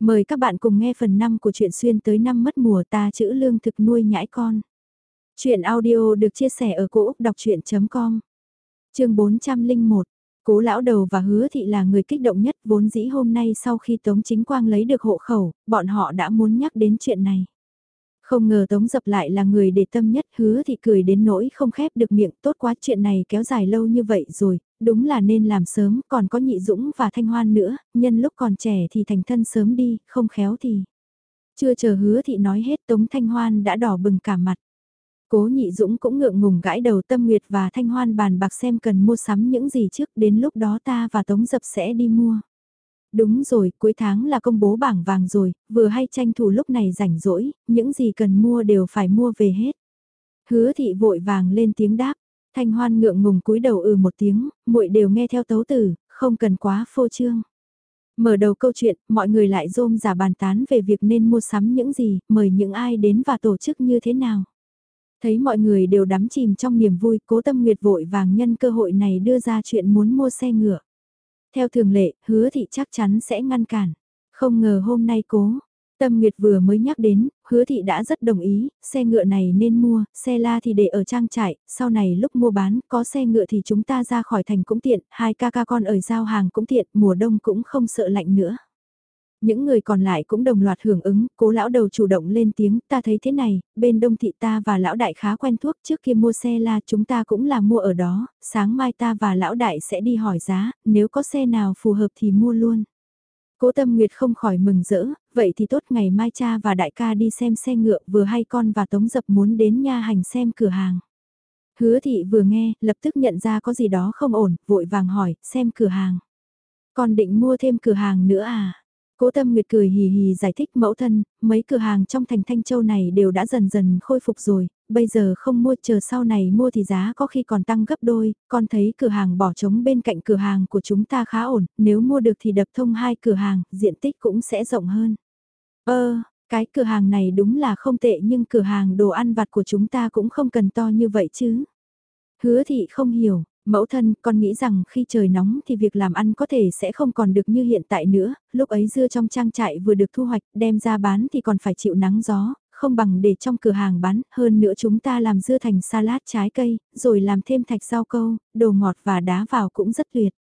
Mời các bạn cùng nghe phần 5 của truyện xuyên tới năm mất mùa ta chữ lương thực nuôi nhãi con. Chuyện audio được chia sẻ ở cỗ đọc chuyện.com Trường 401 Cố lão đầu và hứa thị là người kích động nhất vốn dĩ hôm nay sau khi Tống Chính Quang lấy được hộ khẩu, bọn họ đã muốn nhắc đến chuyện này. Không ngờ Tống Dập lại là người để tâm nhất hứa thì cười đến nỗi không khép được miệng tốt quá chuyện này kéo dài lâu như vậy rồi, đúng là nên làm sớm còn có nhị dũng và thanh hoan nữa, nhân lúc còn trẻ thì thành thân sớm đi, không khéo thì. Chưa chờ hứa thì nói hết Tống Thanh Hoan đã đỏ bừng cả mặt. Cố nhị dũng cũng ngượng ngùng gãi đầu tâm nguyệt và thanh hoan bàn bạc xem cần mua sắm những gì trước đến lúc đó ta và Tống Dập sẽ đi mua. Đúng rồi, cuối tháng là công bố bảng vàng rồi, vừa hay tranh thủ lúc này rảnh rỗi, những gì cần mua đều phải mua về hết. Hứa thị vội vàng lên tiếng đáp, thanh hoan ngượng ngùng cúi đầu ừ một tiếng, muội đều nghe theo tấu tử, không cần quá phô trương. Mở đầu câu chuyện, mọi người lại rôm giả bàn tán về việc nên mua sắm những gì, mời những ai đến và tổ chức như thế nào. Thấy mọi người đều đắm chìm trong niềm vui, cố tâm nguyệt vội vàng nhân cơ hội này đưa ra chuyện muốn mua xe ngựa. Theo thường lệ, hứa thị chắc chắn sẽ ngăn cản. Không ngờ hôm nay cố. Tâm Nguyệt vừa mới nhắc đến, hứa thị đã rất đồng ý, xe ngựa này nên mua, xe la thì để ở trang trại, sau này lúc mua bán, có xe ngựa thì chúng ta ra khỏi thành cũng tiện, hai ca ca con ở giao hàng cũng tiện, mùa đông cũng không sợ lạnh nữa. Những người còn lại cũng đồng loạt hưởng ứng, cố lão đầu chủ động lên tiếng, ta thấy thế này, bên đông thị ta và lão đại khá quen thuốc trước kia mua xe la chúng ta cũng là mua ở đó, sáng mai ta và lão đại sẽ đi hỏi giá, nếu có xe nào phù hợp thì mua luôn. Cố Tâm Nguyệt không khỏi mừng rỡ, vậy thì tốt ngày mai cha và đại ca đi xem xe ngựa vừa hay con và Tống Dập muốn đến nha hành xem cửa hàng. Hứa thị vừa nghe, lập tức nhận ra có gì đó không ổn, vội vàng hỏi, xem cửa hàng. Con định mua thêm cửa hàng nữa à? Cố Tâm Nguyệt cười hì hì giải thích mẫu thân, mấy cửa hàng trong thành Thanh Châu này đều đã dần dần khôi phục rồi, bây giờ không mua chờ sau này mua thì giá có khi còn tăng gấp đôi, con thấy cửa hàng bỏ trống bên cạnh cửa hàng của chúng ta khá ổn, nếu mua được thì đập thông hai cửa hàng, diện tích cũng sẽ rộng hơn. Ơ, cái cửa hàng này đúng là không tệ nhưng cửa hàng đồ ăn vặt của chúng ta cũng không cần to như vậy chứ. Hứa thị không hiểu, Mẫu thân, con nghĩ rằng khi trời nóng thì việc làm ăn có thể sẽ không còn được như hiện tại nữa, lúc ấy dưa trong trang trại vừa được thu hoạch, đem ra bán thì còn phải chịu nắng gió, không bằng để trong cửa hàng bán, hơn nữa chúng ta làm dưa thành salad trái cây, rồi làm thêm thạch rau câu, đồ ngọt và đá vào cũng rất tuyệt.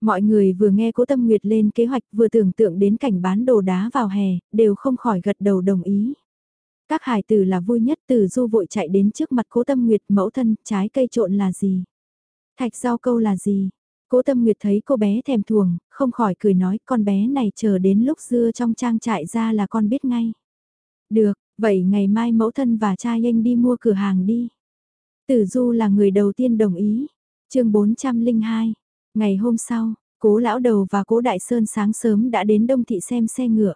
Mọi người vừa nghe Cố Tâm Nguyệt lên kế hoạch vừa tưởng tượng đến cảnh bán đồ đá vào hè, đều không khỏi gật đầu đồng ý. Các hải tử là vui nhất từ du vội chạy đến trước mặt Cố Tâm Nguyệt mẫu thân, trái cây trộn là gì? Thạch rau câu là gì? Cố Tâm Nguyệt thấy cô bé thèm thuồng, không khỏi cười nói con bé này chờ đến lúc dưa trong trang trại ra là con biết ngay. Được, vậy ngày mai mẫu thân và cha anh đi mua cửa hàng đi. Tử Du là người đầu tiên đồng ý. chương 402, ngày hôm sau, cố lão đầu và cố đại sơn sáng sớm đã đến đông thị xem xe ngựa.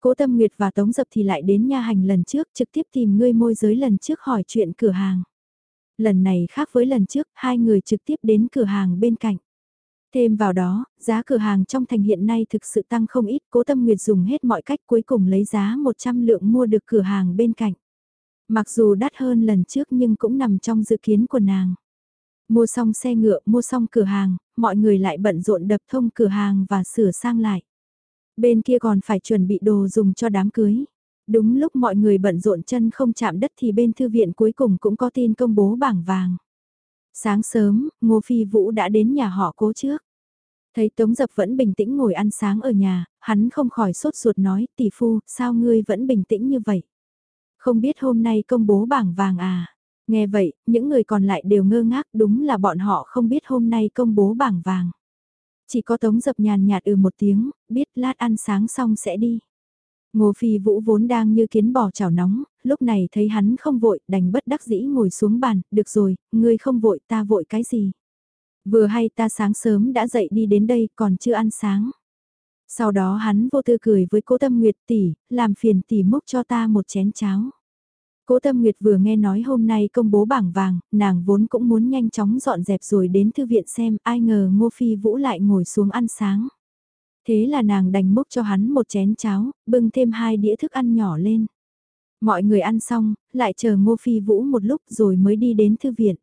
Cố Tâm Nguyệt và Tống Dập thì lại đến nha hành lần trước trực tiếp tìm ngươi môi giới lần trước hỏi chuyện cửa hàng lần này khác với lần trước, hai người trực tiếp đến cửa hàng bên cạnh. Thêm vào đó, giá cửa hàng trong thành hiện nay thực sự tăng không ít, cố tâm nguyệt dùng hết mọi cách cuối cùng lấy giá 100 lượng mua được cửa hàng bên cạnh. Mặc dù đắt hơn lần trước nhưng cũng nằm trong dự kiến của nàng. Mua xong xe ngựa, mua xong cửa hàng, mọi người lại bận rộn đập thông cửa hàng và sửa sang lại. Bên kia còn phải chuẩn bị đồ dùng cho đám cưới. Đúng lúc mọi người bận rộn chân không chạm đất thì bên thư viện cuối cùng cũng có tin công bố bảng vàng. Sáng sớm, Ngô Phi Vũ đã đến nhà họ cố trước. Thấy Tống Dập vẫn bình tĩnh ngồi ăn sáng ở nhà, hắn không khỏi sốt ruột nói, tỷ phu, sao ngươi vẫn bình tĩnh như vậy? Không biết hôm nay công bố bảng vàng à? Nghe vậy, những người còn lại đều ngơ ngác, đúng là bọn họ không biết hôm nay công bố bảng vàng. Chỉ có Tống Dập nhàn nhạt ừ một tiếng, biết lát ăn sáng xong sẽ đi. Ngô Phi Vũ vốn đang như kiến bò chảo nóng, lúc này thấy hắn không vội, đành bất đắc dĩ ngồi xuống bàn, được rồi, ngươi không vội ta vội cái gì. Vừa hay ta sáng sớm đã dậy đi đến đây còn chưa ăn sáng. Sau đó hắn vô tư cười với cố tâm nguyệt tỷ, làm phiền tỷ múc cho ta một chén cháo. Cố Tâm Nguyệt vừa nghe nói hôm nay công bố bảng vàng, nàng vốn cũng muốn nhanh chóng dọn dẹp rồi đến thư viện xem, ai ngờ Ngô Phi Vũ lại ngồi xuống ăn sáng. Thế là nàng đành múc cho hắn một chén cháo, bưng thêm hai đĩa thức ăn nhỏ lên. Mọi người ăn xong, lại chờ Ngô Phi Vũ một lúc rồi mới đi đến thư viện.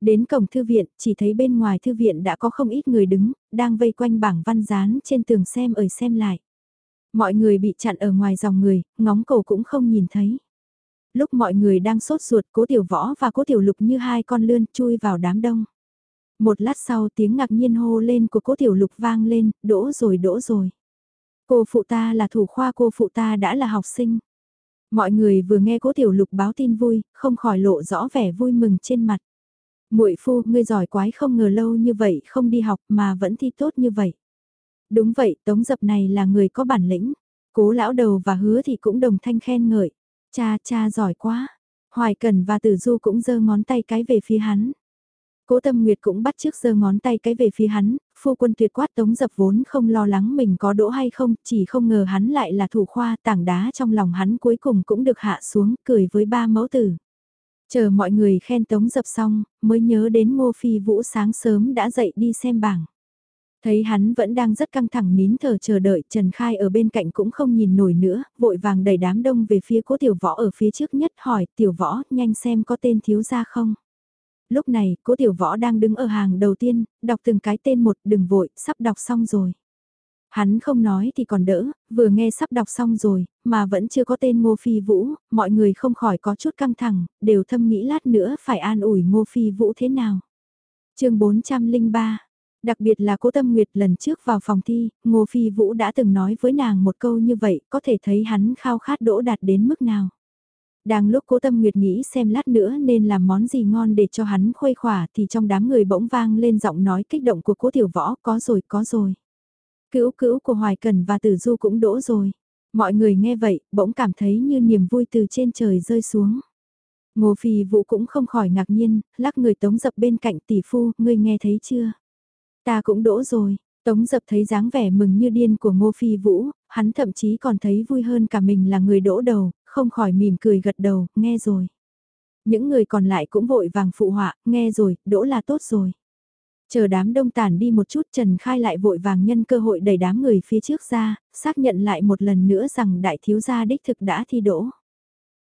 Đến cổng thư viện, chỉ thấy bên ngoài thư viện đã có không ít người đứng, đang vây quanh bảng văn dán trên tường xem ở xem lại. Mọi người bị chặn ở ngoài dòng người, ngóng cầu cũng không nhìn thấy. Lúc mọi người đang sốt ruột cố tiểu võ và cố tiểu lục như hai con lươn chui vào đám đông. Một lát sau tiếng ngạc nhiên hô lên của cố tiểu lục vang lên, đỗ rồi đỗ rồi. Cô phụ ta là thủ khoa cô phụ ta đã là học sinh. Mọi người vừa nghe cố tiểu lục báo tin vui, không khỏi lộ rõ vẻ vui mừng trên mặt. muội phu, ngươi giỏi quái không ngờ lâu như vậy không đi học mà vẫn thi tốt như vậy. Đúng vậy, tống dập này là người có bản lĩnh. Cố lão đầu và hứa thì cũng đồng thanh khen ngợi. Cha, cha giỏi quá. Hoài Cần và Tử Du cũng giơ ngón tay cái về phía hắn. Cố Tâm Nguyệt cũng bắt trước giơ ngón tay cái về phía hắn, phu quân tuyệt quát tống dập vốn không lo lắng mình có đỗ hay không, chỉ không ngờ hắn lại là thủ khoa tảng đá trong lòng hắn cuối cùng cũng được hạ xuống, cười với ba mẫu tử. Chờ mọi người khen tống dập xong, mới nhớ đến ngô phi vũ sáng sớm đã dậy đi xem bảng. Thấy hắn vẫn đang rất căng thẳng nín thở chờ đợi, Trần Khai ở bên cạnh cũng không nhìn nổi nữa, vội vàng đẩy đám đông về phía cố tiểu võ ở phía trước nhất hỏi, tiểu võ, nhanh xem có tên thiếu gia không. Lúc này, cố tiểu võ đang đứng ở hàng đầu tiên, đọc từng cái tên một, đừng vội, sắp đọc xong rồi. Hắn không nói thì còn đỡ, vừa nghe sắp đọc xong rồi, mà vẫn chưa có tên Ngô Phi Vũ, mọi người không khỏi có chút căng thẳng, đều thâm nghĩ lát nữa phải an ủi Ngô Phi Vũ thế nào. chương 403 Đặc biệt là cố tâm nguyệt lần trước vào phòng thi, Ngô Phi Vũ đã từng nói với nàng một câu như vậy, có thể thấy hắn khao khát đỗ đạt đến mức nào. Đang lúc cố tâm nguyệt nghĩ xem lát nữa nên làm món gì ngon để cho hắn khuây khỏa thì trong đám người bỗng vang lên giọng nói kích động của cố tiểu võ có rồi có rồi. Cữu cữu của Hoài Cần và Tử Du cũng đỗ rồi. Mọi người nghe vậy bỗng cảm thấy như niềm vui từ trên trời rơi xuống. Ngô Phi Vũ cũng không khỏi ngạc nhiên, lắc người tống dập bên cạnh tỷ phu, ngươi nghe thấy chưa? Ta cũng đỗ rồi, Tống dập thấy dáng vẻ mừng như điên của Ngô Phi Vũ, hắn thậm chí còn thấy vui hơn cả mình là người đỗ đầu, không khỏi mỉm cười gật đầu, nghe rồi. Những người còn lại cũng vội vàng phụ họa, nghe rồi, đỗ là tốt rồi. Chờ đám đông tản đi một chút Trần Khai lại vội vàng nhân cơ hội đẩy đám người phía trước ra, xác nhận lại một lần nữa rằng đại thiếu gia đích thực đã thi đỗ.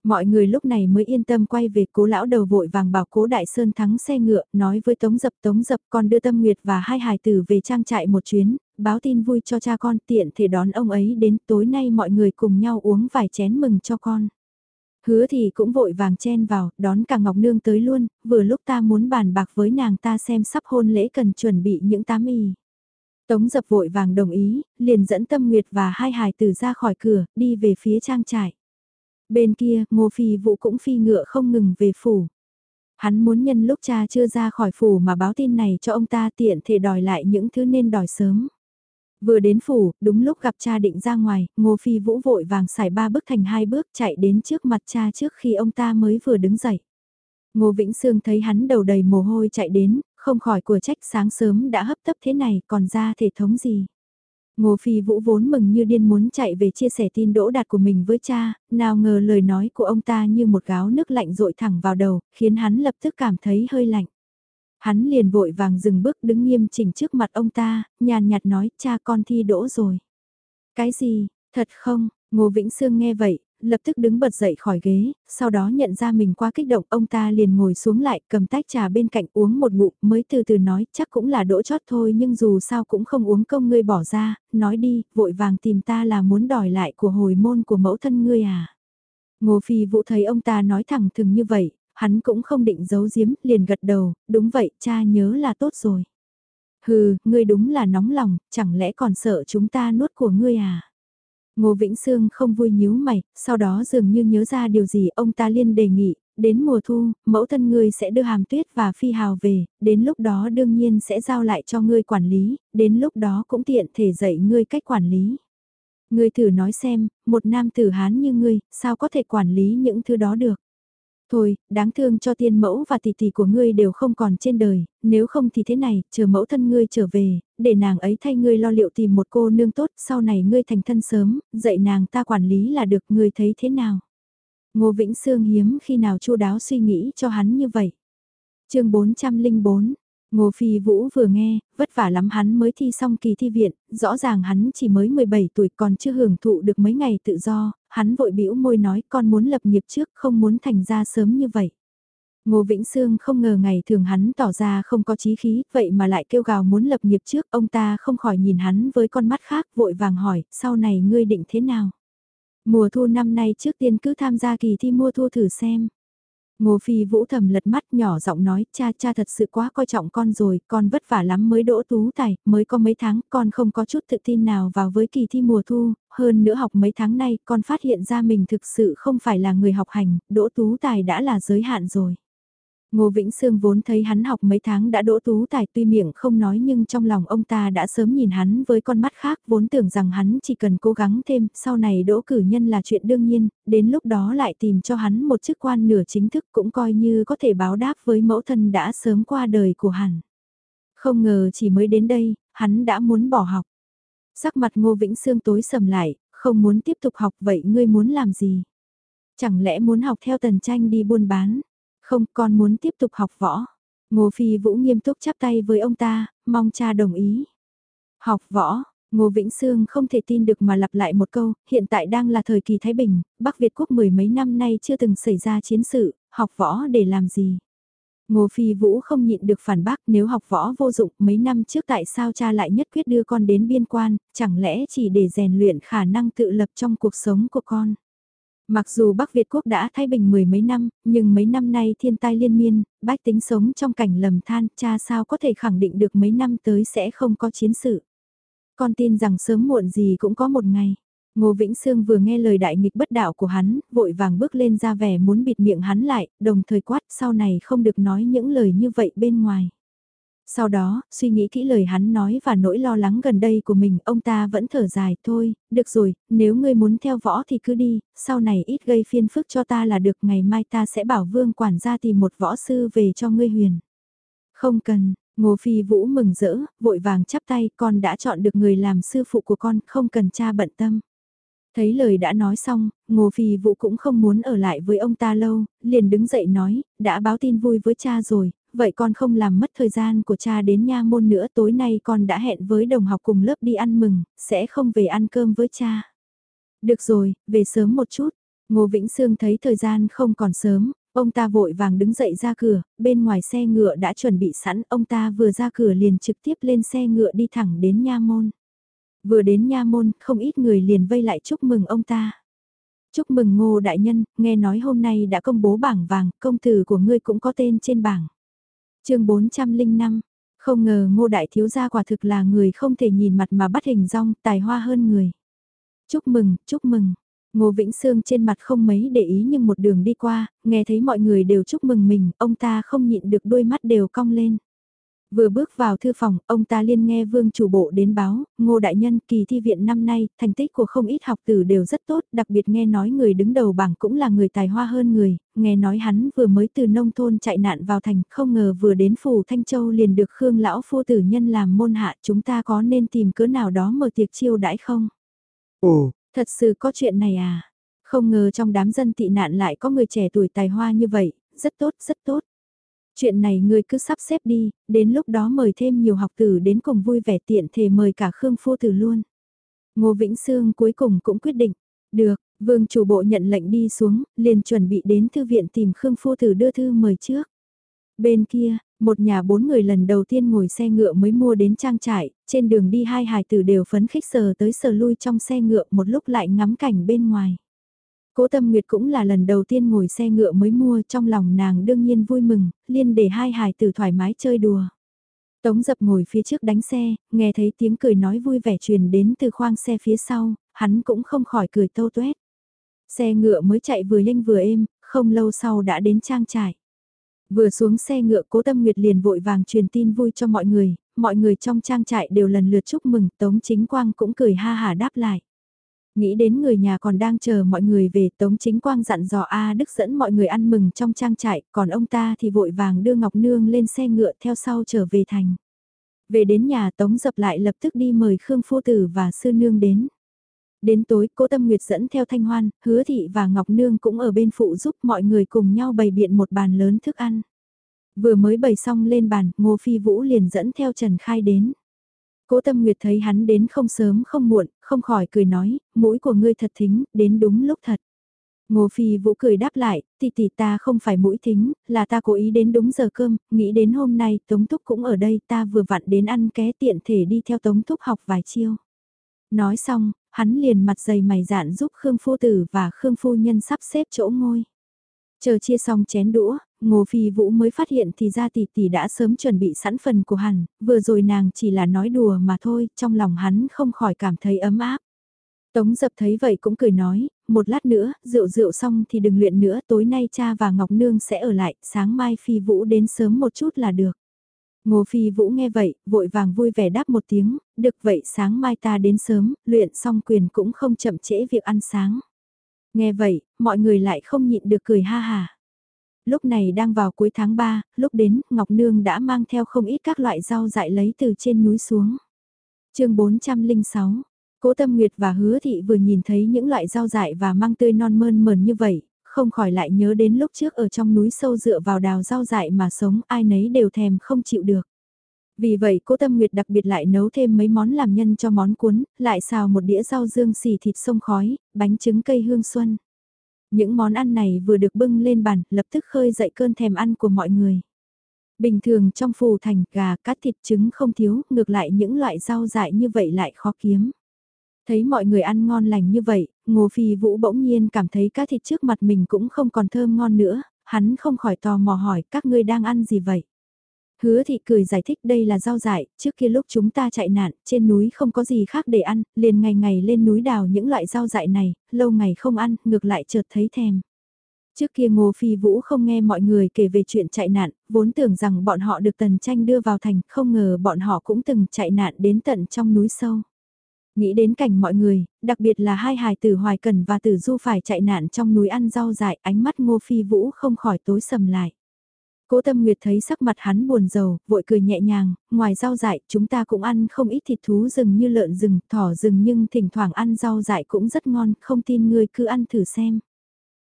Mọi người lúc này mới yên tâm quay về cố lão đầu vội vàng bảo cố đại sơn thắng xe ngựa, nói với tống dập tống dập con đưa tâm nguyệt và hai hài tử về trang trại một chuyến, báo tin vui cho cha con tiện thể đón ông ấy đến tối nay mọi người cùng nhau uống vài chén mừng cho con. Hứa thì cũng vội vàng chen vào, đón cả Ngọc Nương tới luôn, vừa lúc ta muốn bàn bạc với nàng ta xem sắp hôn lễ cần chuẩn bị những tám y. Tống dập vội vàng đồng ý, liền dẫn tâm nguyệt và hai hài tử ra khỏi cửa, đi về phía trang trại. Bên kia, ngô phi vũ cũng phi ngựa không ngừng về phủ. Hắn muốn nhân lúc cha chưa ra khỏi phủ mà báo tin này cho ông ta tiện thể đòi lại những thứ nên đòi sớm. Vừa đến phủ, đúng lúc gặp cha định ra ngoài, Ngô Phi Vũ vội vàng xài ba bước thành hai bước chạy đến trước mặt cha trước khi ông ta mới vừa đứng dậy. Ngô Vĩnh Sương thấy hắn đầu đầy mồ hôi chạy đến, không khỏi của trách sáng sớm đã hấp tấp thế này còn ra thể thống gì. Ngô Phi Vũ vốn mừng như điên muốn chạy về chia sẻ tin đỗ đạt của mình với cha, nào ngờ lời nói của ông ta như một gáo nước lạnh rội thẳng vào đầu, khiến hắn lập tức cảm thấy hơi lạnh. Hắn liền vội vàng dừng bước đứng nghiêm chỉnh trước mặt ông ta, nhàn nhạt nói cha con thi đỗ rồi. Cái gì, thật không, Ngô Vĩnh Sương nghe vậy, lập tức đứng bật dậy khỏi ghế, sau đó nhận ra mình quá kích động ông ta liền ngồi xuống lại cầm tách trà bên cạnh uống một ngụm mới từ từ nói chắc cũng là đỗ chót thôi nhưng dù sao cũng không uống công ngươi bỏ ra, nói đi, vội vàng tìm ta là muốn đòi lại của hồi môn của mẫu thân ngươi à. Ngô Phi Vũ thấy ông ta nói thẳng thừng như vậy, hắn cũng không định giấu giếm, liền gật đầu, đúng vậy, cha nhớ là tốt rồi. Hừ, ngươi đúng là nóng lòng, chẳng lẽ còn sợ chúng ta nuốt của ngươi à? Ngô Vĩnh Sương không vui nhíu mày, sau đó dường như nhớ ra điều gì ông ta liên đề nghị, đến mùa thu, mẫu thân ngươi sẽ đưa hàm tuyết và phi hào về, đến lúc đó đương nhiên sẽ giao lại cho ngươi quản lý, đến lúc đó cũng tiện thể dạy ngươi cách quản lý. Ngươi thử nói xem, một nam tử Hán như ngươi, sao có thể quản lý những thứ đó được? Thôi, đáng thương cho tiên mẫu và tỷ tỷ của ngươi đều không còn trên đời, nếu không thì thế này, chờ mẫu thân ngươi trở về, để nàng ấy thay ngươi lo liệu tìm một cô nương tốt, sau này ngươi thành thân sớm, dạy nàng ta quản lý là được ngươi thấy thế nào. Ngô Vĩnh Sương hiếm khi nào chu đáo suy nghĩ cho hắn như vậy. chương 404, Ngô Phi Vũ vừa nghe, vất vả lắm hắn mới thi xong kỳ thi viện, rõ ràng hắn chỉ mới 17 tuổi còn chưa hưởng thụ được mấy ngày tự do, hắn vội bĩu môi nói con muốn lập nghiệp trước không muốn thành ra sớm như vậy. Ngô Vĩnh Sương không ngờ ngày thường hắn tỏ ra không có chí khí, vậy mà lại kêu gào muốn lập nghiệp trước, ông ta không khỏi nhìn hắn với con mắt khác vội vàng hỏi, sau này ngươi định thế nào? Mùa thu năm nay trước tiên cứ tham gia kỳ thi mua thu thử xem. Ngô Phi Vũ thầm lật mắt nhỏ giọng nói, cha cha thật sự quá coi trọng con rồi, con vất vả lắm mới đỗ tú tài, mới có mấy tháng, con không có chút tự tin nào vào với kỳ thi mùa thu, hơn nữa học mấy tháng nay, con phát hiện ra mình thực sự không phải là người học hành, đỗ tú tài đã là giới hạn rồi. Ngô Vĩnh Sương vốn thấy hắn học mấy tháng đã đỗ tú tài tuy miệng không nói nhưng trong lòng ông ta đã sớm nhìn hắn với con mắt khác vốn tưởng rằng hắn chỉ cần cố gắng thêm, sau này đỗ cử nhân là chuyện đương nhiên, đến lúc đó lại tìm cho hắn một chức quan nửa chính thức cũng coi như có thể báo đáp với mẫu thân đã sớm qua đời của hắn. Không ngờ chỉ mới đến đây, hắn đã muốn bỏ học. Sắc mặt Ngô Vĩnh Sương tối sầm lại, không muốn tiếp tục học vậy ngươi muốn làm gì? Chẳng lẽ muốn học theo tần tranh đi buôn bán? Không, con muốn tiếp tục học võ. Ngô Phi Vũ nghiêm túc chắp tay với ông ta, mong cha đồng ý. Học võ, Ngô Vĩnh Sương không thể tin được mà lặp lại một câu, hiện tại đang là thời kỳ Thái Bình, Bắc Việt quốc mười mấy năm nay chưa từng xảy ra chiến sự, học võ để làm gì. Ngô Phi Vũ không nhịn được phản bác nếu học võ vô dụng mấy năm trước tại sao cha lại nhất quyết đưa con đến biên quan, chẳng lẽ chỉ để rèn luyện khả năng tự lập trong cuộc sống của con. Mặc dù Bắc Việt quốc đã thay bình mười mấy năm, nhưng mấy năm nay thiên tai liên miên, bách tính sống trong cảnh lầm than, cha sao có thể khẳng định được mấy năm tới sẽ không có chiến sự. Con tin rằng sớm muộn gì cũng có một ngày. Ngô Vĩnh Sương vừa nghe lời đại nghịch bất đạo của hắn, vội vàng bước lên ra vẻ muốn bịt miệng hắn lại, đồng thời quát sau này không được nói những lời như vậy bên ngoài. Sau đó, suy nghĩ kỹ lời hắn nói và nỗi lo lắng gần đây của mình, ông ta vẫn thở dài, thôi, được rồi, nếu ngươi muốn theo võ thì cứ đi, sau này ít gây phiên phức cho ta là được, ngày mai ta sẽ bảo vương quản gia tìm một võ sư về cho ngươi huyền. Không cần, Ngô Phi Vũ mừng rỡ, vội vàng chắp tay, con đã chọn được người làm sư phụ của con, không cần cha bận tâm. Thấy lời đã nói xong, Ngô Phi Vũ cũng không muốn ở lại với ông ta lâu, liền đứng dậy nói, đã báo tin vui với cha rồi, vậy con không làm mất thời gian của cha đến nha môn nữa tối nay con đã hẹn với đồng học cùng lớp đi ăn mừng, sẽ không về ăn cơm với cha. Được rồi, về sớm một chút. Ngô Vĩnh Sương thấy thời gian không còn sớm, ông ta vội vàng đứng dậy ra cửa, bên ngoài xe ngựa đã chuẩn bị sẵn, ông ta vừa ra cửa liền trực tiếp lên xe ngựa đi thẳng đến nha môn. Vừa đến nha môn, không ít người liền vây lại chúc mừng ông ta. Chúc mừng ngô đại nhân, nghe nói hôm nay đã công bố bảng vàng, công tử của ngươi cũng có tên trên bảng chương 405, không ngờ ngô đại thiếu gia quả thực là người không thể nhìn mặt mà bắt hình rong, tài hoa hơn người. Chúc mừng, chúc mừng. Ngô Vĩnh Sương trên mặt không mấy để ý nhưng một đường đi qua, nghe thấy mọi người đều chúc mừng mình, ông ta không nhịn được đôi mắt đều cong lên. Vừa bước vào thư phòng, ông ta liên nghe vương chủ bộ đến báo, ngô đại nhân kỳ thi viện năm nay, thành tích của không ít học tử đều rất tốt, đặc biệt nghe nói người đứng đầu bảng cũng là người tài hoa hơn người, nghe nói hắn vừa mới từ nông thôn chạy nạn vào thành, không ngờ vừa đến phủ Thanh Châu liền được Khương lão phu tử nhân làm môn hạ, chúng ta có nên tìm cớ nào đó mở tiệc chiêu đãi không? Ồ, thật sự có chuyện này à? Không ngờ trong đám dân tị nạn lại có người trẻ tuổi tài hoa như vậy, rất tốt, rất tốt. Chuyện này ngươi cứ sắp xếp đi, đến lúc đó mời thêm nhiều học tử đến cùng vui vẻ tiện thể mời cả Khương Phu Tử luôn. Ngô Vĩnh Sương cuối cùng cũng quyết định, được, vương chủ bộ nhận lệnh đi xuống, liền chuẩn bị đến thư viện tìm Khương Phu Tử đưa thư mời trước. Bên kia, một nhà bốn người lần đầu tiên ngồi xe ngựa mới mua đến trang trại, trên đường đi hai hài tử đều phấn khích sờ tới sờ lui trong xe ngựa một lúc lại ngắm cảnh bên ngoài. Cố Tâm Nguyệt cũng là lần đầu tiên ngồi xe ngựa mới mua trong lòng nàng đương nhiên vui mừng, liên để hai hài tử thoải mái chơi đùa. Tống dập ngồi phía trước đánh xe, nghe thấy tiếng cười nói vui vẻ truyền đến từ khoang xe phía sau, hắn cũng không khỏi cười tâu tuét. Xe ngựa mới chạy vừa nhanh vừa êm, không lâu sau đã đến trang trại. Vừa xuống xe ngựa cố tâm nguyệt liền vội vàng truyền tin vui cho mọi người, mọi người trong trang trại đều lần lượt chúc mừng Tống Chính Quang cũng cười ha hà đáp lại. Nghĩ đến người nhà còn đang chờ mọi người về Tống Chính Quang dặn dò A Đức dẫn mọi người ăn mừng trong trang trại, còn ông ta thì vội vàng đưa Ngọc Nương lên xe ngựa theo sau trở về thành. Về đến nhà Tống dập lại lập tức đi mời Khương Phu Tử và Sư Nương đến. Đến tối, cố Tâm Nguyệt dẫn theo Thanh Hoan, Hứa Thị và Ngọc Nương cũng ở bên phụ giúp mọi người cùng nhau bày biện một bàn lớn thức ăn. Vừa mới bày xong lên bàn, Ngô Phi Vũ liền dẫn theo Trần Khai đến. Cố Tâm Nguyệt thấy hắn đến không sớm không muộn, không khỏi cười nói, mũi của ngươi thật thính, đến đúng lúc thật. Ngô Phi Vũ cười đáp lại, tỷ tỷ ta không phải mũi thính, là ta cố ý đến đúng giờ cơm, nghĩ đến hôm nay Tống Thúc cũng ở đây ta vừa vặn đến ăn ké tiện thể đi theo Tống Thúc học vài chiêu. Nói xong, hắn liền mặt dày mày dạn giúp Khương Phu Tử và Khương Phu Nhân sắp xếp chỗ ngôi. Chờ chia xong chén đũa, Ngô Phi Vũ mới phát hiện thì ra tỷ tỷ đã sớm chuẩn bị sẵn phần của hắn, vừa rồi nàng chỉ là nói đùa mà thôi, trong lòng hắn không khỏi cảm thấy ấm áp. Tống dập thấy vậy cũng cười nói, một lát nữa, rượu rượu xong thì đừng luyện nữa, tối nay cha và Ngọc Nương sẽ ở lại, sáng mai Phi Vũ đến sớm một chút là được. Ngô Phi Vũ nghe vậy, vội vàng vui vẻ đáp một tiếng, được vậy sáng mai ta đến sớm, luyện xong quyền cũng không chậm trễ việc ăn sáng. Nghe vậy, mọi người lại không nhịn được cười ha hà. Lúc này đang vào cuối tháng 3, lúc đến, Ngọc Nương đã mang theo không ít các loại rau dại lấy từ trên núi xuống. chương 406 Cố Tâm Nguyệt và Hứa Thị vừa nhìn thấy những loại rau dại và mang tươi non mơn mờn như vậy, không khỏi lại nhớ đến lúc trước ở trong núi sâu dựa vào đào rau dại mà sống ai nấy đều thèm không chịu được. Vì vậy cố Tâm Nguyệt đặc biệt lại nấu thêm mấy món làm nhân cho món cuốn, lại xào một đĩa rau dương xì thịt sông khói, bánh trứng cây hương xuân. Những món ăn này vừa được bưng lên bàn, lập tức khơi dậy cơn thèm ăn của mọi người. Bình thường trong phù thành gà, cá thịt trứng không thiếu, ngược lại những loại rau dại như vậy lại khó kiếm. Thấy mọi người ăn ngon lành như vậy, Ngô Phi Vũ bỗng nhiên cảm thấy cá thịt trước mặt mình cũng không còn thơm ngon nữa, hắn không khỏi tò mò hỏi các ngươi đang ăn gì vậy. Hứa thị cười giải thích đây là rau dại, trước kia lúc chúng ta chạy nạn, trên núi không có gì khác để ăn, liền ngày ngày lên núi đào những loại rau dại này, lâu ngày không ăn, ngược lại chợt thấy thèm. Trước kia Ngô Phi Vũ không nghe mọi người kể về chuyện chạy nạn, vốn tưởng rằng bọn họ được tần tranh đưa vào thành, không ngờ bọn họ cũng từng chạy nạn đến tận trong núi sâu. Nghĩ đến cảnh mọi người, đặc biệt là hai hài tử Hoài Cần và Tử Du phải chạy nạn trong núi ăn rau dại, ánh mắt Ngô Phi Vũ không khỏi tối sầm lại. Cố Tâm Nguyệt thấy sắc mặt hắn buồn rầu, vội cười nhẹ nhàng, ngoài rau dại chúng ta cũng ăn không ít thịt thú rừng như lợn rừng, thỏ rừng nhưng thỉnh thoảng ăn rau dại cũng rất ngon, không tin ngươi cứ ăn thử xem.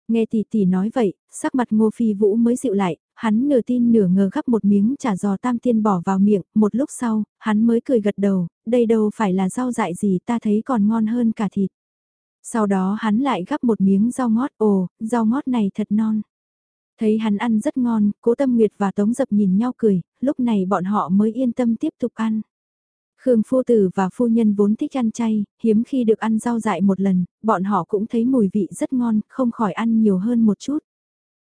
Nghe tỷ tỷ nói vậy, sắc mặt Ngô Phi Vũ mới dịu lại, hắn nửa tin nửa ngờ gắp một miếng chả giò tam tiên bỏ vào miệng, một lúc sau, hắn mới cười gật đầu, đây đâu phải là rau dại gì ta thấy còn ngon hơn cả thịt. Sau đó hắn lại gắp một miếng rau ngót, ồ, rau ngót này thật non. Thấy hắn ăn rất ngon, cố tâm nguyệt và tống dập nhìn nhau cười, lúc này bọn họ mới yên tâm tiếp tục ăn. Khương phu tử và phu nhân vốn thích ăn chay, hiếm khi được ăn rau dại một lần, bọn họ cũng thấy mùi vị rất ngon, không khỏi ăn nhiều hơn một chút.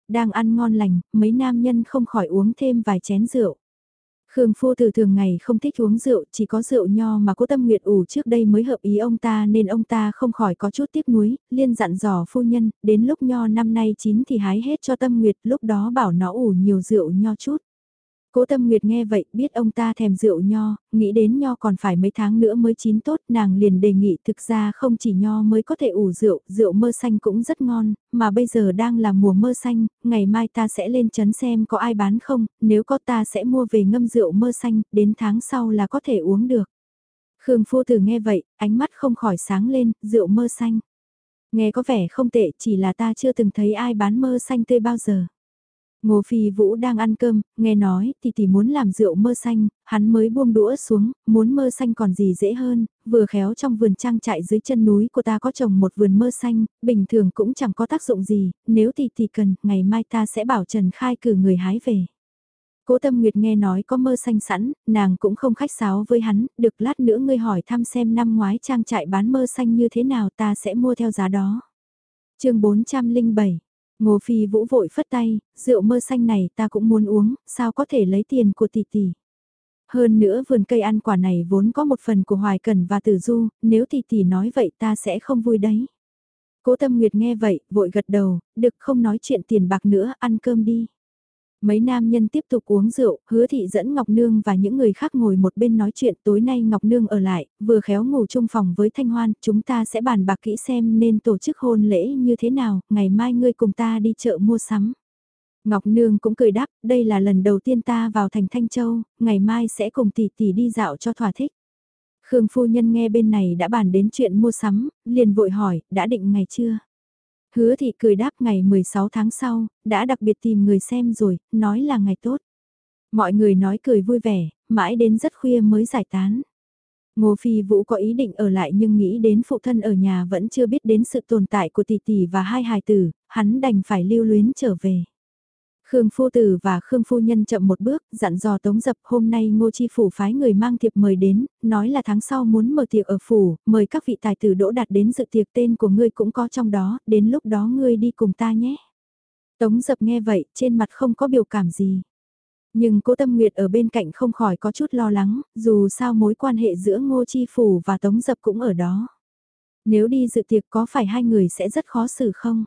Đang ăn ngon lành, mấy nam nhân không khỏi uống thêm vài chén rượu. Khương Phu từ thường ngày không thích uống rượu, chỉ có rượu nho mà cố tâm nguyệt ủ trước đây mới hợp ý ông ta nên ông ta không khỏi có chút tiếc nuối, liên dặn dò phu nhân, đến lúc nho năm nay chín thì hái hết cho tâm nguyệt, lúc đó bảo nó ủ nhiều rượu nho chút. Cố Tâm Nguyệt nghe vậy, biết ông ta thèm rượu nho, nghĩ đến nho còn phải mấy tháng nữa mới chín tốt, nàng liền đề nghị thực ra không chỉ nho mới có thể ủ rượu, rượu mơ xanh cũng rất ngon, mà bây giờ đang là mùa mơ xanh, ngày mai ta sẽ lên chấn xem có ai bán không, nếu có ta sẽ mua về ngâm rượu mơ xanh, đến tháng sau là có thể uống được. Khương Phu Tử nghe vậy, ánh mắt không khỏi sáng lên, rượu mơ xanh. Nghe có vẻ không tệ, chỉ là ta chưa từng thấy ai bán mơ xanh tươi bao giờ. Ngô Phi Vũ đang ăn cơm, nghe nói thì tỷ muốn làm rượu mơ xanh, hắn mới buông đũa xuống, muốn mơ xanh còn gì dễ hơn, vừa khéo trong vườn trang trại dưới chân núi của ta có trồng một vườn mơ xanh, bình thường cũng chẳng có tác dụng gì, nếu tỷ tỷ cần, ngày mai ta sẽ bảo Trần Khai cử người hái về. Cố Tâm Nguyệt nghe nói có mơ xanh sẵn, nàng cũng không khách sáo với hắn, được lát nữa ngươi hỏi thăm xem năm ngoái trang trại bán mơ xanh như thế nào ta sẽ mua theo giá đó. chương 407 Ngô Phi Vũ vội phất tay, rượu mơ xanh này ta cũng muốn uống, sao có thể lấy tiền của tỷ tỷ. Hơn nữa vườn cây ăn quả này vốn có một phần của Hoài Cần và Tử Du, nếu tỷ tỷ nói vậy ta sẽ không vui đấy. Cố Tâm Nguyệt nghe vậy, vội gật đầu, được không nói chuyện tiền bạc nữa, ăn cơm đi. Mấy nam nhân tiếp tục uống rượu, hứa thị dẫn Ngọc Nương và những người khác ngồi một bên nói chuyện tối nay Ngọc Nương ở lại, vừa khéo ngủ chung phòng với Thanh Hoan, chúng ta sẽ bàn bạc kỹ xem nên tổ chức hôn lễ như thế nào, ngày mai ngươi cùng ta đi chợ mua sắm. Ngọc Nương cũng cười đáp, đây là lần đầu tiên ta vào thành Thanh Châu, ngày mai sẽ cùng tỷ tỷ đi dạo cho thỏa thích. Khương phu nhân nghe bên này đã bàn đến chuyện mua sắm, liền vội hỏi, đã định ngày chưa? Hứa thị cười đáp ngày 16 tháng sau, đã đặc biệt tìm người xem rồi, nói là ngày tốt. Mọi người nói cười vui vẻ, mãi đến rất khuya mới giải tán. Ngô Phi Vũ có ý định ở lại nhưng nghĩ đến phụ thân ở nhà vẫn chưa biết đến sự tồn tại của tỷ tỷ và hai hài tử, hắn đành phải lưu luyến trở về. Khương Phu Tử và Khương Phu Nhân chậm một bước, dặn dò Tống Dập hôm nay Ngô Chi Phủ phái người mang thiệp mời đến, nói là tháng sau muốn mở tiệc ở Phủ, mời các vị tài tử đỗ đạt đến dự tiệc tên của ngươi cũng có trong đó, đến lúc đó ngươi đi cùng ta nhé. Tống Dập nghe vậy, trên mặt không có biểu cảm gì. Nhưng cố Tâm Nguyệt ở bên cạnh không khỏi có chút lo lắng, dù sao mối quan hệ giữa Ngô Chi Phủ và Tống Dập cũng ở đó. Nếu đi dự tiệc có phải hai người sẽ rất khó xử không?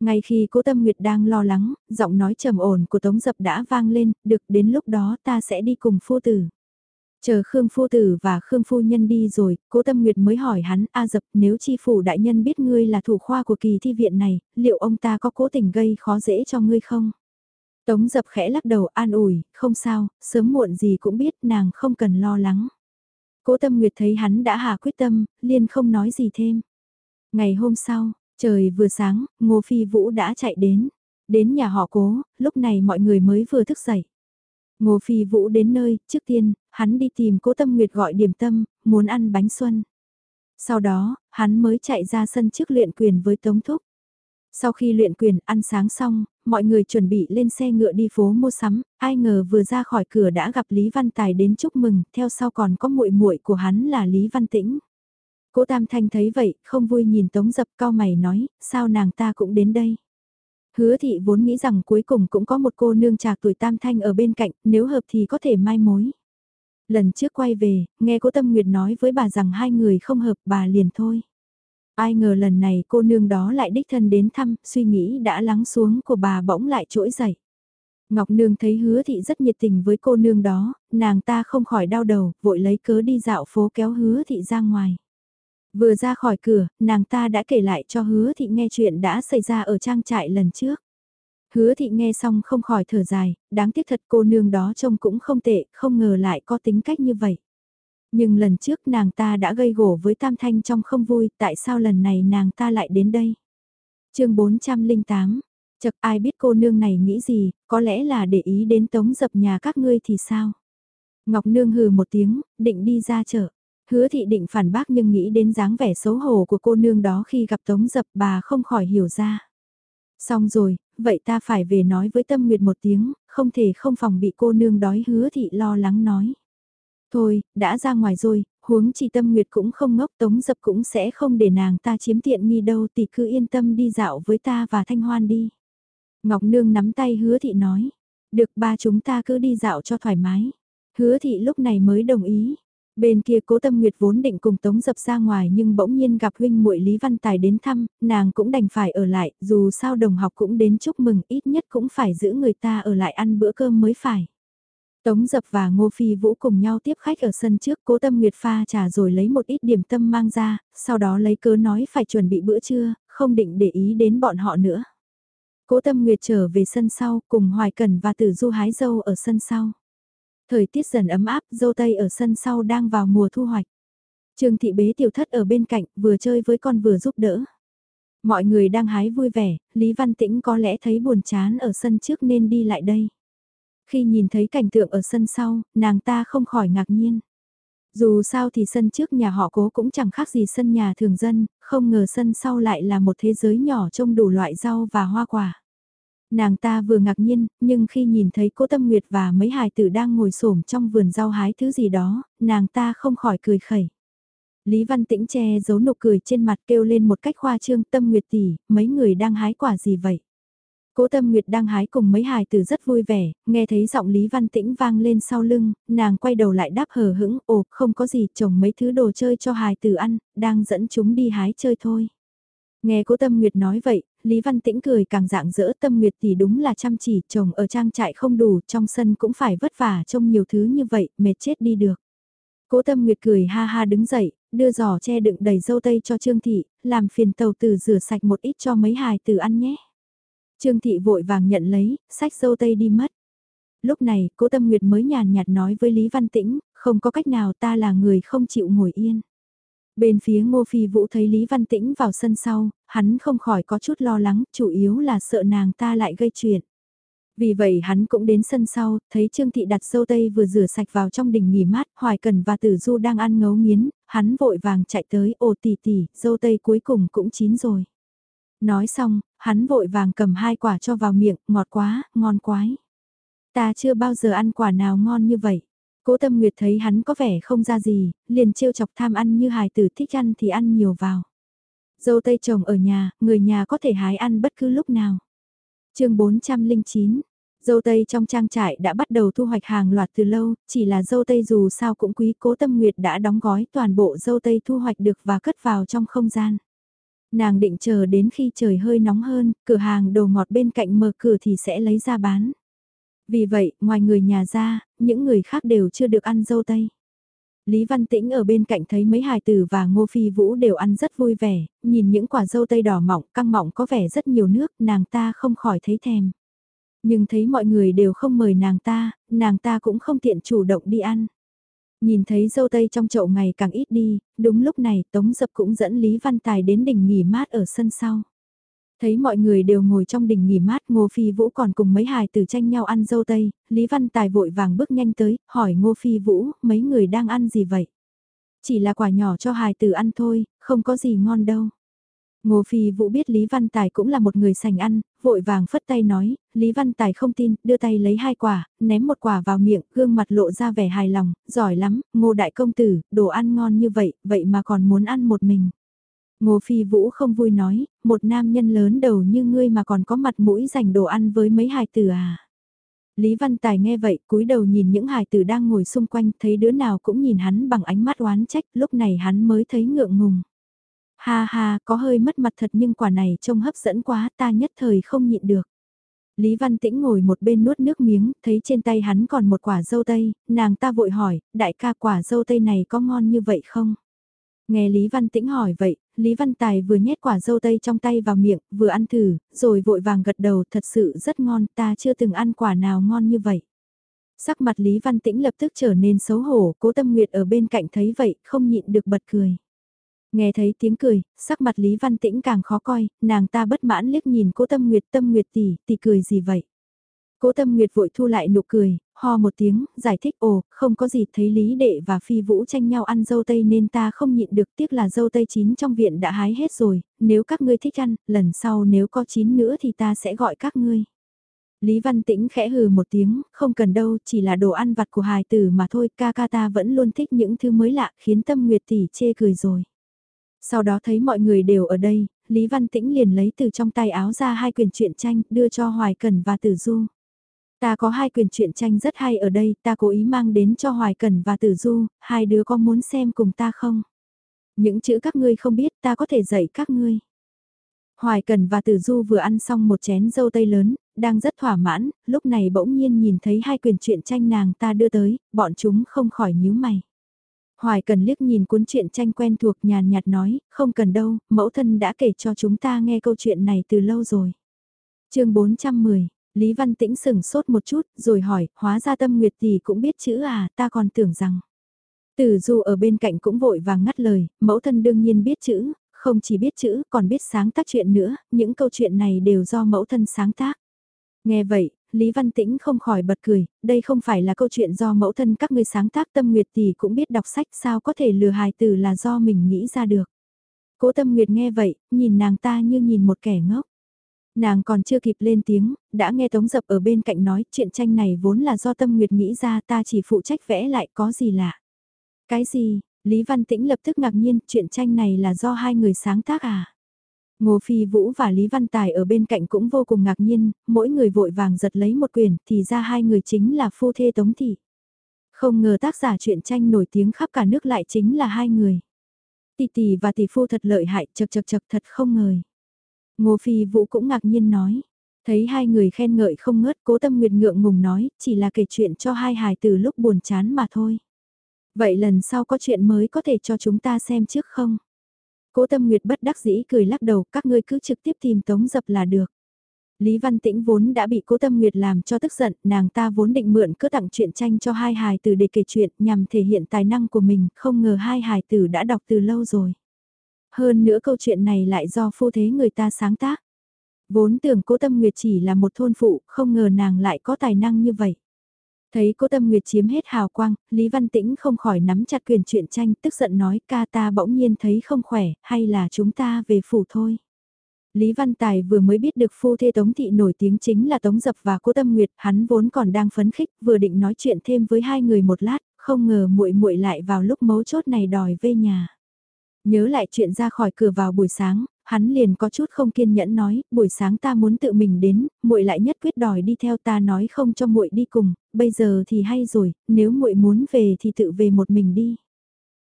Ngay khi cố Tâm Nguyệt đang lo lắng, giọng nói trầm ổn của Tống Dập đã vang lên, được đến lúc đó ta sẽ đi cùng phu tử. Chờ Khương Phu Tử và Khương Phu Nhân đi rồi, cố Tâm Nguyệt mới hỏi hắn, A Dập nếu chi phủ đại nhân biết ngươi là thủ khoa của kỳ thi viện này, liệu ông ta có cố tình gây khó dễ cho ngươi không? Tống Dập khẽ lắc đầu an ủi, không sao, sớm muộn gì cũng biết nàng không cần lo lắng. Cố Tâm Nguyệt thấy hắn đã hạ quyết tâm, liền không nói gì thêm. Ngày hôm sau, Trời vừa sáng, Ngô Phi Vũ đã chạy đến. Đến nhà họ cố, lúc này mọi người mới vừa thức dậy. Ngô Phi Vũ đến nơi, trước tiên, hắn đi tìm cố Tâm Nguyệt gọi điểm tâm, muốn ăn bánh xuân. Sau đó, hắn mới chạy ra sân trước luyện quyền với Tống Thúc. Sau khi luyện quyền ăn sáng xong, mọi người chuẩn bị lên xe ngựa đi phố mua sắm, ai ngờ vừa ra khỏi cửa đã gặp Lý Văn Tài đến chúc mừng, theo sau còn có muội muội của hắn là Lý Văn Tĩnh. Cố Tam Thanh thấy vậy, không vui nhìn Tống Dập cao mày nói, sao nàng ta cũng đến đây. Hứa thị vốn nghĩ rằng cuối cùng cũng có một cô nương trạc tuổi Tam Thanh ở bên cạnh, nếu hợp thì có thể mai mối. Lần trước quay về, nghe cố Tâm Nguyệt nói với bà rằng hai người không hợp bà liền thôi. Ai ngờ lần này cô nương đó lại đích thân đến thăm, suy nghĩ đã lắng xuống của bà bỗng lại trỗi dậy. Ngọc Nương thấy hứa thị rất nhiệt tình với cô nương đó, nàng ta không khỏi đau đầu, vội lấy cớ đi dạo phố kéo hứa thị ra ngoài. Vừa ra khỏi cửa, nàng ta đã kể lại cho hứa thị nghe chuyện đã xảy ra ở trang trại lần trước. Hứa thị nghe xong không khỏi thở dài, đáng tiếc thật cô nương đó trông cũng không tệ, không ngờ lại có tính cách như vậy. Nhưng lần trước nàng ta đã gây gổ với Tam Thanh trong không vui, tại sao lần này nàng ta lại đến đây? chương 408, chật ai biết cô nương này nghĩ gì, có lẽ là để ý đến tống dập nhà các ngươi thì sao? Ngọc Nương hừ một tiếng, định đi ra chợ. Hứa thị định phản bác nhưng nghĩ đến dáng vẻ xấu hổ của cô nương đó khi gặp Tống Dập bà không khỏi hiểu ra. Xong rồi, vậy ta phải về nói với Tâm Nguyệt một tiếng, không thể không phòng bị cô nương đói hứa thị lo lắng nói. Thôi, đã ra ngoài rồi, huống chi Tâm Nguyệt cũng không ngốc Tống Dập cũng sẽ không để nàng ta chiếm tiện nghi đâu thì cứ yên tâm đi dạo với ta và Thanh Hoan đi. Ngọc Nương nắm tay hứa thị nói, được ba chúng ta cứ đi dạo cho thoải mái. Hứa thị lúc này mới đồng ý. Bên kia cố tâm nguyệt vốn định cùng tống dập ra ngoài nhưng bỗng nhiên gặp huynh muội Lý Văn Tài đến thăm, nàng cũng đành phải ở lại, dù sao đồng học cũng đến chúc mừng ít nhất cũng phải giữ người ta ở lại ăn bữa cơm mới phải. Tống Dập và Ngô Phi Vũ cùng nhau tiếp khách ở sân trước, Cố Tâm Nguyệt pha trà rồi lấy một ít điểm tâm mang ra, sau đó lấy cớ nói phải chuẩn bị bữa trưa, không định để ý đến bọn họ nữa. Cố Tâm Nguyệt trở về sân sau, cùng Hoài Cần và Tử Du hái dâu ở sân sau. Thời tiết dần ấm áp, dâu tây ở sân sau đang vào mùa thu hoạch. Trương thị bế tiểu thất ở bên cạnh, vừa chơi với con vừa giúp đỡ. Mọi người đang hái vui vẻ, Lý Văn Tĩnh có lẽ thấy buồn chán ở sân trước nên đi lại đây. Khi nhìn thấy cảnh tượng ở sân sau, nàng ta không khỏi ngạc nhiên. Dù sao thì sân trước nhà họ cố cũng chẳng khác gì sân nhà thường dân, không ngờ sân sau lại là một thế giới nhỏ trông đủ loại rau và hoa quả. Nàng ta vừa ngạc nhiên, nhưng khi nhìn thấy cô Tâm Nguyệt và mấy hài tử đang ngồi xổm trong vườn rau hái thứ gì đó, nàng ta không khỏi cười khẩy. Lý Văn Tĩnh che giấu nụ cười trên mặt kêu lên một cách khoa trương Tâm Nguyệt tỷ, mấy người đang hái quả gì vậy? Cố Tâm Nguyệt đang hái cùng mấy hài tử rất vui vẻ, nghe thấy giọng Lý Văn Tĩnh vang lên sau lưng, nàng quay đầu lại đáp hờ hững, ồ, không có gì, trồng mấy thứ đồ chơi cho hài tử ăn, đang dẫn chúng đi hái chơi thôi. Nghe cố Tâm Nguyệt nói vậy, Lý Văn Tĩnh cười càng dạng dỡ Tâm Nguyệt thì đúng là chăm chỉ, chồng ở trang trại không đủ, trong sân cũng phải vất vả trông nhiều thứ như vậy, mệt chết đi được. Cố Tâm Nguyệt cười ha ha đứng dậy, đưa giỏ che đựng đầy dâu tây cho Trương Thị, làm phiền tàu từ rửa sạch một ít cho mấy hài từ ăn nhé. Trương Thị vội vàng nhận lấy, sách dâu tây đi mất. Lúc này, cố Tâm Nguyệt mới nhàn nhạt nói với Lý Văn Tĩnh, không có cách nào ta là người không chịu ngồi yên. Bên phía Ngô Phi Vũ thấy Lý Văn Tĩnh vào sân sau, hắn không khỏi có chút lo lắng, chủ yếu là sợ nàng ta lại gây chuyện. Vì vậy hắn cũng đến sân sau, thấy Trương Thị đặt dâu tây vừa rửa sạch vào trong đình nghỉ mát, Hoài Cần và Tử Du đang ăn ngấu nghiến, hắn vội vàng chạy tới, ồ tỷ tỷ, dâu tây cuối cùng cũng chín rồi. Nói xong, hắn vội vàng cầm hai quả cho vào miệng, ngọt quá, ngon quái. Ta chưa bao giờ ăn quả nào ngon như vậy. Cố Tâm Nguyệt thấy hắn có vẻ không ra gì, liền trêu chọc tham ăn như hài tử thích ăn thì ăn nhiều vào. Dâu tây trồng ở nhà, người nhà có thể hái ăn bất cứ lúc nào. chương 409, dâu tây trong trang trại đã bắt đầu thu hoạch hàng loạt từ lâu, chỉ là dâu tây dù sao cũng quý cố tâm nguyệt đã đóng gói toàn bộ dâu tây thu hoạch được và cất vào trong không gian. Nàng định chờ đến khi trời hơi nóng hơn, cửa hàng đồ ngọt bên cạnh mở cửa thì sẽ lấy ra bán. Vì vậy, ngoài người nhà ra, những người khác đều chưa được ăn dâu tây. Lý Văn Tĩnh ở bên cạnh thấy mấy hài tử và Ngô Phi Vũ đều ăn rất vui vẻ, nhìn những quả dâu tây đỏ mọng, căng mọng có vẻ rất nhiều nước, nàng ta không khỏi thấy thèm. Nhưng thấy mọi người đều không mời nàng ta, nàng ta cũng không tiện chủ động đi ăn. Nhìn thấy dâu tây trong chậu ngày càng ít đi, đúng lúc này Tống Dập cũng dẫn Lý Văn Tài đến đỉnh nghỉ mát ở sân sau. Thấy mọi người đều ngồi trong đỉnh nghỉ mát Ngô Phi Vũ còn cùng mấy hài tử tranh nhau ăn dâu tây, Lý Văn Tài vội vàng bước nhanh tới, hỏi Ngô Phi Vũ, mấy người đang ăn gì vậy? Chỉ là quả nhỏ cho hài tử ăn thôi, không có gì ngon đâu. Ngô Phi Vũ biết Lý Văn Tài cũng là một người sành ăn, vội vàng phất tay nói, Lý Văn Tài không tin, đưa tay lấy hai quả, ném một quả vào miệng, gương mặt lộ ra vẻ hài lòng, giỏi lắm, ngô đại công tử, đồ ăn ngon như vậy, vậy mà còn muốn ăn một mình. Ngô Phi Vũ không vui nói, một nam nhân lớn đầu như ngươi mà còn có mặt mũi dành đồ ăn với mấy hài tử à. Lý Văn Tài nghe vậy, cúi đầu nhìn những hài tử đang ngồi xung quanh, thấy đứa nào cũng nhìn hắn bằng ánh mắt oán trách, lúc này hắn mới thấy ngượng ngùng. Ha ha, có hơi mất mặt thật nhưng quả này trông hấp dẫn quá ta nhất thời không nhịn được. Lý Văn Tĩnh ngồi một bên nuốt nước miếng, thấy trên tay hắn còn một quả dâu tây, nàng ta vội hỏi, đại ca quả dâu tây này có ngon như vậy không? Nghe Lý Văn Tĩnh hỏi vậy, Lý Văn Tài vừa nhét quả dâu tây trong tay vào miệng, vừa ăn thử, rồi vội vàng gật đầu thật sự rất ngon, ta chưa từng ăn quả nào ngon như vậy. Sắc mặt Lý Văn Tĩnh lập tức trở nên xấu hổ, cố tâm nguyệt ở bên cạnh thấy vậy, không nhịn được bật cười. Nghe thấy tiếng cười, sắc mặt Lý Văn Tĩnh càng khó coi, nàng ta bất mãn liếc nhìn cố tâm nguyệt tâm nguyệt tỷ, tỷ cười gì vậy? Cố tâm nguyệt vội thu lại nụ cười, ho một tiếng, giải thích ồ, không có gì thấy Lý Đệ và Phi Vũ tranh nhau ăn dâu tây nên ta không nhịn được tiếc là dâu tây chín trong viện đã hái hết rồi, nếu các ngươi thích ăn, lần sau nếu có chín nữa thì ta sẽ gọi các ngươi. Lý Văn Tĩnh khẽ hừ một tiếng, không cần đâu, chỉ là đồ ăn vặt của hài tử mà thôi, ca ca ta vẫn luôn thích những thứ mới lạ, khiến tâm nguyệt tỷ chê cười rồi. Sau đó thấy mọi người đều ở đây, Lý Văn Tĩnh liền lấy từ trong tay áo ra hai quyển truyện tranh, đưa cho Hoài Cần và Tử Du. Ta có hai quyển truyện tranh rất hay ở đây, ta cố ý mang đến cho Hoài Cần và Tử Du, hai đứa có muốn xem cùng ta không? Những chữ các ngươi không biết ta có thể dạy các ngươi. Hoài Cần và Tử Du vừa ăn xong một chén dâu tây lớn, đang rất thỏa mãn, lúc này bỗng nhiên nhìn thấy hai quyển truyện tranh nàng ta đưa tới, bọn chúng không khỏi nhíu mày. Hoài Cần liếc nhìn cuốn truyện tranh quen thuộc nhàn nhạt nói, không cần đâu, mẫu thân đã kể cho chúng ta nghe câu chuyện này từ lâu rồi. chương 410, Lý Văn Tĩnh sừng sốt một chút, rồi hỏi, hóa ra tâm nguyệt tỷ cũng biết chữ à, ta còn tưởng rằng. Tử Du ở bên cạnh cũng vội vàng ngắt lời, mẫu thân đương nhiên biết chữ, không chỉ biết chữ, còn biết sáng tác chuyện nữa, những câu chuyện này đều do mẫu thân sáng tác. Nghe vậy, Lý Văn Tĩnh không khỏi bật cười, đây không phải là câu chuyện do mẫu thân các ngươi sáng tác tâm nguyệt tỷ cũng biết đọc sách sao có thể lừa hài tử là do mình nghĩ ra được. Cố tâm nguyệt nghe vậy, nhìn nàng ta như nhìn một kẻ ngốc. Nàng còn chưa kịp lên tiếng, đã nghe Tống Dập ở bên cạnh nói chuyện tranh này vốn là do Tâm Nguyệt nghĩ ra ta chỉ phụ trách vẽ lại có gì lạ. Cái gì, Lý Văn Tĩnh lập tức ngạc nhiên, chuyện tranh này là do hai người sáng tác à? Ngô Phi Vũ và Lý Văn Tài ở bên cạnh cũng vô cùng ngạc nhiên, mỗi người vội vàng giật lấy một quyển thì ra hai người chính là phu thê Tống Thị. Không ngờ tác giả truyện tranh nổi tiếng khắp cả nước lại chính là hai người. Tỷ tỷ và tỷ phu thật lợi hại, chật chật chật thật không ngờ. Ngô Phi Vũ cũng ngạc nhiên nói. Thấy hai người khen ngợi không ngớt cố tâm nguyệt ngượng ngùng nói, chỉ là kể chuyện cho hai hài từ lúc buồn chán mà thôi. Vậy lần sau có chuyện mới có thể cho chúng ta xem trước không? Cố tâm nguyệt bất đắc dĩ cười lắc đầu, các ngươi cứ trực tiếp tìm tống dập là được. Lý Văn Tĩnh vốn đã bị cố tâm nguyệt làm cho tức giận, nàng ta vốn định mượn cứ tặng chuyện tranh cho hai hài tử để kể chuyện nhằm thể hiện tài năng của mình, không ngờ hai hài tử đã đọc từ lâu rồi. Hơn nữa câu chuyện này lại do phu thế người ta sáng tác. Vốn tưởng cố tâm nguyệt chỉ là một thôn phụ, không ngờ nàng lại có tài năng như vậy. Thấy cố tâm nguyệt chiếm hết hào quang, Lý Văn Tĩnh không khỏi nắm chặt quyền truyện tranh tức giận nói ca ta bỗng nhiên thấy không khỏe, hay là chúng ta về phủ thôi. Lý Văn Tài vừa mới biết được phu thê Tống Thị nổi tiếng chính là Tống Dập và Cố Tâm Nguyệt, hắn vốn còn đang phấn khích, vừa định nói chuyện thêm với hai người một lát, không ngờ muội muội lại vào lúc mấu chốt này đòi về nhà. Nhớ lại chuyện ra khỏi cửa vào buổi sáng, hắn liền có chút không kiên nhẫn nói, buổi sáng ta muốn tự mình đến, muội lại nhất quyết đòi đi theo ta nói không cho muội đi cùng, bây giờ thì hay rồi, nếu muội muốn về thì tự về một mình đi.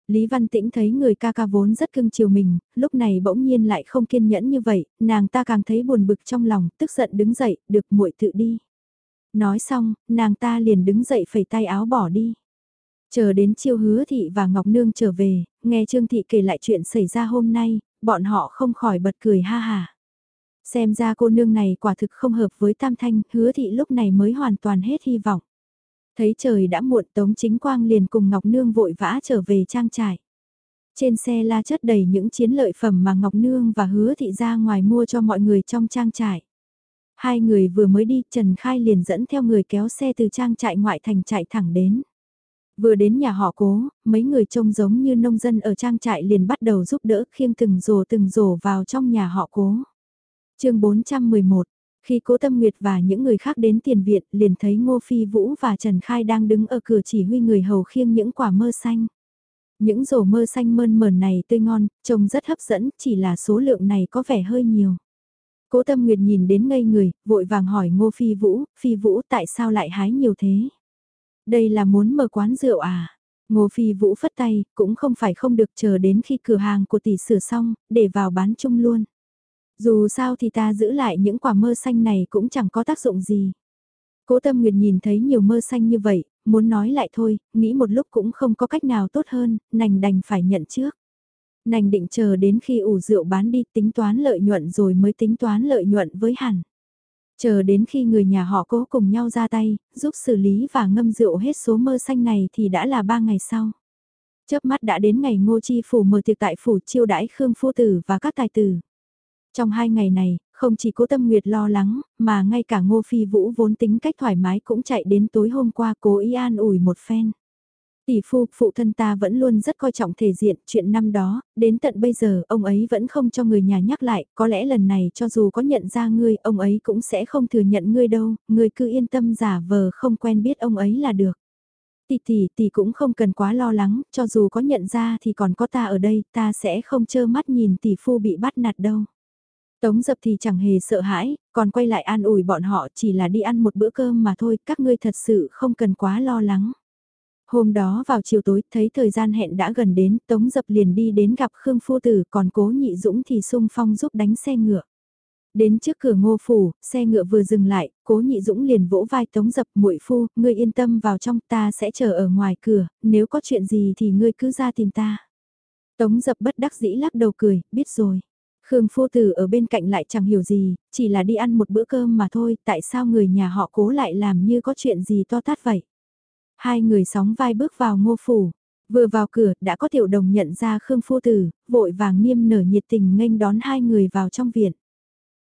Lý Văn Tĩnh thấy người ca ca vốn rất cưng chiều mình, lúc này bỗng nhiên lại không kiên nhẫn như vậy, nàng ta càng thấy buồn bực trong lòng, tức giận đứng dậy, được muội tự đi. Nói xong, nàng ta liền đứng dậy phẩy tay áo bỏ đi. Chờ đến chiêu hứa thị và Ngọc Nương trở về, nghe Trương Thị kể lại chuyện xảy ra hôm nay, bọn họ không khỏi bật cười ha hà. Xem ra cô nương này quả thực không hợp với Tam Thanh, hứa thị lúc này mới hoàn toàn hết hy vọng. Thấy trời đã muộn Tống Chính Quang liền cùng Ngọc Nương vội vã trở về trang trại. Trên xe la chất đầy những chiến lợi phẩm mà Ngọc Nương và hứa thị ra ngoài mua cho mọi người trong trang trại. Hai người vừa mới đi Trần Khai liền dẫn theo người kéo xe từ trang trại ngoại thành chạy thẳng đến. Vừa đến nhà họ cố, mấy người trông giống như nông dân ở trang trại liền bắt đầu giúp đỡ khiêng từng rổ từng rổ vào trong nhà họ cố. chương 411, khi cố tâm nguyệt và những người khác đến tiền viện liền thấy Ngô Phi Vũ và Trần Khai đang đứng ở cửa chỉ huy người hầu khiêng những quả mơ xanh. Những rổ mơ xanh mơn mờn này tươi ngon, trông rất hấp dẫn, chỉ là số lượng này có vẻ hơi nhiều. Cố Tâm Nguyệt nhìn đến ngây người, vội vàng hỏi Ngô Phi Vũ, Phi Vũ tại sao lại hái nhiều thế? Đây là muốn mở quán rượu à? Ngô Phi Vũ phất tay, cũng không phải không được chờ đến khi cửa hàng của tỷ sửa xong, để vào bán chung luôn. Dù sao thì ta giữ lại những quả mơ xanh này cũng chẳng có tác dụng gì. Cố Tâm Nguyệt nhìn thấy nhiều mơ xanh như vậy, muốn nói lại thôi, nghĩ một lúc cũng không có cách nào tốt hơn, nành đành phải nhận trước. Nành định chờ đến khi ủ rượu bán đi tính toán lợi nhuận rồi mới tính toán lợi nhuận với hẳn. Chờ đến khi người nhà họ cố cùng nhau ra tay, giúp xử lý và ngâm rượu hết số mơ xanh này thì đã là ba ngày sau. Chớp mắt đã đến ngày ngô chi phủ mở tiệc tại phủ chiêu đãi Khương Phu Tử và các tài tử. Trong hai ngày này, không chỉ cố tâm nguyệt lo lắng, mà ngay cả ngô phi vũ vốn tính cách thoải mái cũng chạy đến tối hôm qua cố ý an ủi một phen. Tỷ phu, phụ thân ta vẫn luôn rất coi trọng thể diện, chuyện năm đó, đến tận bây giờ ông ấy vẫn không cho người nhà nhắc lại, có lẽ lần này cho dù có nhận ra ngươi, ông ấy cũng sẽ không thừa nhận ngươi đâu, ngươi cứ yên tâm giả vờ không quen biết ông ấy là được. Tỷ tỷ, tỷ cũng không cần quá lo lắng, cho dù có nhận ra thì còn có ta ở đây, ta sẽ không chơ mắt nhìn tỷ phu bị bắt nạt đâu. Tống dập thì chẳng hề sợ hãi, còn quay lại an ủi bọn họ chỉ là đi ăn một bữa cơm mà thôi, các ngươi thật sự không cần quá lo lắng. Hôm đó vào chiều tối, thấy thời gian hẹn đã gần đến, Tống Dập liền đi đến gặp Khương Phu Tử, còn Cố Nhị Dũng thì sung phong giúp đánh xe ngựa. Đến trước cửa ngô phủ, xe ngựa vừa dừng lại, Cố Nhị Dũng liền vỗ vai Tống Dập muội phu, ngươi yên tâm vào trong ta sẽ chờ ở ngoài cửa, nếu có chuyện gì thì ngươi cứ ra tìm ta. Tống Dập bất đắc dĩ lắc đầu cười, biết rồi. Khương Phu Tử ở bên cạnh lại chẳng hiểu gì, chỉ là đi ăn một bữa cơm mà thôi, tại sao người nhà họ cố lại làm như có chuyện gì to tát vậy? Hai người sóng vai bước vào ngô phủ. Vừa vào cửa, đã có tiểu đồng nhận ra Khương Phu Tử, vội vàng niêm nở nhiệt tình nghênh đón hai người vào trong viện.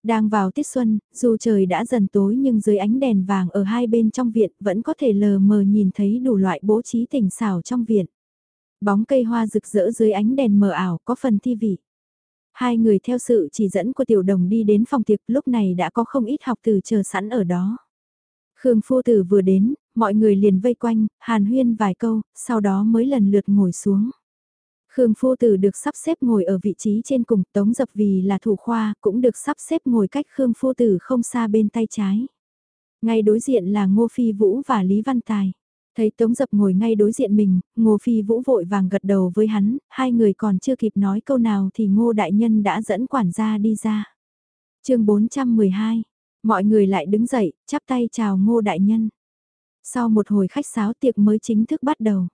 Đang vào tiết xuân, dù trời đã dần tối nhưng dưới ánh đèn vàng ở hai bên trong viện vẫn có thể lờ mờ nhìn thấy đủ loại bố trí tỉnh xảo trong viện. Bóng cây hoa rực rỡ dưới ánh đèn mờ ảo có phần thi vị. Hai người theo sự chỉ dẫn của tiểu đồng đi đến phòng tiệc lúc này đã có không ít học từ chờ sẵn ở đó. Khương phu tử vừa đến, mọi người liền vây quanh, hàn huyên vài câu, sau đó mới lần lượt ngồi xuống. Khương phu tử được sắp xếp ngồi ở vị trí trên cùng, tống dập vì là thủ khoa, cũng được sắp xếp ngồi cách Khương phu tử không xa bên tay trái. Ngay đối diện là Ngô Phi Vũ và Lý Văn Tài. Thấy Tống Dập ngồi ngay đối diện mình, Ngô Phi Vũ vội vàng gật đầu với hắn, hai người còn chưa kịp nói câu nào thì Ngô Đại Nhân đã dẫn quản gia đi ra. chương 412, mọi người lại đứng dậy, chắp tay chào Ngô Đại Nhân. Sau một hồi khách sáo tiệc mới chính thức bắt đầu.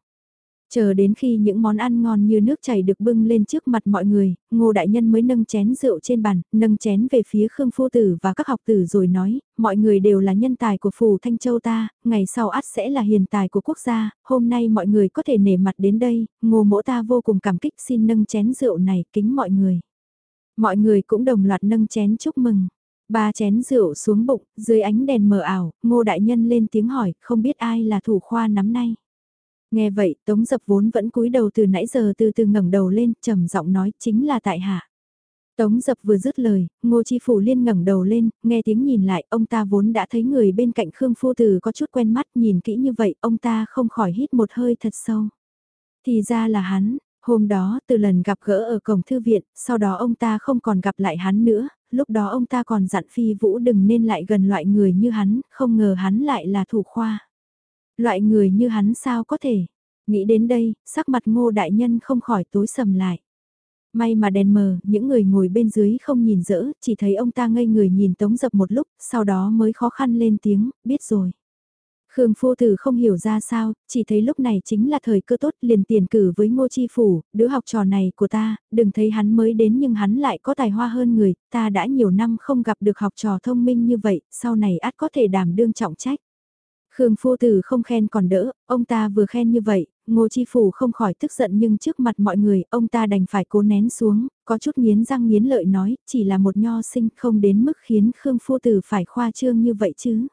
Chờ đến khi những món ăn ngon như nước chảy được bưng lên trước mặt mọi người, ngô đại nhân mới nâng chén rượu trên bàn, nâng chén về phía Khương Phu Tử và các học tử rồi nói, mọi người đều là nhân tài của Phù Thanh Châu ta, ngày sau ắt sẽ là hiền tài của quốc gia, hôm nay mọi người có thể nể mặt đến đây, ngô mỗ ta vô cùng cảm kích xin nâng chén rượu này kính mọi người. Mọi người cũng đồng loạt nâng chén chúc mừng. Ba chén rượu xuống bụng, dưới ánh đèn mờ ảo, ngô đại nhân lên tiếng hỏi, không biết ai là thủ khoa nắm nay. Nghe vậy, Tống Dập vốn vẫn cúi đầu từ nãy giờ từ từ ngẩng đầu lên, trầm giọng nói, chính là tại hạ. Tống Dập vừa dứt lời, Ngô Chi Phủ Liên ngẩng đầu lên, nghe tiếng nhìn lại, ông ta vốn đã thấy người bên cạnh Khương Phu Tử có chút quen mắt, nhìn kỹ như vậy, ông ta không khỏi hít một hơi thật sâu. Thì ra là hắn, hôm đó từ lần gặp gỡ ở cổng thư viện, sau đó ông ta không còn gặp lại hắn nữa, lúc đó ông ta còn dặn Phi Vũ đừng nên lại gần loại người như hắn, không ngờ hắn lại là thủ khoa. Loại người như hắn sao có thể? Nghĩ đến đây, sắc mặt ngô đại nhân không khỏi tối sầm lại. May mà đèn mờ, những người ngồi bên dưới không nhìn rỡ, chỉ thấy ông ta ngây người nhìn tống dập một lúc, sau đó mới khó khăn lên tiếng, biết rồi. Khương Phu Tử không hiểu ra sao, chỉ thấy lúc này chính là thời cơ tốt liền tiền cử với Ngô Chi Phủ, đứa học trò này của ta, đừng thấy hắn mới đến nhưng hắn lại có tài hoa hơn người, ta đã nhiều năm không gặp được học trò thông minh như vậy, sau này át có thể đảm đương trọng trách. Khương Phu Tử không khen còn đỡ, ông ta vừa khen như vậy, Ngô Chi Phủ không khỏi tức giận nhưng trước mặt mọi người, ông ta đành phải cố nén xuống, có chút nghiến răng nghiến lợi nói, chỉ là một nho sinh không đến mức khiến Khương Phu Tử phải khoa trương như vậy chứ.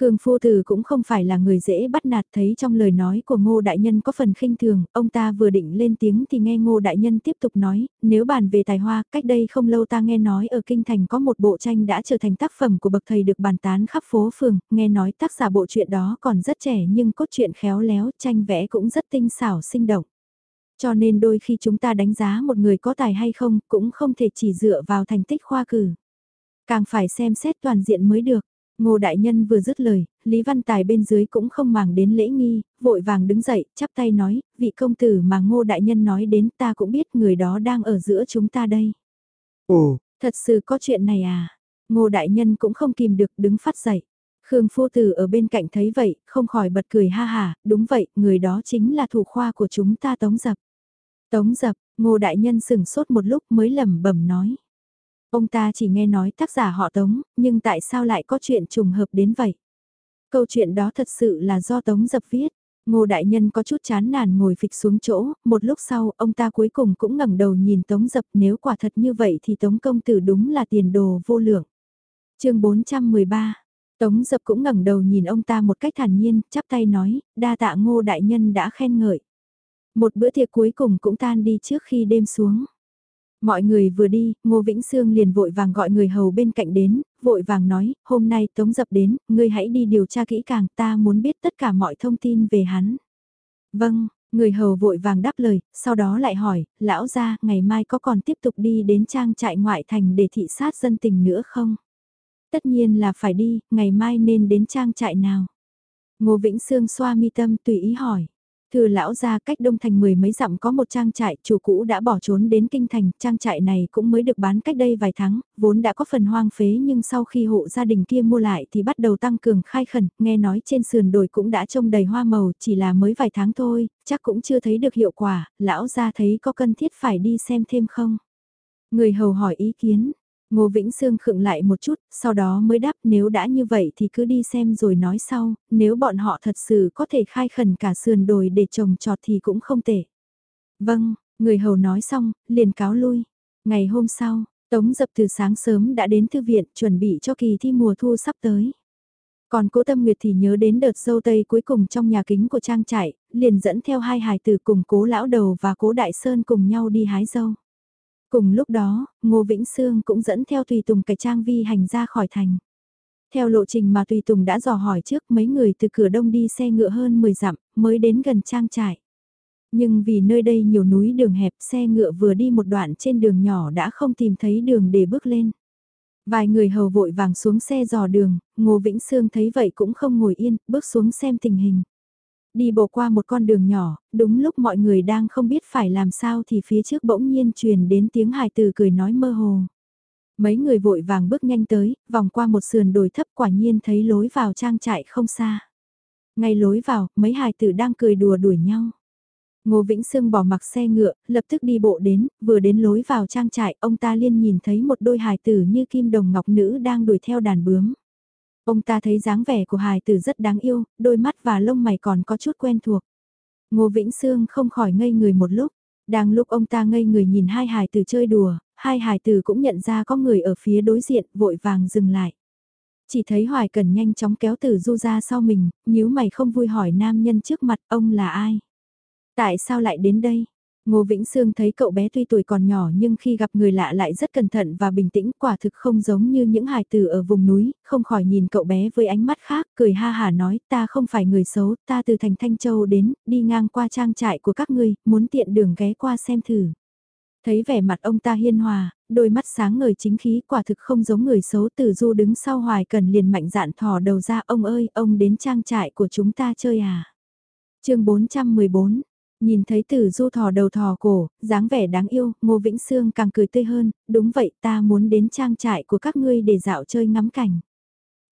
Khương Phu Tử cũng không phải là người dễ bắt nạt thấy trong lời nói của Ngô Đại Nhân có phần khinh thường, ông ta vừa định lên tiếng thì nghe Ngô Đại Nhân tiếp tục nói, nếu bàn về tài hoa, cách đây không lâu ta nghe nói ở Kinh Thành có một bộ tranh đã trở thành tác phẩm của bậc thầy được bàn tán khắp phố phường, nghe nói tác giả bộ truyện đó còn rất trẻ nhưng cốt truyện khéo léo, tranh vẽ cũng rất tinh xảo sinh động. Cho nên đôi khi chúng ta đánh giá một người có tài hay không cũng không thể chỉ dựa vào thành tích khoa cử. Càng phải xem xét toàn diện mới được. Ngô Đại Nhân vừa dứt lời, Lý Văn Tài bên dưới cũng không màng đến lễ nghi, vội vàng đứng dậy, chắp tay nói, vị công tử mà Ngô Đại Nhân nói đến ta cũng biết người đó đang ở giữa chúng ta đây. Ồ, thật sự có chuyện này à? Ngô Đại Nhân cũng không kìm được đứng phát dậy. Khương Phu Tử ở bên cạnh thấy vậy, không khỏi bật cười ha hà, đúng vậy, người đó chính là thủ khoa của chúng ta Tống Dập. Tống Dập, Ngô Đại Nhân sừng sốt một lúc mới lẩm bẩm nói. Ông ta chỉ nghe nói tác giả họ Tống, nhưng tại sao lại có chuyện trùng hợp đến vậy? Câu chuyện đó thật sự là do Tống dập viết. Ngô Đại Nhân có chút chán nản ngồi phịch xuống chỗ, một lúc sau ông ta cuối cùng cũng ngẩng đầu nhìn Tống dập nếu quả thật như vậy thì Tống công tử đúng là tiền đồ vô lượng. chương 413 Tống dập cũng ngẩng đầu nhìn ông ta một cách thản nhiên, chắp tay nói, đa tạ Ngô Đại Nhân đã khen ngợi. Một bữa tiệc cuối cùng cũng tan đi trước khi đêm xuống. Mọi người vừa đi, Ngô Vĩnh Sương liền vội vàng gọi người hầu bên cạnh đến, vội vàng nói, hôm nay Tống Dập đến, ngươi hãy đi điều tra kỹ càng, ta muốn biết tất cả mọi thông tin về hắn. Vâng, người hầu vội vàng đáp lời, sau đó lại hỏi, lão gia, ngày mai có còn tiếp tục đi đến trang trại ngoại thành để thị sát dân tình nữa không? Tất nhiên là phải đi, ngày mai nên đến trang trại nào? Ngô Vĩnh Sương xoa mi tâm tùy ý hỏi. Thừa lão ra cách đông thành mười mấy dặm có một trang trại, chủ cũ đã bỏ trốn đến kinh thành, trang trại này cũng mới được bán cách đây vài tháng, vốn đã có phần hoang phế nhưng sau khi hộ gia đình kia mua lại thì bắt đầu tăng cường khai khẩn, nghe nói trên sườn đồi cũng đã trông đầy hoa màu, chỉ là mới vài tháng thôi, chắc cũng chưa thấy được hiệu quả, lão ra thấy có cần thiết phải đi xem thêm không? Người hầu hỏi ý kiến, Ngô Vĩnh Sương khựng lại một chút, sau đó mới đáp nếu đã như vậy thì cứ đi xem rồi nói sau, nếu bọn họ thật sự có thể khai khẩn cả sườn đồi để trồng trọt thì cũng không tệ. Vâng, người hầu nói xong, liền cáo lui. Ngày hôm sau, Tống Dập từ sáng sớm đã đến thư viện chuẩn bị cho kỳ thi mùa thu sắp tới. Còn cố Tâm Nguyệt thì nhớ đến đợt dâu tây cuối cùng trong nhà kính của trang trại, liền dẫn theo hai hài tử cùng cố lão đầu và cố đại sơn cùng nhau đi hái dâu. Cùng lúc đó, Ngô Vĩnh Sương cũng dẫn theo Tùy Tùng cải trang vi hành ra khỏi thành. Theo lộ trình mà Tùy Tùng đã dò hỏi trước mấy người từ cửa đông đi xe ngựa hơn 10 dặm mới đến gần trang trại. Nhưng vì nơi đây nhiều núi đường hẹp xe ngựa vừa đi một đoạn trên đường nhỏ đã không tìm thấy đường để bước lên. Vài người hầu vội vàng xuống xe dò đường, Ngô Vĩnh Sương thấy vậy cũng không ngồi yên, bước xuống xem tình hình. Đi bộ qua một con đường nhỏ, đúng lúc mọi người đang không biết phải làm sao thì phía trước bỗng nhiên truyền đến tiếng hài từ cười nói mơ hồ. Mấy người vội vàng bước nhanh tới, vòng qua một sườn đồi thấp quả nhiên thấy lối vào trang trại không xa. Ngay lối vào, mấy hài tử đang cười đùa đuổi nhau. Ngô Vĩnh Sương bỏ mặc xe ngựa, lập tức đi bộ đến, vừa đến lối vào trang trại, ông ta liên nhìn thấy một đôi hài tử như kim đồng ngọc nữ đang đuổi theo đàn bướm. Ông ta thấy dáng vẻ của hài tử rất đáng yêu, đôi mắt và lông mày còn có chút quen thuộc. Ngô Vĩnh Sương không khỏi ngây người một lúc. Đang lúc ông ta ngây người nhìn hai hài tử chơi đùa, hai hài tử cũng nhận ra có người ở phía đối diện, vội vàng dừng lại. Chỉ thấy Hoài Cần nhanh chóng kéo Tử Du ra sau mình, nhíu mày không vui hỏi nam nhân trước mặt ông là ai? Tại sao lại đến đây? Ngô Vĩnh Sương thấy cậu bé tuy tuổi còn nhỏ nhưng khi gặp người lạ lại rất cẩn thận và bình tĩnh quả thực không giống như những hài tử ở vùng núi, không khỏi nhìn cậu bé với ánh mắt khác, cười ha hà nói ta không phải người xấu, ta từ thành Thanh Châu đến, đi ngang qua trang trại của các ngươi, muốn tiện đường ghé qua xem thử. Thấy vẻ mặt ông ta hiên hòa, đôi mắt sáng ngời chính khí quả thực không giống người xấu tử du đứng sau hoài cần liền mạnh dạn thò đầu ra ông ơi ông đến trang trại của chúng ta chơi à. chương 414 Nhìn thấy tử du thò đầu thò cổ, dáng vẻ đáng yêu, Ngô Vĩnh Sương càng cười tươi hơn, đúng vậy ta muốn đến trang trại của các ngươi để dạo chơi ngắm cảnh.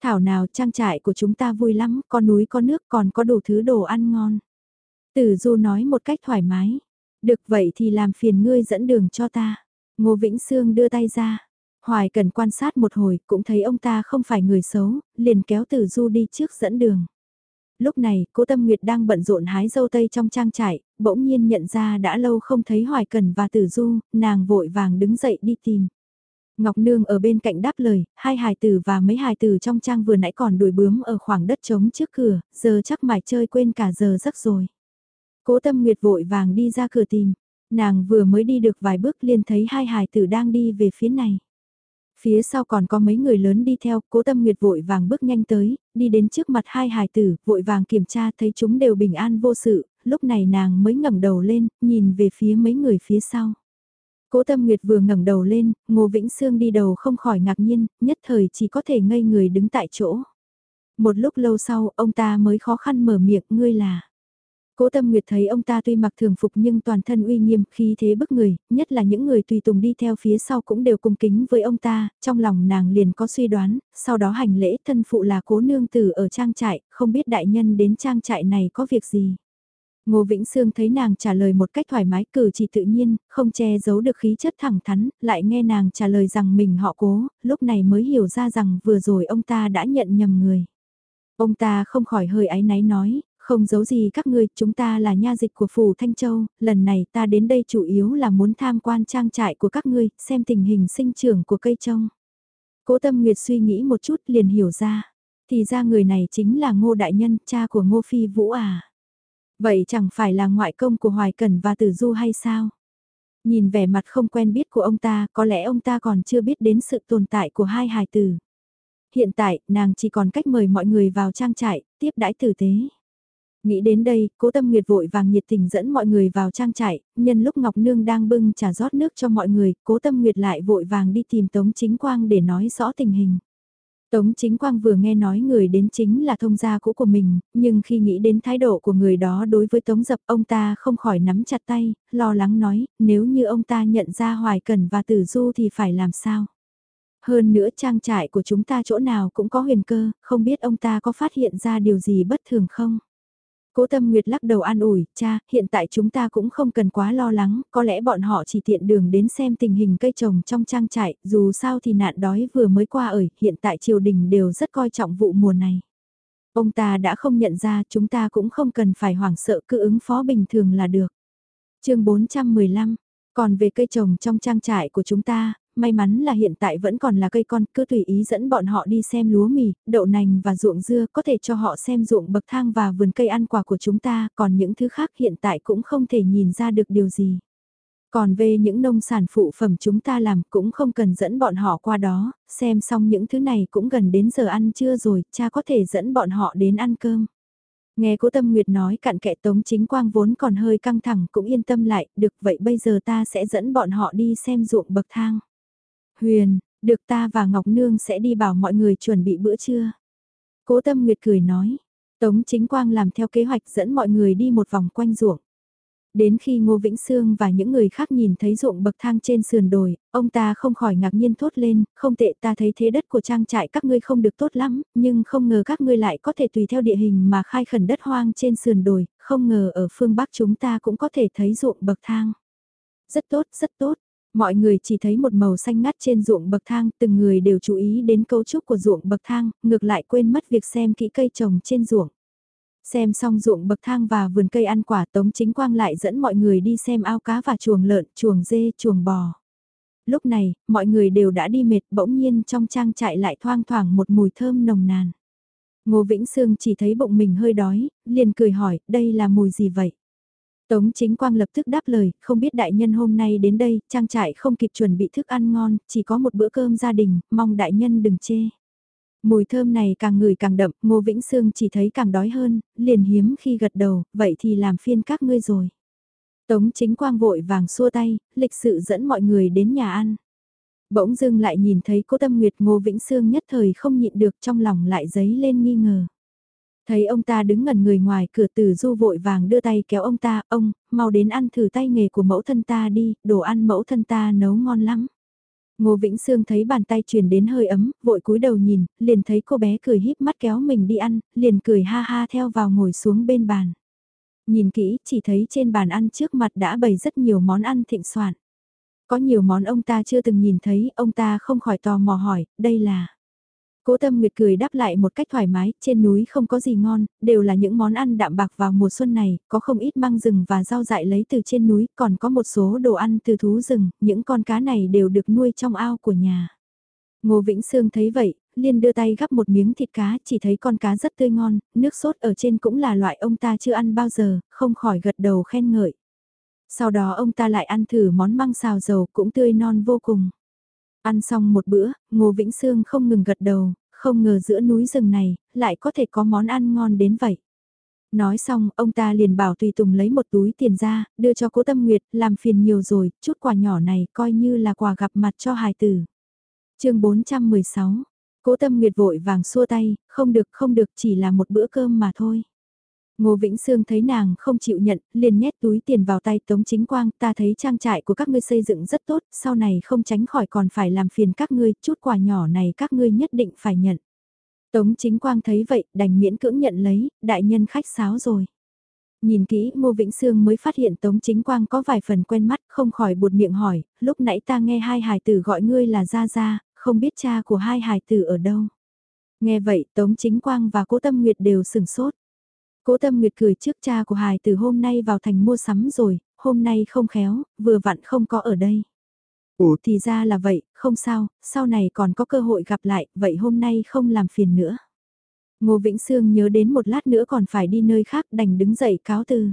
Thảo nào trang trại của chúng ta vui lắm, có núi có nước còn có đủ thứ đồ ăn ngon. Tử du nói một cách thoải mái, được vậy thì làm phiền ngươi dẫn đường cho ta. Ngô Vĩnh Sương đưa tay ra. Hoài cần quan sát một hồi cũng thấy ông ta không phải người xấu, liền kéo Tử Du đi trước dẫn đường. Lúc này, cố Tâm Nguyệt đang bận rộn hái dâu tây trong trang trại, bỗng nhiên nhận ra đã lâu không thấy Hoài Cần và Tử Du, nàng vội vàng đứng dậy đi tìm. Ngọc Nương ở bên cạnh đáp lời, hai hài tử và mấy hài tử trong trang vừa nãy còn đuổi bướm ở khoảng đất trống trước cửa, giờ chắc mải chơi quên cả giờ giấc rồi. Cố Tâm Nguyệt vội vàng đi ra cửa tìm, nàng vừa mới đi được vài bước liền thấy hai hài tử đang đi về phía này. Phía sau còn có mấy người lớn đi theo, cố tâm nguyệt vội vàng bước nhanh tới, đi đến trước mặt hai hài tử, vội vàng kiểm tra thấy chúng đều bình an vô sự, lúc này nàng mới ngẩng đầu lên, nhìn về phía mấy người phía sau. Cố Tâm Nguyệt vừa ngẩng đầu lên, Ngô Vĩnh Sương đi đầu không khỏi ngạc nhiên, nhất thời chỉ có thể ngây người đứng tại chỗ. Một lúc lâu sau, ông ta mới khó khăn mở miệng, ngươi là. Cố Tâm Nguyệt thấy ông ta tuy mặc thường phục nhưng toàn thân uy nghiêm khi thế bức người, nhất là những người tùy tùng đi theo phía sau cũng đều cung kính với ông ta, trong lòng nàng liền có suy đoán, sau đó hành lễ thân phụ là cố nương tử ở trang trại, không biết đại nhân đến trang trại này có việc gì. Ngô Vĩnh Sương thấy nàng trả lời một cách thoải mái cử chỉ tự nhiên, không che giấu được khí chất thẳng thắn, lại nghe nàng trả lời rằng mình họ cố, lúc này mới hiểu ra rằng vừa rồi ông ta đã nhận nhầm người. Ông ta không khỏi hơi áy náy nói, không giấu gì các ngươi, chúng ta là nha dịch của Phủ Thanh Châu, lần này ta đến đây chủ yếu là muốn tham quan trang trại của các ngươi, xem tình hình sinh trưởng của cây trông. Cố Tâm Nguyệt suy nghĩ một chút liền hiểu ra, thì ra người này chính là Ngô Đại Nhân, cha của Ngô Phi Vũ à. Vậy chẳng phải là ngoại công của Hoài Cẩn và Tử Du hay sao? Nhìn vẻ mặt không quen biết của ông ta, có lẽ ông ta còn chưa biết đến sự tồn tại của hai hài tử. Hiện tại, nàng chỉ còn cách mời mọi người vào trang trại, tiếp đãi tử tế. Nghĩ đến đây, cố tâm nguyệt vội vàng nhiệt tình dẫn mọi người vào trang trại, nhân lúc Ngọc Nương đang bưng trà rót nước cho mọi người, cố tâm nguyệt lại vội vàng đi tìm Tống Chính Quang để nói rõ tình hình. Tống Chính Quang vừa nghe nói người đến chính là thông gia cũ của mình, nhưng khi nghĩ đến thái độ của người đó đối với Tống Dập ông ta không khỏi nắm chặt tay, lo lắng nói, nếu như ông ta nhận ra Hoài Cần và Tử Du thì phải làm sao? Hơn nữa trang trại của chúng ta chỗ nào cũng có huyền cơ, không biết ông ta có phát hiện ra điều gì bất thường không? Cố Tâm Nguyệt lắc đầu an ủi, cha, hiện tại chúng ta cũng không cần quá lo lắng, có lẽ bọn họ chỉ tiện đường đến xem tình hình cây trồng trong trang trại, dù sao thì nạn đói vừa mới qua ở, hiện tại triều đình đều rất coi trọng vụ mùa này. Ông ta đã không nhận ra chúng ta cũng không cần phải hoảng sợ cứ ứng phó bình thường là được. chương 415, còn về cây trồng trong trang trại của chúng ta, may mắn là hiện tại vẫn còn là cây con, cứ tùy ý dẫn bọn họ đi xem lúa mì, đậu nành và ruộng dưa, có thể cho họ xem ruộng bậc thang và vườn cây ăn quả của chúng ta, còn những thứ khác hiện tại cũng không thể nhìn ra được điều gì. Còn về những nông sản phụ phẩm chúng ta làm cũng không cần dẫn bọn họ qua đó, xem xong những thứ này cũng gần đến giờ ăn trưa rồi, cha có thể dẫn bọn họ đến ăn cơm. Nghe cố tâm nguyệt nói cặn kẽ tống chính quang vốn còn hơi căng thẳng cũng yên tâm lại, được vậy bây giờ ta sẽ dẫn bọn họ đi xem ruộng bậc thang. Huyền, được ta và Ngọc Nương sẽ đi bảo mọi người chuẩn bị bữa trưa. Cố Tâm Nguyệt cười nói. Tống Chính Quang làm theo kế hoạch dẫn mọi người đi một vòng quanh ruộng. Đến khi Ngô Vĩnh Sương và những người khác nhìn thấy ruộng bậc thang trên sườn đồi, ông ta không khỏi ngạc nhiên thốt lên, không tệ ta thấy thế đất của trang trại các ngươi không được tốt lắm, nhưng không ngờ các ngươi lại có thể tùy theo địa hình mà khai khẩn đất hoang trên sườn đồi, không ngờ ở phương Bắc chúng ta cũng có thể thấy ruộng bậc thang. Rất tốt, rất tốt, Mọi người chỉ thấy một màu xanh ngắt trên ruộng bậc thang, từng người đều chú ý đến cấu trúc của ruộng bậc thang, ngược lại quên mất việc xem kỹ cây trồng trên ruộng. Xem xong ruộng bậc thang và vườn cây ăn quả Tống Chính Quang lại dẫn mọi người đi xem ao cá và chuồng lợn, chuồng dê, chuồng bò. lúc này, mọi người đều đã đi mệt bỗng nhiên trong trang trại lại thoang thoảng một mùi thơm nồng nàn. Ngô Vĩnh Sương chỉ thấy bụng mình hơi đói, liền cười hỏi, đây là mùi gì vậy? Tống chính quang lập tức đáp lời, không biết đại nhân hôm nay đến đây, trang trại không kịp chuẩn bị thức ăn ngon, chỉ có một bữa cơm gia đình, mong đại nhân đừng chê. Mùi thơm này càng ngửi càng đậm, Ngô Vĩnh Sương chỉ thấy càng đói hơn, liền hiếm khi gật đầu, vậy thì làm phiên các ngươi rồi. Tống chính quang vội vàng xua tay, lịch sự dẫn mọi người đến nhà ăn. Bỗng dưng lại nhìn thấy cô Tâm Nguyệt Ngô Vĩnh Sương nhất thời không nhịn được trong lòng lại dấy lên nghi ngờ. Thấy ông ta đứng ngẩn người ngoài cửa từ du vội vàng đưa tay kéo ông ta, ông, mau đến ăn thử tay nghề của mẫu thân ta đi, đồ ăn mẫu thân ta nấu ngon lắm. Ngô Vĩnh Sương thấy bàn tay truyền đến hơi ấm, vội cúi đầu nhìn, liền thấy cô bé cười híp mắt kéo mình đi ăn, liền cười ha ha theo vào ngồi xuống bên bàn. Nhìn kỹ, chỉ thấy trên bàn ăn trước mặt đã bày rất nhiều món ăn thịnh soạn. Có nhiều món ông ta chưa từng nhìn thấy, ông ta không khỏi tò mò hỏi, đây là... Cố Tâm Nguyệt cười đáp lại một cách thoải mái, trên núi không có gì ngon, đều là những món ăn đạm bạc vào mùa xuân này, có không ít măng rừng và rau dại lấy từ trên núi, còn có một số đồ ăn từ thú rừng, những con cá này đều được nuôi trong ao của nhà. Ngô Vĩnh Sương thấy vậy, liền đưa tay gắp một miếng thịt cá, chỉ thấy con cá rất tươi ngon, nước sốt ở trên cũng là loại ông ta chưa ăn bao giờ, không khỏi gật đầu khen ngợi. Sau đó ông ta lại ăn thử món măng xào dầu cũng tươi non vô cùng. Ăn xong một bữa, Ngô Vĩnh Sương không ngừng gật đầu, không ngờ giữa núi rừng này, lại có thể có món ăn ngon đến vậy. Nói xong, ông ta liền bảo Tùy Tùng lấy một túi tiền ra, đưa cho cố Tâm Nguyệt, làm phiền nhiều rồi, chút quà nhỏ này coi như là quà gặp mặt cho hài tử. chương 416, cố Tâm Nguyệt vội vàng xua tay, không được không được chỉ là một bữa cơm mà thôi. Ngô Vĩnh Sương thấy nàng không chịu nhận, liền nhét túi tiền vào tay Tống Chính Quang, ta thấy trang trại của các ngươi xây dựng rất tốt, sau này không tránh khỏi còn phải làm phiền các ngươi, chút quà nhỏ này các ngươi nhất định phải nhận. Tống Chính Quang thấy vậy, đành miễn cưỡng nhận lấy, đại nhân khách sáo rồi. Nhìn kỹ Ngô Vĩnh Sương mới phát hiện Tống Chính Quang có vài phần quen mắt, không khỏi buột miệng hỏi, lúc nãy ta nghe hai hài tử gọi ngươi là Gia Gia, không biết cha của hai hài tử ở đâu. Nghe vậy Tống Chính Quang và Cố Tâm Nguyệt đều sừng sốt. Cố Tâm Nguyệt cười trước cha của hài từ hôm nay vào thành mua sắm rồi, hôm nay không khéo, vừa vặn không có ở đây. Ủa thì ra là vậy, không sao, sau này còn có cơ hội gặp lại, vậy hôm nay không làm phiền nữa. Ngô Vĩnh Sương nhớ đến một lát nữa còn phải đi nơi khác đành đứng dậy cáo từ.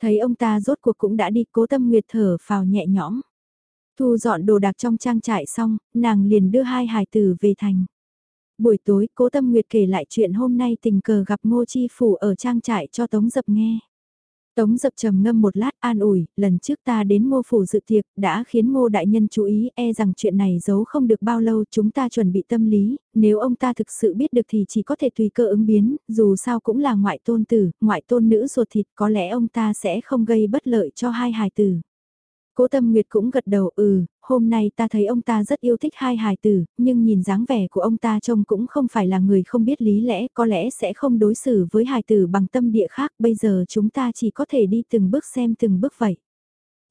Thấy ông ta rốt cuộc cũng đã đi cố tâm nguyệt thở phào nhẹ nhõm. Thu dọn đồ đạc trong trang trại xong, nàng liền đưa hai hài tử về thành. Buổi tối, cố tâm nguyệt kể lại chuyện hôm nay tình cờ gặp ngô chi phủ ở trang trại cho Tống Dập nghe. Tống Dập trầm ngâm một lát an ủi, lần trước ta đến ngô phủ dự tiệc, đã khiến ngô đại nhân chú ý e rằng chuyện này giấu không được bao lâu chúng ta chuẩn bị tâm lý, nếu ông ta thực sự biết được thì chỉ có thể tùy cơ ứng biến, dù sao cũng là ngoại tôn tử, ngoại tôn nữ ruột thịt có lẽ ông ta sẽ không gây bất lợi cho hai hài tử. Cố Tâm Nguyệt cũng gật đầu ừ, hôm nay ta thấy ông ta rất yêu thích hai hài tử, nhưng nhìn dáng vẻ của ông ta trông cũng không phải là người không biết lý lẽ, có lẽ sẽ không đối xử với hài tử bằng tâm địa khác, bây giờ chúng ta chỉ có thể đi từng bước xem từng bước vậy.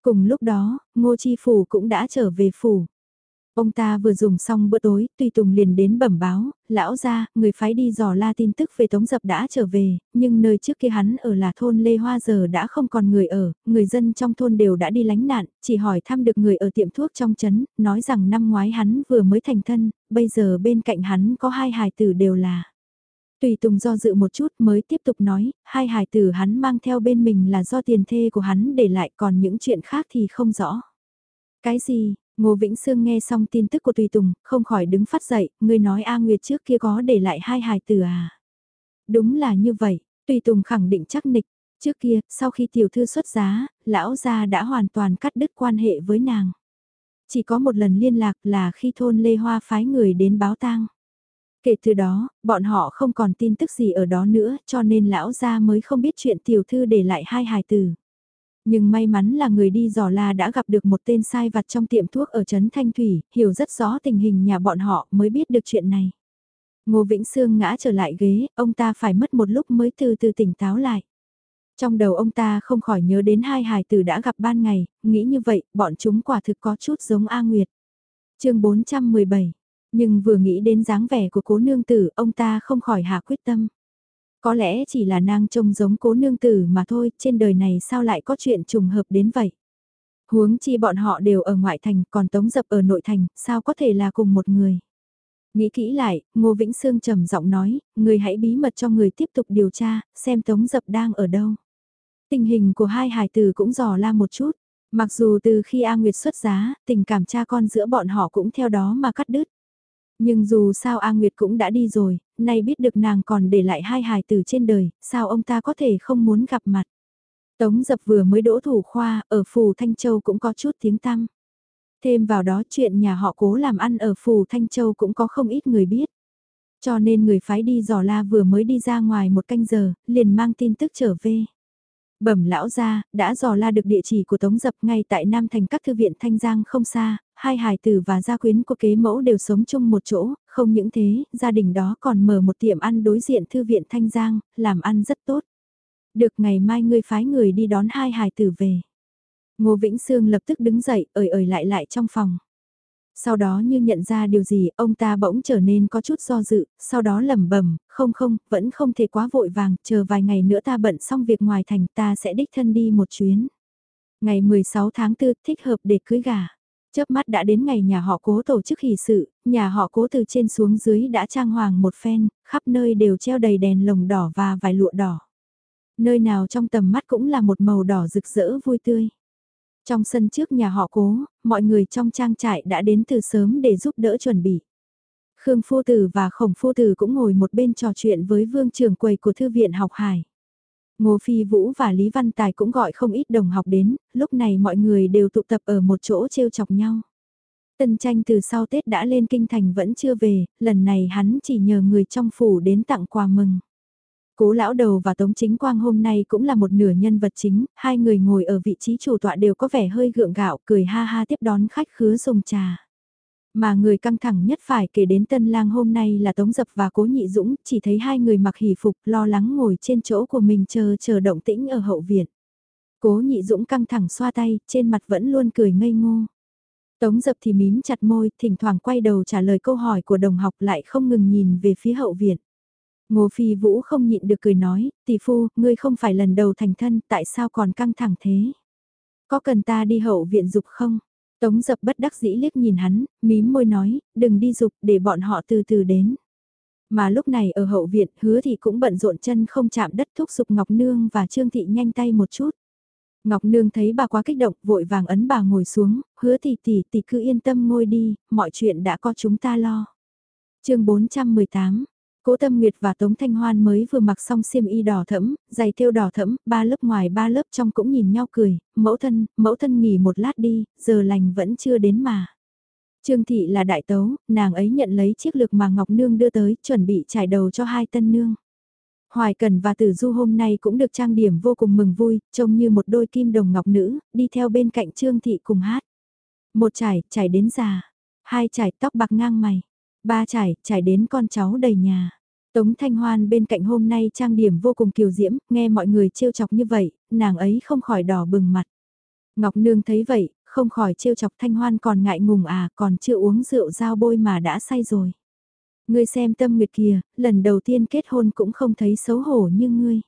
Cùng lúc đó, Ngô Chi Phủ cũng đã trở về phủ. Ông ta vừa dùng xong bữa tối, Tùy Tùng liền đến bẩm báo, lão ra, người phái đi dò la tin tức về Tống Dập đã trở về, nhưng nơi trước kia hắn ở là thôn Lê Hoa giờ đã không còn người ở, người dân trong thôn đều đã đi lánh nạn, chỉ hỏi thăm được người ở tiệm thuốc trong trấn, nói rằng năm ngoái hắn vừa mới thành thân, bây giờ bên cạnh hắn có hai hài tử đều là. Tùy Tùng do dự một chút mới tiếp tục nói, hai hài tử hắn mang theo bên mình là do tiền thê của hắn để lại còn những chuyện khác thì không rõ. Cái gì, Ngô Vĩnh Sương nghe xong tin tức của Tùy Tùng, không khỏi đứng phát dậy, người nói A Nguyệt trước kia có để lại hai hài tử à. Đúng là như vậy, Tùy Tùng khẳng định chắc nịch, trước kia, sau khi tiểu thư xuất giá, lão gia đã hoàn toàn cắt đứt quan hệ với nàng. Chỉ có một lần liên lạc là khi thôn Lê Hoa phái người đến báo tang. Kể từ đó, bọn họ không còn tin tức gì ở đó nữa cho nên lão gia mới không biết chuyện tiểu thư để lại hai hài tử. Nhưng may mắn là người đi dò la đã gặp được một tên sai vặt trong tiệm thuốc ở Trấn Thanh Thủy, hiểu rất rõ tình hình nhà bọn họ mới biết được chuyện này. Ngô Vĩnh Sương ngã trở lại ghế, ông ta phải mất một lúc mới từ từ tỉnh táo lại. Trong đầu ông ta không khỏi nhớ đến hai hài tử đã gặp ban ngày, nghĩ như vậy, bọn chúng quả thực có chút giống A Nguyệt. chương 417, nhưng vừa nghĩ đến dáng vẻ của cố nương tử, ông ta không khỏi hạ quyết tâm. Có lẽ chỉ là nàng trông giống cố nương tử mà thôi, trên đời này sao lại có chuyện trùng hợp đến vậy. Huống chi bọn họ đều ở ngoại thành, còn Tống Dập ở nội thành, sao có thể là cùng một người. Nghĩ kỹ lại, Ngô Vĩnh Sương trầm giọng nói, người hãy bí mật cho người tiếp tục điều tra, xem Tống Dập đang ở đâu. Tình hình của hai hài tử cũng dò la một chút, mặc dù từ khi A Nguyệt xuất giá, tình cảm cha con giữa bọn họ cũng theo đó mà cắt đứt. Nhưng dù sao A Nguyệt cũng đã đi rồi, nay biết được nàng còn để lại hai hài tử trên đời, sao ông ta có thể không muốn gặp mặt. Tống dập vừa mới đỗ thủ khoa, ở Phù Thanh Châu cũng có chút tiếng tăm. Thêm vào đó chuyện nhà họ cố làm ăn ở Phù Thanh Châu cũng có không ít người biết. Cho nên người phái đi dò la vừa mới đi ra ngoài một canh giờ, liền mang tin tức trở về. Bẩm lão ra, đã dò la được địa chỉ của Tống Dập ngay tại Nam Thành các thư viện Thanh Giang không xa, hai hài tử và gia quyến của kế mẫu đều sống chung một chỗ, không những thế, gia đình đó còn mở một tiệm ăn đối diện thư viện Thanh Giang, làm ăn rất tốt. Được ngày mai ngươi phái người đi đón hai hài tử về. Ngô Vĩnh Sương lập tức đứng dậy, ời ời lại lại trong phòng. Sau đó như nhận ra điều gì, ông ta bỗng trở nên có chút do dự, sau đó lẩm bẩm, không không, vẫn không thể quá vội vàng, chờ vài ngày nữa ta bận xong việc ngoài thành ta sẽ đích thân đi một chuyến. Ngày 16 tháng 4 thích hợp để cưới gà. Chớp mắt đã đến ngày nhà họ cố tổ chức hỷ sự, nhà họ cố từ trên xuống dưới đã trang hoàng một phen, khắp nơi đều treo đầy đèn lồng đỏ và vài lụa đỏ. Nơi nào trong tầm mắt cũng là một màu đỏ rực rỡ vui tươi. Trong sân trước nhà họ cố, mọi người trong trang trại đã đến từ sớm để giúp đỡ chuẩn bị. Khương Phu Tử và Khổng Phu Tử cũng ngồi một bên trò chuyện với vương trưởng quầy của Thư viện học hải. Ngô Phi Vũ và Lý Văn Tài cũng gọi không ít đồng học đến, lúc này mọi người đều tụ tập ở một chỗ trêu chọc nhau. Tân tranh từ sau Tết đã lên kinh thành vẫn chưa về, lần này hắn chỉ nhờ người trong phủ đến tặng quà mừng. Cố lão đầu và Tống Chính Quang hôm nay cũng là một nửa nhân vật chính, hai người ngồi ở vị trí chủ tọa đều có vẻ hơi gượng gạo, cười ha ha tiếp đón khách khứa dùng trà. Mà người căng thẳng nhất phải kể đến tân lang hôm nay là Tống Dập và Cố Nhị Dũng, chỉ thấy hai người mặc hỷ phục lo lắng ngồi trên chỗ của mình chờ chờ động tĩnh ở hậu viện. Cố Nhị Dũng căng thẳng xoa tay, trên mặt vẫn luôn cười ngây ngô. Tống Dập thì mím chặt môi, thỉnh thoảng quay đầu trả lời câu hỏi của đồng học lại không ngừng nhìn về phía hậu viện. Ngô Phi Vũ không nhịn được cười nói, tỷ phu, ngươi không phải lần đầu thành thân, tại sao còn căng thẳng thế? Có cần ta đi hậu viện dục không? Tống dập bất đắc dĩ liếc nhìn hắn, mím môi nói, đừng đi dục để bọn họ từ từ đến. Mà lúc này ở hậu viện hứa thì cũng bận rộn chân không chạm đất thúc dục Ngọc Nương và Trương Thị nhanh tay một chút. Ngọc Nương thấy bà quá kích động vội vàng ấn bà ngồi xuống, hứa thì tỷ tỷ cứ yên tâm ngồi đi, mọi chuyện đã có chúng ta lo. chương 418 Cố Tâm Nguyệt và Tống Thanh Hoan mới vừa mặc xong xiêm y đỏ thẫm, giày thêu đỏ thẫm, ba lớp ngoài ba lớp trong cũng nhìn nhau cười, mẫu thân, mẫu thân nghỉ một lát đi, giờ lành vẫn chưa đến mà. Trương Thị là đại tấu, nàng ấy nhận lấy chiếc lược mà Ngọc Nương đưa tới, chuẩn bị trải đầu cho hai tân nương. Hoài Cần và Tử Du hôm nay cũng được trang điểm vô cùng mừng vui, trông như một đôi kim đồng ngọc nữ, đi theo bên cạnh Trương Thị cùng hát. Một trải, trải đến già. Hai trải tóc bạc ngang mày. Ba trải, trải đến con cháu đầy nhà. Tống Thanh Hoan bên cạnh hôm nay trang điểm vô cùng kiều diễm, nghe mọi người trêu chọc như vậy, nàng ấy không khỏi đỏ bừng mặt. Ngọc Nương thấy vậy, không khỏi trêu chọc Thanh Hoan còn ngại ngùng à, còn chưa uống rượu giao bôi mà đã say rồi. Ngươi xem tâm nguyệt kìa, lần đầu tiên kết hôn cũng không thấy xấu hổ như ngươi.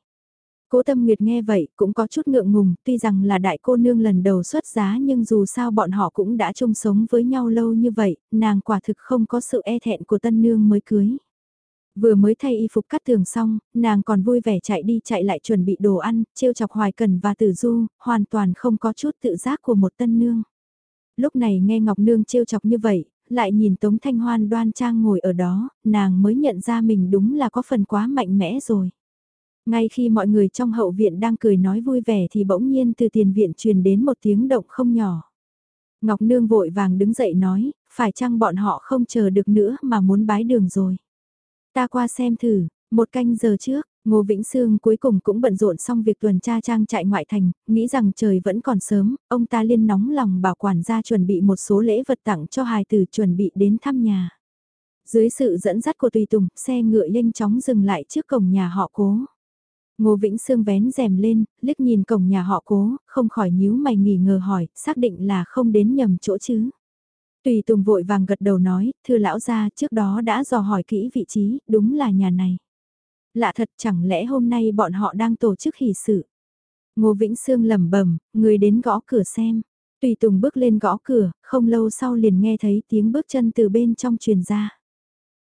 Cố Tâm Nguyệt nghe vậy cũng có chút ngượng ngùng, tuy rằng là đại cô nương lần đầu xuất giá nhưng dù sao bọn họ cũng đã chung sống với nhau lâu như vậy, nàng quả thực không có sự e thẹn của tân nương mới cưới. Vừa mới thay y phục cắt tường xong, nàng còn vui vẻ chạy đi chạy lại chuẩn bị đồ ăn, trêu chọc hoài cần và tử du, hoàn toàn không có chút tự giác của một tân nương. Lúc này nghe Ngọc Nương trêu chọc như vậy, lại nhìn Tống Thanh Hoan đoan trang ngồi ở đó, nàng mới nhận ra mình đúng là có phần quá mạnh mẽ rồi. Ngay khi mọi người trong hậu viện đang cười nói vui vẻ thì bỗng nhiên từ tiền viện truyền đến một tiếng động không nhỏ. Ngọc Nương vội vàng đứng dậy nói, phải chăng bọn họ không chờ được nữa mà muốn bái đường rồi. Ta qua xem thử, một canh giờ trước, Ngô Vĩnh Sương cuối cùng cũng bận rộn xong việc tuần tra trang trại ngoại thành, nghĩ rằng trời vẫn còn sớm, ông ta liên nóng lòng bảo quản gia chuẩn bị một số lễ vật tặng cho hài tử chuẩn bị đến thăm nhà. Dưới sự dẫn dắt của Tùy Tùng, xe ngựa nhanh chóng dừng lại trước cổng nhà họ cố. Ngô Vĩnh Sương vén rèm lên, liếc nhìn cổng nhà họ cố, không khỏi nhíu mày nghỉ ngờ hỏi, xác định là không đến nhầm chỗ chứ. Tùy Tùng vội vàng gật đầu nói, thưa lão gia trước đó đã dò hỏi kỹ vị trí, đúng là nhà này. Lạ thật chẳng lẽ hôm nay bọn họ đang tổ chức hỷ sự. Ngô Vĩnh Sương lẩm bẩm, người đến gõ cửa xem. Tùy Tùng bước lên gõ cửa, không lâu sau liền nghe thấy tiếng bước chân từ bên trong truyền ra.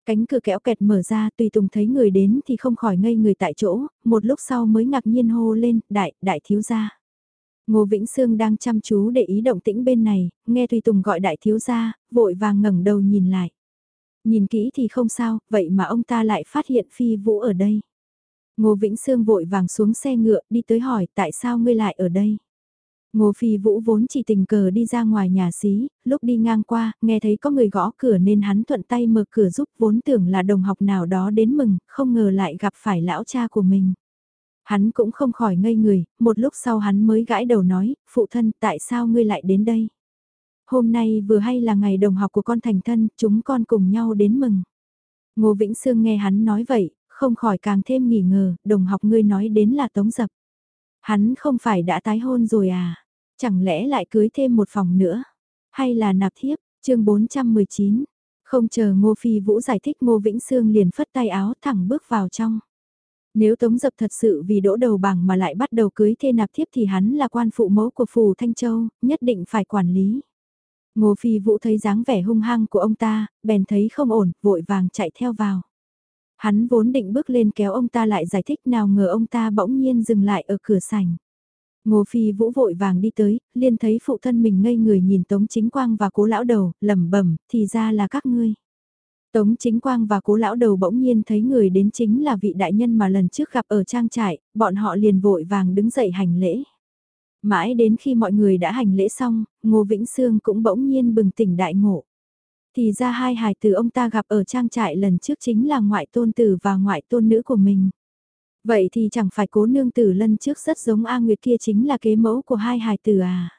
Cánh cửa kéo kẹt mở ra, Tùy Tùng thấy người đến thì không khỏi ngây người tại chỗ, một lúc sau mới ngạc nhiên hô lên, đại, đại thiếu gia. Ngô Vĩnh Sương đang chăm chú để ý động tĩnh bên này, nghe Tùy Tùng gọi đại thiếu gia, vội vàng ngẩng đầu nhìn lại. Nhìn kỹ thì không sao, vậy mà ông ta lại phát hiện Phi Vũ ở đây. Ngô Vĩnh Sương vội vàng xuống xe ngựa đi tới hỏi tại sao ngươi lại ở đây. Ngô Phi Vũ vốn chỉ tình cờ đi ra ngoài nhà xí, lúc đi ngang qua, nghe thấy có người gõ cửa nên hắn thuận tay mở cửa giúp vốn tưởng là đồng học nào đó đến mừng, không ngờ lại gặp phải lão cha của mình. Hắn cũng không khỏi ngây người, một lúc sau hắn mới gãi đầu nói, phụ thân tại sao ngươi lại đến đây? Hôm nay vừa hay là ngày đồng học của con thành thân, chúng con cùng nhau đến mừng. Ngô Vĩnh Sương nghe hắn nói vậy, không khỏi càng thêm nghỉ ngờ, đồng học ngươi nói đến là tống dập. Hắn không phải đã tái hôn rồi à? Chẳng lẽ lại cưới thêm một phòng nữa? Hay là nạp thiếp, chương 419? Không chờ Ngô Phi Vũ giải thích Ngô Vĩnh Sương liền phất tay áo thẳng bước vào trong. Nếu Tống Dập thật sự vì đỗ đầu bảng mà lại bắt đầu cưới thê nạp thiếp thì hắn là quan phụ mẫu của Phù Thanh Châu, nhất định phải quản lý. Ngô Phi Vũ thấy dáng vẻ hung hăng của ông ta, bèn thấy không ổn, vội vàng chạy theo vào. Hắn vốn định bước lên kéo ông ta lại giải thích nào ngờ ông ta bỗng nhiên dừng lại ở cửa sảnh. Ngô Phi Vũ vội vàng đi tới, liền thấy phụ thân mình ngây người nhìn Tống Chính Quang và cố lão đầu, lẩm bẩm, thì ra là các ngươi. Tống Chính Quang và cố lão đầu bỗng nhiên thấy người đến chính là vị đại nhân mà lần trước gặp ở trang trại, bọn họ liền vội vàng đứng dậy hành lễ. Mãi đến khi mọi người đã hành lễ xong, Ngô Vĩnh Sương cũng bỗng nhiên bừng tỉnh đại ngộ. Thì ra hai hài tử ông ta gặp ở trang trại lần trước chính là ngoại tôn tử và ngoại tôn nữ của mình. Vậy thì chẳng phải cố nương tử lần trước rất giống A Nguyệt kia chính là kế mẫu của hai hài tử à.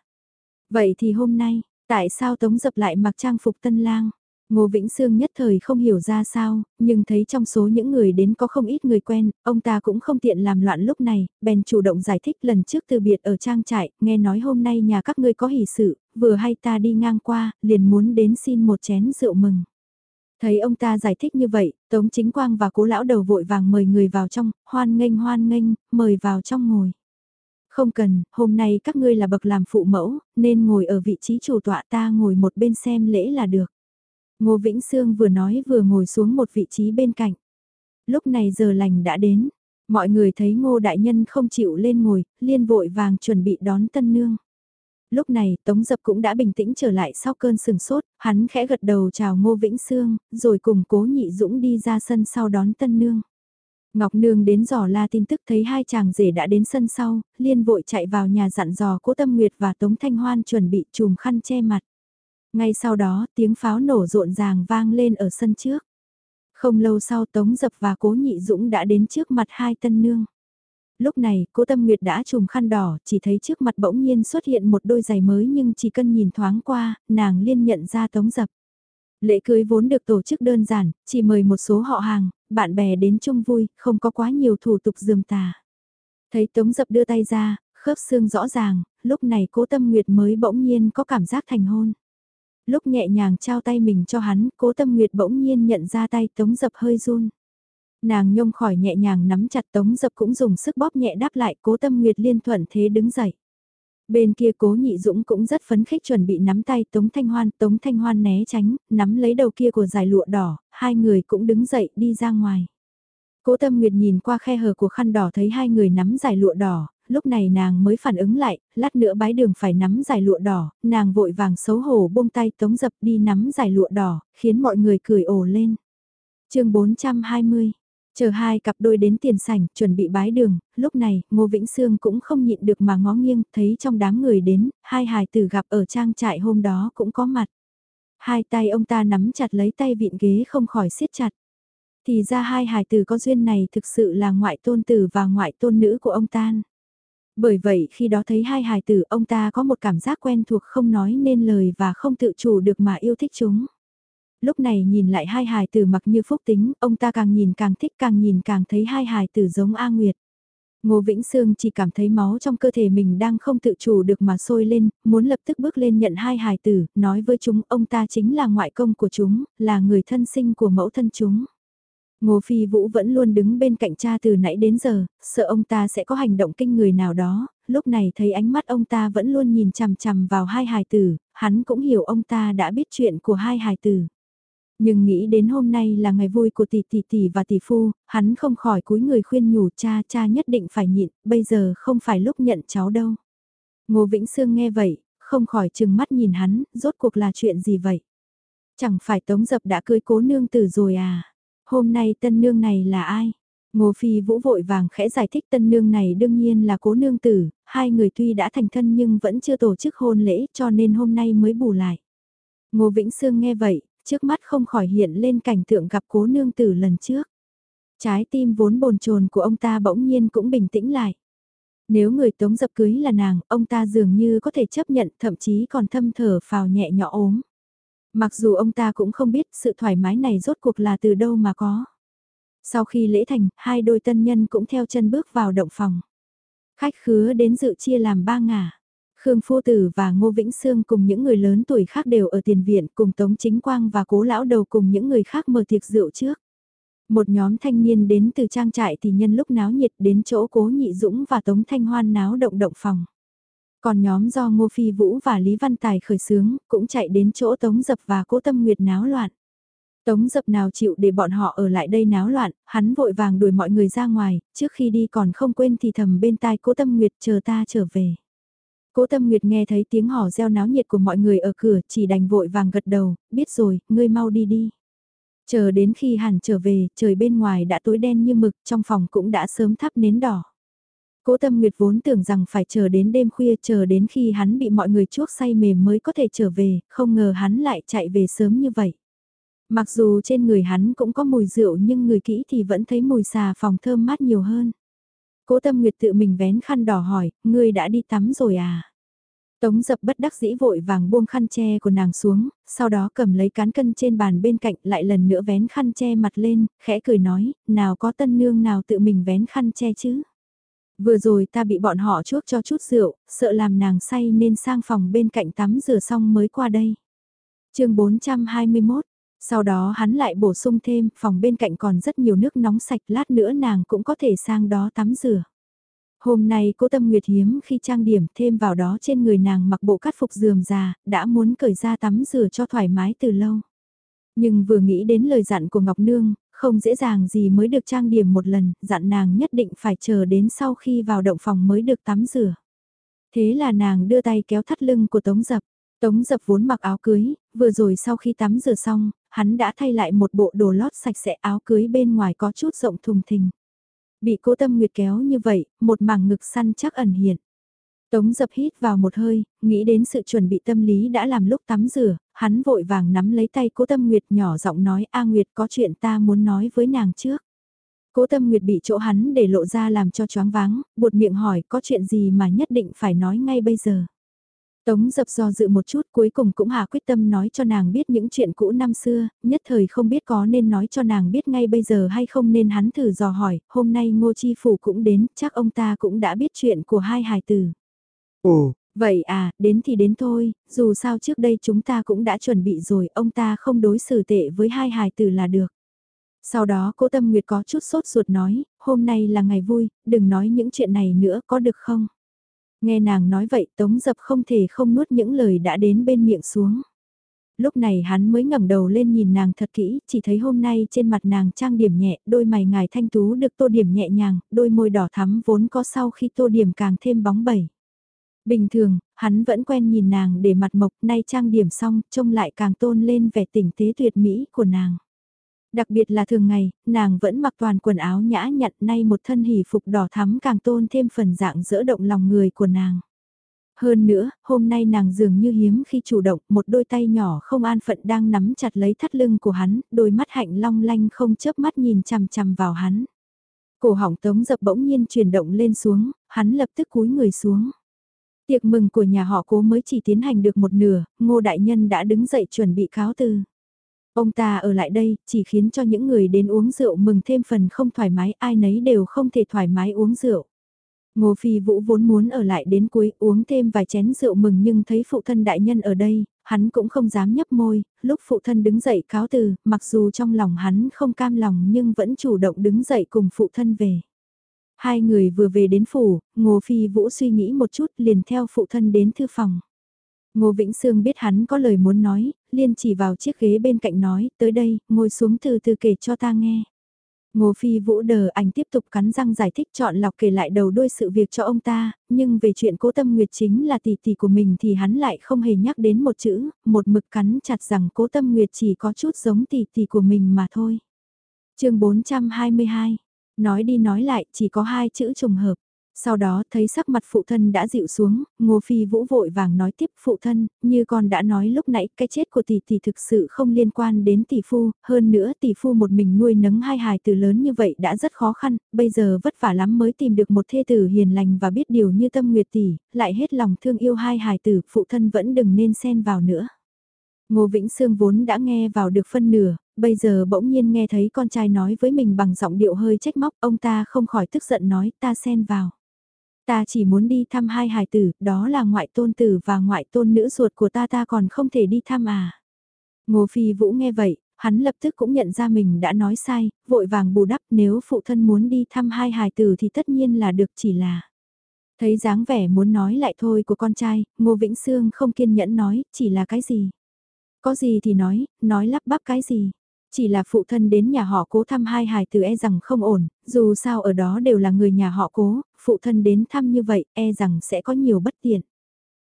Vậy thì hôm nay, tại sao Tống Dập lại mặc trang phục tân lang? Ngô Vĩnh Sương nhất thời không hiểu ra sao, nhưng thấy trong số những người đến có không ít người quen, ông ta cũng không tiện làm loạn lúc này, bèn chủ động giải thích lần trước từ biệt ở trang trại, nghe nói hôm nay nhà các ngươi có hỷ sự, vừa hay ta đi ngang qua, liền muốn đến xin một chén rượu mừng. Thấy ông ta giải thích như vậy, Tống Chính Quang và cố lão đầu vội vàng mời người vào trong, hoan nghênh hoan nghênh, mời vào trong ngồi. Không cần, hôm nay các ngươi là bậc làm phụ mẫu, nên ngồi ở vị trí chủ tọa ta ngồi một bên xem lễ là được. Ngô Vĩnh Sương vừa nói vừa ngồi xuống một vị trí bên cạnh. Lúc này giờ lành đã đến, mọi người thấy ngô đại nhân không chịu lên ngồi, liên vội vàng chuẩn bị đón tân nương. Lúc này Tống Dập cũng đã bình tĩnh trở lại sau cơn sừng sốt, hắn khẽ gật đầu chào Ngô Vĩnh Sương, rồi cùng cố nhị dũng đi ra sân sau đón tân nương. Ngọc Nương đến dò la tin tức thấy hai chàng rể đã đến sân sau, liên vội chạy vào nhà dặn dò cố Tâm Nguyệt và Tống Thanh Hoan chuẩn bị chùm khăn che mặt. Ngay sau đó tiếng pháo nổ rộn ràng vang lên ở sân trước. Không lâu sau Tống Dập và Cố Nhị Dũng đã đến trước mặt hai tân nương. Lúc này, cố Tâm Nguyệt đã trùm khăn đỏ, chỉ thấy trước mặt bỗng nhiên xuất hiện một đôi giày mới nhưng chỉ cần nhìn thoáng qua, nàng liên nhận ra Tống Dập. Lễ cưới vốn được tổ chức đơn giản, chỉ mời một số họ hàng, bạn bè đến chung vui, không có quá nhiều thủ tục dườm tà. Thấy Tống Dập đưa tay ra, khớp xương rõ ràng, lúc này cố Tâm Nguyệt mới bỗng nhiên có cảm giác thành hôn. Lúc nhẹ nhàng trao tay mình cho hắn, cố tâm nguyệt bỗng nhiên nhận ra tay tống dập hơi run. Nàng nhông khỏi nhẹ nhàng nắm chặt tống dập cũng dùng sức bóp nhẹ đáp lại cố tâm nguyệt liên thuận thế đứng dậy. Bên kia cố nhị dũng cũng rất phấn khích chuẩn bị nắm tay Tống Thanh Hoan, Tống Thanh Hoan né tránh, nắm lấy đầu kia của giải lụa đỏ, hai người cũng đứng dậy đi ra ngoài. Cố Tâm Nguyệt nhìn qua khe hở của khăn đỏ thấy hai người nắm giải lụa đỏ, lúc này nàng mới phản ứng lại, lát nữa bái đường phải nắm giải lụa đỏ, nàng vội vàng xấu hổ buông tay tống dập đi nắm giải lụa đỏ, khiến mọi người cười ồ lên. chương 420 Chờ hai cặp đôi đến tiền sảnh, chuẩn bị bái đường, lúc này, Ngô Vĩnh Sương cũng không nhịn được mà ngó nghiêng, thấy trong đám người đến, hai hài tử gặp ở trang trại hôm đó cũng có mặt. Hai tay ông ta nắm chặt lấy tay vịn ghế không khỏi siết chặt. Thì ra hai hài tử có duyên này thực sự là ngoại tôn tử và ngoại tôn nữ của ông tan. Bởi vậy khi đó thấy hai hài tử ông ta có một cảm giác quen thuộc không nói nên lời và không tự chủ được mà yêu thích chúng. Lúc này nhìn lại hai hài tử mặc như phúc tính, ông ta càng nhìn càng thích càng nhìn càng thấy hai hài tử giống A Nguyệt. Ngô Vĩnh Sương chỉ cảm thấy máu trong cơ thể mình đang không tự chủ được mà sôi lên, muốn lập tức bước lên nhận hai hài tử, nói với chúng ông ta chính là ngoại công của chúng, là người thân sinh của mẫu thân chúng. Ngô Phi Vũ vẫn luôn đứng bên cạnh cha từ nãy đến giờ, sợ ông ta sẽ có hành động kinh người nào đó, lúc này thấy ánh mắt ông ta vẫn luôn nhìn chằm chằm vào hai hài tử, hắn cũng hiểu ông ta đã biết chuyện của hai hài tử. Nhưng nghĩ đến hôm nay là ngày vui của tỷ tỷ tỷ và tỷ phu, hắn không khỏi cúi người khuyên nhủ cha cha nhất định phải nhịn, bây giờ không phải lúc nhận cháu đâu. Ngô Vĩnh Sương nghe vậy, không khỏi chừng mắt nhìn hắn, rốt cuộc là chuyện gì vậy? Chẳng phải Tống Dập đã cưới cố nương tử rồi à? Hôm nay tân nương này là ai? Ngô Phi Vũ vội vàng khẽ giải thích tân nương này đương nhiên là cố nương tử, hai người tuy đã thành thân nhưng vẫn chưa tổ chức hôn lễ cho nên hôm nay mới bù lại. Ngô Vĩnh Sương nghe vậy, trước mắt không khỏi hiện lên cảnh tượng gặp cố nương tử lần trước. Trái tim vốn bồn chồn của ông ta bỗng nhiên cũng bình tĩnh lại. Nếu người tống dập cưới là nàng, ông ta dường như có thể chấp nhận, thậm chí còn thâm thở phào nhẹ nhõm ốm. Mặc dù ông ta cũng không biết sự thoải mái này rốt cuộc là từ đâu mà có. Sau khi lễ thành, hai đôi tân nhân cũng theo chân bước vào động phòng. Khách khứa đến dự chia làm ba ngả. Khương Phu Tử và Ngô Vĩnh Sương cùng những người lớn tuổi khác đều ở tiền viện cùng Tống Chính Quang và Cố Lão Đầu cùng những người khác mở tiệc rượu trước. Một nhóm thanh niên đến từ trang trại thì nhân lúc náo nhiệt đến chỗ Cố Nhị Dũng và Tống Thanh Hoan náo động động phòng. Còn nhóm do Ngô Phi Vũ và Lý Văn Tài khởi xướng cũng chạy đến chỗ Tống Dập và Cố Tâm Nguyệt náo loạn. Tống dập nào chịu để bọn họ ở lại đây náo loạn, hắn vội vàng đuổi mọi người ra ngoài, trước khi đi còn không quên thì thầm bên tai cố tâm nguyệt chờ ta trở về. Cố Tâm Nguyệt nghe thấy tiếng hò reo náo nhiệt của mọi người ở cửa, chỉ đành vội vàng gật đầu, biết rồi, ngươi mau đi đi. Chờ đến khi hẳn trở về, trời bên ngoài đã tối đen như mực, trong phòng cũng đã sớm thắp nến đỏ. Cố Tâm Nguyệt vốn tưởng rằng phải chờ đến đêm khuya, chờ đến khi hắn bị mọi người chuốc say mềm mới có thể trở về, không ngờ hắn lại chạy về sớm như vậy. Mặc dù trên người hắn cũng có mùi rượu nhưng người kỹ thì vẫn thấy mùi xà phòng thơm mát nhiều hơn. Cố Tâm Nguyệt tự mình vén khăn đỏ hỏi, ngươi đã đi tắm rồi à? Tống dập bất đắc dĩ vội vàng buông khăn che của nàng xuống, sau đó cầm lấy cán cân trên bàn bên cạnh lại lần nữa vén khăn che mặt lên, khẽ cười nói, nào có tân nương nào tự mình vén khăn che chứ. Vừa rồi ta bị bọn họ chuốc cho chút rượu, sợ làm nàng say nên sang phòng bên cạnh tắm rửa xong mới qua đây. chương 421, sau đó hắn lại bổ sung thêm, phòng bên cạnh còn rất nhiều nước nóng sạch, lát nữa nàng cũng có thể sang đó tắm rửa. Hôm nay cô Tâm Nguyệt hiếm khi trang điểm thêm vào đó trên người nàng mặc bộ cắt phục dườm già, đã muốn cởi ra tắm rửa cho thoải mái từ lâu. Nhưng vừa nghĩ đến lời dặn của Ngọc Nương, không dễ dàng gì mới được trang điểm một lần, dặn nàng nhất định phải chờ đến sau khi vào động phòng mới được tắm rửa. Thế là nàng đưa tay kéo thắt lưng của Tống Dập. Tống Dập vốn mặc áo cưới, vừa rồi sau khi tắm rửa xong, hắn đã thay lại một bộ đồ lót sạch sẽ áo cưới bên ngoài có chút rộng thùng thình. Bị cố tâm nguyệt kéo như vậy, một mảng ngực săn chắc ẩn hiện. Tống dập hít vào một hơi, nghĩ đến sự chuẩn bị tâm lý đã làm lúc tắm rửa, hắn vội vàng nắm lấy tay cố tâm nguyệt nhỏ giọng nói A Nguyệt có chuyện ta muốn nói với nàng trước. Cố tâm nguyệt bị chỗ hắn để lộ ra làm cho choáng váng, buột miệng hỏi có chuyện gì mà nhất định phải nói ngay bây giờ. Tống dập do dự một chút cuối cùng cũng hạ quyết tâm nói cho nàng biết những chuyện cũ năm xưa, nhất thời không biết có nên nói cho nàng biết ngay bây giờ hay không nên hắn thử dò hỏi, hôm nay ngô chi phủ cũng đến, chắc ông ta cũng đã biết chuyện của hai hài tử. Ồ, vậy à, đến thì đến thôi, dù sao trước đây chúng ta cũng đã chuẩn bị rồi, ông ta không đối xử tệ với hai hài tử là được. Sau đó cố tâm nguyệt có chút sốt ruột nói, hôm nay là ngày vui, đừng nói những chuyện này nữa có được không? Nghe nàng nói vậy Tống Dập không thể không nuốt những lời đã đến bên miệng xuống. Lúc này hắn mới ngẩng đầu lên nhìn nàng thật kỹ, chỉ thấy hôm nay trên mặt nàng trang điểm nhẹ, đôi mày ngài thanh tú được tô điểm nhẹ nhàng, đôi môi đỏ thắm vốn có sau khi tô điểm càng thêm bóng bẩy. Bình thường, hắn vẫn quen nhìn nàng để mặt mộc, nay trang điểm xong, trông lại càng tôn lên vẻ tỉnh tế tuyệt mỹ của nàng. Đặc biệt là thường ngày, nàng vẫn mặc toàn quần áo nhã nhặn nay một thân hỷ phục đỏ thắm càng tôn thêm phần dạng dỡ động lòng người của nàng. Hơn nữa, hôm nay nàng dường như hiếm khi chủ động, một đôi tay nhỏ không an phận đang nắm chặt lấy thắt lưng của hắn, đôi mắt hạnh long lanh không chớp mắt nhìn chằm chằm vào hắn. Cổ họng tống dập bỗng nhiên chuyển động lên xuống, hắn lập tức cúi người xuống. Tiệc mừng của nhà họ cố mới chỉ tiến hành được một nửa, ngô đại nhân đã đứng dậy chuẩn bị cáo từ. Ông ta ở lại đây, chỉ khiến cho những người đến uống rượu mừng thêm phần không thoải mái, ai nấy đều không thể thoải mái uống rượu. Ngô Phi Vũ vốn muốn ở lại đến cuối uống thêm vài chén rượu mừng nhưng thấy phụ thân đại nhân ở đây, hắn cũng không dám nhấp môi, lúc phụ thân đứng dậy cáo từ, mặc dù trong lòng hắn không cam lòng nhưng vẫn chủ động đứng dậy cùng phụ thân về. Hai người vừa về đến phủ, Ngô Phi Vũ suy nghĩ một chút liền theo phụ thân đến thư phòng. Ngô Vĩnh Sương biết hắn có lời muốn nói, liền chỉ vào chiếc ghế bên cạnh nói, tới đây, ngồi xuống từ từ kể cho ta nghe. Ngô Phi Vũ đờ anh tiếp tục cắn răng giải thích chọn lọc kể lại đầu đuôi sự việc cho ông ta, nhưng về chuyện cố tâm nguyệt chính là tỷ tỷ của mình thì hắn lại không hề nhắc đến một chữ, một mực cắn chặt rằng cố tâm nguyệt chỉ có chút giống tỷ tỷ của mình mà thôi. chương 422, nói đi nói lại chỉ có hai chữ trùng hợp. Sau đó thấy sắc mặt phụ thân đã dịu xuống, Ngô Phi Vũ vội vàng nói tiếp phụ thân, như con đã nói lúc nãy cái chết của tỷ tỷ thực sự không liên quan đến tỷ phu, hơn nữa tỷ phu một mình nuôi nấng hai hài tử lớn như vậy đã rất khó khăn, bây giờ vất vả lắm mới tìm được một thê tử hiền lành và biết điều như tâm nguyệt tỷ, lại hết lòng thương yêu hai hài tử, phụ thân vẫn đừng nên xen vào nữa. Ngô Vĩnh Sương vốn đã nghe vào được phân nửa, bây giờ bỗng nhiên nghe thấy con trai nói với mình bằng giọng điệu hơi trách móc, ông ta không khỏi tức giận nói ta xen vào. Ta chỉ muốn đi thăm hai hài tử, đó là ngoại tôn tử và ngoại tôn nữ ruột của ta ta còn không thể đi thăm à. Ngô Phi Vũ nghe vậy, hắn lập tức cũng nhận ra mình đã nói sai, vội vàng bù đắp nếu phụ thân muốn đi thăm hai hài tử thì tất nhiên là được chỉ là. Thấy dáng vẻ muốn nói lại thôi của con trai, Ngô Vĩnh Sương không kiên nhẫn nói, chỉ là cái gì. Có gì thì nói, nói lắp bắp cái gì. Chỉ là phụ thân đến nhà họ cố thăm hai hài từ e rằng không ổn, dù sao ở đó đều là người nhà họ cố, phụ thân đến thăm như vậy e rằng sẽ có nhiều bất tiện.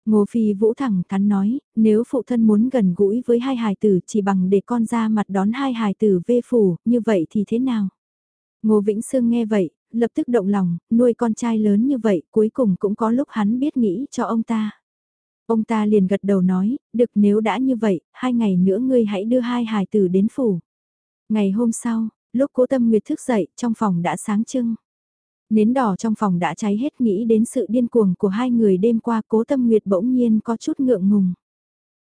Ngô Phi Vũ thẳng thắn nói, nếu phụ thân muốn gần gũi với hai hài tử chỉ bằng để con ra mặt đón hai hài tử về phủ, như vậy thì thế nào? Ngô Vĩnh Sương nghe vậy, lập tức động lòng, nuôi con trai lớn như vậy cuối cùng cũng có lúc hắn biết nghĩ cho ông ta. Ông ta liền gật đầu nói, được nếu đã như vậy, hai ngày nữa ngươi hãy đưa hai hài tử đến phủ. Ngày hôm sau, lúc cố tâm nguyệt thức dậy, trong phòng đã sáng trưng. Nến đỏ trong phòng đã cháy hết nghĩ đến sự điên cuồng của hai người đêm qua cố tâm nguyệt bỗng nhiên có chút ngượng ngùng.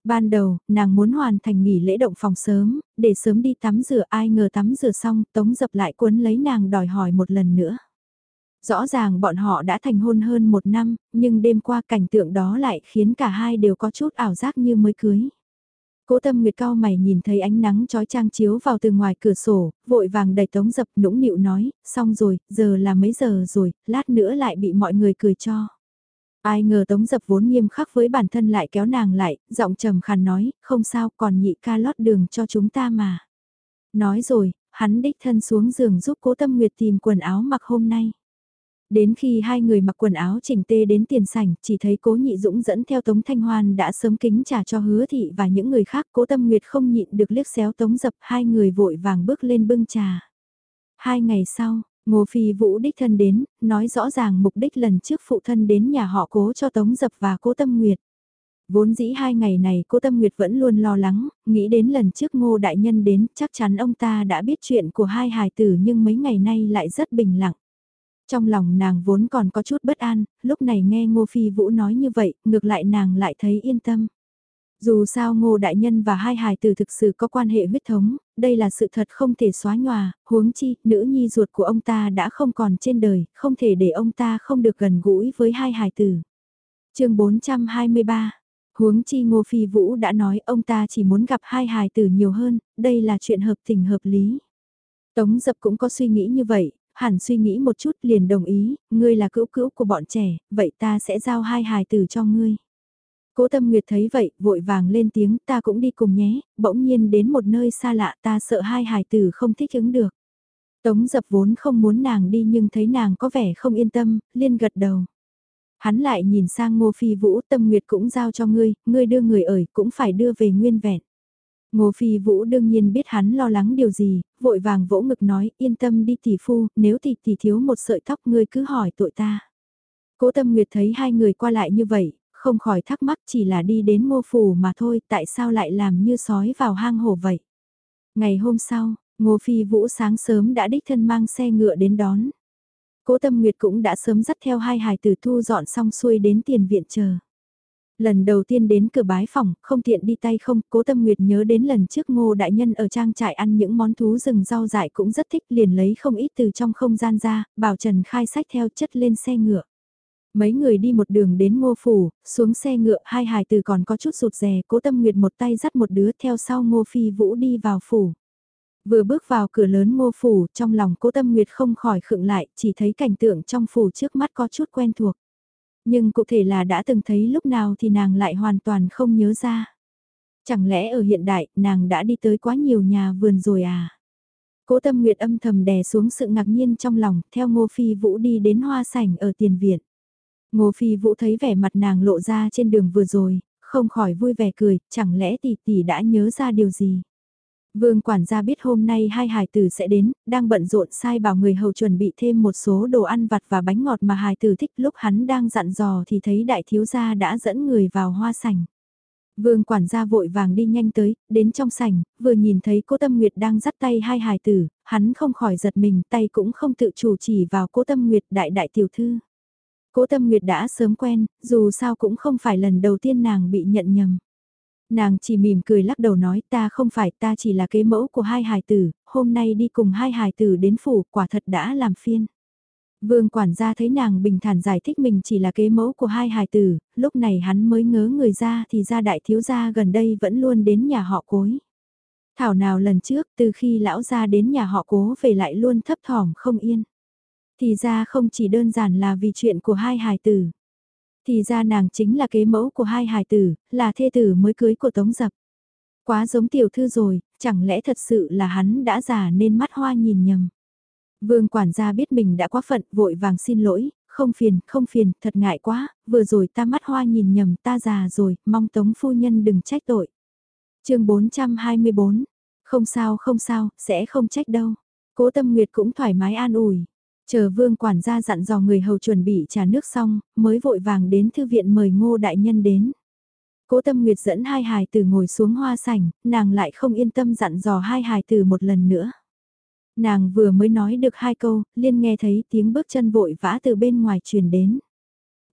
Ban đầu, nàng muốn hoàn thành nghỉ lễ động phòng sớm, để sớm đi tắm rửa ai ngờ tắm rửa xong tống dập lại cuốn lấy nàng đòi hỏi một lần nữa. Rõ ràng bọn họ đã thành hôn hơn một năm, nhưng đêm qua cảnh tượng đó lại khiến cả hai đều có chút ảo giác như mới cưới. Cố tâm nguyệt cao mày nhìn thấy ánh nắng trói trang chiếu vào từ ngoài cửa sổ, vội vàng đẩy tống dập nũng nịu nói, xong rồi, giờ là mấy giờ rồi, lát nữa lại bị mọi người cười cho. Ai ngờ tống dập vốn nghiêm khắc với bản thân lại kéo nàng lại, giọng trầm khàn nói, không sao còn nhị ca lót đường cho chúng ta mà. Nói rồi, hắn đích thân xuống giường giúp cố tâm nguyệt tìm quần áo mặc hôm nay. Đến khi hai người mặc quần áo chỉnh tê đến tiền sảnh, chỉ thấy cố nhị dũng dẫn theo Tống Thanh Hoan đã sớm kính trả cho hứa thị và những người khác cố tâm nguyệt không nhịn được liếc xéo Tống dập hai người vội vàng bước lên bưng trà. Hai ngày sau, Ngô Phi Vũ đích thân đến, nói rõ ràng mục đích lần trước phụ thân đến nhà họ cố cho Tống dập và cố tâm nguyệt. Vốn dĩ hai ngày này cô Tâm Nguyệt vẫn luôn lo lắng, nghĩ đến lần trước ngô đại nhân đến chắc chắn ông ta đã biết chuyện của hai hài tử nhưng mấy ngày nay lại rất bình lặng. Trong lòng nàng vốn còn có chút bất an, lúc này nghe Ngô Phi Vũ nói như vậy, ngược lại nàng lại thấy yên tâm. Dù sao Ngô Đại Nhân và hai hài tử thực sự có quan hệ huyết thống, đây là sự thật không thể xóa nhòa, huống chi, nữ nhi ruột của ông ta đã không còn trên đời, không thể để ông ta không được gần gũi với hai hài tử. chương 423 Huống chi Ngô Phi Vũ đã nói ông ta chỉ muốn gặp hai hài tử nhiều hơn, đây là chuyện hợp tình hợp lý. Tống dập cũng có suy nghĩ như vậy, hẳn suy nghĩ một chút liền đồng ý, ngươi là cữu cữu của bọn trẻ, vậy ta sẽ giao hai hài tử cho ngươi. Cố Tâm Nguyệt thấy vậy, vội vàng lên tiếng, ta cũng đi cùng nhé, bỗng nhiên đến một nơi xa lạ ta sợ hai hài tử không thích ứng được. Tống dập vốn không muốn nàng đi nhưng thấy nàng có vẻ không yên tâm, liên gật đầu. Hắn lại nhìn sang Ngô Phi Vũ, Tâm Nguyệt cũng giao cho ngươi, ngươi đưa người ở cũng phải đưa về nguyên vẹn. Ngô Phi Vũ đương nhiên biết hắn lo lắng điều gì, vội vàng vỗ ngực nói yên tâm đi tỷ phu, nếu tỷ tỷ thiếu một sợi tóc ngươi cứ hỏi tội ta. Cố Tâm Nguyệt thấy hai người qua lại như vậy, không khỏi thắc mắc chỉ là đi đến ngô phủ mà thôi, tại sao lại làm như sói vào hang hổ vậy. Ngày hôm sau, Ngô Phi Vũ sáng sớm đã đích thân mang xe ngựa đến đón. Cố Tâm Nguyệt cũng đã sớm dắt theo hai hài tử thu dọn xong xuôi đến tiền viện chờ. Lần đầu tiên đến cửa bái phòng, không tiện đi tay không, cố tâm nguyệt nhớ đến lần trước ngô đại nhân ở trang trại ăn những món thú rừng rau dại cũng rất thích liền lấy không ít từ trong không gian ra, bảo Trần khai sách theo chất lên xe ngựa. Mấy người đi một đường đến ngô phủ, xuống xe ngựa hai hài từ còn có chút sụt rè, cố tâm nguyệt một tay dắt một đứa theo sau ngô phi vũ đi vào phủ. Vừa bước vào cửa lớn ngô phủ, trong lòng cố tâm nguyệt không khỏi khựng lại, chỉ thấy cảnh tượng trong phủ trước mắt có chút quen thuộc. Nhưng cụ thể là đã từng thấy lúc nào thì nàng lại hoàn toàn không nhớ ra. Chẳng lẽ ở hiện đại, nàng đã đi tới quá nhiều nhà vườn rồi à? Cố tâm nguyệt âm thầm đè xuống sự ngạc nhiên trong lòng, theo ngô phi vũ đi đến hoa sảnh ở tiền viện. Ngô phi vũ thấy vẻ mặt nàng lộ ra trên đường vừa rồi, không khỏi vui vẻ cười, chẳng lẽ tỷ tỷ đã nhớ ra điều gì? Vương quản gia biết hôm nay hai hài tử sẽ đến, đang bận rộn sai bảo người hầu chuẩn bị thêm một số đồ ăn vặt và bánh ngọt mà hài tử thích lúc hắn đang dặn dò thì thấy đại thiếu gia đã dẫn người vào hoa sảnh. Vương quản gia vội vàng đi nhanh tới, đến trong sảnh, vừa nhìn thấy cô Tâm Nguyệt đang dắt tay hai hài tử, hắn không khỏi giật mình, tay cũng không tự chủ chỉ vào cô Tâm Nguyệt đại đại tiểu thư. Cố Tâm Nguyệt đã sớm quen, dù sao cũng không phải lần đầu tiên nàng bị nhận nhầm. Nàng chỉ mỉm cười lắc đầu nói ta không phải ta chỉ là kế mẫu của hai hài tử, hôm nay đi cùng hai hài tử đến phủ quả thật đã làm phiên. Vương quản gia thấy nàng bình thản giải thích mình chỉ là kế mẫu của hai hài tử, lúc này hắn mới ngớ người ra thì ra đại thiếu gia gần đây vẫn luôn đến nhà họ cối. Thảo nào lần trước từ khi lão gia đến nhà họ cố về lại luôn thấp thỏm không yên. Thì ra không chỉ đơn giản là vì chuyện của hai hài tử. Thì ra nàng chính là kế mẫu của hai hài tử, là thê tử mới cưới của Tống Dập. Quá giống tiểu thư rồi, chẳng lẽ thật sự là hắn đã già nên mắt hoa nhìn nhầm. Vương quản gia biết mình đã quá phận, vội vàng xin lỗi, không phiền, không phiền, thật ngại quá, vừa rồi ta mắt hoa nhìn nhầm ta già rồi, mong Tống phu nhân đừng trách tội. chương 424, không sao không sao, sẽ không trách đâu. Cố tâm nguyệt cũng thoải mái an ủi. Chờ vương quản gia dặn dò người hầu chuẩn bị trà nước xong, mới vội vàng đến thư viện mời ngô đại nhân đến. Cố tâm nguyệt dẫn hai hài tử ngồi xuống hoa sảnh, nàng lại không yên tâm dặn dò hai hài tử một lần nữa. Nàng vừa mới nói được hai câu, liên nghe thấy tiếng bước chân vội vã từ bên ngoài truyền đến.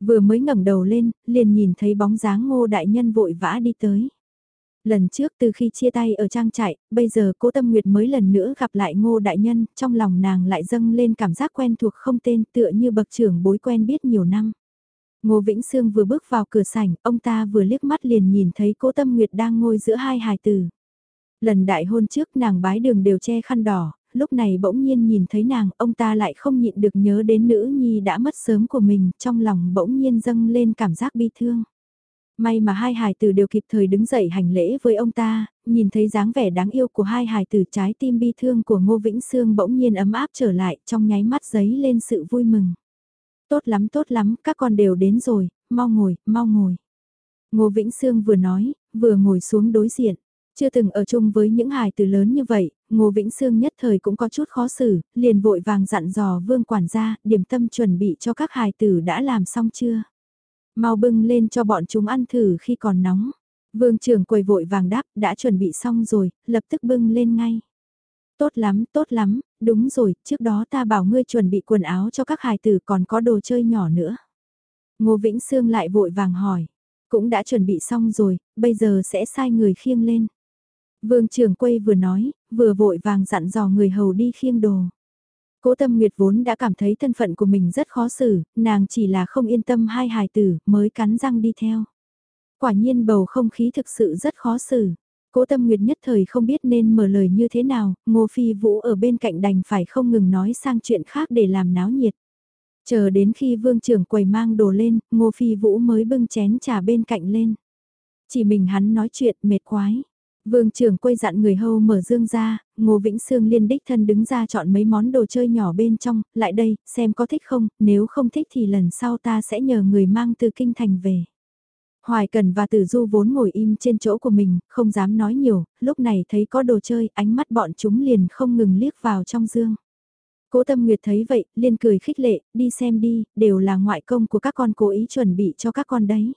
Vừa mới ngẩng đầu lên, liền nhìn thấy bóng dáng ngô đại nhân vội vã đi tới. Lần trước từ khi chia tay ở trang trại, bây giờ cố tâm nguyệt mới lần nữa gặp lại ngô đại nhân, trong lòng nàng lại dâng lên cảm giác quen thuộc không tên tựa như bậc trưởng bối quen biết nhiều năm. Ngô Vĩnh Sương vừa bước vào cửa sảnh, ông ta vừa liếc mắt liền nhìn thấy cố tâm nguyệt đang ngồi giữa hai hài tử. Lần đại hôn trước nàng bái đường đều che khăn đỏ, lúc này bỗng nhiên nhìn thấy nàng, ông ta lại không nhịn được nhớ đến nữ nhi đã mất sớm của mình, trong lòng bỗng nhiên dâng lên cảm giác bi thương. May mà hai hài tử đều kịp thời đứng dậy hành lễ với ông ta, nhìn thấy dáng vẻ đáng yêu của hai hài tử trái tim bi thương của Ngô Vĩnh Sương bỗng nhiên ấm áp trở lại trong nháy mắt giấy lên sự vui mừng. Tốt lắm tốt lắm, các con đều đến rồi, mau ngồi, mau ngồi. Ngô Vĩnh Sương vừa nói, vừa ngồi xuống đối diện. Chưa từng ở chung với những hài tử lớn như vậy, Ngô Vĩnh Sương nhất thời cũng có chút khó xử, liền vội vàng dặn dò vương quản gia, điểm tâm chuẩn bị cho các hài tử đã làm xong chưa. Mau bưng lên cho bọn chúng ăn thử khi còn nóng. Vương trưởng quầy vội vàng đáp, đã chuẩn bị xong rồi, lập tức bưng lên ngay. Tốt lắm, tốt lắm, đúng rồi, trước đó ta bảo ngươi chuẩn bị quần áo cho các hài tử còn có đồ chơi nhỏ nữa. Ngô Vĩnh Sương lại vội vàng hỏi, cũng đã chuẩn bị xong rồi, bây giờ sẽ sai người khiêng lên. Vương trưởng quầy vừa nói, vừa vội vàng dặn dò người hầu đi khiêng đồ. Cố Tâm Nguyệt vốn đã cảm thấy thân phận của mình rất khó xử, nàng chỉ là không yên tâm hai hài tử mới cắn răng đi theo. Quả nhiên bầu không khí thực sự rất khó xử. Cố Tâm Nguyệt nhất thời không biết nên mở lời như thế nào, Ngô Phi Vũ ở bên cạnh đành phải không ngừng nói sang chuyện khác để làm náo nhiệt. Chờ đến khi vương trưởng quầy mang đồ lên, Ngô Phi Vũ mới bưng chén trà bên cạnh lên. Chỉ mình hắn nói chuyện mệt quái. Vương trưởng quay dặn người hâu mở dương ra, Ngô Vĩnh Sương liên đích thân đứng ra chọn mấy món đồ chơi nhỏ bên trong, lại đây, xem có thích không, nếu không thích thì lần sau ta sẽ nhờ người mang từ kinh thành về. Hoài Cần và Tử Du vốn ngồi im trên chỗ của mình, không dám nói nhiều, lúc này thấy có đồ chơi, ánh mắt bọn chúng liền không ngừng liếc vào trong dương. Cố Tâm Nguyệt thấy vậy, liền cười khích lệ, đi xem đi, đều là ngoại công của các con cố ý chuẩn bị cho các con đấy.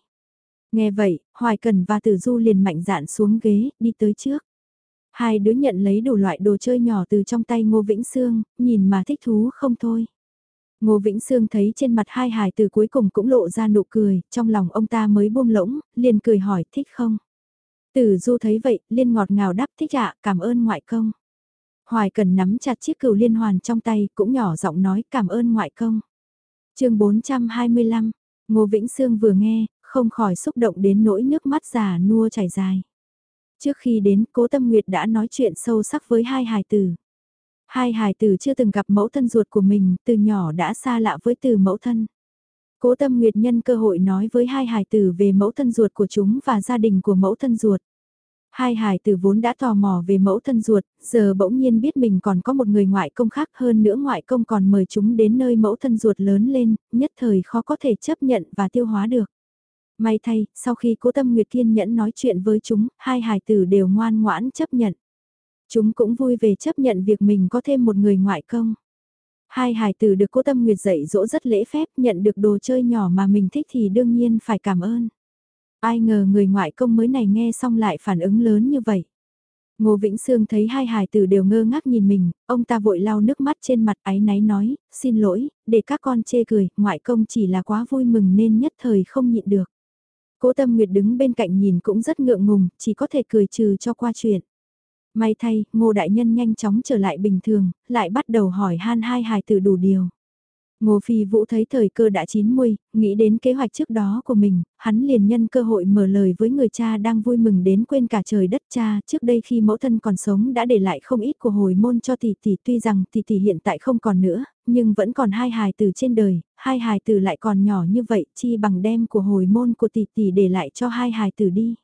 Nghe vậy, Hoài Cần và Tử Du liền mạnh dạn xuống ghế, đi tới trước. Hai đứa nhận lấy đủ loại đồ chơi nhỏ từ trong tay Ngô Vĩnh Sương, nhìn mà thích thú không thôi. Ngô Vĩnh Sương thấy trên mặt hai hài từ cuối cùng cũng lộ ra nụ cười, trong lòng ông ta mới buông lỗng, liền cười hỏi thích không? Tử Du thấy vậy, liên ngọt ngào đáp thích ạ, cảm ơn ngoại công. Hoài cần nắm chặt chiếc cừu liên hoàn trong tay, cũng nhỏ giọng nói cảm ơn ngoại công. chương 425, Ngô Vĩnh Sương vừa nghe, không khỏi xúc động đến nỗi nước mắt già nua chảy dài. Trước khi đến, Cố Tâm Nguyệt đã nói chuyện sâu sắc với hai hài tử. Hai hài tử chưa từng gặp mẫu thân ruột của mình, từ nhỏ đã xa lạ với từ mẫu thân. Cố Tâm Nguyệt nhân cơ hội nói với hai hài tử về mẫu thân ruột của chúng và gia đình của mẫu thân ruột. Hai hài tử vốn đã tò mò về mẫu thân ruột, giờ bỗng nhiên biết mình còn có một người ngoại công khác hơn nữa ngoại công còn mời chúng đến nơi mẫu thân ruột lớn lên, nhất thời khó có thể chấp nhận và tiêu hóa được. May thay, sau khi cố tâm nguyệt kiên nhẫn nói chuyện với chúng, hai hài tử đều ngoan ngoãn chấp nhận. Chúng cũng vui về chấp nhận việc mình có thêm một người ngoại công. Hai hài tử được cố tâm nguyệt dạy dỗ rất lễ phép, nhận được đồ chơi nhỏ mà mình thích thì đương nhiên phải cảm ơn. Ai ngờ người ngoại công mới này nghe xong lại phản ứng lớn như vậy. Ngô Vĩnh Sương thấy hai hài tử đều ngơ ngác nhìn mình, ông ta vội lau nước mắt trên mặt áy náy nói, xin lỗi, để các con chê cười, ngoại công chỉ là quá vui mừng nên nhất thời không nhịn được. Cố Tâm Nguyệt đứng bên cạnh nhìn cũng rất ngượng ngùng, chỉ có thể cười trừ cho qua chuyện. May thay, ngô đại nhân nhanh chóng trở lại bình thường, lại bắt đầu hỏi han hai hài tử đủ điều. Ngô Phi Vũ thấy thời cơ đã chín muồi, nghĩ đến kế hoạch trước đó của mình, hắn liền nhân cơ hội mở lời với người cha đang vui mừng đến quên cả trời đất cha, trước đây khi mẫu thân còn sống đã để lại không ít của hồi môn cho tỷ tỷ, tuy rằng tỷ tỷ hiện tại không còn nữa, nhưng vẫn còn hai hài tử trên đời, hai hài tử lại còn nhỏ như vậy, chi bằng đem của hồi môn của tỷ tỷ để lại cho hai hài tử đi.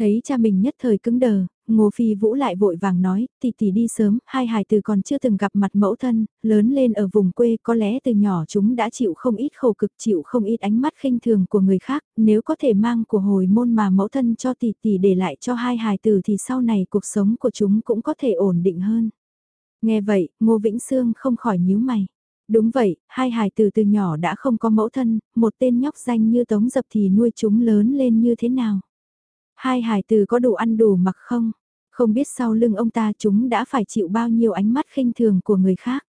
Thấy cha mình nhất thời cứng đờ, Ngô Phi Vũ lại vội vàng nói, tỷ tỷ đi sớm, hai hài từ còn chưa từng gặp mặt mẫu thân, lớn lên ở vùng quê có lẽ từ nhỏ chúng đã chịu không ít khổ cực chịu không ít ánh mắt khinh thường của người khác, nếu có thể mang của hồi môn mà mẫu thân cho tỷ tỷ để lại cho hai hài tử thì sau này cuộc sống của chúng cũng có thể ổn định hơn. Nghe vậy, Ngô Vĩnh Sương không khỏi nhíu mày. Đúng vậy, hai hài tử từ nhỏ đã không có mẫu thân, một tên nhóc danh như Tống Dập thì nuôi chúng lớn lên như thế nào? Hai hài tử có đủ ăn đủ mặc không? Không biết sau lưng ông ta chúng đã phải chịu bao nhiêu ánh mắt khinh thường của người khác.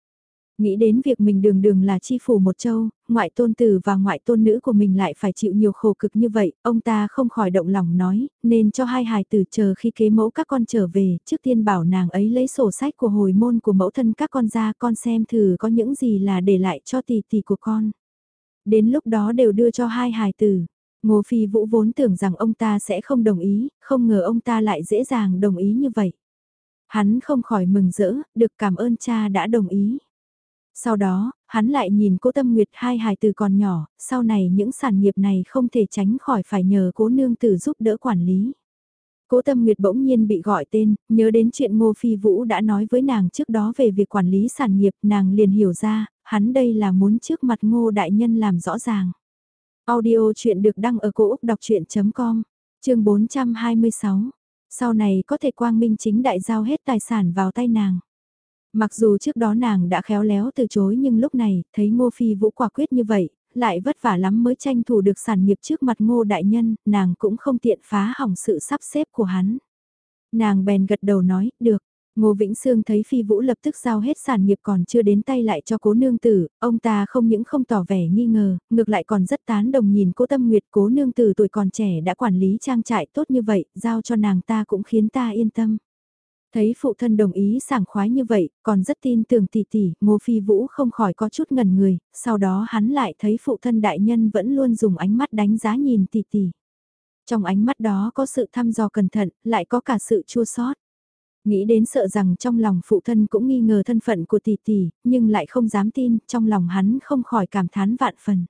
Nghĩ đến việc mình đường đường là chi phủ một châu, ngoại tôn tử và ngoại tôn nữ của mình lại phải chịu nhiều khổ cực như vậy, ông ta không khỏi động lòng nói, nên cho hai hài tử chờ khi kế mẫu các con trở về, trước tiên bảo nàng ấy lấy sổ sách của hồi môn của mẫu thân các con ra con xem thử có những gì là để lại cho tỷ tỷ của con. Đến lúc đó đều đưa cho hai hài tử. Ngô Phi Vũ vốn tưởng rằng ông ta sẽ không đồng ý, không ngờ ông ta lại dễ dàng đồng ý như vậy. Hắn không khỏi mừng rỡ, được cảm ơn cha đã đồng ý. Sau đó, hắn lại nhìn cố tâm nguyệt hai hài từ còn nhỏ, sau này những sản nghiệp này không thể tránh khỏi phải nhờ cố nương tử giúp đỡ quản lý. Cố Tâm Nguyệt bỗng nhiên bị gọi tên, nhớ đến chuyện Ngô Phi Vũ đã nói với nàng trước đó về việc quản lý sản nghiệp, nàng liền hiểu ra, hắn đây là muốn trước mặt Ngô Đại Nhân làm rõ ràng. Audio chuyện được đăng ở cổ Úc đọc chuyện.com, chương 426. Sau này có thể quang minh chính đại giao hết tài sản vào tay nàng. Mặc dù trước đó nàng đã khéo léo từ chối nhưng lúc này, thấy Ngô Phi Vũ quả quyết như vậy, lại vất vả lắm mới tranh thủ được sản nghiệp trước mặt Ngô Đại Nhân, nàng cũng không tiện phá hỏng sự sắp xếp của hắn. Nàng bèn gật đầu nói, được, Ngô Vĩnh Sương thấy Phi Vũ lập tức giao hết sản nghiệp còn chưa đến tay lại cho cố nương tử, ông ta không những không tỏ vẻ nghi ngờ, ngược lại còn rất tán đồng nhìn cố tâm nguyệt cố nương tử tuổi còn trẻ đã quản lý trang trại tốt như vậy, giao cho nàng ta cũng khiến ta yên tâm. Thấy phụ thân đồng ý sảng khoái như vậy, còn rất tin tưởng tỷ tỷ, Ngô Phi Vũ không khỏi có chút ngần người, sau đó hắn lại thấy phụ thân đại nhân vẫn luôn dùng ánh mắt đánh giá nhìn tỷ tỷ. Trong ánh mắt đó có sự thăm dò cẩn thận, lại có cả sự chua xót. Nghĩ đến sợ rằng trong lòng phụ thân cũng nghi ngờ thân phận của tỷ tỷ, nhưng lại không dám tin, trong lòng hắn không khỏi cảm thán vạn phần.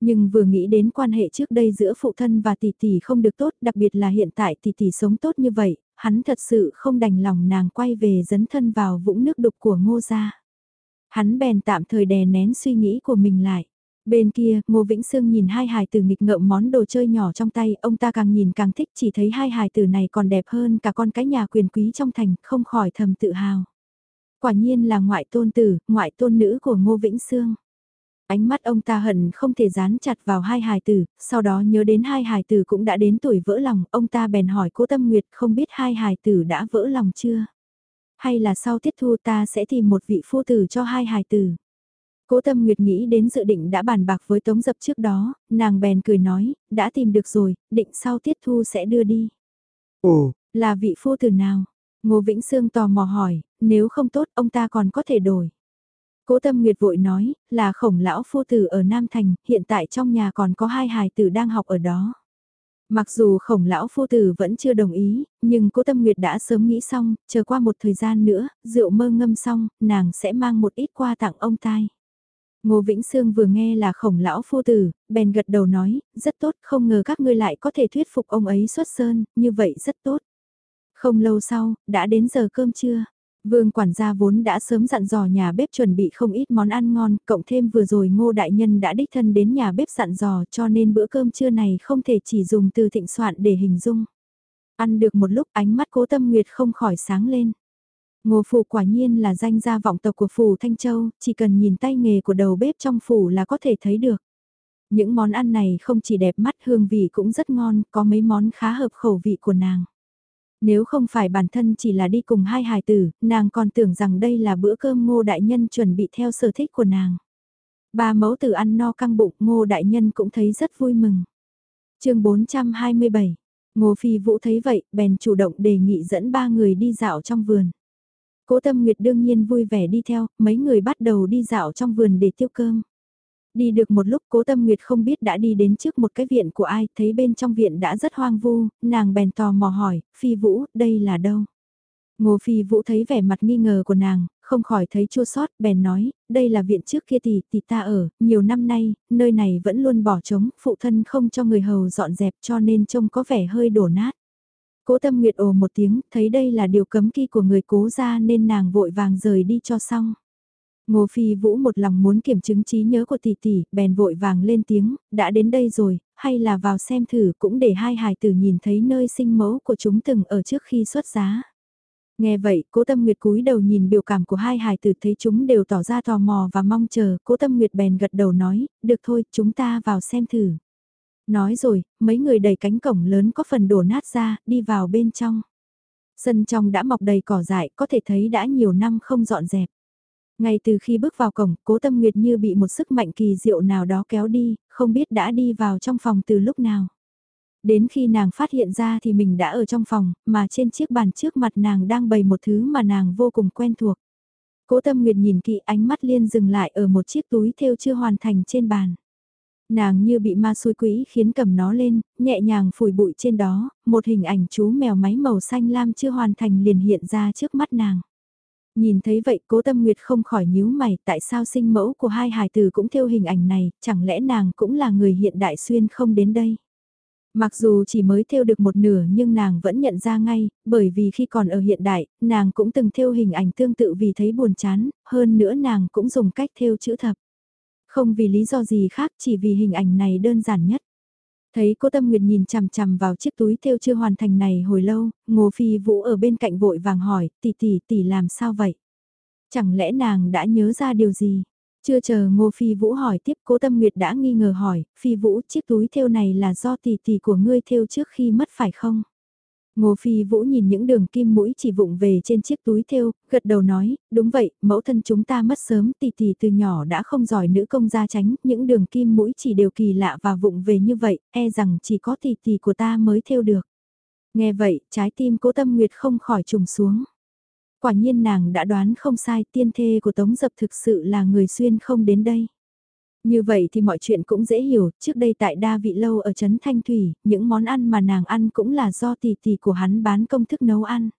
Nhưng vừa nghĩ đến quan hệ trước đây giữa phụ thân và tỷ tỷ không được tốt, đặc biệt là hiện tại tỷ tỷ sống tốt như vậy, hắn thật sự không đành lòng nàng quay về dấn thân vào vũng nước đục của ngô gia. Hắn bèn tạm thời đè nén suy nghĩ của mình lại. Bên kia, Ngô Vĩnh Sương nhìn hai hài tử nghịch ngợm món đồ chơi nhỏ trong tay, ông ta càng nhìn càng thích chỉ thấy hai hài tử này còn đẹp hơn cả con cái nhà quyền quý trong thành, không khỏi thầm tự hào. Quả nhiên là ngoại tôn tử, ngoại tôn nữ của Ngô Vĩnh Sương. Ánh mắt ông ta hận không thể dán chặt vào hai hài tử, sau đó nhớ đến hai hài tử cũng đã đến tuổi vỡ lòng, ông ta bèn hỏi cố tâm nguyệt không biết hai hài tử đã vỡ lòng chưa? Hay là sau tiết thu ta sẽ tìm một vị phu tử cho hai hài tử? Cố Tâm Nguyệt nghĩ đến dự định đã bàn bạc với Tống Dập trước đó, nàng bèn cười nói, đã tìm được rồi, định sau tiết thu sẽ đưa đi. Ồ, là vị phu tử nào? Ngô Vĩnh Sương tò mò hỏi, nếu không tốt ông ta còn có thể đổi. Cố Tâm Nguyệt vội nói, là khổng lão phu tử ở Nam Thành, hiện tại trong nhà còn có hai hài tử đang học ở đó. Mặc dù khổng lão phu tử vẫn chưa đồng ý, nhưng cố tâm nguyệt đã sớm nghĩ xong, chờ qua một thời gian nữa, rượu mơ ngâm xong, nàng sẽ mang một ít qua tặng ông tai. Ngô Vĩnh Sương vừa nghe là khổng lão phu tử, bèn gật đầu nói, rất tốt, không ngờ các ngươi lại có thể thuyết phục ông ấy xuất sơn, như vậy rất tốt. Không lâu sau, đã đến giờ cơm trưa. Vương quản gia vốn đã sớm dặn dò nhà bếp chuẩn bị không ít món ăn ngon, cộng thêm vừa rồi ngô đại nhân đã đích thân đến nhà bếp dặn dò cho nên bữa cơm trưa này không thể chỉ dùng từ thịnh soạn để hình dung. Ăn được một lúc ánh mắt cố tâm nguyệt không khỏi sáng lên. Ngô Phủ quả nhiên là danh gia vọng tộc của Phủ Thanh Châu, chỉ cần nhìn tay nghề của đầu bếp trong Phủ là có thể thấy được. Những món ăn này không chỉ đẹp mắt hương vị cũng rất ngon, có mấy món khá hợp khẩu vị của nàng. Nếu không phải bản thân chỉ là đi cùng hai hài tử, nàng còn tưởng rằng đây là bữa cơm ngô đại nhân chuẩn bị theo sở thích của nàng. Ba mẫu tử ăn no căng bụng ngô đại nhân cũng thấy rất vui mừng. chương 427, ngô phi vũ thấy vậy, bèn chủ động đề nghị dẫn ba người đi dạo trong vườn. Cố tâm nguyệt đương nhiên vui vẻ đi theo, mấy người bắt đầu đi dạo trong vườn để tiêu cơm. Đi được một lúc cố tâm nguyệt không biết đã đi đến trước một cái viện của ai, thấy bên trong viện đã rất hoang vu, nàng bèn tò mò hỏi, phi vũ, đây là đâu? Ngô phi vũ thấy vẻ mặt nghi ngờ của nàng, không khỏi thấy chua sót, bèn nói, đây là viện trước kia tỷ tỷ ta ở, nhiều năm nay, nơi này vẫn luôn bỏ trống, phụ thân không cho người hầu dọn dẹp cho nên trông có vẻ hơi đổ nát. Cố tâm nguyệt ồ một tiếng, thấy đây là điều cấm kỵ của người cố ra nên nàng vội vàng rời đi cho xong. Ngô Phi Vũ một lòng muốn kiểm chứng trí nhớ của tỷ tỷ, bèn vội vàng lên tiếng, đã đến đây rồi, hay là vào xem thử cũng để hai hài tử nhìn thấy nơi sinh mẫu của chúng từng ở trước khi xuất giá. Nghe vậy, cố tâm nguyệt cúi đầu nhìn biểu cảm của hai hài tử thấy chúng đều tỏ ra tò mò và mong chờ, cố tâm nguyệt bèn gật đầu nói, được thôi, chúng ta vào xem thử. Nói rồi, mấy người đẩy cánh cổng lớn có phần đổ nát ra, đi vào bên trong. Sân trong đã mọc đầy cỏ dại, có thể thấy đã nhiều năm không dọn dẹp. Ngay từ khi bước vào cổng, cố tâm nguyệt như bị một sức mạnh kỳ diệu nào đó kéo đi, không biết đã đi vào trong phòng từ lúc nào. Đến khi nàng phát hiện ra thì mình đã ở trong phòng, mà trên chiếc bàn trước mặt nàng đang bày một thứ mà nàng vô cùng quen thuộc. Cố tâm nguyệt nhìn kỹ ánh mắt liên dừng lại ở một chiếc túi thêu chưa hoàn thành trên bàn. Nàng như bị ma xui quỷ khiến cầm nó lên, nhẹ nhàng phủi bụi trên đó, một hình ảnh chú mèo máy màu xanh lam chưa hoàn thành liền hiện ra trước mắt nàng. Nhìn thấy vậy cố tâm nguyệt không khỏi nhíu mày tại sao sinh mẫu của hai hài tử cũng theo hình ảnh này, chẳng lẽ nàng cũng là người hiện đại xuyên không đến đây. Mặc dù chỉ mới theo được một nửa nhưng nàng vẫn nhận ra ngay, bởi vì khi còn ở hiện đại, nàng cũng từng theo hình ảnh tương tự vì thấy buồn chán, hơn nữa nàng cũng dùng cách theo chữ thập. Không vì lý do gì khác chỉ vì hình ảnh này đơn giản nhất. Thấy cô Tâm Nguyệt nhìn chằm chằm vào chiếc túi thêu chưa hoàn thành này hồi lâu, Ngô Phi Vũ ở bên cạnh vội vàng hỏi, tỷ tỷ tỷ làm sao vậy? Chẳng lẽ nàng đã nhớ ra điều gì? Chưa chờ Ngô Phi Vũ hỏi tiếp cố Tâm Nguyệt đã nghi ngờ hỏi, Phi Vũ chiếc túi thêu này là do tỷ tỷ của ngươi thêu trước khi mất phải không? Ngô Phi Vũ nhìn những đường kim mũi chỉ vụng về trên chiếc túi thêu, gật đầu nói, đúng vậy, mẫu thân chúng ta mất sớm, tỷ tỷ từ nhỏ đã không giỏi nữ công gia tránh, những đường kim mũi chỉ đều kỳ lạ và vụng về như vậy, e rằng chỉ có tỷ tỷ của ta mới thêu được. Nghe vậy, trái tim cố tâm nguyệt không khỏi trùng xuống. Quả nhiên nàng đã đoán không sai, tiên thê của Tống Dập thực sự là người xuyên không đến đây. Như vậy thì mọi chuyện cũng dễ hiểu, trước đây tại đa vị lâu ở Trấn Thanh Thủy, những món ăn mà nàng ăn cũng là do tỷ tỷ của hắn bán công thức nấu ăn.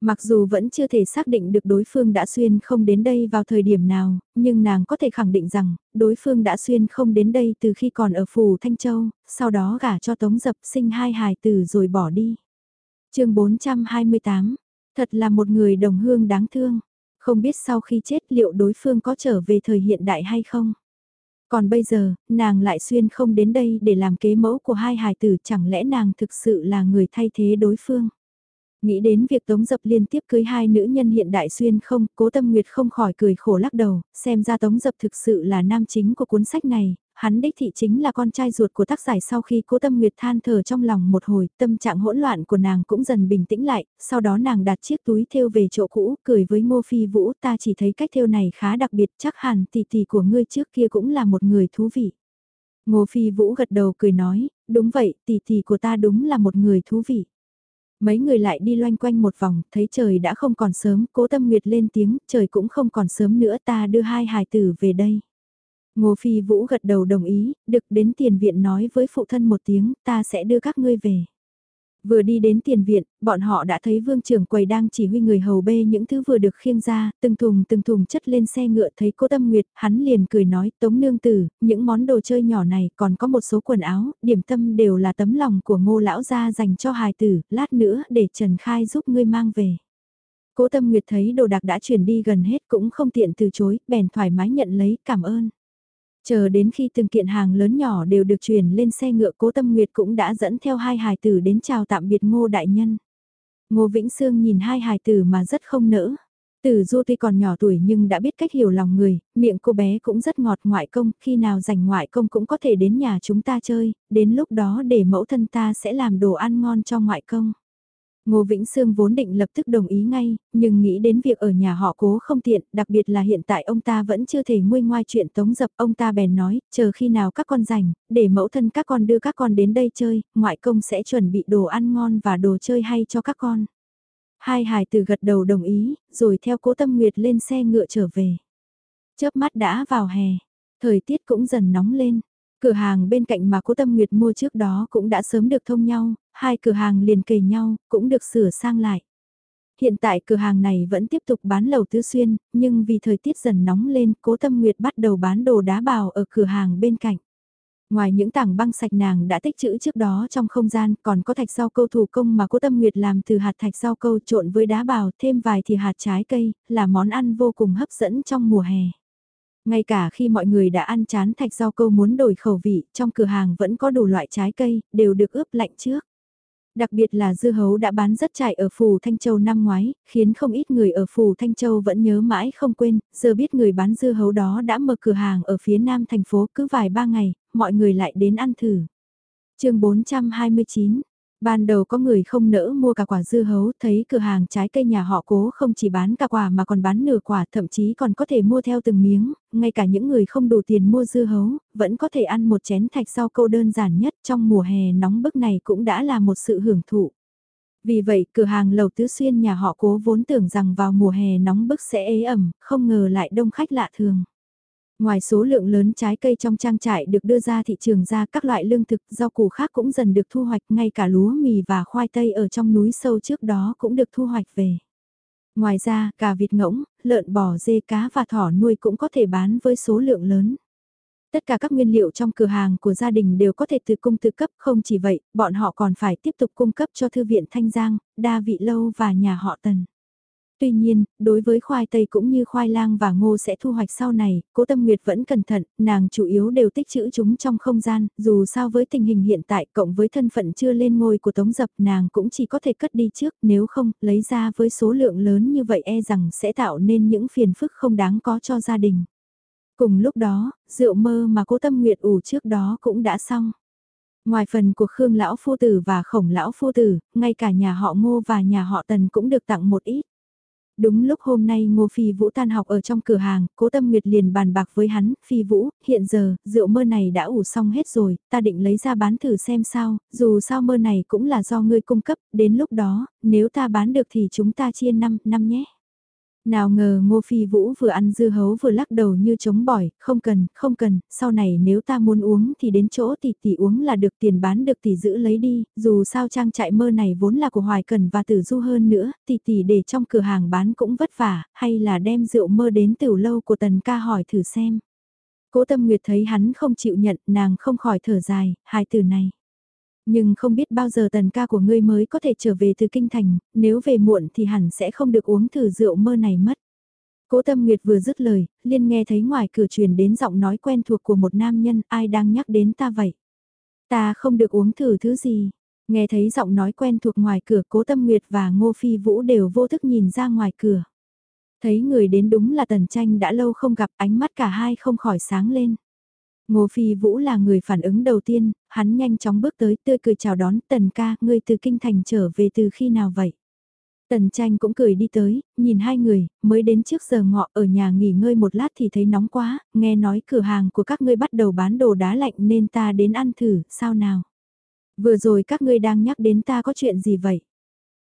Mặc dù vẫn chưa thể xác định được đối phương đã xuyên không đến đây vào thời điểm nào, nhưng nàng có thể khẳng định rằng, đối phương đã xuyên không đến đây từ khi còn ở Phủ Thanh Châu, sau đó gả cho Tống Dập sinh hai hài tử rồi bỏ đi. chương 428, thật là một người đồng hương đáng thương, không biết sau khi chết liệu đối phương có trở về thời hiện đại hay không. Còn bây giờ, nàng lại xuyên không đến đây để làm kế mẫu của hai hài tử chẳng lẽ nàng thực sự là người thay thế đối phương. Nghĩ đến việc Tống Dập liên tiếp cưới hai nữ nhân hiện đại xuyên không, cố tâm nguyệt không khỏi cười khổ lắc đầu, xem ra Tống Dập thực sự là nam chính của cuốn sách này, hắn đích thị chính là con trai ruột của tác giải sau khi cố tâm nguyệt than thở trong lòng một hồi, tâm trạng hỗn loạn của nàng cũng dần bình tĩnh lại, sau đó nàng đặt chiếc túi thêu về chỗ cũ, cười với ngô phi vũ ta chỉ thấy cách thêu này khá đặc biệt chắc hẳn tỷ tỷ của ngươi trước kia cũng là một người thú vị. Ngô phi vũ gật đầu cười nói, đúng vậy tỷ tỷ của ta đúng là một người thú vị. Mấy người lại đi loanh quanh một vòng, thấy trời đã không còn sớm, cố tâm nguyệt lên tiếng, trời cũng không còn sớm nữa ta đưa hai hài tử về đây. Ngô Phi Vũ gật đầu đồng ý, được đến tiền viện nói với phụ thân một tiếng, ta sẽ đưa các ngươi về. Vừa đi đến tiền viện, bọn họ đã thấy vương trưởng quầy đang chỉ huy người hầu bê những thứ vừa được khiêng ra, từng thùng từng thùng chất lên xe ngựa thấy cô Tâm Nguyệt, hắn liền cười nói, tống nương tử, những món đồ chơi nhỏ này còn có một số quần áo, điểm tâm đều là tấm lòng của ngô lão gia dành cho hài tử, lát nữa để Trần Khai giúp ngươi mang về. Cố Tâm Nguyệt thấy đồ đạc đã chuyển đi gần hết cũng không tiện từ chối, bèn thoải mái nhận lấy, cảm ơn. Chờ đến khi từng kiện hàng lớn nhỏ đều được chuyển lên xe ngựa cố tâm nguyệt cũng đã dẫn theo hai hài tử đến chào tạm biệt ngô đại nhân. Ngô Vĩnh Sương nhìn hai hài tử mà rất không nỡ. Tử Du tuy còn nhỏ tuổi nhưng đã biết cách hiểu lòng người, miệng cô bé cũng rất ngọt ngoại công, khi nào rảnh ngoại công cũng có thể đến nhà chúng ta chơi, đến lúc đó để mẫu thân ta sẽ làm đồ ăn ngon cho ngoại công. Ngô Vĩnh Sương vốn định lập tức đồng ý ngay, nhưng nghĩ đến việc ở nhà họ cố không tiện, đặc biệt là hiện tại ông ta vẫn chưa thể nguôi ngoai chuyện tống dập, ông ta bèn nói, chờ khi nào các con rảnh, để mẫu thân các con đưa các con đến đây chơi, ngoại công sẽ chuẩn bị đồ ăn ngon và đồ chơi hay cho các con. Hai hài từ gật đầu đồng ý, rồi theo cố tâm nguyệt lên xe ngựa trở về. Chớp mắt đã vào hè, thời tiết cũng dần nóng lên, Cửa hàng bên cạnh mà cố tâm nguyệt mua trước đó cũng đã sớm được thông nhau, hai cửa hàng liền kề nhau, cũng được sửa sang lại. Hiện tại cửa hàng này vẫn tiếp tục bán lầu tứ xuyên, nhưng vì thời tiết dần nóng lên, cố tâm nguyệt bắt đầu bán đồ đá bào ở cửa hàng bên cạnh. Ngoài những tảng băng sạch nàng đã tích trữ trước đó trong không gian, còn có thạch rau câu thủ công mà cố tâm nguyệt làm từ hạt thạch rau câu trộn với đá bào, thêm vài thì hạt trái cây, là món ăn vô cùng hấp dẫn trong mùa hè. Ngay cả khi mọi người đã ăn chán thạch rau câu muốn đổi khẩu vị, trong cửa hàng vẫn có đủ loại trái cây, đều được ướp lạnh trước. Đặc biệt là dưa hấu đã bán rất chạy ở Phù Thanh Châu năm ngoái, khiến không ít người ở Phù Thanh Châu vẫn nhớ mãi không quên, giờ biết người bán dưa hấu đó đã mở cửa hàng ở phía nam thành phố cứ vài ba ngày, mọi người lại đến ăn thử. chương 429, Ban đầu có người không nỡ mua cả quả dưa hấu, thấy cửa hàng trái cây nhà họ cố không chỉ bán cả quả mà còn bán nửa quả, thậm chí còn có thể mua theo từng miếng, ngay cả những người không đủ tiền mua dưa hấu, vẫn có thể ăn một chén thạch sau câu đơn giản nhất trong mùa hè nóng bức này cũng đã là một sự hưởng thụ. Vì vậy, cửa hàng lầu tứ xuyên nhà họ cố vốn tưởng rằng vào mùa hè nóng bức sẽ ế ẩm, không ngờ lại đông khách lạ thường. Ngoài số lượng lớn trái cây trong trang trại được đưa ra thị trường ra các loại lương thực, rau củ khác cũng dần được thu hoạch, ngay cả lúa mì và khoai tây ở trong núi sâu trước đó cũng được thu hoạch về. Ngoài ra, cả vịt ngỗng, lợn bò dê cá và thỏ nuôi cũng có thể bán với số lượng lớn. Tất cả các nguyên liệu trong cửa hàng của gia đình đều có thể tự cung tự cấp, không chỉ vậy, bọn họ còn phải tiếp tục cung cấp cho thư viện Thanh Giang, đa vị lâu và nhà họ Tần. Tuy nhiên, đối với khoai tây cũng như khoai lang và ngô sẽ thu hoạch sau này, cố tâm nguyệt vẫn cẩn thận, nàng chủ yếu đều tích trữ chúng trong không gian, dù sao với tình hình hiện tại cộng với thân phận chưa lên ngôi của tống dập nàng cũng chỉ có thể cất đi trước, nếu không, lấy ra với số lượng lớn như vậy e rằng sẽ tạo nên những phiền phức không đáng có cho gia đình. Cùng lúc đó, rượu mơ mà cố tâm nguyệt ủ trước đó cũng đã xong. Ngoài phần của Khương Lão Phu Tử và Khổng Lão Phu Tử, ngay cả nhà họ Ngô và nhà họ Tần cũng được tặng một ít. Đúng lúc hôm nay Ngô Phi Vũ tan học ở trong cửa hàng, cố tâm nguyệt liền bàn bạc với hắn, Phi Vũ, hiện giờ, rượu mơ này đã ủ xong hết rồi, ta định lấy ra bán thử xem sao, dù sao mơ này cũng là do ngươi cung cấp, đến lúc đó, nếu ta bán được thì chúng ta chia năm, năm nhé. Nào ngờ Ngô Phi Vũ vừa ăn dưa hấu vừa lắc đầu như chống bỏi, không cần, không cần, sau này nếu ta muốn uống thì đến chỗ tỷ tỷ uống là được tiền bán được tỷ giữ lấy đi, dù sao trang trại mơ này vốn là của Hoài Cần và Tử Du hơn nữa, tỷ tỷ để trong cửa hàng bán cũng vất vả, hay là đem rượu mơ đến tiểu lâu của Tần ca hỏi thử xem. Cố Tâm Nguyệt thấy hắn không chịu nhận, nàng không khỏi thở dài, hai từ này. Nhưng không biết bao giờ tần ca của ngươi mới có thể trở về từ kinh thành, nếu về muộn thì hẳn sẽ không được uống thử rượu mơ này mất. Cố Tâm Nguyệt vừa dứt lời, liên nghe thấy ngoài cửa truyền đến giọng nói quen thuộc của một nam nhân, ai đang nhắc đến ta vậy? Ta không được uống thử thứ gì. Nghe thấy giọng nói quen thuộc ngoài cửa Cố Tâm Nguyệt và Ngô Phi Vũ đều vô thức nhìn ra ngoài cửa. Thấy người đến đúng là Tần Tranh đã lâu không gặp ánh mắt cả hai không khỏi sáng lên. Ngô Phi Vũ là người phản ứng đầu tiên, hắn nhanh chóng bước tới tươi cười chào đón Tần ca, ngươi từ kinh thành trở về từ khi nào vậy? Tần tranh cũng cười đi tới, nhìn hai người, mới đến trước giờ ngọ ở nhà nghỉ ngơi một lát thì thấy nóng quá, nghe nói cửa hàng của các ngươi bắt đầu bán đồ đá lạnh nên ta đến ăn thử, sao nào? Vừa rồi các ngươi đang nhắc đến ta có chuyện gì vậy?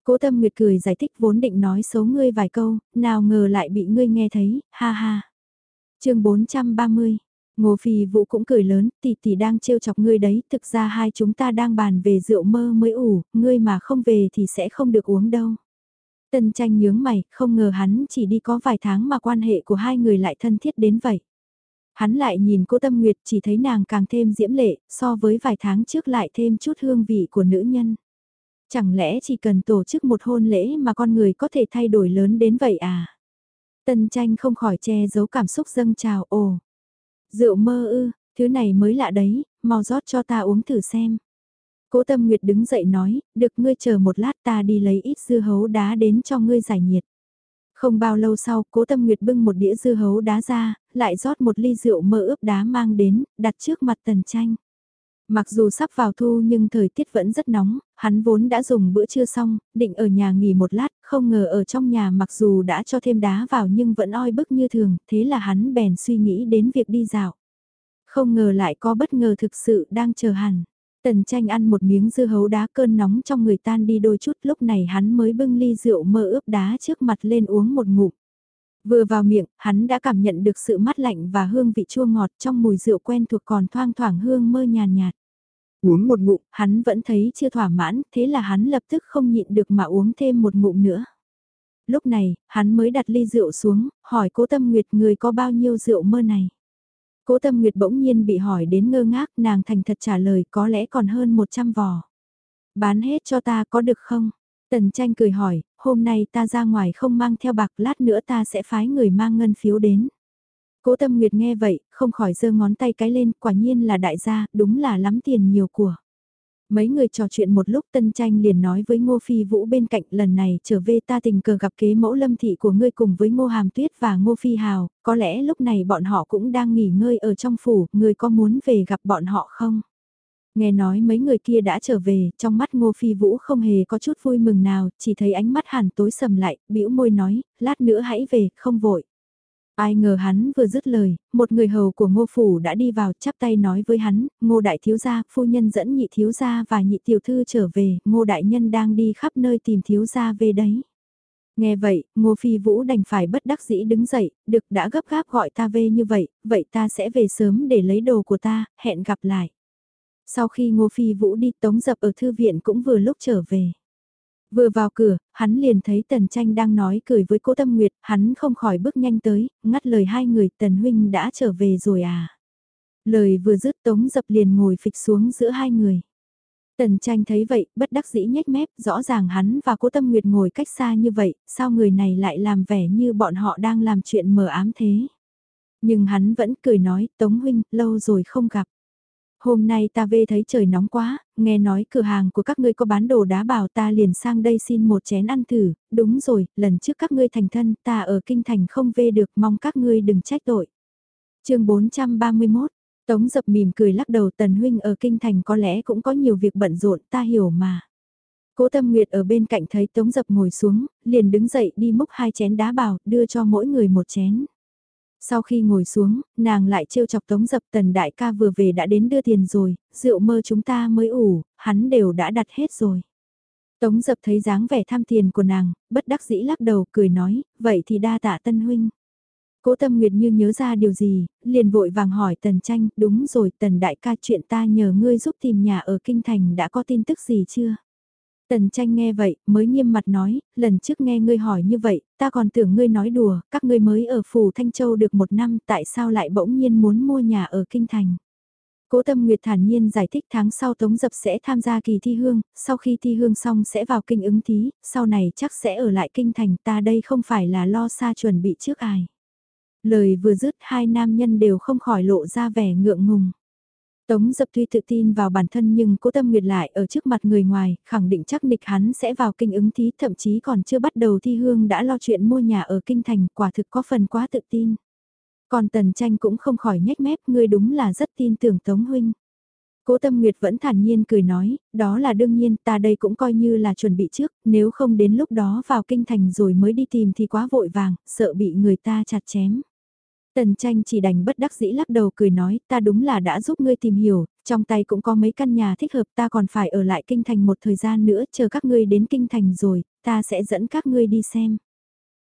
Cố tâm nguyệt cười giải thích vốn định nói xấu ngươi vài câu, nào ngờ lại bị ngươi nghe thấy, ha ha. chương 430, Ngô Phi Vũ cũng cười lớn, tỷ tỷ đang trêu chọc ngươi đấy, thực ra hai chúng ta đang bàn về rượu mơ mới ủ, ngươi mà không về thì sẽ không được uống đâu. Tân tranh nhướng mày, không ngờ hắn chỉ đi có vài tháng mà quan hệ của hai người lại thân thiết đến vậy. Hắn lại nhìn cô Tâm Nguyệt chỉ thấy nàng càng thêm diễm lệ, so với vài tháng trước lại thêm chút hương vị của nữ nhân. Chẳng lẽ chỉ cần tổ chức một hôn lễ mà con người có thể thay đổi lớn đến vậy à? Tân tranh không khỏi che giấu cảm xúc dâng trào ồ. Rượu mơ ư, thứ này mới lạ đấy, mau rót cho ta uống thử xem. Cố Tâm Nguyệt đứng dậy nói, được ngươi chờ một lát ta đi lấy ít dưa hấu đá đến cho ngươi giải nhiệt. Không bao lâu sau, Cố Tâm Nguyệt bưng một đĩa dưa hấu đá ra, lại rót một ly rượu mơ ướp đá mang đến, đặt trước mặt Tần Tranh. Mặc dù sắp vào thu nhưng thời tiết vẫn rất nóng, hắn vốn đã dùng bữa trưa xong, định ở nhà nghỉ một lát, không ngờ ở trong nhà mặc dù đã cho thêm đá vào nhưng vẫn oi bức như thường, thế là hắn bèn suy nghĩ đến việc đi dạo. Không ngờ lại có bất ngờ thực sự đang chờ hẳn. Tần tranh ăn một miếng dưa hấu đá cơn nóng trong người tan đi đôi chút lúc này hắn mới bưng ly rượu mơ ướp đá trước mặt lên uống một ngụm. Vừa vào miệng, hắn đã cảm nhận được sự mát lạnh và hương vị chua ngọt trong mùi rượu quen thuộc còn thoang thoảng hương mơ nhàn nhạt. Uống một ngụm, hắn vẫn thấy chưa thỏa mãn, thế là hắn lập tức không nhịn được mà uống thêm một ngụm nữa. Lúc này, hắn mới đặt ly rượu xuống, hỏi cố tâm nguyệt người có bao nhiêu rượu mơ này. Cố tâm nguyệt bỗng nhiên bị hỏi đến ngơ ngác, nàng thành thật trả lời có lẽ còn hơn 100 vò. Bán hết cho ta có được không? Tần tranh cười hỏi, hôm nay ta ra ngoài không mang theo bạc lát nữa ta sẽ phái người mang ngân phiếu đến. Cố tâm nguyệt nghe vậy, không khỏi giơ ngón tay cái lên, quả nhiên là đại gia, đúng là lắm tiền nhiều của. Mấy người trò chuyện một lúc tân tranh liền nói với Ngô Phi Vũ bên cạnh lần này trở về ta tình cờ gặp kế mẫu lâm thị của ngươi cùng với Ngô Hàm Tuyết và Ngô Phi Hào, có lẽ lúc này bọn họ cũng đang nghỉ ngơi ở trong phủ, ngươi có muốn về gặp bọn họ không? Nghe nói mấy người kia đã trở về, trong mắt Ngô Phi Vũ không hề có chút vui mừng nào, chỉ thấy ánh mắt hàn tối sầm lại, bĩu môi nói, lát nữa hãy về, không vội. Ai ngờ hắn vừa dứt lời, một người hầu của ngô phủ đã đi vào chắp tay nói với hắn, ngô đại thiếu gia, phu nhân dẫn nhị thiếu gia và nhị tiểu thư trở về, ngô đại nhân đang đi khắp nơi tìm thiếu gia về đấy. Nghe vậy, ngô phi vũ đành phải bất đắc dĩ đứng dậy, được đã gấp gáp gọi ta về như vậy, vậy ta sẽ về sớm để lấy đồ của ta, hẹn gặp lại. Sau khi ngô phi vũ đi tống dập ở thư viện cũng vừa lúc trở về. Vừa vào cửa, hắn liền thấy Tần Tranh đang nói cười với Cố Tâm Nguyệt, hắn không khỏi bước nhanh tới, ngắt lời hai người Tần Huynh đã trở về rồi à. Lời vừa dứt Tống Dập liền ngồi phịch xuống giữa hai người. Tần Tranh thấy vậy, bất đắc dĩ nhếch mép, rõ ràng hắn và Cố Tâm Nguyệt ngồi cách xa như vậy, sao người này lại làm vẻ như bọn họ đang làm chuyện mờ ám thế. Nhưng hắn vẫn cười nói, Tống Huynh, lâu rồi không gặp. Hôm nay ta về thấy trời nóng quá, nghe nói cửa hàng của các ngươi có bán đồ đá bảo ta liền sang đây xin một chén ăn thử, đúng rồi, lần trước các ngươi thành thân ta ở kinh thành không về được mong các ngươi đừng trách tội. chương 431, Tống dập mỉm cười lắc đầu tần huynh ở kinh thành có lẽ cũng có nhiều việc bận rộn ta hiểu mà. Cố Tâm Nguyệt ở bên cạnh thấy Tống Dập ngồi xuống, liền đứng dậy đi múc hai chén đá bảo, đưa cho mỗi người một chén. Sau khi ngồi xuống, nàng lại trêu chọc tống dập tần đại ca vừa về đã đến đưa tiền rồi, rượu mơ chúng ta mới ủ, hắn đều đã đặt hết rồi. Tống dập thấy dáng vẻ tham tiền của nàng, bất đắc dĩ lắc đầu cười nói, vậy thì đa tạ tân huynh. Cố tâm nguyệt như nhớ ra điều gì, liền vội vàng hỏi tần tranh, đúng rồi tần đại ca chuyện ta nhờ ngươi giúp tìm nhà ở kinh thành đã có tin tức gì chưa? Tần tranh nghe vậy, mới nghiêm mặt nói, lần trước nghe ngươi hỏi như vậy, ta còn tưởng ngươi nói đùa, các ngươi mới ở phủ Thanh Châu được một năm, tại sao lại bỗng nhiên muốn mua nhà ở Kinh Thành. Cố Tâm Nguyệt thản nhiên giải thích tháng sau Tống Dập sẽ tham gia kỳ thi hương, sau khi thi hương xong sẽ vào kinh ứng thí, sau này chắc sẽ ở lại kinh thành ta đây không phải là lo xa chuẩn bị trước ai. Lời vừa dứt hai nam nhân đều không khỏi lộ ra vẻ ngượng ngùng. Tống dập tuy tự tin vào bản thân nhưng cố tâm nguyệt lại ở trước mặt người ngoài, khẳng định chắc nịch hắn sẽ vào kinh ứng thí thậm chí còn chưa bắt đầu thi hương đã lo chuyện mua nhà ở kinh thành quả thực có phần quá tự tin. Còn tần tranh cũng không khỏi nhếch mép ngươi đúng là rất tin tưởng Tống Huynh. Cố Tâm Nguyệt vẫn thản nhiên cười nói, đó là đương nhiên ta đây cũng coi như là chuẩn bị trước, nếu không đến lúc đó vào kinh thành rồi mới đi tìm thì quá vội vàng, sợ bị người ta chặt chém. Tần tranh chỉ đành bất đắc dĩ lắc đầu cười nói, ta đúng là đã giúp ngươi tìm hiểu, trong tay cũng có mấy căn nhà thích hợp ta còn phải ở lại kinh thành một thời gian nữa, chờ các ngươi đến kinh thành rồi, ta sẽ dẫn các ngươi đi xem.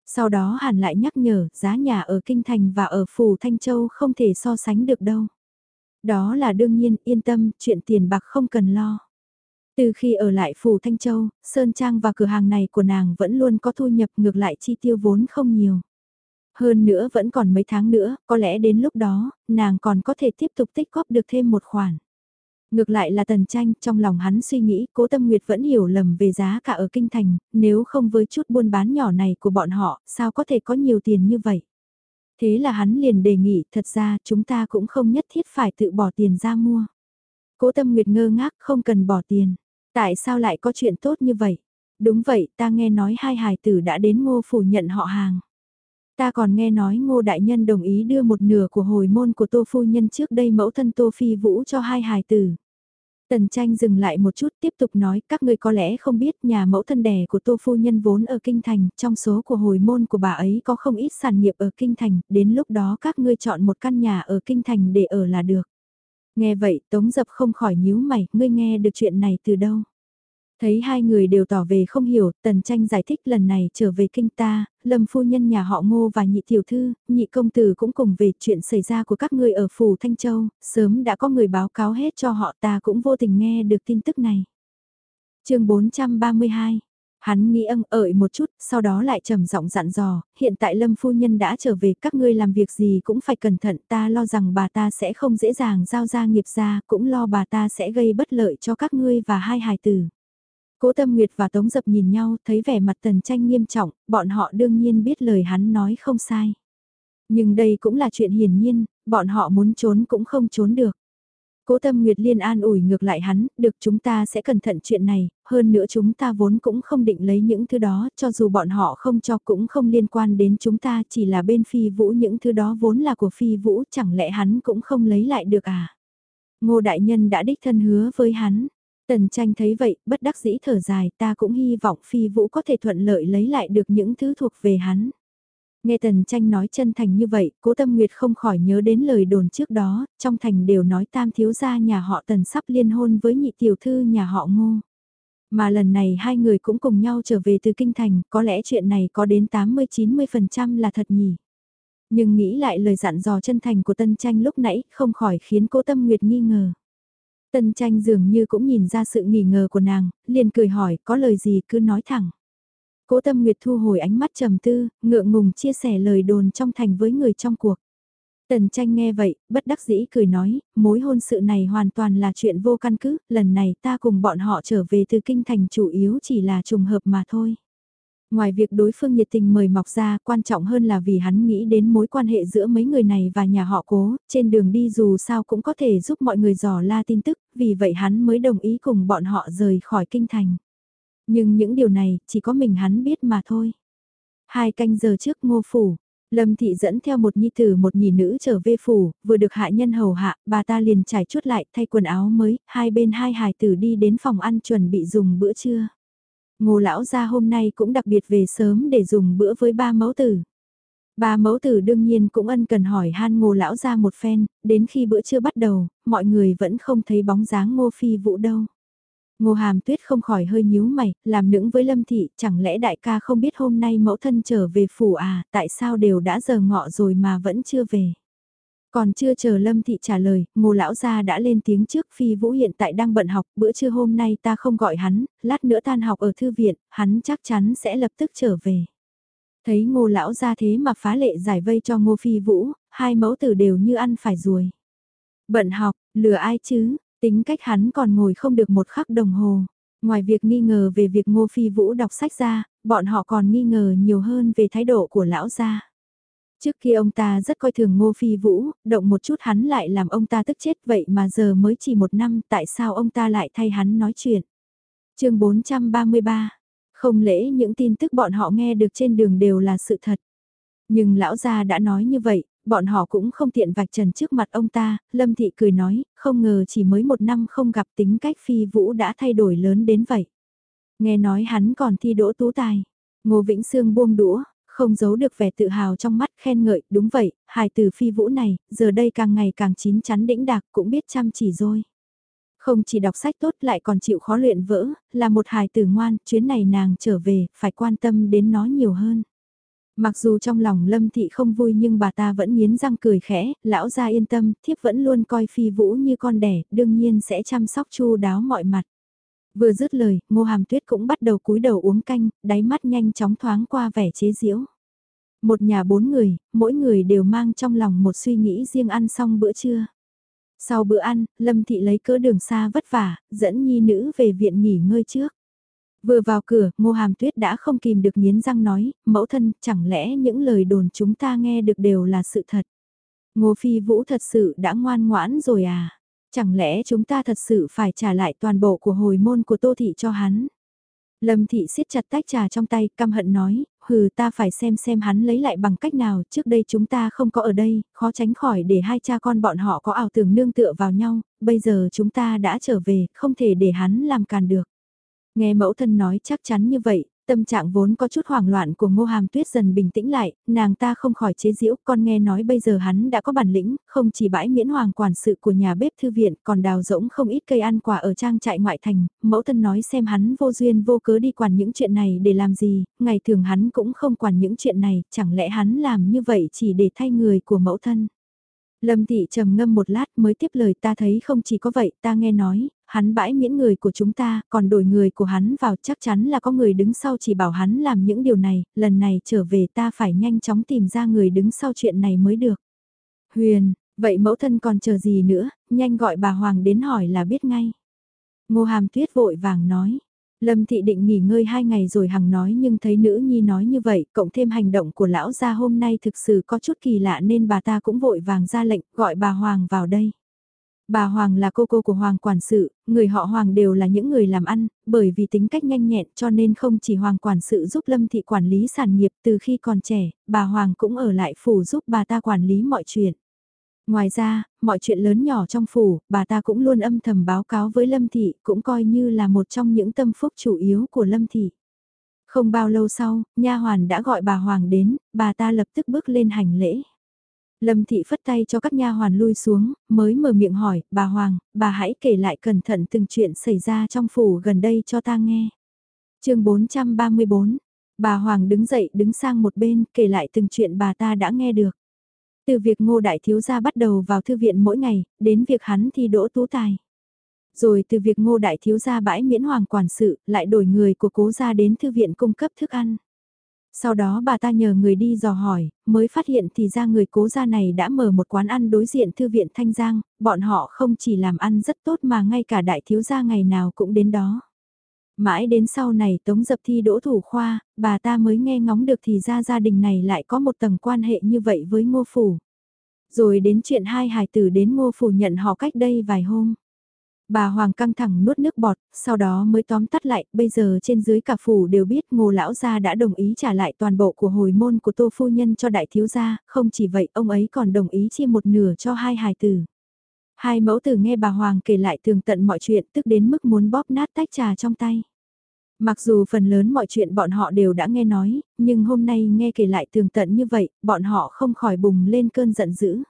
Sau đó hàn lại nhắc nhở, giá nhà ở Kinh Thành và ở Phủ Thanh Châu không thể so sánh được đâu. Đó là đương nhiên, yên tâm, chuyện tiền bạc không cần lo. Từ khi ở lại Phủ Thanh Châu, Sơn Trang và cửa hàng này của nàng vẫn luôn có thu nhập ngược lại chi tiêu vốn không nhiều. Hơn nữa vẫn còn mấy tháng nữa, có lẽ đến lúc đó, nàng còn có thể tiếp tục tích góp được thêm một khoản. Ngược lại là tần tranh, trong lòng hắn suy nghĩ, cố tâm nguyệt vẫn hiểu lầm về giá cả ở kinh thành, nếu không với chút buôn bán nhỏ này của bọn họ, sao có thể có nhiều tiền như vậy. Thế là hắn liền đề nghị, thật ra chúng ta cũng không nhất thiết phải tự bỏ tiền ra mua. Cố tâm nguyệt ngơ ngác, không cần bỏ tiền. Tại sao lại có chuyện tốt như vậy? Đúng vậy, ta nghe nói hai hài tử đã đến ngô phủ nhận họ hàng. Ta còn nghe nói ngô đại nhân đồng ý đưa một nửa của hồi môn của tô phu nhân trước đây mẫu thân tô phi vũ cho hai hài tử. Tần tranh dừng lại một chút tiếp tục nói các ngươi có lẽ không biết nhà mẫu thân đẻ của tô phu nhân vốn ở kinh thành, trong số của hồi môn của bà ấy có không ít sản nghiệp ở kinh thành, đến lúc đó các ngươi chọn một căn nhà ở kinh thành để ở là được. Nghe vậy tống dập không khỏi nhíu mày, ngươi nghe được chuyện này từ đâu? Thấy hai người đều tỏ về không hiểu, tần tranh giải thích lần này trở về kinh ta, lâm phu nhân nhà họ ngô và nhị tiểu thư, nhị công tử cũng cùng về chuyện xảy ra của các người ở phủ Thanh Châu, sớm đã có người báo cáo hết cho họ ta cũng vô tình nghe được tin tức này. chương 432 Hắn nghĩ âng ợi một chút, sau đó lại trầm giọng dặn dò, hiện tại Lâm Phu Nhân đã trở về, các ngươi làm việc gì cũng phải cẩn thận, ta lo rằng bà ta sẽ không dễ dàng giao ra nghiệp ra, cũng lo bà ta sẽ gây bất lợi cho các ngươi và hai hài tử. Cố Tâm Nguyệt và Tống Dập nhìn nhau, thấy vẻ mặt Tần Tranh nghiêm trọng, bọn họ đương nhiên biết lời hắn nói không sai. Nhưng đây cũng là chuyện hiển nhiên, bọn họ muốn trốn cũng không trốn được. Cố Tâm Nguyệt liên an ủi ngược lại hắn, được chúng ta sẽ cẩn thận chuyện này, hơn nữa chúng ta vốn cũng không định lấy những thứ đó, cho dù bọn họ không cho cũng không liên quan đến chúng ta, chỉ là bên phi vũ những thứ đó vốn là của phi vũ, chẳng lẽ hắn cũng không lấy lại được à? Ngô Đại Nhân đã đích thân hứa với hắn, Tần tranh thấy vậy, bất đắc dĩ thở dài, ta cũng hy vọng phi vũ có thể thuận lợi lấy lại được những thứ thuộc về hắn. Nghe tần tranh nói chân thành như vậy, cố tâm nguyệt không khỏi nhớ đến lời đồn trước đó, trong thành đều nói tam thiếu gia nhà họ tần sắp liên hôn với nhị tiểu thư nhà họ ngô. Mà lần này hai người cũng cùng nhau trở về từ kinh thành, có lẽ chuyện này có đến 80-90% là thật nhỉ. Nhưng nghĩ lại lời dặn dò chân thành của tân tranh lúc nãy không khỏi khiến cố tâm nguyệt nghi ngờ. Tân tranh dường như cũng nhìn ra sự nghi ngờ của nàng, liền cười hỏi có lời gì cứ nói thẳng. Cố tâm nguyệt thu hồi ánh mắt trầm tư, ngượng ngùng chia sẻ lời đồn trong thành với người trong cuộc. Tần tranh nghe vậy, bất đắc dĩ cười nói, mối hôn sự này hoàn toàn là chuyện vô căn cứ, lần này ta cùng bọn họ trở về từ kinh thành chủ yếu chỉ là trùng hợp mà thôi. Ngoài việc đối phương nhiệt tình mời mọc ra, quan trọng hơn là vì hắn nghĩ đến mối quan hệ giữa mấy người này và nhà họ cố, trên đường đi dù sao cũng có thể giúp mọi người dò la tin tức, vì vậy hắn mới đồng ý cùng bọn họ rời khỏi kinh thành. Nhưng những điều này, chỉ có mình hắn biết mà thôi. Hai canh giờ trước ngô phủ, Lâm thị dẫn theo một nhi tử một nhì nữ trở về phủ, vừa được hạ nhân hầu hạ, bà ta liền trải chuốt lại thay quần áo mới, hai bên hai hài tử đi đến phòng ăn chuẩn bị dùng bữa trưa. Ngô lão gia hôm nay cũng đặc biệt về sớm để dùng bữa với ba mẫu tử. Ba mẫu tử đương nhiên cũng ân cần hỏi han ngô lão gia một phen, đến khi bữa trưa bắt đầu, mọi người vẫn không thấy bóng dáng ngô phi vũ đâu. Ngô hàm tuyết không khỏi hơi nhíu mày, làm nững với lâm thị, chẳng lẽ đại ca không biết hôm nay mẫu thân trở về phủ à, tại sao đều đã giờ ngọ rồi mà vẫn chưa về. Còn chưa chờ Lâm Thị trả lời, ngô lão gia đã lên tiếng trước Phi Vũ hiện tại đang bận học, bữa trưa hôm nay ta không gọi hắn, lát nữa tan học ở thư viện, hắn chắc chắn sẽ lập tức trở về. Thấy ngô lão gia thế mà phá lệ giải vây cho ngô Phi Vũ, hai mẫu tử đều như ăn phải ruồi. Bận học, lừa ai chứ, tính cách hắn còn ngồi không được một khắc đồng hồ. Ngoài việc nghi ngờ về việc ngô Phi Vũ đọc sách ra, bọn họ còn nghi ngờ nhiều hơn về thái độ của lão gia. Trước khi ông ta rất coi thường Ngô Phi Vũ, động một chút hắn lại làm ông ta tức chết vậy mà giờ mới chỉ một năm tại sao ông ta lại thay hắn nói chuyện. chương 433, không lẽ những tin tức bọn họ nghe được trên đường đều là sự thật. Nhưng lão gia đã nói như vậy, bọn họ cũng không tiện vạch trần trước mặt ông ta, Lâm Thị cười nói, không ngờ chỉ mới một năm không gặp tính cách Phi Vũ đã thay đổi lớn đến vậy. Nghe nói hắn còn thi đỗ tú tài. Ngô Vĩnh Sương buông đũa, không giấu được vẻ tự hào trong mắt khen ngợi, đúng vậy, hài từ phi vũ này, giờ đây càng ngày càng chín chắn đĩnh đạc cũng biết chăm chỉ rồi. Không chỉ đọc sách tốt lại còn chịu khó luyện vỡ, là một hài tử ngoan, chuyến này nàng trở về, phải quan tâm đến nó nhiều hơn. Mặc dù trong lòng Lâm Thị không vui nhưng bà ta vẫn miến răng cười khẽ, lão gia yên tâm, thiếp vẫn luôn coi phi vũ như con đẻ, đương nhiên sẽ chăm sóc chu đáo mọi mặt. Vừa dứt lời, ngô hàm tuyết cũng bắt đầu cúi đầu uống canh, đáy mắt nhanh chóng thoáng qua vẻ chế giễu. Một nhà bốn người, mỗi người đều mang trong lòng một suy nghĩ riêng ăn xong bữa trưa. Sau bữa ăn, Lâm Thị lấy cỡ đường xa vất vả, dẫn nhi nữ về viện nghỉ ngơi trước. Vừa vào cửa, Ngô Hàm Tuyết đã không kìm được nghiến răng nói, mẫu thân, chẳng lẽ những lời đồn chúng ta nghe được đều là sự thật. Ngô Phi Vũ thật sự đã ngoan ngoãn rồi à? Chẳng lẽ chúng ta thật sự phải trả lại toàn bộ của hồi môn của Tô Thị cho hắn? Lâm Thị siết chặt tách trà trong tay, căm hận nói, hừ ta phải xem xem hắn lấy lại bằng cách nào, trước đây chúng ta không có ở đây, khó tránh khỏi để hai cha con bọn họ có ảo tưởng nương tựa vào nhau, bây giờ chúng ta đã trở về, không thể để hắn làm càn được. Nghe mẫu thân nói chắc chắn như vậy, tâm trạng vốn có chút hoảng loạn của ngô hàm tuyết dần bình tĩnh lại, nàng ta không khỏi chế giễu, con nghe nói bây giờ hắn đã có bản lĩnh, không chỉ bãi miễn hoàng quản sự của nhà bếp thư viện, còn đào rỗng không ít cây ăn quả ở trang trại ngoại thành, mẫu thân nói xem hắn vô duyên vô cớ đi quản những chuyện này để làm gì, ngày thường hắn cũng không quản những chuyện này, chẳng lẽ hắn làm như vậy chỉ để thay người của mẫu thân. Lâm Thị trầm ngâm một lát mới tiếp lời ta thấy không chỉ có vậy, ta nghe nói, hắn bãi miễn người của chúng ta, còn đổi người của hắn vào chắc chắn là có người đứng sau chỉ bảo hắn làm những điều này, lần này trở về ta phải nhanh chóng tìm ra người đứng sau chuyện này mới được. Huyền, vậy mẫu thân còn chờ gì nữa, nhanh gọi bà Hoàng đến hỏi là biết ngay. Ngô Hàm Tuyết vội vàng nói. Lâm Thị định nghỉ ngơi hai ngày rồi hằng nói nhưng thấy nữ nhi nói như vậy, cộng thêm hành động của lão gia hôm nay thực sự có chút kỳ lạ nên bà ta cũng vội vàng ra lệnh gọi bà Hoàng vào đây. Bà Hoàng là cô cô của Hoàng quản sự, người họ Hoàng đều là những người làm ăn, bởi vì tính cách nhanh nhẹn cho nên không chỉ Hoàng quản sự giúp Lâm Thị quản lý sản nghiệp từ khi còn trẻ, bà Hoàng cũng ở lại phủ giúp bà ta quản lý mọi chuyện. Ngoài ra, mọi chuyện lớn nhỏ trong phủ, bà ta cũng luôn âm thầm báo cáo với Lâm Thị, cũng coi như là một trong những tâm phúc chủ yếu của Lâm Thị. Không bao lâu sau, nha hoàn đã gọi bà Hoàng đến, bà ta lập tức bước lên hành lễ. Lâm Thị phất tay cho các nha hoàn lui xuống, mới mở miệng hỏi, bà Hoàng, bà hãy kể lại cẩn thận từng chuyện xảy ra trong phủ gần đây cho ta nghe. chương 434, bà Hoàng đứng dậy đứng sang một bên kể lại từng chuyện bà ta đã nghe được. Từ việc ngô đại thiếu gia bắt đầu vào thư viện mỗi ngày, đến việc hắn thi đỗ tú tài. Rồi từ việc ngô đại thiếu gia bãi miễn hoàng quản sự, lại đổi người của cố gia đến thư viện cung cấp thức ăn. Sau đó bà ta nhờ người đi dò hỏi, mới phát hiện thì ra người cố gia này đã mở một quán ăn đối diện thư viện Thanh Giang, bọn họ không chỉ làm ăn rất tốt mà ngay cả đại thiếu gia ngày nào cũng đến đó. Mãi đến sau này tống dập thi đỗ thủ khoa, bà ta mới nghe ngóng được thì ra gia đình này lại có một tầng quan hệ như vậy với ngô phủ. Rồi đến chuyện hai hài tử đến ngô phủ nhận họ cách đây vài hôm. Bà Hoàng căng thẳng nuốt nước bọt, sau đó mới tóm tắt lại, bây giờ trên dưới cả phủ đều biết ngô lão gia đã đồng ý trả lại toàn bộ của hồi môn của tô phu nhân cho đại thiếu gia, không chỉ vậy ông ấy còn đồng ý chia một nửa cho hai hài tử. Hai mẫu tử nghe bà Hoàng kể lại tường tận mọi chuyện tức đến mức muốn bóp nát tách trà trong tay. Mặc dù phần lớn mọi chuyện bọn họ đều đã nghe nói, nhưng hôm nay nghe kể lại tường tận như vậy, bọn họ không khỏi bùng lên cơn giận dữ.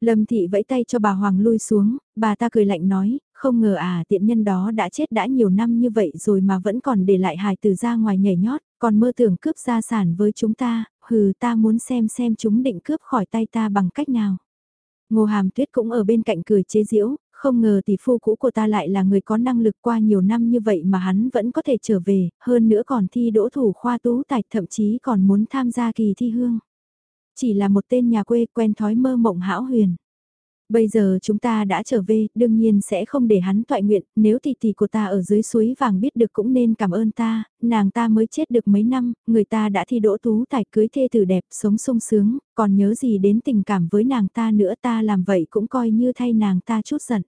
Lâm thị vẫy tay cho bà Hoàng lui xuống, bà ta cười lạnh nói, không ngờ à tiện nhân đó đã chết đã nhiều năm như vậy rồi mà vẫn còn để lại hài từ ra ngoài nhảy nhót, còn mơ tưởng cướp gia sản với chúng ta, hừ ta muốn xem xem chúng định cướp khỏi tay ta bằng cách nào. Ngô Hàm Tuyết cũng ở bên cạnh cười chế giễu, không ngờ tỷ phu cũ của ta lại là người có năng lực qua nhiều năm như vậy mà hắn vẫn có thể trở về, hơn nữa còn thi đỗ thủ khoa tú tài thậm chí còn muốn tham gia kỳ thi hương. Chỉ là một tên nhà quê quen thói mơ mộng hão huyền. Bây giờ chúng ta đã trở về, đương nhiên sẽ không để hắn toại nguyện, nếu tỷ tỷ của ta ở dưới suối vàng biết được cũng nên cảm ơn ta, nàng ta mới chết được mấy năm, người ta đã thi đỗ tú tài cưới thê tử đẹp, sống sung sướng, còn nhớ gì đến tình cảm với nàng ta nữa ta làm vậy cũng coi như thay nàng ta chút giận.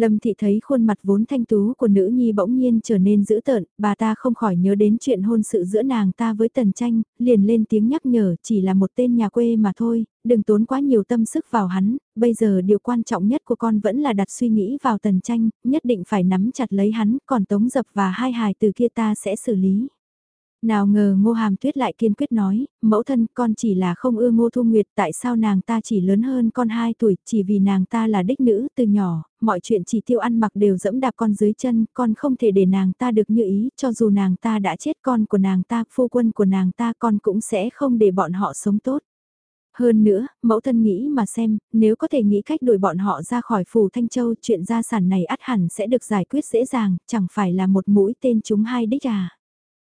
Lâm Thị thấy khuôn mặt vốn thanh tú của nữ nhi bỗng nhiên trở nên dữ tợn, bà ta không khỏi nhớ đến chuyện hôn sự giữa nàng ta với Tần Tranh, liền lên tiếng nhắc nhở chỉ là một tên nhà quê mà thôi, đừng tốn quá nhiều tâm sức vào hắn, bây giờ điều quan trọng nhất của con vẫn là đặt suy nghĩ vào Tần Tranh, nhất định phải nắm chặt lấy hắn, còn Tống Dập và hai hài từ kia ta sẽ xử lý. Nào ngờ ngô hàm tuyết lại kiên quyết nói, mẫu thân con chỉ là không ưa ngô thu nguyệt tại sao nàng ta chỉ lớn hơn con 2 tuổi chỉ vì nàng ta là đích nữ từ nhỏ, mọi chuyện chỉ tiêu ăn mặc đều dẫm đạp con dưới chân, con không thể để nàng ta được như ý cho dù nàng ta đã chết con của nàng ta, phu quân của nàng ta con cũng sẽ không để bọn họ sống tốt. Hơn nữa, mẫu thân nghĩ mà xem, nếu có thể nghĩ cách đuổi bọn họ ra khỏi phủ Thanh Châu, chuyện gia sản này ắt hẳn sẽ được giải quyết dễ dàng, chẳng phải là một mũi tên chúng hai đích à.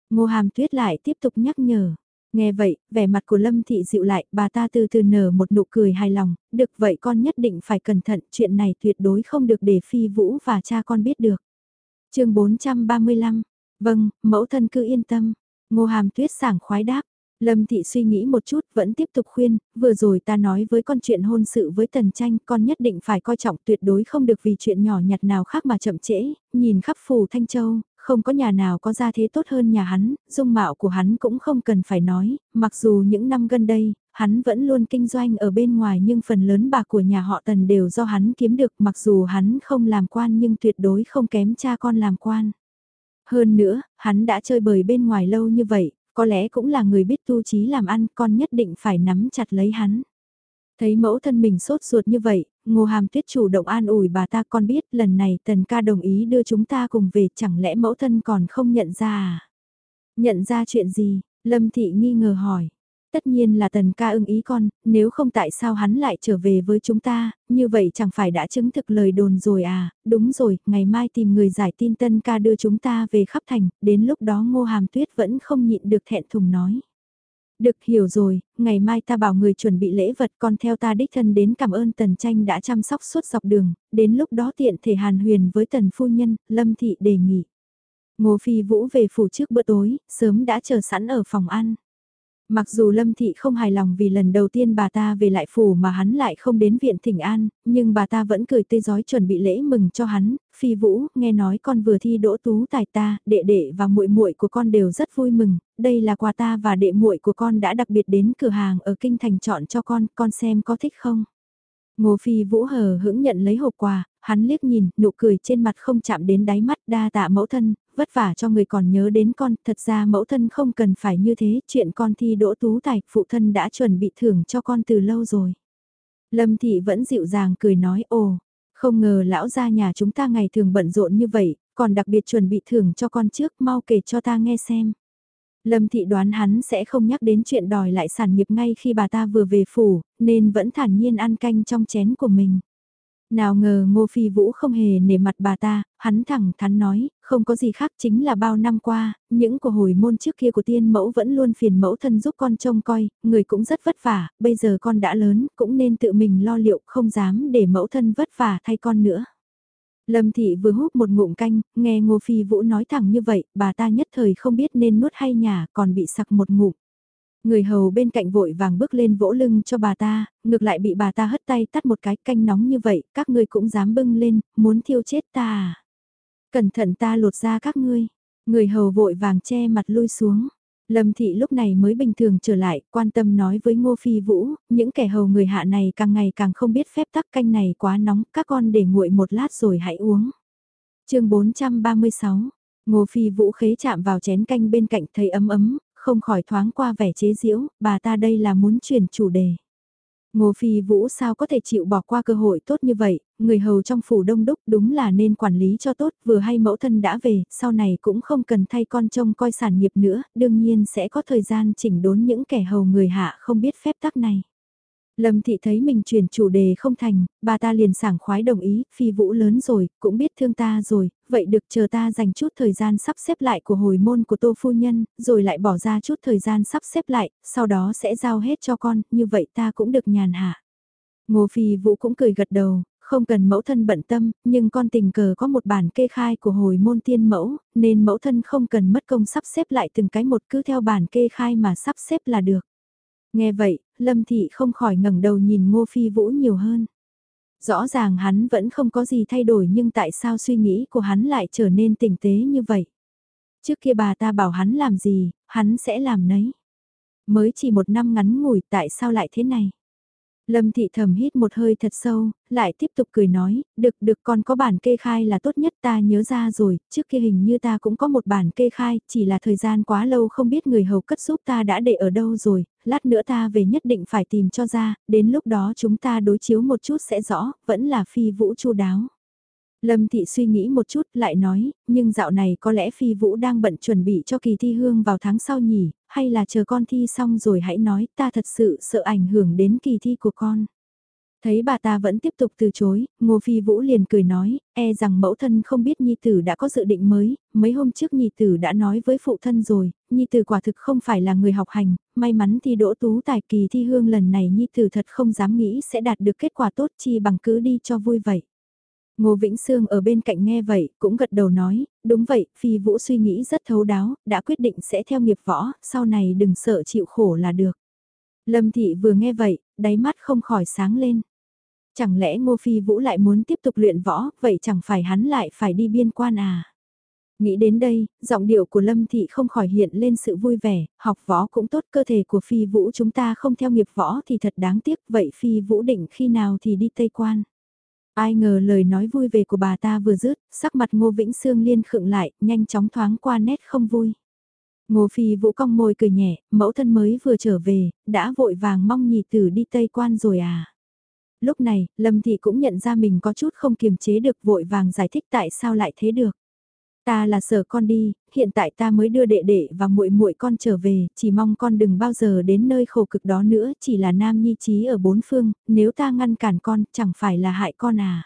Ngô Hàm Tuyết lại tiếp tục nhắc nhở. Nghe vậy, vẻ mặt của Lâm Thị dịu lại, bà ta từ từ nở một nụ cười hài lòng, được vậy con nhất định phải cẩn thận, chuyện này tuyệt đối không được để Phi Vũ và cha con biết được. chương 435, vâng, mẫu thân cứ yên tâm, Ngô Hàm Tuyết sảng khoái đáp, Lâm Thị suy nghĩ một chút vẫn tiếp tục khuyên, vừa rồi ta nói với con chuyện hôn sự với Tần Tranh, con nhất định phải coi trọng tuyệt đối không được vì chuyện nhỏ nhặt nào khác mà chậm trễ, nhìn khắp phù Thanh Châu, không có nhà nào có gia thế tốt hơn nhà hắn, dung mạo của hắn cũng không cần phải nói, mặc dù những năm gần đây, hắn vẫn luôn kinh doanh ở bên ngoài nhưng phần lớn bạc của nhà họ Tần đều do hắn kiếm được mặc dù hắn không làm quan nhưng tuyệt đối không kém cha con làm quan. Hơn nữa, hắn đã chơi bời bên ngoài lâu như vậy, có lẽ cũng là người biết tu trí làm ăn, con nhất định phải nắm chặt lấy hắn. Thấy mẫu thân mình sốt ruột như vậy, Ngô Hàm Tuyết chủ động an ủi bà ta con biết lần này Tần ca đồng ý đưa chúng ta cùng về chẳng lẽ mẫu thân còn không nhận ra à? Nhận ra chuyện gì? Lâm Thị nghi ngờ hỏi. Tất nhiên là Tần ca ưng ý con, nếu không tại sao hắn lại trở về với chúng ta, như vậy chẳng phải đã chứng thực lời đồn rồi à, đúng rồi, ngày mai tìm người giải tin Tân ca đưa chúng ta về khắp thành, đến lúc đó Ngô Hàm Tuyết vẫn không nhịn được thẹn thùng nói. Được hiểu rồi, ngày mai ta bảo người chuẩn bị lễ vật con theo ta đích thân đến cảm ơn Tần Tranh đã chăm sóc suốt dọc đường, đến lúc đó tiện thể hàn huyền với Tần Phu Nhân, Lâm Thị đề nghị. Ngô Phi Vũ về phủ trước bữa tối, sớm đã chờ sẵn ở phòng ăn. Mặc dù Lâm Thị không hài lòng vì lần đầu tiên bà ta về lại phủ mà hắn lại không đến viện thỉnh an, nhưng bà ta vẫn cười tươi giói chuẩn bị lễ mừng cho hắn, phi vũ, nghe nói con vừa thi đỗ tú tài ta, đệ đệ và muội muội của con đều rất vui mừng, đây là quà ta và đệ muội của con đã đặc biệt đến cửa hàng ở Kinh Thành chọn cho con, con xem có thích không? Ngô Phi Vũ hờ hững nhận lấy hộp quà, hắn liếc nhìn, nụ cười trên mặt không chạm đến đáy mắt đa tạ mẫu thân, vất vả cho người còn nhớ đến con, thật ra mẫu thân không cần phải như thế, chuyện con thi đỗ tú tài, phụ thân đã chuẩn bị thưởng cho con từ lâu rồi. Lâm Thị vẫn dịu dàng cười nói ồ, không ngờ lão gia nhà chúng ta ngày thường bận rộn như vậy, còn đặc biệt chuẩn bị thưởng cho con trước, mau kể cho ta nghe xem. Lâm Thị đoán hắn sẽ không nhắc đến chuyện đòi lại sản nghiệp ngay khi bà ta vừa về phủ, nên vẫn thản nhiên ăn canh trong chén của mình. Nào ngờ Ngô Phi Vũ không hề nể mặt bà ta, hắn thẳng thắn nói, không có gì khác chính là bao năm qua, những của hồi môn trước kia của tiên mẫu vẫn luôn phiền mẫu thân giúp con trông coi, người cũng rất vất vả, bây giờ con đã lớn, cũng nên tự mình lo liệu, không dám để mẫu thân vất vả thay con nữa. Lâm Thị vừa hút một ngụm canh, nghe Ngô Phi Vũ nói thẳng như vậy, bà ta nhất thời không biết nên nuốt hay nhả, còn bị sặc một ngụm. Người hầu bên cạnh vội vàng bước lên vỗ lưng cho bà ta, ngược lại bị bà ta hất tay tắt một cái canh nóng như vậy, các ngươi cũng dám bưng lên, muốn thiêu chết ta à. Cẩn thận ta lột ra các ngươi. Người hầu vội vàng che mặt lui xuống. Lâm thị lúc này mới bình thường trở lại, quan tâm nói với Ngô Phi Vũ, những kẻ hầu người hạ này càng ngày càng không biết phép tắc canh này quá nóng, các con để nguội một lát rồi hãy uống. chương 436, Ngô Phi Vũ khế chạm vào chén canh bên cạnh thấy ấm ấm, không khỏi thoáng qua vẻ chế giễu, bà ta đây là muốn chuyển chủ đề. Ngô Phi Vũ sao có thể chịu bỏ qua cơ hội tốt như vậy, người hầu trong phủ đông đúc đúng là nên quản lý cho tốt, vừa hay mẫu thân đã về, sau này cũng không cần thay con trông coi sản nghiệp nữa, đương nhiên sẽ có thời gian chỉnh đốn những kẻ hầu người hạ không biết phép tắc này. Lâm Thị thấy mình chuyển chủ đề không thành, bà ta liền sảng khoái đồng ý, phi vũ lớn rồi, cũng biết thương ta rồi, vậy được chờ ta dành chút thời gian sắp xếp lại của hồi môn của tô phu nhân, rồi lại bỏ ra chút thời gian sắp xếp lại, sau đó sẽ giao hết cho con, như vậy ta cũng được nhàn hạ. Ngô phi vũ cũng cười gật đầu, không cần mẫu thân bận tâm, nhưng con tình cờ có một bản kê khai của hồi môn tiên mẫu, nên mẫu thân không cần mất công sắp xếp lại từng cái một cứ theo bản kê khai mà sắp xếp là được. Nghe vậy, Lâm Thị không khỏi ngẩng đầu nhìn Ngô Phi Vũ nhiều hơn. Rõ ràng hắn vẫn không có gì thay đổi nhưng tại sao suy nghĩ của hắn lại trở nên tỉnh tế như vậy? Trước kia bà ta bảo hắn làm gì, hắn sẽ làm nấy. Mới chỉ một năm ngắn ngủi tại sao lại thế này? Lâm thị thầm hít một hơi thật sâu, lại tiếp tục cười nói, được được con có bản kê khai là tốt nhất ta nhớ ra rồi, trước kia hình như ta cũng có một bản kê khai, chỉ là thời gian quá lâu không biết người hầu cất giúp ta đã để ở đâu rồi, lát nữa ta về nhất định phải tìm cho ra, đến lúc đó chúng ta đối chiếu một chút sẽ rõ, vẫn là phi vũ chu đáo. Lâm Thị suy nghĩ một chút lại nói, nhưng dạo này có lẽ Phi Vũ đang bận chuẩn bị cho kỳ thi hương vào tháng sau nhỉ, hay là chờ con thi xong rồi hãy nói ta thật sự sợ ảnh hưởng đến kỳ thi của con. Thấy bà ta vẫn tiếp tục từ chối, Ngô Phi Vũ liền cười nói, e rằng mẫu thân không biết Nhi Tử đã có dự định mới, mấy hôm trước Nhi Tử đã nói với phụ thân rồi, Nhi Tử quả thực không phải là người học hành, may mắn thì đỗ tú tài kỳ thi hương lần này Nhi Tử thật không dám nghĩ sẽ đạt được kết quả tốt chi bằng cứ đi cho vui vậy. Ngô Vĩnh Sương ở bên cạnh nghe vậy, cũng gật đầu nói, đúng vậy, Phi Vũ suy nghĩ rất thấu đáo, đã quyết định sẽ theo nghiệp võ, sau này đừng sợ chịu khổ là được. Lâm Thị vừa nghe vậy, đáy mắt không khỏi sáng lên. Chẳng lẽ Ngô Phi Vũ lại muốn tiếp tục luyện võ, vậy chẳng phải hắn lại phải đi biên quan à? Nghĩ đến đây, giọng điệu của Lâm Thị không khỏi hiện lên sự vui vẻ, học võ cũng tốt cơ thể của Phi Vũ chúng ta không theo nghiệp võ thì thật đáng tiếc, vậy Phi Vũ định khi nào thì đi Tây Quan? Ai ngờ lời nói vui về của bà ta vừa dứt, sắc mặt Ngô Vĩnh Sương liên khựng lại, nhanh chóng thoáng qua nét không vui. Ngô Phi Vũ cong môi cười nhẹ, mẫu thân mới vừa trở về, đã vội vàng mong nhị tử đi Tây Quan rồi à. Lúc này, Lâm Thị cũng nhận ra mình có chút không kiềm chế được vội vàng giải thích tại sao lại thế được. Ta là sợ con đi, hiện tại ta mới đưa đệ đệ và muội muội con trở về, chỉ mong con đừng bao giờ đến nơi khổ cực đó nữa, chỉ là nam nhi trí ở bốn phương, nếu ta ngăn cản con, chẳng phải là hại con à.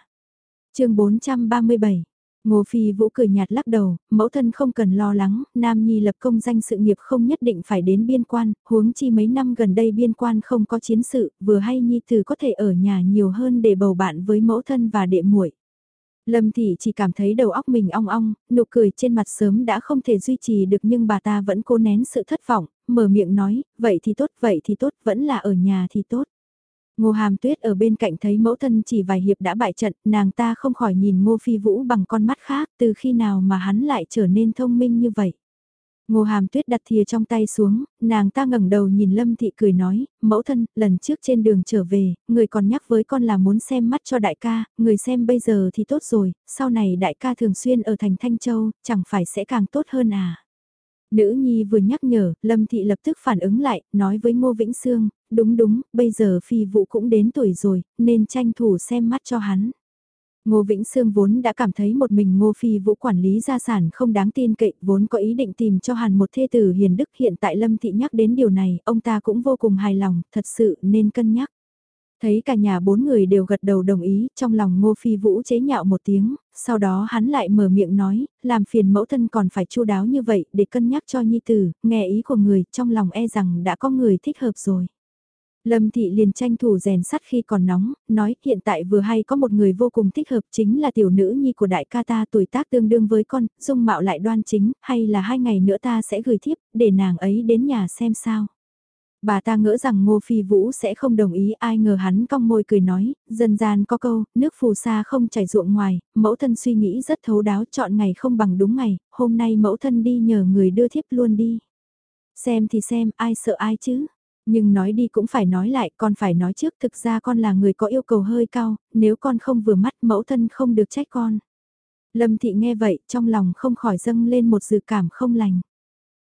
chương 437 Ngô Phi Vũ cười nhạt lắc đầu, mẫu thân không cần lo lắng, Nam Nhi lập công danh sự nghiệp không nhất định phải đến biên quan, huống chi mấy năm gần đây biên quan không có chiến sự, vừa hay Nhi Tử có thể ở nhà nhiều hơn để bầu bạn với mẫu thân và đệ muội. Lâm Thị chỉ cảm thấy đầu óc mình ong ong, nụ cười trên mặt sớm đã không thể duy trì được nhưng bà ta vẫn cố nén sự thất vọng, mở miệng nói, vậy thì tốt, vậy thì tốt, vẫn là ở nhà thì tốt. Ngô Hàm Tuyết ở bên cạnh thấy mẫu thân chỉ vài hiệp đã bại trận, nàng ta không khỏi nhìn Ngô Phi Vũ bằng con mắt khác, từ khi nào mà hắn lại trở nên thông minh như vậy. Ngô Hàm Tuyết đặt thìa trong tay xuống, nàng ta ngẩng đầu nhìn Lâm Thị cười nói, mẫu thân, lần trước trên đường trở về, người còn nhắc với con là muốn xem mắt cho đại ca, người xem bây giờ thì tốt rồi, sau này đại ca thường xuyên ở thành Thanh Châu, chẳng phải sẽ càng tốt hơn à. Nữ nhi vừa nhắc nhở, Lâm Thị lập tức phản ứng lại, nói với Ngô Vĩnh Sương, đúng đúng, bây giờ phi vụ cũng đến tuổi rồi, nên tranh thủ xem mắt cho hắn. Ngô Vĩnh Sương vốn đã cảm thấy một mình Ngô Phi Vũ quản lý gia sản không đáng tin cậy, vốn có ý định tìm cho Hàn một thê tử hiền đức hiện tại Lâm Thị nhắc đến điều này, ông ta cũng vô cùng hài lòng, thật sự nên cân nhắc. Thấy cả nhà bốn người đều gật đầu đồng ý, trong lòng Ngô Phi Vũ chế nhạo một tiếng, sau đó hắn lại mở miệng nói, làm phiền mẫu thân còn phải chu đáo như vậy để cân nhắc cho nhi tử, nghe ý của người, trong lòng e rằng đã có người thích hợp rồi. Lâm Thị liền tranh thủ rèn sắt khi còn nóng, nói hiện tại vừa hay có một người vô cùng thích hợp chính là tiểu nữ nhi của đại ca ta tuổi tác tương đương với con, dung mạo lại đoan chính, hay là hai ngày nữa ta sẽ gửi thiếp, để nàng ấy đến nhà xem sao. Bà ta ngỡ rằng Ngô Phi Vũ sẽ không đồng ý ai ngờ hắn cong môi cười nói, dân gian có câu, nước phù sa không chảy ruộng ngoài, mẫu thân suy nghĩ rất thấu đáo chọn ngày không bằng đúng ngày, hôm nay mẫu thân đi nhờ người đưa thiếp luôn đi. Xem thì xem, ai sợ ai chứ, nhưng nói đi cũng phải nói lại, con phải nói trước thực ra con là người có yêu cầu hơi cao, nếu con không vừa mắt mẫu thân không được trách con. Lâm Thị nghe vậy, trong lòng không khỏi dâng lên một dự cảm không lành.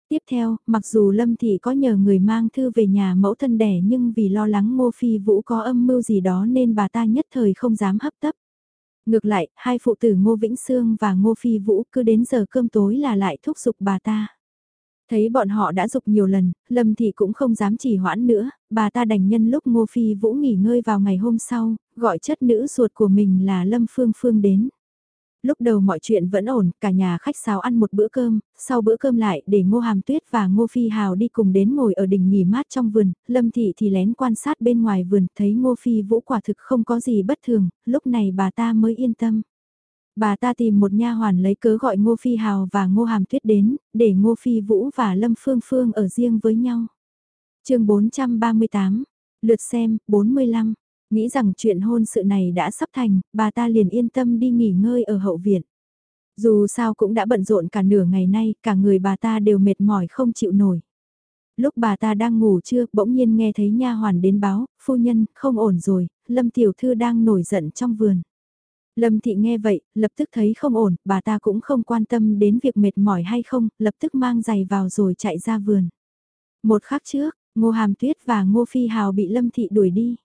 Tiếp theo, mặc dù Lâm Thị có nhờ người mang thư về nhà mẫu thân đẻ nhưng vì lo lắng Ngô Phi Vũ có âm mưu gì đó nên bà ta nhất thời không dám hấp tấp. Ngược lại, hai phụ tử Ngô Vĩnh Sương và Ngô Phi Vũ cứ đến giờ cơm tối là lại thúc giục bà ta. Thấy bọn họ đã dục nhiều lần, Lâm Thị cũng không dám chỉ hoãn nữa, bà ta đành nhân lúc Ngô Phi Vũ nghỉ ngơi vào ngày hôm sau, gọi chất nữ ruột của mình là Lâm Phương Phương đến. Lúc đầu mọi chuyện vẫn ổn, cả nhà khách sáo ăn một bữa cơm, sau bữa cơm lại để Ngô Hàm Tuyết và Ngô Phi Hào đi cùng đến ngồi ở đỉnh nghỉ mát trong vườn, Lâm Thị thì lén quan sát bên ngoài vườn, thấy Ngô Phi Vũ quả thực không có gì bất thường, lúc này bà ta mới yên tâm. Bà ta tìm một nha hoàn lấy cớ gọi Ngô Phi Hào và Ngô Hàm Tuyết đến, để Ngô Phi Vũ và Lâm Phương Phương ở riêng với nhau. chương 438, lượt xem, 45, nghĩ rằng chuyện hôn sự này đã sắp thành, bà ta liền yên tâm đi nghỉ ngơi ở hậu viện. Dù sao cũng đã bận rộn cả nửa ngày nay, cả người bà ta đều mệt mỏi không chịu nổi. Lúc bà ta đang ngủ trưa, bỗng nhiên nghe thấy nha hoàn đến báo, phu nhân, không ổn rồi, Lâm Tiểu Thư đang nổi giận trong vườn. Lâm Thị nghe vậy, lập tức thấy không ổn, bà ta cũng không quan tâm đến việc mệt mỏi hay không, lập tức mang giày vào rồi chạy ra vườn. Một khắc trước, Ngô Hàm Tuyết và Ngô Phi Hào bị Lâm Thị đuổi đi.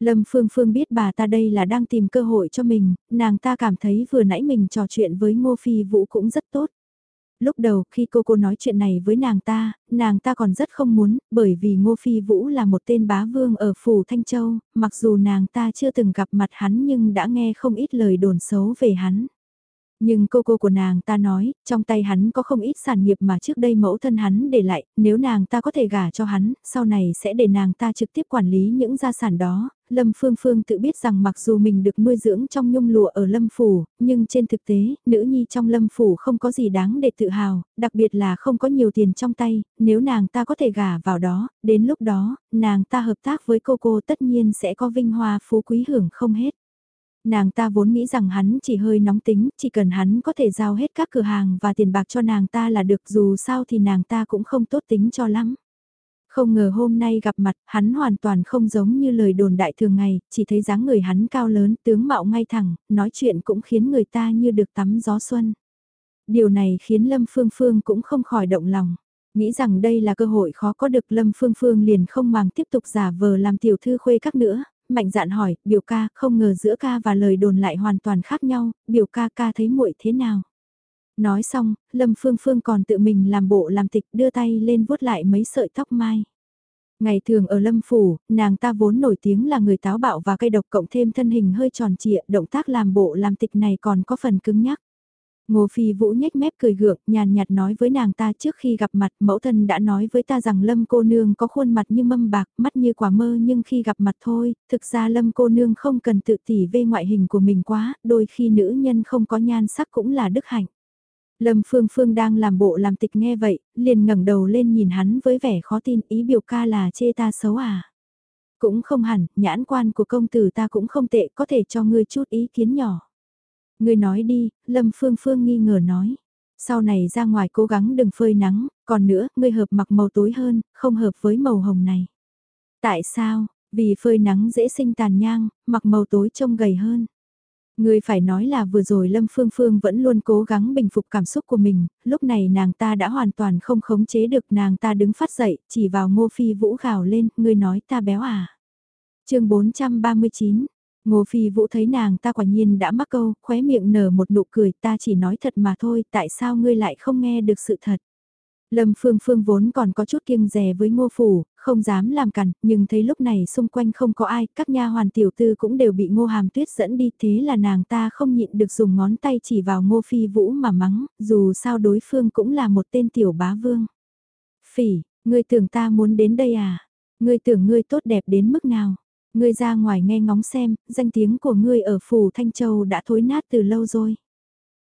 Lâm Phương Phương biết bà ta đây là đang tìm cơ hội cho mình, nàng ta cảm thấy vừa nãy mình trò chuyện với Ngô Phi Vũ cũng rất tốt. Lúc đầu khi cô cô nói chuyện này với nàng ta, nàng ta còn rất không muốn, bởi vì Ngô Phi Vũ là một tên bá vương ở Phủ Thanh Châu, mặc dù nàng ta chưa từng gặp mặt hắn nhưng đã nghe không ít lời đồn xấu về hắn. Nhưng cô cô của nàng ta nói, trong tay hắn có không ít sản nghiệp mà trước đây mẫu thân hắn để lại, nếu nàng ta có thể gả cho hắn, sau này sẽ để nàng ta trực tiếp quản lý những gia sản đó. Lâm Phương Phương tự biết rằng mặc dù mình được nuôi dưỡng trong nhung lụa ở Lâm Phủ, nhưng trên thực tế, nữ nhi trong Lâm Phủ không có gì đáng để tự hào, đặc biệt là không có nhiều tiền trong tay, nếu nàng ta có thể gả vào đó, đến lúc đó, nàng ta hợp tác với cô cô tất nhiên sẽ có vinh hoa phú quý hưởng không hết. Nàng ta vốn nghĩ rằng hắn chỉ hơi nóng tính, chỉ cần hắn có thể giao hết các cửa hàng và tiền bạc cho nàng ta là được dù sao thì nàng ta cũng không tốt tính cho lắm. Không ngờ hôm nay gặp mặt, hắn hoàn toàn không giống như lời đồn đại thường ngày, chỉ thấy dáng người hắn cao lớn, tướng mạo ngay thẳng, nói chuyện cũng khiến người ta như được tắm gió xuân. Điều này khiến Lâm Phương Phương cũng không khỏi động lòng. Nghĩ rằng đây là cơ hội khó có được Lâm Phương Phương liền không màng tiếp tục giả vờ làm tiểu thư khuê các nữa, mạnh dạn hỏi, biểu ca, không ngờ giữa ca và lời đồn lại hoàn toàn khác nhau, biểu ca ca thấy muội thế nào. Nói xong, Lâm Phương Phương còn tự mình làm bộ làm tịch đưa tay lên vuốt lại mấy sợi tóc mai. Ngày thường ở Lâm Phủ, nàng ta vốn nổi tiếng là người táo bạo và cây độc cộng thêm thân hình hơi tròn trịa, động tác làm bộ làm tịch này còn có phần cứng nhắc. Ngô Phi Vũ nhếch mép cười gượng, nhàn nhạt nói với nàng ta trước khi gặp mặt, mẫu thân đã nói với ta rằng Lâm cô nương có khuôn mặt như mâm bạc, mắt như quả mơ nhưng khi gặp mặt thôi, thực ra Lâm cô nương không cần tự tỉ về ngoại hình của mình quá, đôi khi nữ nhân không có nhan sắc cũng là đức hạnh. Lâm Phương Phương đang làm bộ làm tịch nghe vậy, liền ngẩng đầu lên nhìn hắn với vẻ khó tin, ý biểu ca là chê ta xấu à. Cũng không hẳn, nhãn quan của công tử ta cũng không tệ, có thể cho ngươi chút ý kiến nhỏ. Ngươi nói đi, Lâm Phương Phương nghi ngờ nói. Sau này ra ngoài cố gắng đừng phơi nắng, còn nữa, ngươi hợp mặc màu tối hơn, không hợp với màu hồng này. Tại sao? Vì phơi nắng dễ sinh tàn nhang, mặc màu tối trông gầy hơn. Ngươi phải nói là vừa rồi Lâm Phương Phương vẫn luôn cố gắng bình phục cảm xúc của mình, lúc này nàng ta đã hoàn toàn không khống chế được nàng ta đứng phát dậy, chỉ vào ngô phi vũ gào lên, ngươi nói ta béo à. chương 439, Ngô Phi Vũ thấy nàng ta quả nhiên đã mắc câu, khóe miệng nở một nụ cười ta chỉ nói thật mà thôi, tại sao ngươi lại không nghe được sự thật. Lâm Phương Phương vốn còn có chút kiêng rè với ngô phủ, không dám làm cằn, nhưng thấy lúc này xung quanh không có ai, các nha hoàn tiểu tư cũng đều bị ngô hàm tuyết dẫn đi, thế là nàng ta không nhịn được dùng ngón tay chỉ vào ngô phi vũ mà mắng, dù sao đối phương cũng là một tên tiểu bá vương. Phỉ, ngươi tưởng ta muốn đến đây à? Ngươi tưởng ngươi tốt đẹp đến mức nào? Ngươi ra ngoài nghe ngóng xem, danh tiếng của ngươi ở phủ Thanh Châu đã thối nát từ lâu rồi.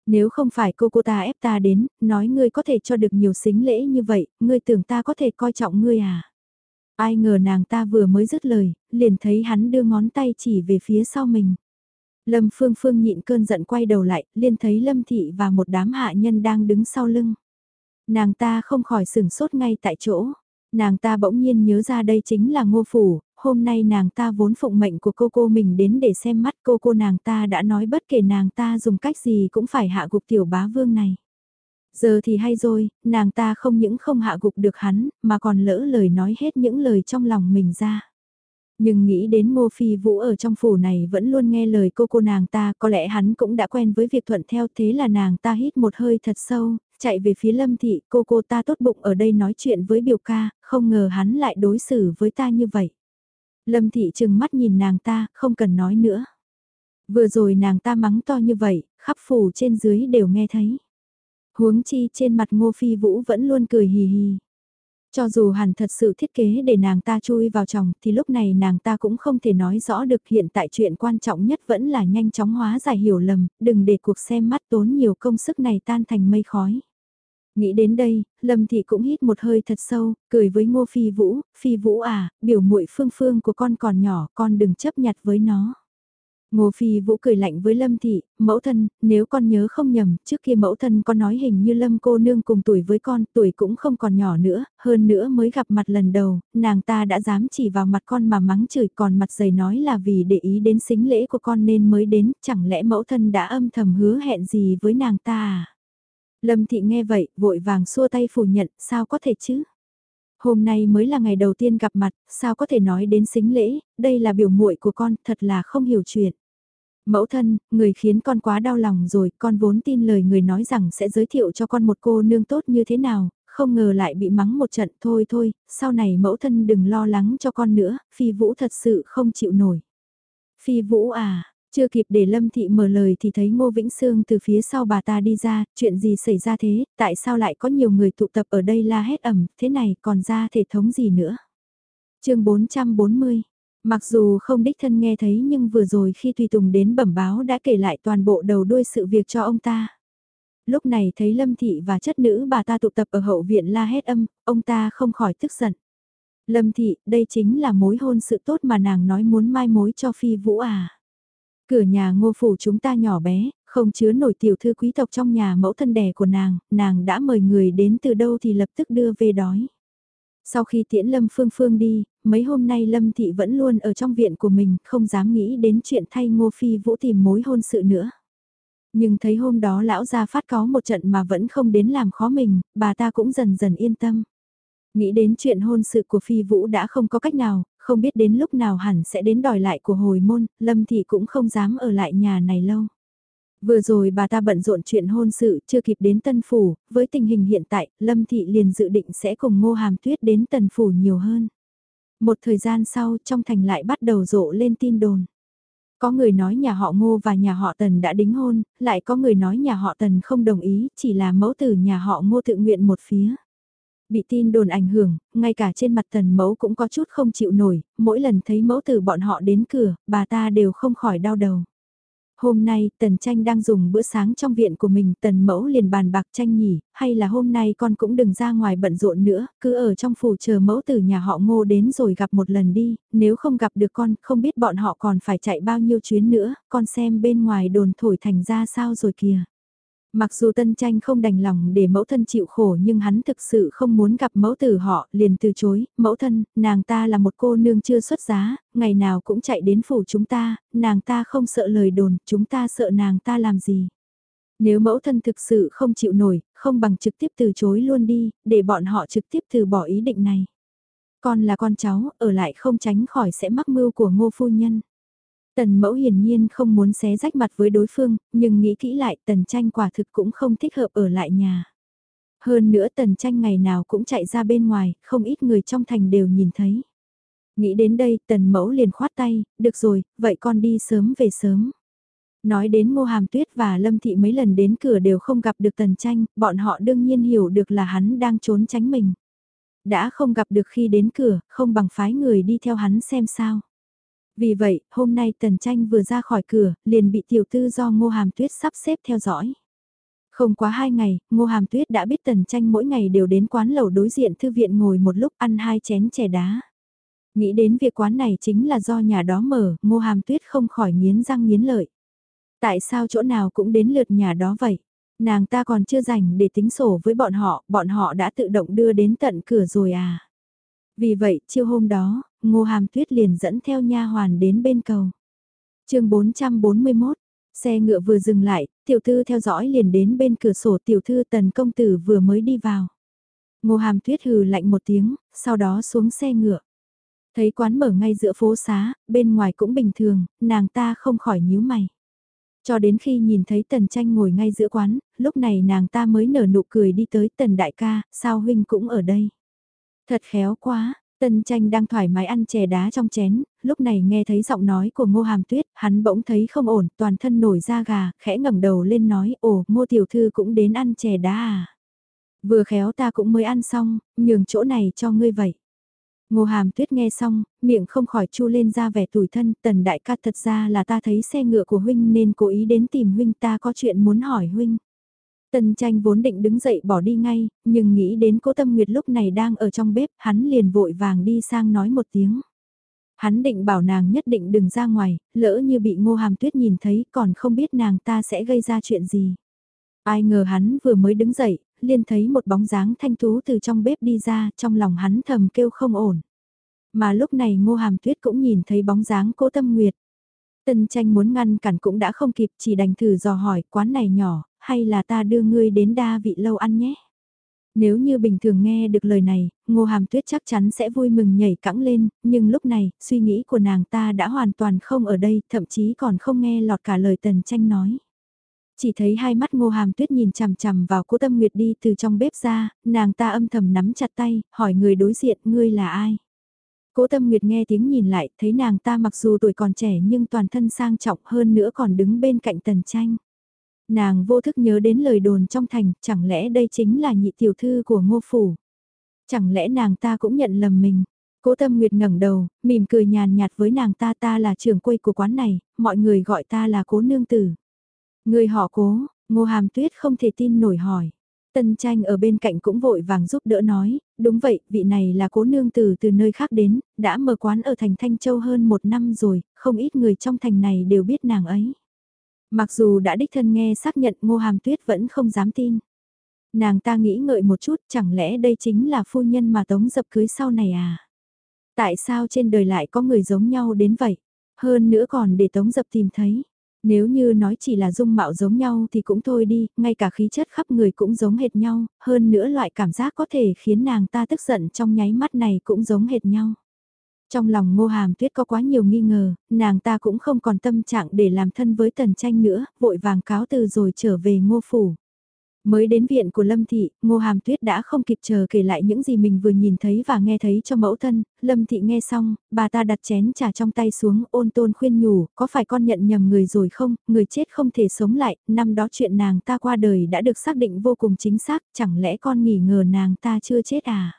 Nếu không phải cô cô ta ép ta đến, nói ngươi có thể cho được nhiều xính lễ như vậy, ngươi tưởng ta có thể coi trọng ngươi à? Ai ngờ nàng ta vừa mới dứt lời, liền thấy hắn đưa ngón tay chỉ về phía sau mình. Lâm Phương Phương nhịn cơn giận quay đầu lại, liền thấy Lâm Thị và một đám hạ nhân đang đứng sau lưng. Nàng ta không khỏi sửng sốt ngay tại chỗ. Nàng ta bỗng nhiên nhớ ra đây chính là ngô phủ, hôm nay nàng ta vốn phụng mệnh của cô cô mình đến để xem mắt cô cô nàng ta đã nói bất kể nàng ta dùng cách gì cũng phải hạ gục tiểu bá vương này. Giờ thì hay rồi, nàng ta không những không hạ gục được hắn, mà còn lỡ lời nói hết những lời trong lòng mình ra. Nhưng nghĩ đến Ngô Phi Vũ ở trong phủ này vẫn luôn nghe lời cô cô nàng ta, có lẽ hắn cũng đã quen với việc thuận theo thế là nàng ta hít một hơi thật sâu, chạy về phía Lâm Thị, cô cô ta tốt bụng ở đây nói chuyện với biểu ca, không ngờ hắn lại đối xử với ta như vậy. Lâm Thị chừng mắt nhìn nàng ta, không cần nói nữa. Vừa rồi nàng ta mắng to như vậy, khắp phủ trên dưới đều nghe thấy. Huống chi trên mặt Ngô Phi Vũ vẫn luôn cười hì hì. Cho dù hẳn thật sự thiết kế để nàng ta chui vào chồng thì lúc này nàng ta cũng không thể nói rõ được hiện tại chuyện quan trọng nhất vẫn là nhanh chóng hóa giải hiểu lầm, đừng để cuộc xem mắt tốn nhiều công sức này tan thành mây khói. Nghĩ đến đây, Lâm Thị cũng hít một hơi thật sâu, cười với Ngô Phi Vũ, Phi Vũ à, biểu muội phương phương của con còn nhỏ, con đừng chấp nhặt với nó. Ngô Phi Vũ cười lạnh với Lâm Thị, mẫu thân, nếu con nhớ không nhầm, trước kia mẫu thân con nói hình như Lâm cô nương cùng tuổi với con, tuổi cũng không còn nhỏ nữa, hơn nữa mới gặp mặt lần đầu, nàng ta đã dám chỉ vào mặt con mà mắng chửi còn mặt dày nói là vì để ý đến xính lễ của con nên mới đến, chẳng lẽ mẫu thân đã âm thầm hứa hẹn gì với nàng ta à? Lâm Thị nghe vậy, vội vàng xua tay phủ nhận, sao có thể chứ? Hôm nay mới là ngày đầu tiên gặp mặt, sao có thể nói đến xính lễ, đây là biểu muội của con, thật là không hiểu chuyện. Mẫu thân, người khiến con quá đau lòng rồi, con vốn tin lời người nói rằng sẽ giới thiệu cho con một cô nương tốt như thế nào, không ngờ lại bị mắng một trận thôi thôi, sau này mẫu thân đừng lo lắng cho con nữa, phi vũ thật sự không chịu nổi. Phi vũ à, chưa kịp để Lâm Thị mở lời thì thấy Ngô Vĩnh Sương từ phía sau bà ta đi ra, chuyện gì xảy ra thế, tại sao lại có nhiều người tụ tập ở đây la hét ẩm, thế này còn ra thể thống gì nữa. chương 440 Mặc dù không đích thân nghe thấy nhưng vừa rồi khi Tùy Tùng đến bẩm báo đã kể lại toàn bộ đầu đuôi sự việc cho ông ta. Lúc này thấy Lâm Thị và chất nữ bà ta tụ tập ở hậu viện la hét âm, ông ta không khỏi tức giận. Lâm Thị, đây chính là mối hôn sự tốt mà nàng nói muốn mai mối cho Phi Vũ à. Cửa nhà ngô phủ chúng ta nhỏ bé, không chứa nổi tiểu thư quý tộc trong nhà mẫu thân đẻ của nàng, nàng đã mời người đến từ đâu thì lập tức đưa về đói. Sau khi tiễn Lâm Phương Phương đi, mấy hôm nay Lâm Thị vẫn luôn ở trong viện của mình, không dám nghĩ đến chuyện thay Ngô Phi Vũ tìm mối hôn sự nữa. Nhưng thấy hôm đó lão gia phát có một trận mà vẫn không đến làm khó mình, bà ta cũng dần dần yên tâm. Nghĩ đến chuyện hôn sự của Phi Vũ đã không có cách nào, không biết đến lúc nào hẳn sẽ đến đòi lại của hồi môn, Lâm Thị cũng không dám ở lại nhà này lâu. Vừa rồi bà ta bận rộn chuyện hôn sự, chưa kịp đến Tân Phủ, với tình hình hiện tại, Lâm Thị liền dự định sẽ cùng Ngô Hàm Tuyết đến Tân Phủ nhiều hơn. Một thời gian sau, trong thành lại bắt đầu rộ lên tin đồn. Có người nói nhà họ Ngô và nhà họ Tần đã đính hôn, lại có người nói nhà họ Tần không đồng ý, chỉ là mẫu tử nhà họ Ngô tự nguyện một phía. Bị tin đồn ảnh hưởng, ngay cả trên mặt tần mẫu cũng có chút không chịu nổi, mỗi lần thấy mẫu từ bọn họ đến cửa, bà ta đều không khỏi đau đầu. Hôm nay, Tần Tranh đang dùng bữa sáng trong viện của mình, Tần Mẫu liền bàn bạc tranh nhỉ, hay là hôm nay con cũng đừng ra ngoài bận rộn nữa, cứ ở trong phủ chờ mẫu từ nhà họ ngô đến rồi gặp một lần đi, nếu không gặp được con, không biết bọn họ còn phải chạy bao nhiêu chuyến nữa, con xem bên ngoài đồn thổi thành ra sao rồi kìa. Mặc dù tân tranh không đành lòng để mẫu thân chịu khổ nhưng hắn thực sự không muốn gặp mẫu tử họ, liền từ chối, mẫu thân, nàng ta là một cô nương chưa xuất giá, ngày nào cũng chạy đến phủ chúng ta, nàng ta không sợ lời đồn, chúng ta sợ nàng ta làm gì. Nếu mẫu thân thực sự không chịu nổi, không bằng trực tiếp từ chối luôn đi, để bọn họ trực tiếp từ bỏ ý định này. Con là con cháu, ở lại không tránh khỏi sẽ mắc mưu của ngô phu nhân. Tần mẫu hiển nhiên không muốn xé rách mặt với đối phương, nhưng nghĩ kỹ lại tần tranh quả thực cũng không thích hợp ở lại nhà. Hơn nữa tần tranh ngày nào cũng chạy ra bên ngoài, không ít người trong thành đều nhìn thấy. Nghĩ đến đây tần mẫu liền khoát tay, được rồi, vậy con đi sớm về sớm. Nói đến Ngô Hàm Tuyết và Lâm Thị mấy lần đến cửa đều không gặp được tần tranh, bọn họ đương nhiên hiểu được là hắn đang trốn tránh mình. Đã không gặp được khi đến cửa, không bằng phái người đi theo hắn xem sao. Vì vậy, hôm nay Tần Tranh vừa ra khỏi cửa, liền bị tiểu tư do Ngô Hàm Tuyết sắp xếp theo dõi. Không quá hai ngày, Ngô Hàm Tuyết đã biết Tần Tranh mỗi ngày đều đến quán lẩu đối diện thư viện ngồi một lúc ăn hai chén chè đá. Nghĩ đến việc quán này chính là do nhà đó mở, Ngô Hàm Tuyết không khỏi nghiến răng nghiến lợi. Tại sao chỗ nào cũng đến lượt nhà đó vậy? Nàng ta còn chưa rảnh để tính sổ với bọn họ, bọn họ đã tự động đưa đến tận cửa rồi à? Vì vậy, chiều hôm đó, Ngô Hàm Tuyết liền dẫn theo nha hoàn đến bên cầu. chương 441, xe ngựa vừa dừng lại, tiểu thư theo dõi liền đến bên cửa sổ tiểu thư tần công tử vừa mới đi vào. Ngô Hàm Tuyết hừ lạnh một tiếng, sau đó xuống xe ngựa. Thấy quán mở ngay giữa phố xá, bên ngoài cũng bình thường, nàng ta không khỏi nhíu mày. Cho đến khi nhìn thấy tần tranh ngồi ngay giữa quán, lúc này nàng ta mới nở nụ cười đi tới tần đại ca, sao huynh cũng ở đây. Thật khéo quá, Tân tranh đang thoải mái ăn chè đá trong chén, lúc này nghe thấy giọng nói của ngô hàm tuyết, hắn bỗng thấy không ổn, toàn thân nổi da gà, khẽ ngẩng đầu lên nói, ồ, ngô tiểu thư cũng đến ăn chè đá à. Vừa khéo ta cũng mới ăn xong, nhường chỗ này cho ngươi vậy. Ngô hàm tuyết nghe xong, miệng không khỏi chu lên ra vẻ tủi thân, tần đại ca thật ra là ta thấy xe ngựa của huynh nên cố ý đến tìm huynh ta có chuyện muốn hỏi huynh. Tần tranh vốn định đứng dậy bỏ đi ngay, nhưng nghĩ đến cố tâm nguyệt lúc này đang ở trong bếp, hắn liền vội vàng đi sang nói một tiếng. Hắn định bảo nàng nhất định đừng ra ngoài, lỡ như bị ngô hàm tuyết nhìn thấy còn không biết nàng ta sẽ gây ra chuyện gì. Ai ngờ hắn vừa mới đứng dậy, liền thấy một bóng dáng thanh tú từ trong bếp đi ra, trong lòng hắn thầm kêu không ổn. Mà lúc này ngô hàm tuyết cũng nhìn thấy bóng dáng cố tâm nguyệt. Tân tranh muốn ngăn cản cũng đã không kịp chỉ đành thử dò hỏi quán này nhỏ, hay là ta đưa ngươi đến đa vị lâu ăn nhé. Nếu như bình thường nghe được lời này, Ngô Hàm Tuyết chắc chắn sẽ vui mừng nhảy cẫng lên, nhưng lúc này, suy nghĩ của nàng ta đã hoàn toàn không ở đây, thậm chí còn không nghe lọt cả lời Tần Tranh nói. Chỉ thấy hai mắt Ngô Hàm Tuyết nhìn chằm chằm vào Cố Tâm Nguyệt đi từ trong bếp ra, nàng ta âm thầm nắm chặt tay, hỏi người đối diện, ngươi là ai? Cố Tâm Nguyệt nghe tiếng nhìn lại, thấy nàng ta mặc dù tuổi còn trẻ nhưng toàn thân sang trọng hơn nữa còn đứng bên cạnh Tần Tranh. Nàng vô thức nhớ đến lời đồn trong thành, chẳng lẽ đây chính là nhị tiểu thư của ngô phủ. Chẳng lẽ nàng ta cũng nhận lầm mình. Cố Tâm Nguyệt ngẩng đầu, mỉm cười nhàn nhạt với nàng ta ta là trưởng quầy của quán này, mọi người gọi ta là cố nương tử. Người họ cố, ngô hàm tuyết không thể tin nổi hỏi. Tân tranh ở bên cạnh cũng vội vàng giúp đỡ nói, đúng vậy, vị này là cố nương tử từ nơi khác đến, đã mở quán ở thành Thanh Châu hơn một năm rồi, không ít người trong thành này đều biết nàng ấy. Mặc dù đã đích thân nghe xác nhận ngô hàm tuyết vẫn không dám tin. Nàng ta nghĩ ngợi một chút chẳng lẽ đây chính là phu nhân mà tống dập cưới sau này à? Tại sao trên đời lại có người giống nhau đến vậy? Hơn nữa còn để tống dập tìm thấy. Nếu như nói chỉ là dung mạo giống nhau thì cũng thôi đi, ngay cả khí chất khắp người cũng giống hệt nhau, hơn nữa loại cảm giác có thể khiến nàng ta tức giận trong nháy mắt này cũng giống hệt nhau. Trong lòng ngô hàm tuyết có quá nhiều nghi ngờ, nàng ta cũng không còn tâm trạng để làm thân với tần tranh nữa, vội vàng cáo từ rồi trở về ngô phủ. Mới đến viện của Lâm Thị, Ngô Hàm Tuyết đã không kịp chờ kể lại những gì mình vừa nhìn thấy và nghe thấy cho mẫu thân, Lâm Thị nghe xong, bà ta đặt chén trà trong tay xuống ôn tôn khuyên nhủ, có phải con nhận nhầm người rồi không, người chết không thể sống lại, năm đó chuyện nàng ta qua đời đã được xác định vô cùng chính xác, chẳng lẽ con nghỉ ngờ nàng ta chưa chết à?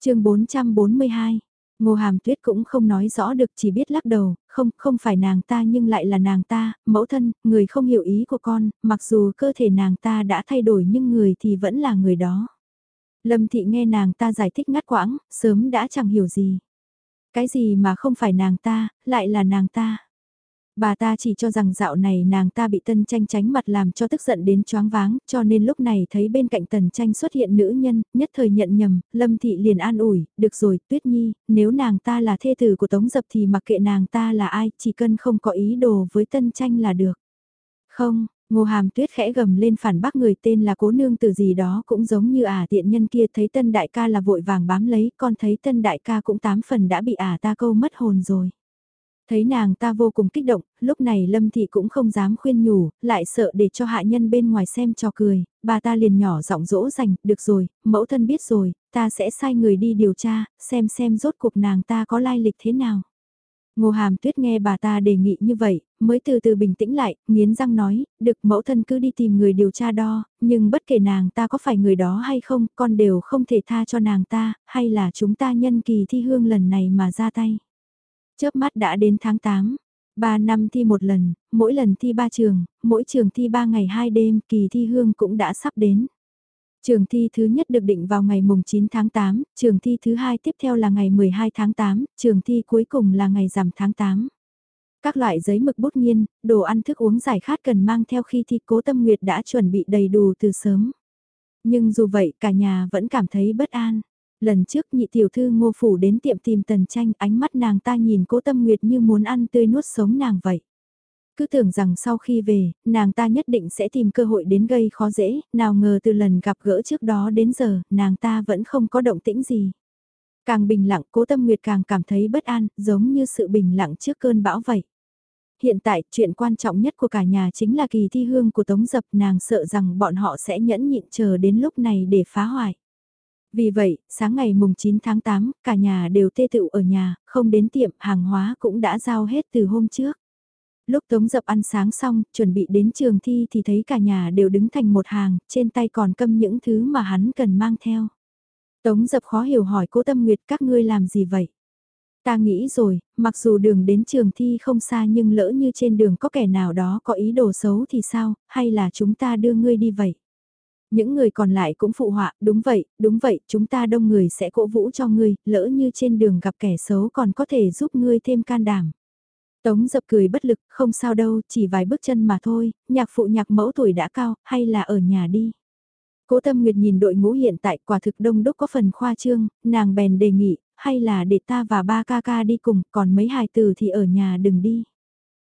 chương 442 Ngô Hàm Tuyết cũng không nói rõ được chỉ biết lắc đầu, không, không phải nàng ta nhưng lại là nàng ta, mẫu thân, người không hiểu ý của con, mặc dù cơ thể nàng ta đã thay đổi nhưng người thì vẫn là người đó. Lâm Thị nghe nàng ta giải thích ngắt quãng, sớm đã chẳng hiểu gì. Cái gì mà không phải nàng ta, lại là nàng ta. Bà ta chỉ cho rằng dạo này nàng ta bị tân tranh tránh mặt làm cho tức giận đến choáng váng, cho nên lúc này thấy bên cạnh tần tranh xuất hiện nữ nhân, nhất thời nhận nhầm, lâm thị liền an ủi, được rồi, tuyết nhi, nếu nàng ta là thê tử của tống dập thì mặc kệ nàng ta là ai, chỉ cần không có ý đồ với tân tranh là được. Không, Ngô Hàm Tuyết khẽ gầm lên phản bác người tên là cố nương từ gì đó cũng giống như ả tiện nhân kia thấy tân đại ca là vội vàng bám lấy, con thấy tân đại ca cũng tám phần đã bị ả ta câu mất hồn rồi. Thấy nàng ta vô cùng kích động, lúc này Lâm Thị cũng không dám khuyên nhủ, lại sợ để cho hạ nhân bên ngoài xem cho cười, bà ta liền nhỏ giọng dỗ dành, được rồi, mẫu thân biết rồi, ta sẽ sai người đi điều tra, xem xem rốt cuộc nàng ta có lai lịch thế nào. Ngô Hàm Tuyết nghe bà ta đề nghị như vậy, mới từ từ bình tĩnh lại, nghiến răng nói, được mẫu thân cứ đi tìm người điều tra đo, nhưng bất kể nàng ta có phải người đó hay không, con đều không thể tha cho nàng ta, hay là chúng ta nhân kỳ thi hương lần này mà ra tay. Chớp mắt đã đến tháng 8. 3 năm thi một lần, mỗi lần thi 3 trường, mỗi trường thi 3 ngày 2 đêm, kỳ thi hương cũng đã sắp đến. Trường thi thứ nhất được định vào ngày mùng 9 tháng 8, trường thi thứ hai tiếp theo là ngày 12 tháng 8, trường thi cuối cùng là ngày rằm tháng 8. Các loại giấy mực bút nghiên, đồ ăn thức uống giải khát cần mang theo khi thi cố tâm nguyệt đã chuẩn bị đầy đủ từ sớm. Nhưng dù vậy cả nhà vẫn cảm thấy bất an. Lần trước nhị tiểu thư ngô phủ đến tiệm tìm tần tranh ánh mắt nàng ta nhìn cố tâm nguyệt như muốn ăn tươi nuốt sống nàng vậy. Cứ tưởng rằng sau khi về, nàng ta nhất định sẽ tìm cơ hội đến gây khó dễ, nào ngờ từ lần gặp gỡ trước đó đến giờ, nàng ta vẫn không có động tĩnh gì. Càng bình lặng cố tâm nguyệt càng cảm thấy bất an, giống như sự bình lặng trước cơn bão vậy. Hiện tại, chuyện quan trọng nhất của cả nhà chính là kỳ thi hương của Tống Dập nàng sợ rằng bọn họ sẽ nhẫn nhịn chờ đến lúc này để phá hoại. Vì vậy, sáng ngày mùng 9 tháng 8, cả nhà đều tê tựu ở nhà, không đến tiệm, hàng hóa cũng đã giao hết từ hôm trước. Lúc Tống Dập ăn sáng xong, chuẩn bị đến trường thi thì thấy cả nhà đều đứng thành một hàng, trên tay còn câm những thứ mà hắn cần mang theo. Tống Dập khó hiểu hỏi cố Tâm Nguyệt các ngươi làm gì vậy? Ta nghĩ rồi, mặc dù đường đến trường thi không xa nhưng lỡ như trên đường có kẻ nào đó có ý đồ xấu thì sao, hay là chúng ta đưa ngươi đi vậy? Những người còn lại cũng phụ họa, đúng vậy, đúng vậy, chúng ta đông người sẽ cổ vũ cho ngươi, lỡ như trên đường gặp kẻ xấu còn có thể giúp ngươi thêm can đảm. Tống dập cười bất lực, không sao đâu, chỉ vài bước chân mà thôi, nhạc phụ nhạc mẫu tuổi đã cao, hay là ở nhà đi. Cố Tâm Nguyệt nhìn đội ngũ hiện tại quả thực đông đúc có phần khoa trương, nàng bèn đề nghị, hay là để ta và ba ca ca đi cùng, còn mấy hài tử thì ở nhà đừng đi.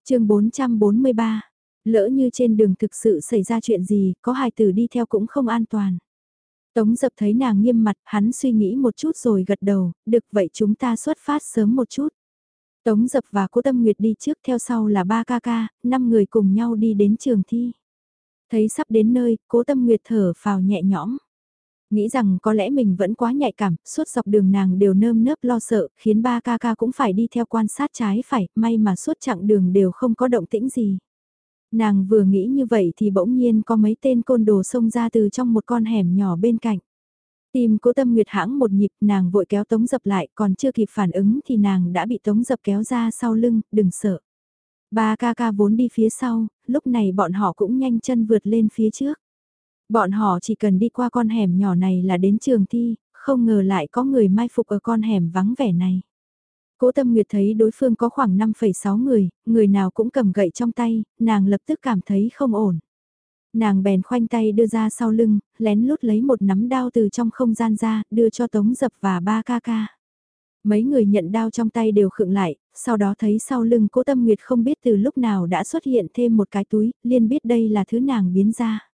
chương 443, lỡ như trên đường thực sự xảy ra chuyện gì, có hài tử đi theo cũng không an toàn. Tống dập thấy nàng nghiêm mặt, hắn suy nghĩ một chút rồi gật đầu, được vậy chúng ta xuất phát sớm một chút. Tống dập và cố tâm nguyệt đi trước theo sau là ba ca ca, năm người cùng nhau đi đến trường thi. Thấy sắp đến nơi, cố tâm nguyệt thở phào nhẹ nhõm. Nghĩ rằng có lẽ mình vẫn quá nhạy cảm, suốt dọc đường nàng đều nơm nớp lo sợ, khiến ba ca ca cũng phải đi theo quan sát trái phải, may mà suốt chặng đường đều không có động tĩnh gì. Nàng vừa nghĩ như vậy thì bỗng nhiên có mấy tên côn đồ xông ra từ trong một con hẻm nhỏ bên cạnh. Tìm cố tâm nguyệt hãng một nhịp nàng vội kéo tống dập lại còn chưa kịp phản ứng thì nàng đã bị tống dập kéo ra sau lưng, đừng sợ. Ba ca ca vốn đi phía sau, lúc này bọn họ cũng nhanh chân vượt lên phía trước. Bọn họ chỉ cần đi qua con hẻm nhỏ này là đến trường thi, không ngờ lại có người mai phục ở con hẻm vắng vẻ này. Cố Tâm Nguyệt thấy đối phương có khoảng 5,6 người, người nào cũng cầm gậy trong tay, nàng lập tức cảm thấy không ổn. Nàng bèn khoanh tay đưa ra sau lưng, lén lút lấy một nắm đao từ trong không gian ra, đưa cho Tống Dập và ba ca ca. Mấy người nhận đao trong tay đều khựng lại, sau đó thấy sau lưng cố tâm nguyệt không biết từ lúc nào đã xuất hiện thêm một cái túi, liên biết đây là thứ nàng biến ra.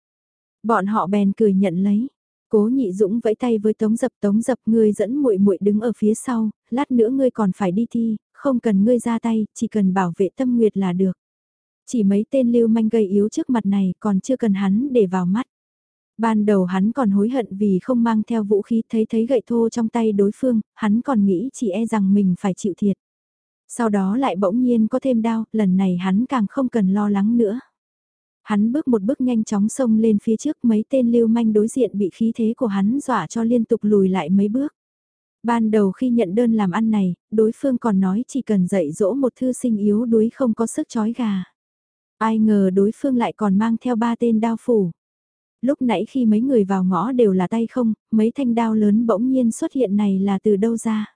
Bọn họ bèn cười nhận lấy. Cố nhị dũng vẫy tay với tống dập tống dập ngươi dẫn muội muội đứng ở phía sau, lát nữa ngươi còn phải đi thi, không cần ngươi ra tay, chỉ cần bảo vệ tâm nguyệt là được. Chỉ mấy tên lưu manh gây yếu trước mặt này còn chưa cần hắn để vào mắt. Ban đầu hắn còn hối hận vì không mang theo vũ khí thấy thấy gậy thô trong tay đối phương, hắn còn nghĩ chỉ e rằng mình phải chịu thiệt. Sau đó lại bỗng nhiên có thêm đau, lần này hắn càng không cần lo lắng nữa. Hắn bước một bước nhanh chóng xông lên phía trước mấy tên lưu manh đối diện bị khí thế của hắn dọa cho liên tục lùi lại mấy bước. Ban đầu khi nhận đơn làm ăn này, đối phương còn nói chỉ cần dạy dỗ một thư sinh yếu đuối không có sức chói gà. Ai ngờ đối phương lại còn mang theo ba tên đao phủ. Lúc nãy khi mấy người vào ngõ đều là tay không, mấy thanh đao lớn bỗng nhiên xuất hiện này là từ đâu ra.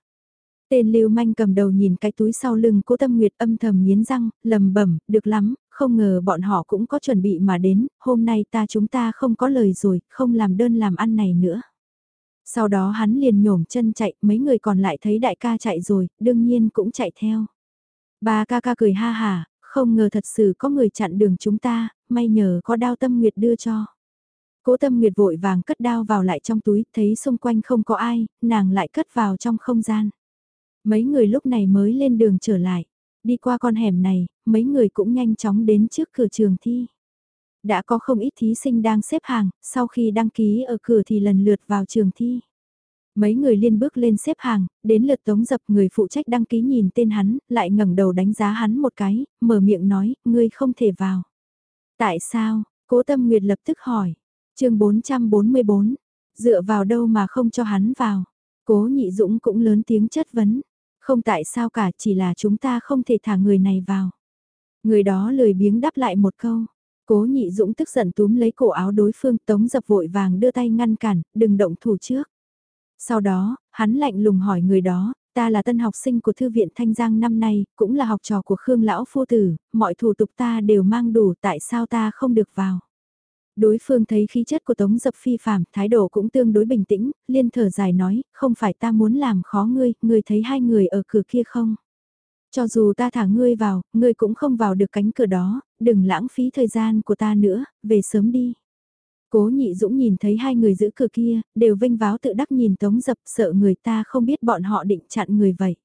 Tên lưu manh cầm đầu nhìn cái túi sau lưng cố tâm nguyệt âm thầm nghiến răng, lầm bẩm được lắm, không ngờ bọn họ cũng có chuẩn bị mà đến, hôm nay ta chúng ta không có lời rồi, không làm đơn làm ăn này nữa. Sau đó hắn liền nhổm chân chạy, mấy người còn lại thấy đại ca chạy rồi, đương nhiên cũng chạy theo. Ba ca ca cười ha hà, không ngờ thật sự có người chặn đường chúng ta, may nhờ có đao tâm nguyệt đưa cho. Cố tâm nguyệt vội vàng cất đao vào lại trong túi, thấy xung quanh không có ai, nàng lại cất vào trong không gian. Mấy người lúc này mới lên đường trở lại. Đi qua con hẻm này, mấy người cũng nhanh chóng đến trước cửa trường thi. Đã có không ít thí sinh đang xếp hàng, sau khi đăng ký ở cửa thì lần lượt vào trường thi. Mấy người liên bước lên xếp hàng, đến lượt tống dập người phụ trách đăng ký nhìn tên hắn, lại ngẩng đầu đánh giá hắn một cái, mở miệng nói, ngươi không thể vào. Tại sao? Cố tâm nguyệt lập tức hỏi. chương 444, dựa vào đâu mà không cho hắn vào? Cố nhị dũng cũng lớn tiếng chất vấn. Không tại sao cả chỉ là chúng ta không thể thả người này vào. Người đó lười biếng đáp lại một câu. Cố nhị dũng tức giận túm lấy cổ áo đối phương tống dập vội vàng đưa tay ngăn cản, đừng động thủ trước. Sau đó, hắn lạnh lùng hỏi người đó, ta là tân học sinh của Thư viện Thanh Giang năm nay, cũng là học trò của Khương Lão Phu Tử, mọi thủ tục ta đều mang đủ tại sao ta không được vào. Đối phương thấy khí chất của Tống Dập phi phàm, thái độ cũng tương đối bình tĩnh, liên thở dài nói, không phải ta muốn làm khó ngươi, ngươi thấy hai người ở cửa kia không? Cho dù ta thả ngươi vào, ngươi cũng không vào được cánh cửa đó, đừng lãng phí thời gian của ta nữa, về sớm đi. Cố nhị dũng nhìn thấy hai người giữ cửa kia, đều vinh váo tự đắc nhìn Tống Dập sợ người ta không biết bọn họ định chặn người vậy.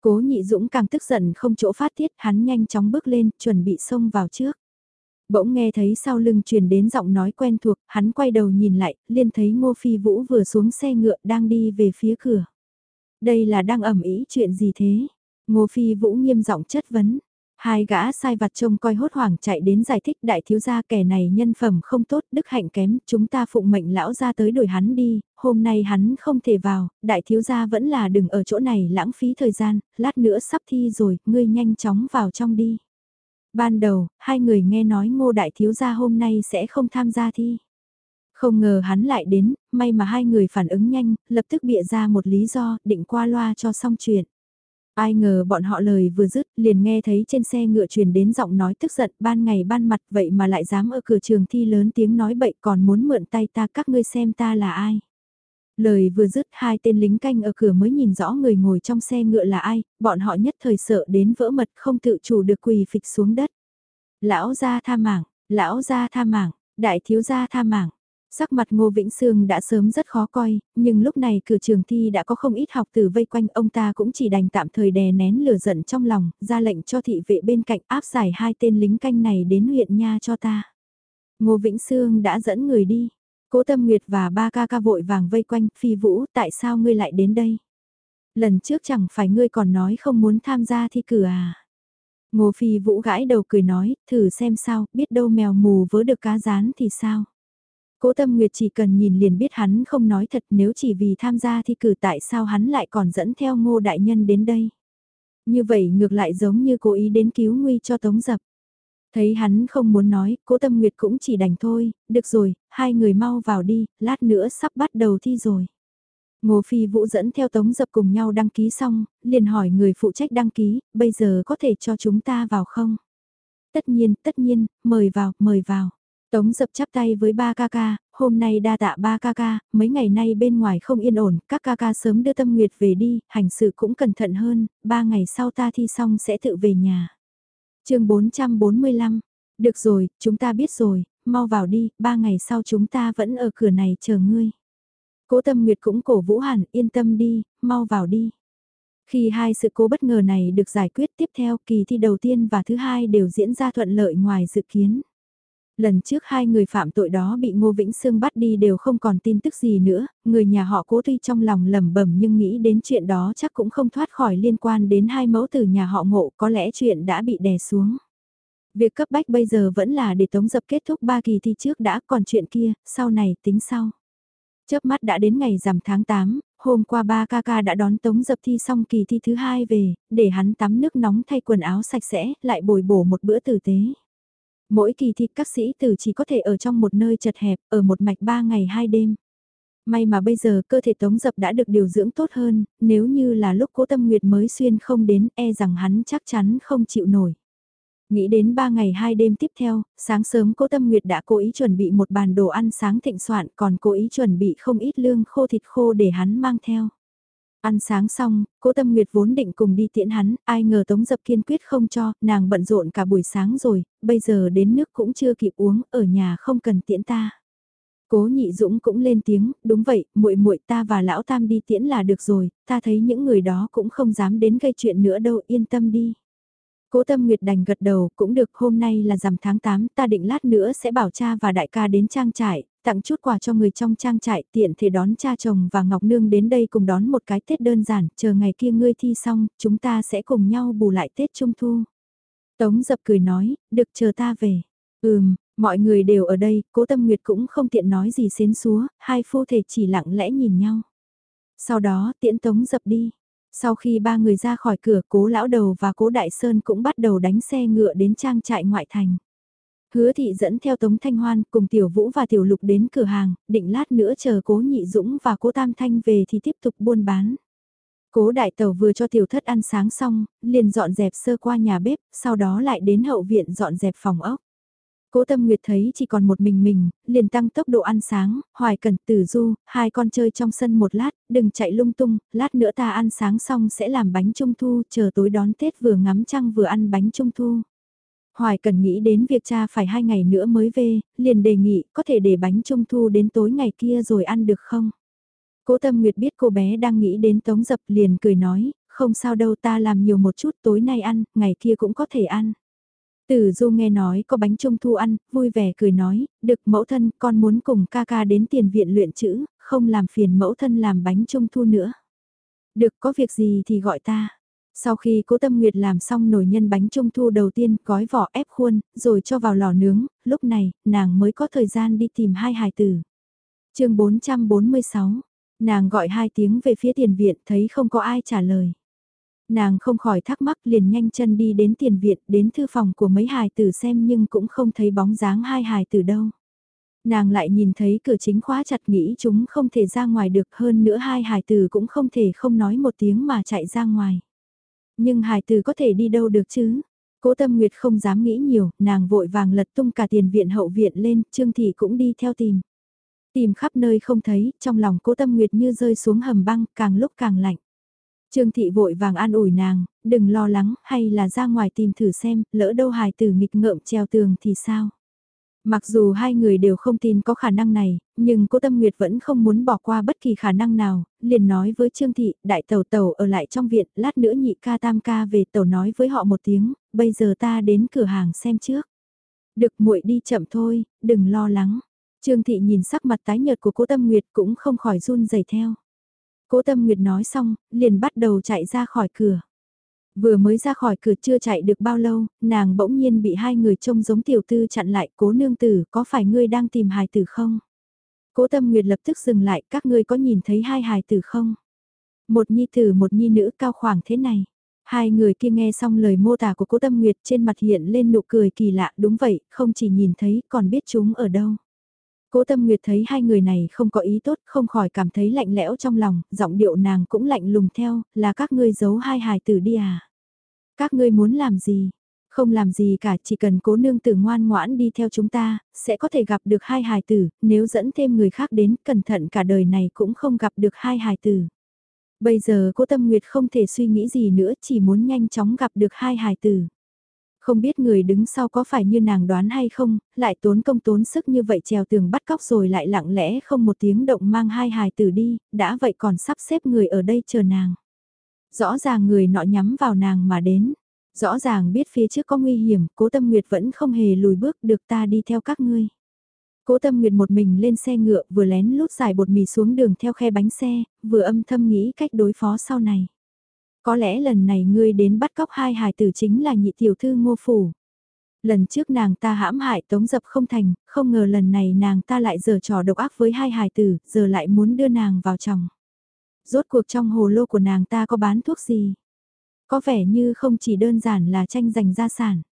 Cố nhị dũng càng tức giận không chỗ phát tiết, hắn nhanh chóng bước lên, chuẩn bị xông vào trước. Bỗng nghe thấy sau lưng truyền đến giọng nói quen thuộc, hắn quay đầu nhìn lại, liền thấy Ngô Phi Vũ vừa xuống xe ngựa đang đi về phía cửa. Đây là đang ẩm ý chuyện gì thế? Ngô Phi Vũ nghiêm giọng chất vấn. Hai gã sai vặt trông coi hốt hoảng chạy đến giải thích đại thiếu gia kẻ này nhân phẩm không tốt, đức hạnh kém, chúng ta phụng mệnh lão ra tới đuổi hắn đi, hôm nay hắn không thể vào, đại thiếu gia vẫn là đừng ở chỗ này lãng phí thời gian, lát nữa sắp thi rồi, ngươi nhanh chóng vào trong đi. Ban đầu, hai người nghe nói ngô đại thiếu gia hôm nay sẽ không tham gia thi. Không ngờ hắn lại đến, may mà hai người phản ứng nhanh, lập tức bịa ra một lý do, định qua loa cho xong chuyện. Ai ngờ bọn họ lời vừa dứt, liền nghe thấy trên xe ngựa truyền đến giọng nói tức giận ban ngày ban mặt vậy mà lại dám ở cửa trường thi lớn tiếng nói bậy còn muốn mượn tay ta các ngươi xem ta là ai. Lời vừa dứt hai tên lính canh ở cửa mới nhìn rõ người ngồi trong xe ngựa là ai, bọn họ nhất thời sợ đến vỡ mật không tự chủ được quỳ phịch xuống đất. Lão gia tha mạng, lão gia tha mạng, đại thiếu gia tha mạng. Sắc mặt Ngô Vĩnh Sương đã sớm rất khó coi, nhưng lúc này cửa trường thi đã có không ít học tử vây quanh ông ta cũng chỉ đành tạm thời đè nén lửa giận trong lòng, ra lệnh cho thị vệ bên cạnh áp giải hai tên lính canh này đến huyện Nha cho ta. Ngô Vĩnh Sương đã dẫn người đi. Cố Tâm Nguyệt và ba ca ca vội vàng vây quanh, phi vũ, tại sao ngươi lại đến đây? Lần trước chẳng phải ngươi còn nói không muốn tham gia thi cử à? Ngô Phi Vũ gãi đầu cười nói, thử xem sao, biết đâu mèo mù vớ được cá rán thì sao? Cố Tâm Nguyệt chỉ cần nhìn liền biết hắn không nói thật nếu chỉ vì tham gia thi cử tại sao hắn lại còn dẫn theo ngô đại nhân đến đây. Như vậy ngược lại giống như cố ý đến cứu nguy cho Tống Dập. Thấy hắn không muốn nói, cố Tâm Nguyệt cũng chỉ đành thôi, được rồi, hai người mau vào đi, lát nữa sắp bắt đầu thi rồi. Ngô Phi Vũ dẫn theo Tống Dập cùng nhau đăng ký xong, liền hỏi người phụ trách đăng ký, bây giờ có thể cho chúng ta vào không? Tất nhiên, tất nhiên, mời vào, mời vào. Tống dập chắp tay với ba ca ca, hôm nay đa tạ ba ca ca, mấy ngày nay bên ngoài không yên ổn, các ca ca sớm đưa tâm nguyệt về đi, hành sự cũng cẩn thận hơn, ba ngày sau ta thi xong sẽ tự về nhà chương 445, được rồi, chúng ta biết rồi, mau vào đi, ba ngày sau chúng ta vẫn ở cửa này chờ ngươi. Cố tâm nguyệt cũng cổ vũ hẳn, yên tâm đi, mau vào đi. Khi hai sự cố bất ngờ này được giải quyết tiếp theo kỳ thi đầu tiên và thứ hai đều diễn ra thuận lợi ngoài dự kiến. Lần trước hai người phạm tội đó bị Ngô Vĩnh Sương bắt đi đều không còn tin tức gì nữa, người nhà họ cố tuy trong lòng lầm bẩm nhưng nghĩ đến chuyện đó chắc cũng không thoát khỏi liên quan đến hai mẫu từ nhà họ ngộ có lẽ chuyện đã bị đè xuống. Việc cấp bách bây giờ vẫn là để tống dập kết thúc ba kỳ thi trước đã còn chuyện kia, sau này tính sau. Chớp mắt đã đến ngày rằm tháng 8, hôm qua ba ca ca đã đón tống dập thi xong kỳ thi thứ hai về, để hắn tắm nước nóng thay quần áo sạch sẽ, lại bồi bổ một bữa tử tế. Mỗi kỳ thi các sĩ tử chỉ có thể ở trong một nơi chật hẹp, ở một mạch ba ngày hai đêm. May mà bây giờ cơ thể Tống Dập đã được điều dưỡng tốt hơn, nếu như là lúc cố tâm nguyệt mới xuyên không đến e rằng hắn chắc chắn không chịu nổi. Nghĩ đến ba ngày hai đêm tiếp theo, sáng sớm cố tâm nguyệt đã cố ý chuẩn bị một bàn đồ ăn sáng thịnh soạn còn cố ý chuẩn bị không ít lương khô thịt khô để hắn mang theo. Ăn sáng xong, cố tâm nguyệt vốn định cùng đi tiễn hắn, ai ngờ tống dập kiên quyết không cho, nàng bận rộn cả buổi sáng rồi, bây giờ đến nước cũng chưa kịp uống, ở nhà không cần tiễn ta. Cố nhị dũng cũng lên tiếng, đúng vậy, muội muội ta và lão tam đi tiễn là được rồi, ta thấy những người đó cũng không dám đến gây chuyện nữa đâu, yên tâm đi. Cố Tâm Nguyệt đành gật đầu, cũng được, hôm nay là rằm tháng 8, ta định lát nữa sẽ bảo cha và đại ca đến trang trại, tặng chút quà cho người trong trang trại tiện thể đón cha chồng và Ngọc Nương đến đây cùng đón một cái Tết đơn giản, chờ ngày kia ngươi thi xong, chúng ta sẽ cùng nhau bù lại Tết Trung Thu. Tống dập cười nói, được chờ ta về. Ừm, mọi người đều ở đây, cố tâm nguyệt cũng không tiện nói gì xến xúa, hai phu thể chỉ lặng lẽ nhìn nhau. Sau đó tiễn tống dập đi. Sau khi ba người ra khỏi cửa cố lão đầu và cố đại sơn cũng bắt đầu đánh xe ngựa đến trang trại ngoại thành. Hứa thị dẫn theo Tống Thanh Hoan cùng Tiểu Vũ và Tiểu Lục đến cửa hàng, định lát nữa chờ cố nhị dũng và cố Tam Thanh về thì tiếp tục buôn bán. Cố đại tàu vừa cho tiểu thất ăn sáng xong, liền dọn dẹp sơ qua nhà bếp, sau đó lại đến hậu viện dọn dẹp phòng ốc. Cố Tâm Nguyệt thấy chỉ còn một mình mình, liền tăng tốc độ ăn sáng, Hoài Cẩn, Tử Du, hai con chơi trong sân một lát, đừng chạy lung tung, lát nữa ta ăn sáng xong sẽ làm bánh trung thu, chờ tối đón Tết vừa ngắm trăng vừa ăn bánh trung thu. Hoài cần nghĩ đến việc cha phải hai ngày nữa mới về, liền đề nghị có thể để bánh trung thu đến tối ngày kia rồi ăn được không? Cố Tâm Nguyệt biết cô bé đang nghĩ đến Tống Dập liền cười nói, không sao đâu ta làm nhiều một chút tối nay ăn, ngày kia cũng có thể ăn. Tử Du nghe nói có bánh trung thu ăn, vui vẻ cười nói, được mẫu thân con muốn cùng ca ca đến tiền viện luyện chữ, không làm phiền mẫu thân làm bánh trung thu nữa. Được có việc gì thì gọi ta. Sau khi cố tâm nguyệt làm xong nồi nhân bánh trung thu đầu tiên gói vỏ ép khuôn, rồi cho vào lò nướng, lúc này, nàng mới có thời gian đi tìm hai hài tử. chương 446, nàng gọi hai tiếng về phía tiền viện thấy không có ai trả lời. Nàng không khỏi thắc mắc liền nhanh chân đi đến tiền viện đến thư phòng của mấy hài tử xem nhưng cũng không thấy bóng dáng hai hài tử đâu. Nàng lại nhìn thấy cửa chính khóa chặt nghĩ chúng không thể ra ngoài được hơn nữa hai hài tử cũng không thể không nói một tiếng mà chạy ra ngoài. Nhưng hài tử có thể đi đâu được chứ? Cố Tâm Nguyệt không dám nghĩ nhiều, nàng vội vàng lật tung cả tiền viện hậu viện lên, Trương Thị cũng đi theo tìm. Tìm khắp nơi không thấy, trong lòng Cố Tâm Nguyệt như rơi xuống hầm băng, càng lúc càng lạnh. Trương Thị vội vàng an ủi nàng, đừng lo lắng, hay là ra ngoài tìm thử xem, lỡ đâu hài tử nghịch ngợm treo tường thì sao? Mặc dù hai người đều không tin có khả năng này, nhưng cô Tâm Nguyệt vẫn không muốn bỏ qua bất kỳ khả năng nào, liền nói với Trương Thị, đại tàu tàu ở lại trong viện, lát nữa nhị ca tam ca về tàu nói với họ một tiếng, bây giờ ta đến cửa hàng xem trước. Được muội đi chậm thôi, đừng lo lắng. Trương Thị nhìn sắc mặt tái nhợt của cô Tâm Nguyệt cũng không khỏi run rẩy theo. Cố Tâm Nguyệt nói xong, liền bắt đầu chạy ra khỏi cửa. Vừa mới ra khỏi cửa chưa chạy được bao lâu, nàng bỗng nhiên bị hai người trông giống tiểu tư chặn lại, cố nương tử, có phải ngươi đang tìm hài tử không? Cố tâm nguyệt lập tức dừng lại, các ngươi có nhìn thấy hai hài tử không? Một nhi tử một nhi nữ cao khoảng thế này. Hai người kia nghe xong lời mô tả của cố tâm nguyệt trên mặt hiện lên nụ cười kỳ lạ, đúng vậy, không chỉ nhìn thấy, còn biết chúng ở đâu. Cố Tâm Nguyệt thấy hai người này không có ý tốt, không khỏi cảm thấy lạnh lẽo trong lòng, giọng điệu nàng cũng lạnh lùng theo, là các ngươi giấu hai hài tử đi à. Các ngươi muốn làm gì? Không làm gì cả, chỉ cần cố nương tử ngoan ngoãn đi theo chúng ta, sẽ có thể gặp được hai hài tử, nếu dẫn thêm người khác đến, cẩn thận cả đời này cũng không gặp được hai hài tử. Bây giờ cố Tâm Nguyệt không thể suy nghĩ gì nữa, chỉ muốn nhanh chóng gặp được hai hài tử. Không biết người đứng sau có phải như nàng đoán hay không, lại tốn công tốn sức như vậy trèo tường bắt cóc rồi lại lặng lẽ không một tiếng động mang hai hài tử đi, đã vậy còn sắp xếp người ở đây chờ nàng. Rõ ràng người nọ nhắm vào nàng mà đến. Rõ ràng biết phía trước có nguy hiểm, cố tâm nguyệt vẫn không hề lùi bước được ta đi theo các ngươi. Cố tâm nguyệt một mình lên xe ngựa vừa lén lút giải bột mì xuống đường theo khe bánh xe, vừa âm thầm nghĩ cách đối phó sau này. Có lẽ lần này ngươi đến bắt cóc hai hài tử chính là nhị tiểu thư ngô phủ. Lần trước nàng ta hãm hại tống dập không thành, không ngờ lần này nàng ta lại giở trò độc ác với hai hài tử, giờ lại muốn đưa nàng vào chồng. Rốt cuộc trong hồ lô của nàng ta có bán thuốc gì? Có vẻ như không chỉ đơn giản là tranh giành gia sản.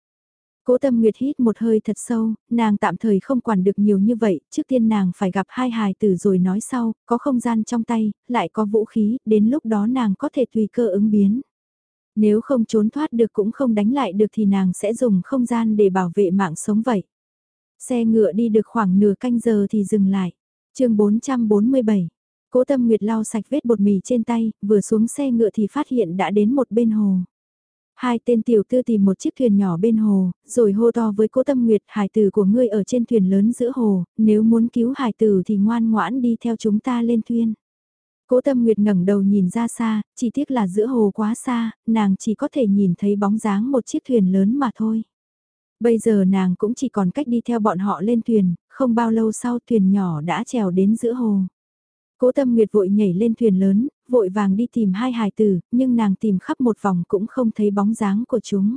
Cố tâm nguyệt hít một hơi thật sâu, nàng tạm thời không quản được nhiều như vậy, trước tiên nàng phải gặp hai hài tử rồi nói sau, có không gian trong tay, lại có vũ khí, đến lúc đó nàng có thể tùy cơ ứng biến. Nếu không trốn thoát được cũng không đánh lại được thì nàng sẽ dùng không gian để bảo vệ mạng sống vậy. Xe ngựa đi được khoảng nửa canh giờ thì dừng lại. chương 447 Cố Tâm Nguyệt lau sạch vết bột mì trên tay, vừa xuống xe ngựa thì phát hiện đã đến một bên hồ. Hai tên tiểu tư tìm một chiếc thuyền nhỏ bên hồ, rồi hô to với cố tâm nguyệt hải tử của ngươi ở trên thuyền lớn giữa hồ, nếu muốn cứu hải tử thì ngoan ngoãn đi theo chúng ta lên thuyền. Cố tâm nguyệt ngẩng đầu nhìn ra xa, chỉ tiếc là giữa hồ quá xa, nàng chỉ có thể nhìn thấy bóng dáng một chiếc thuyền lớn mà thôi. Bây giờ nàng cũng chỉ còn cách đi theo bọn họ lên thuyền, không bao lâu sau thuyền nhỏ đã trèo đến giữa hồ. Cố tâm nguyệt vội nhảy lên thuyền lớn, vội vàng đi tìm hai hài tử, nhưng nàng tìm khắp một vòng cũng không thấy bóng dáng của chúng.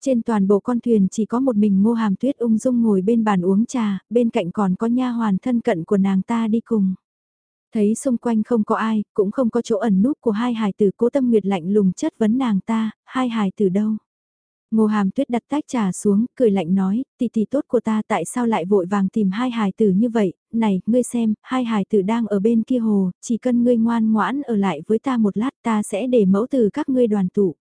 Trên toàn bộ con thuyền chỉ có một mình ngô hàm tuyết ung dung ngồi bên bàn uống trà, bên cạnh còn có nha hoàn thân cận của nàng ta đi cùng. Thấy xung quanh không có ai, cũng không có chỗ ẩn núp của hai hài tử cố tâm nguyệt lạnh lùng chất vấn nàng ta, hai hài tử đâu. Ngô Hàm Tuyết đặt tách trà xuống, cười lạnh nói, tỷ tỷ tốt của ta tại sao lại vội vàng tìm hai hài tử như vậy, này, ngươi xem, hai hài tử đang ở bên kia hồ, chỉ cần ngươi ngoan ngoãn ở lại với ta một lát ta sẽ để mẫu từ các ngươi đoàn tụ.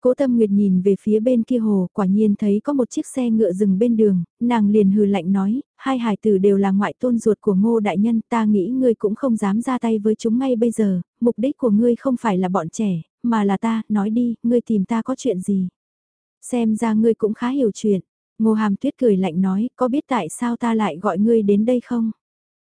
Cố Tâm Nguyệt nhìn về phía bên kia hồ, quả nhiên thấy có một chiếc xe ngựa dừng bên đường, nàng liền hừ lạnh nói, hai hài tử đều là ngoại tôn ruột của ngô đại nhân, ta nghĩ ngươi cũng không dám ra tay với chúng ngay bây giờ, mục đích của ngươi không phải là bọn trẻ, mà là ta, nói đi, ngươi tìm ta có chuyện gì. Xem ra ngươi cũng khá hiểu chuyện. Ngô Hàm Tuyết cười lạnh nói, có biết tại sao ta lại gọi ngươi đến đây không?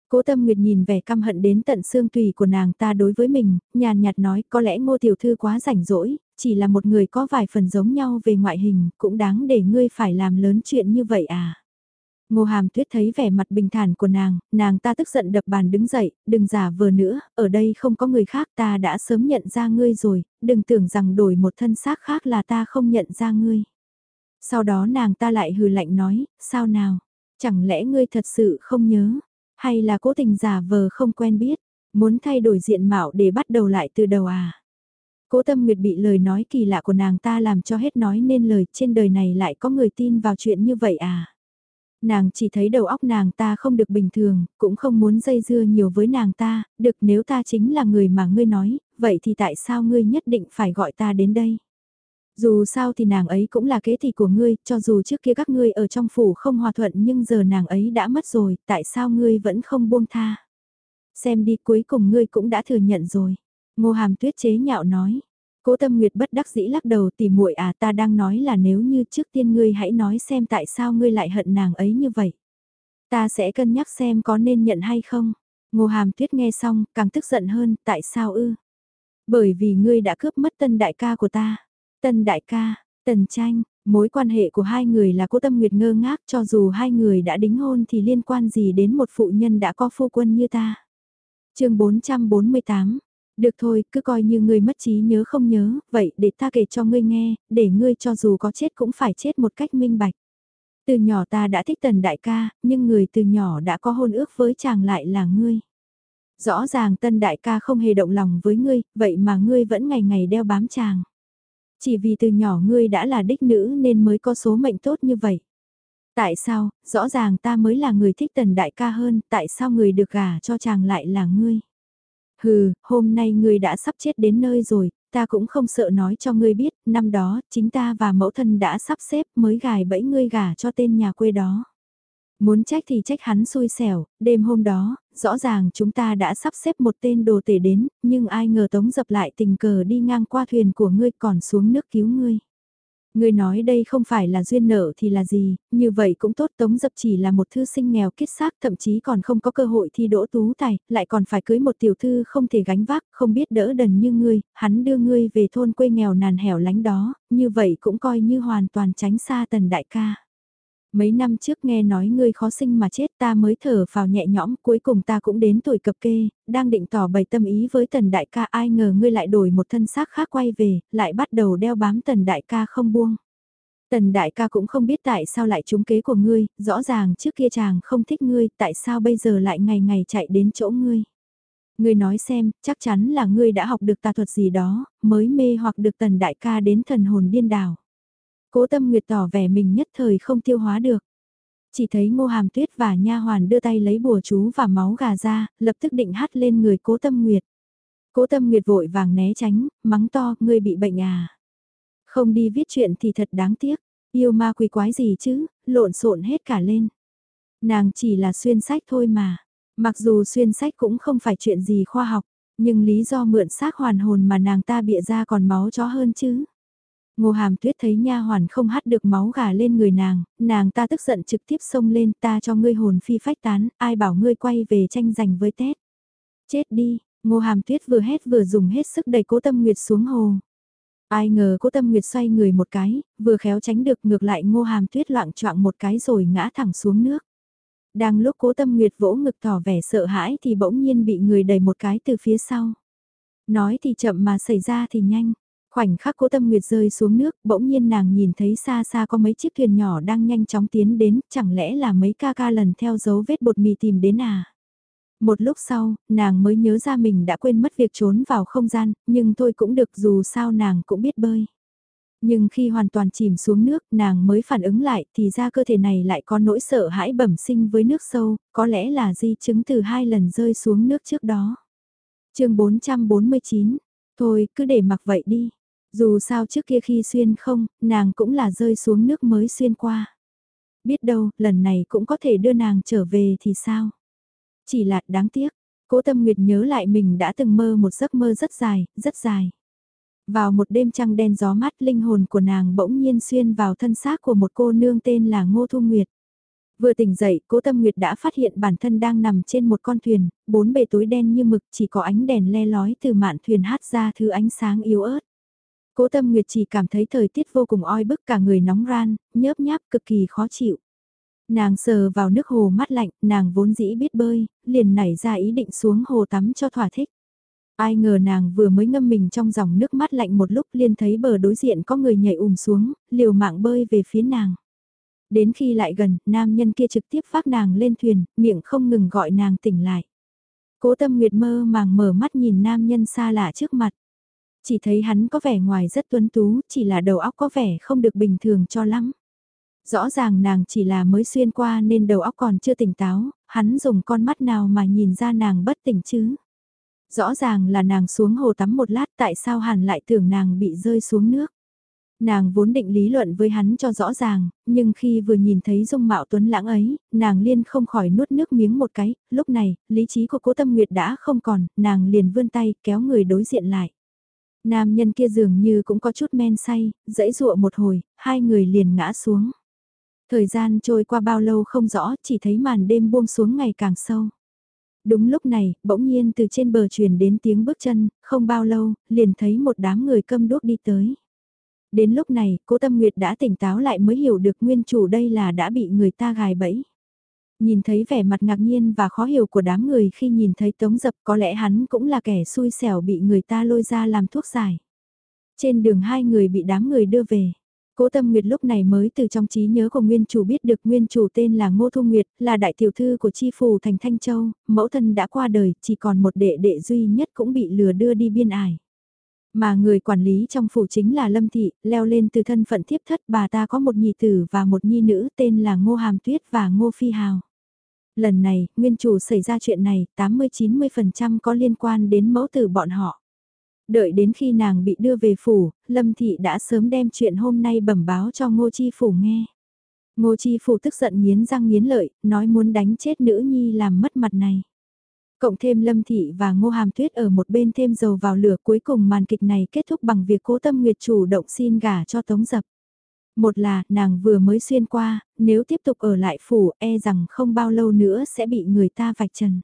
Cố Tâm Nguyệt nhìn vẻ căm hận đến tận xương tùy của nàng ta đối với mình, nhàn nhạt nói có lẽ ngô tiểu thư quá rảnh rỗi, chỉ là một người có vài phần giống nhau về ngoại hình, cũng đáng để ngươi phải làm lớn chuyện như vậy à. Ngô Hàm Tuyết thấy vẻ mặt bình thản của nàng, nàng ta tức giận đập bàn đứng dậy, đừng giả vờ nữa, ở đây không có người khác ta đã sớm nhận ra ngươi rồi, đừng tưởng rằng đổi một thân xác khác là ta không nhận ra ngươi. Sau đó nàng ta lại hừ lạnh nói, sao nào, chẳng lẽ ngươi thật sự không nhớ, hay là cố tình giả vờ không quen biết, muốn thay đổi diện mạo để bắt đầu lại từ đầu à. Cố tâm nguyệt bị lời nói kỳ lạ của nàng ta làm cho hết nói nên lời trên đời này lại có người tin vào chuyện như vậy à. Nàng chỉ thấy đầu óc nàng ta không được bình thường, cũng không muốn dây dưa nhiều với nàng ta, được nếu ta chính là người mà ngươi nói, vậy thì tại sao ngươi nhất định phải gọi ta đến đây? Dù sao thì nàng ấy cũng là kế thị của ngươi, cho dù trước kia các ngươi ở trong phủ không hòa thuận nhưng giờ nàng ấy đã mất rồi, tại sao ngươi vẫn không buông tha? Xem đi cuối cùng ngươi cũng đã thừa nhận rồi. Ngô Hàm Tuyết chế nhạo nói. Cố Tâm Nguyệt bất đắc dĩ lắc đầu tỉ muội à ta đang nói là nếu như trước tiên ngươi hãy nói xem tại sao ngươi lại hận nàng ấy như vậy. Ta sẽ cân nhắc xem có nên nhận hay không. Ngô Hàm Tuyết nghe xong càng tức giận hơn tại sao ư. Bởi vì ngươi đã cướp mất tân đại ca của ta. Tân đại ca, tần tranh, mối quan hệ của hai người là cố tâm nguyệt ngơ ngác cho dù hai người đã đính hôn thì liên quan gì đến một phụ nhân đã có phu quân như ta. chương 448, được thôi, cứ coi như ngươi mất trí nhớ không nhớ, vậy để ta kể cho ngươi nghe, để ngươi cho dù có chết cũng phải chết một cách minh bạch. Từ nhỏ ta đã thích tần đại ca, nhưng người từ nhỏ đã có hôn ước với chàng lại là ngươi. Rõ ràng tân đại ca không hề động lòng với ngươi, vậy mà ngươi vẫn ngày ngày đeo bám chàng. Chỉ vì từ nhỏ ngươi đã là đích nữ nên mới có số mệnh tốt như vậy. Tại sao, rõ ràng ta mới là người thích tần đại ca hơn, tại sao người được gả cho chàng lại là ngươi? Hừ, hôm nay ngươi đã sắp chết đến nơi rồi, ta cũng không sợ nói cho ngươi biết, năm đó, chính ta và mẫu thân đã sắp xếp mới gài bẫy ngươi gả cho tên nhà quê đó. Muốn trách thì trách hắn xui xẻo, đêm hôm đó, rõ ràng chúng ta đã sắp xếp một tên đồ tể đến, nhưng ai ngờ tống dập lại tình cờ đi ngang qua thuyền của ngươi còn xuống nước cứu ngươi. Ngươi nói đây không phải là duyên nợ thì là gì, như vậy cũng tốt Tống Dập chỉ là một thư sinh nghèo kết xác thậm chí còn không có cơ hội thi đỗ tú tài, lại còn phải cưới một tiểu thư không thể gánh vác, không biết đỡ đần như ngươi, hắn đưa ngươi về thôn quê nghèo nàn hẻo lánh đó, như vậy cũng coi như hoàn toàn tránh xa tần đại ca. Mấy năm trước nghe nói ngươi khó sinh mà chết ta mới thở vào nhẹ nhõm cuối cùng ta cũng đến tuổi cập kê, đang định tỏ bày tâm ý với tần đại ca ai ngờ ngươi lại đổi một thân xác khác quay về, lại bắt đầu đeo bám tần đại ca không buông. Tần đại ca cũng không biết tại sao lại trúng kế của ngươi, rõ ràng trước kia chàng không thích ngươi, tại sao bây giờ lại ngày ngày chạy đến chỗ ngươi. Ngươi nói xem, chắc chắn là ngươi đã học được tà thuật gì đó, mới mê hoặc được tần đại ca đến thần hồn điên đảo. Cố tâm nguyệt tỏ vẻ mình nhất thời không tiêu hóa được. Chỉ thấy ngô hàm tuyết và nha hoàn đưa tay lấy bùa chú và máu gà ra, lập tức định hắt lên người cố tâm nguyệt. Cố tâm nguyệt vội vàng né tránh, mắng to, ngươi bị bệnh à. Không đi viết chuyện thì thật đáng tiếc, yêu ma quỷ quái gì chứ, lộn xộn hết cả lên. Nàng chỉ là xuyên sách thôi mà, mặc dù xuyên sách cũng không phải chuyện gì khoa học, nhưng lý do mượn xác hoàn hồn mà nàng ta bịa ra còn máu chó hơn chứ. Ngô Hàm Tuyết thấy nha hoàn không hắt được máu gà lên người nàng, nàng ta tức giận trực tiếp xông lên ta cho ngươi hồn phi phách tán, ai bảo ngươi quay về tranh giành với Tết. Chết đi, Ngô Hàm Tuyết vừa hét vừa dùng hết sức đẩy cố tâm nguyệt xuống hồ. Ai ngờ cố tâm nguyệt xoay người một cái, vừa khéo tránh được ngược lại Ngô Hàm Tuyết loạn choạng một cái rồi ngã thẳng xuống nước. Đang lúc cố tâm nguyệt vỗ ngực tỏ vẻ sợ hãi thì bỗng nhiên bị người đẩy một cái từ phía sau. Nói thì chậm mà xảy ra thì nhanh. Khoảnh khắc cố tâm nguyệt rơi xuống nước, bỗng nhiên nàng nhìn thấy xa xa có mấy chiếc thuyền nhỏ đang nhanh chóng tiến đến, chẳng lẽ là mấy ca ca lần theo dấu vết bột mì tìm đến à? Một lúc sau, nàng mới nhớ ra mình đã quên mất việc trốn vào không gian, nhưng thôi cũng được dù sao nàng cũng biết bơi. Nhưng khi hoàn toàn chìm xuống nước, nàng mới phản ứng lại thì ra cơ thể này lại có nỗi sợ hãi bẩm sinh với nước sâu, có lẽ là di chứng từ hai lần rơi xuống nước trước đó. chương 449, thôi cứ để mặc vậy đi. Dù sao trước kia khi xuyên không, nàng cũng là rơi xuống nước mới xuyên qua. Biết đâu, lần này cũng có thể đưa nàng trở về thì sao? Chỉ là đáng tiếc, cố tâm nguyệt nhớ lại mình đã từng mơ một giấc mơ rất dài, rất dài. Vào một đêm trăng đen gió mát linh hồn của nàng bỗng nhiên xuyên vào thân xác của một cô nương tên là Ngô Thu Nguyệt. Vừa tỉnh dậy, cố tâm nguyệt đã phát hiện bản thân đang nằm trên một con thuyền, bốn bề tối đen như mực chỉ có ánh đèn le lói từ mạn thuyền hát ra thứ ánh sáng yếu ớt. Cố tâm nguyệt chỉ cảm thấy thời tiết vô cùng oi bức cả người nóng ran, nhớp nháp cực kỳ khó chịu. Nàng sờ vào nước hồ mát lạnh, nàng vốn dĩ biết bơi, liền nảy ra ý định xuống hồ tắm cho thỏa thích. Ai ngờ nàng vừa mới ngâm mình trong dòng nước mát lạnh một lúc liền thấy bờ đối diện có người nhảy ùm xuống, liều mạng bơi về phía nàng. Đến khi lại gần, nam nhân kia trực tiếp phát nàng lên thuyền, miệng không ngừng gọi nàng tỉnh lại. Cố tâm nguyệt mơ màng mở mắt nhìn nam nhân xa lạ trước mặt. Chỉ thấy hắn có vẻ ngoài rất tuấn tú, chỉ là đầu óc có vẻ không được bình thường cho lắm. Rõ ràng nàng chỉ là mới xuyên qua nên đầu óc còn chưa tỉnh táo, hắn dùng con mắt nào mà nhìn ra nàng bất tỉnh chứ. Rõ ràng là nàng xuống hồ tắm một lát tại sao hẳn lại tưởng nàng bị rơi xuống nước. Nàng vốn định lý luận với hắn cho rõ ràng, nhưng khi vừa nhìn thấy dung mạo tuấn lãng ấy, nàng liên không khỏi nuốt nước miếng một cái, lúc này, lý trí của cố tâm nguyệt đã không còn, nàng liền vươn tay kéo người đối diện lại. Nam nhân kia dường như cũng có chút men say, dãy dụa một hồi, hai người liền ngã xuống. Thời gian trôi qua bao lâu không rõ, chỉ thấy màn đêm buông xuống ngày càng sâu. Đúng lúc này, bỗng nhiên từ trên bờ truyền đến tiếng bước chân, không bao lâu, liền thấy một đám người câm đuốc đi tới. Đến lúc này, cố tâm nguyệt đã tỉnh táo lại mới hiểu được nguyên chủ đây là đã bị người ta gài bẫy. Nhìn thấy vẻ mặt ngạc nhiên và khó hiểu của đám người khi nhìn thấy tống dập có lẽ hắn cũng là kẻ xui xẻo bị người ta lôi ra làm thuốc giải. Trên đường hai người bị đám người đưa về. Cố Tâm Nguyệt lúc này mới từ trong trí nhớ của nguyên chủ biết được nguyên chủ tên là Ngô Thu Nguyệt, là đại tiểu thư của chi phủ thành Thanh Châu, mẫu thân đã qua đời, chỉ còn một đệ đệ duy nhất cũng bị lừa đưa đi biên ải. Mà người quản lý trong phủ chính là Lâm Thị, leo lên từ thân phận thiếp thất bà ta có một nhị tử và một nhi nữ tên là Ngô Hàm Tuyết và Ngô Phi Hào. Lần này, nguyên chủ xảy ra chuyện này, 80-90% có liên quan đến mẫu tử bọn họ. Đợi đến khi nàng bị đưa về phủ, Lâm Thị đã sớm đem chuyện hôm nay bẩm báo cho Ngô Chi Phủ nghe. Ngô Chi Phủ tức giận nghiến răng nghiến lợi, nói muốn đánh chết nữ nhi làm mất mặt này. Cộng thêm Lâm Thị và Ngô Hàm Tuyết ở một bên thêm dầu vào lửa cuối cùng màn kịch này kết thúc bằng việc cố tâm nguyệt chủ động xin gả cho Tống Dập. Một là, nàng vừa mới xuyên qua, nếu tiếp tục ở lại phủ e rằng không bao lâu nữa sẽ bị người ta vạch trần.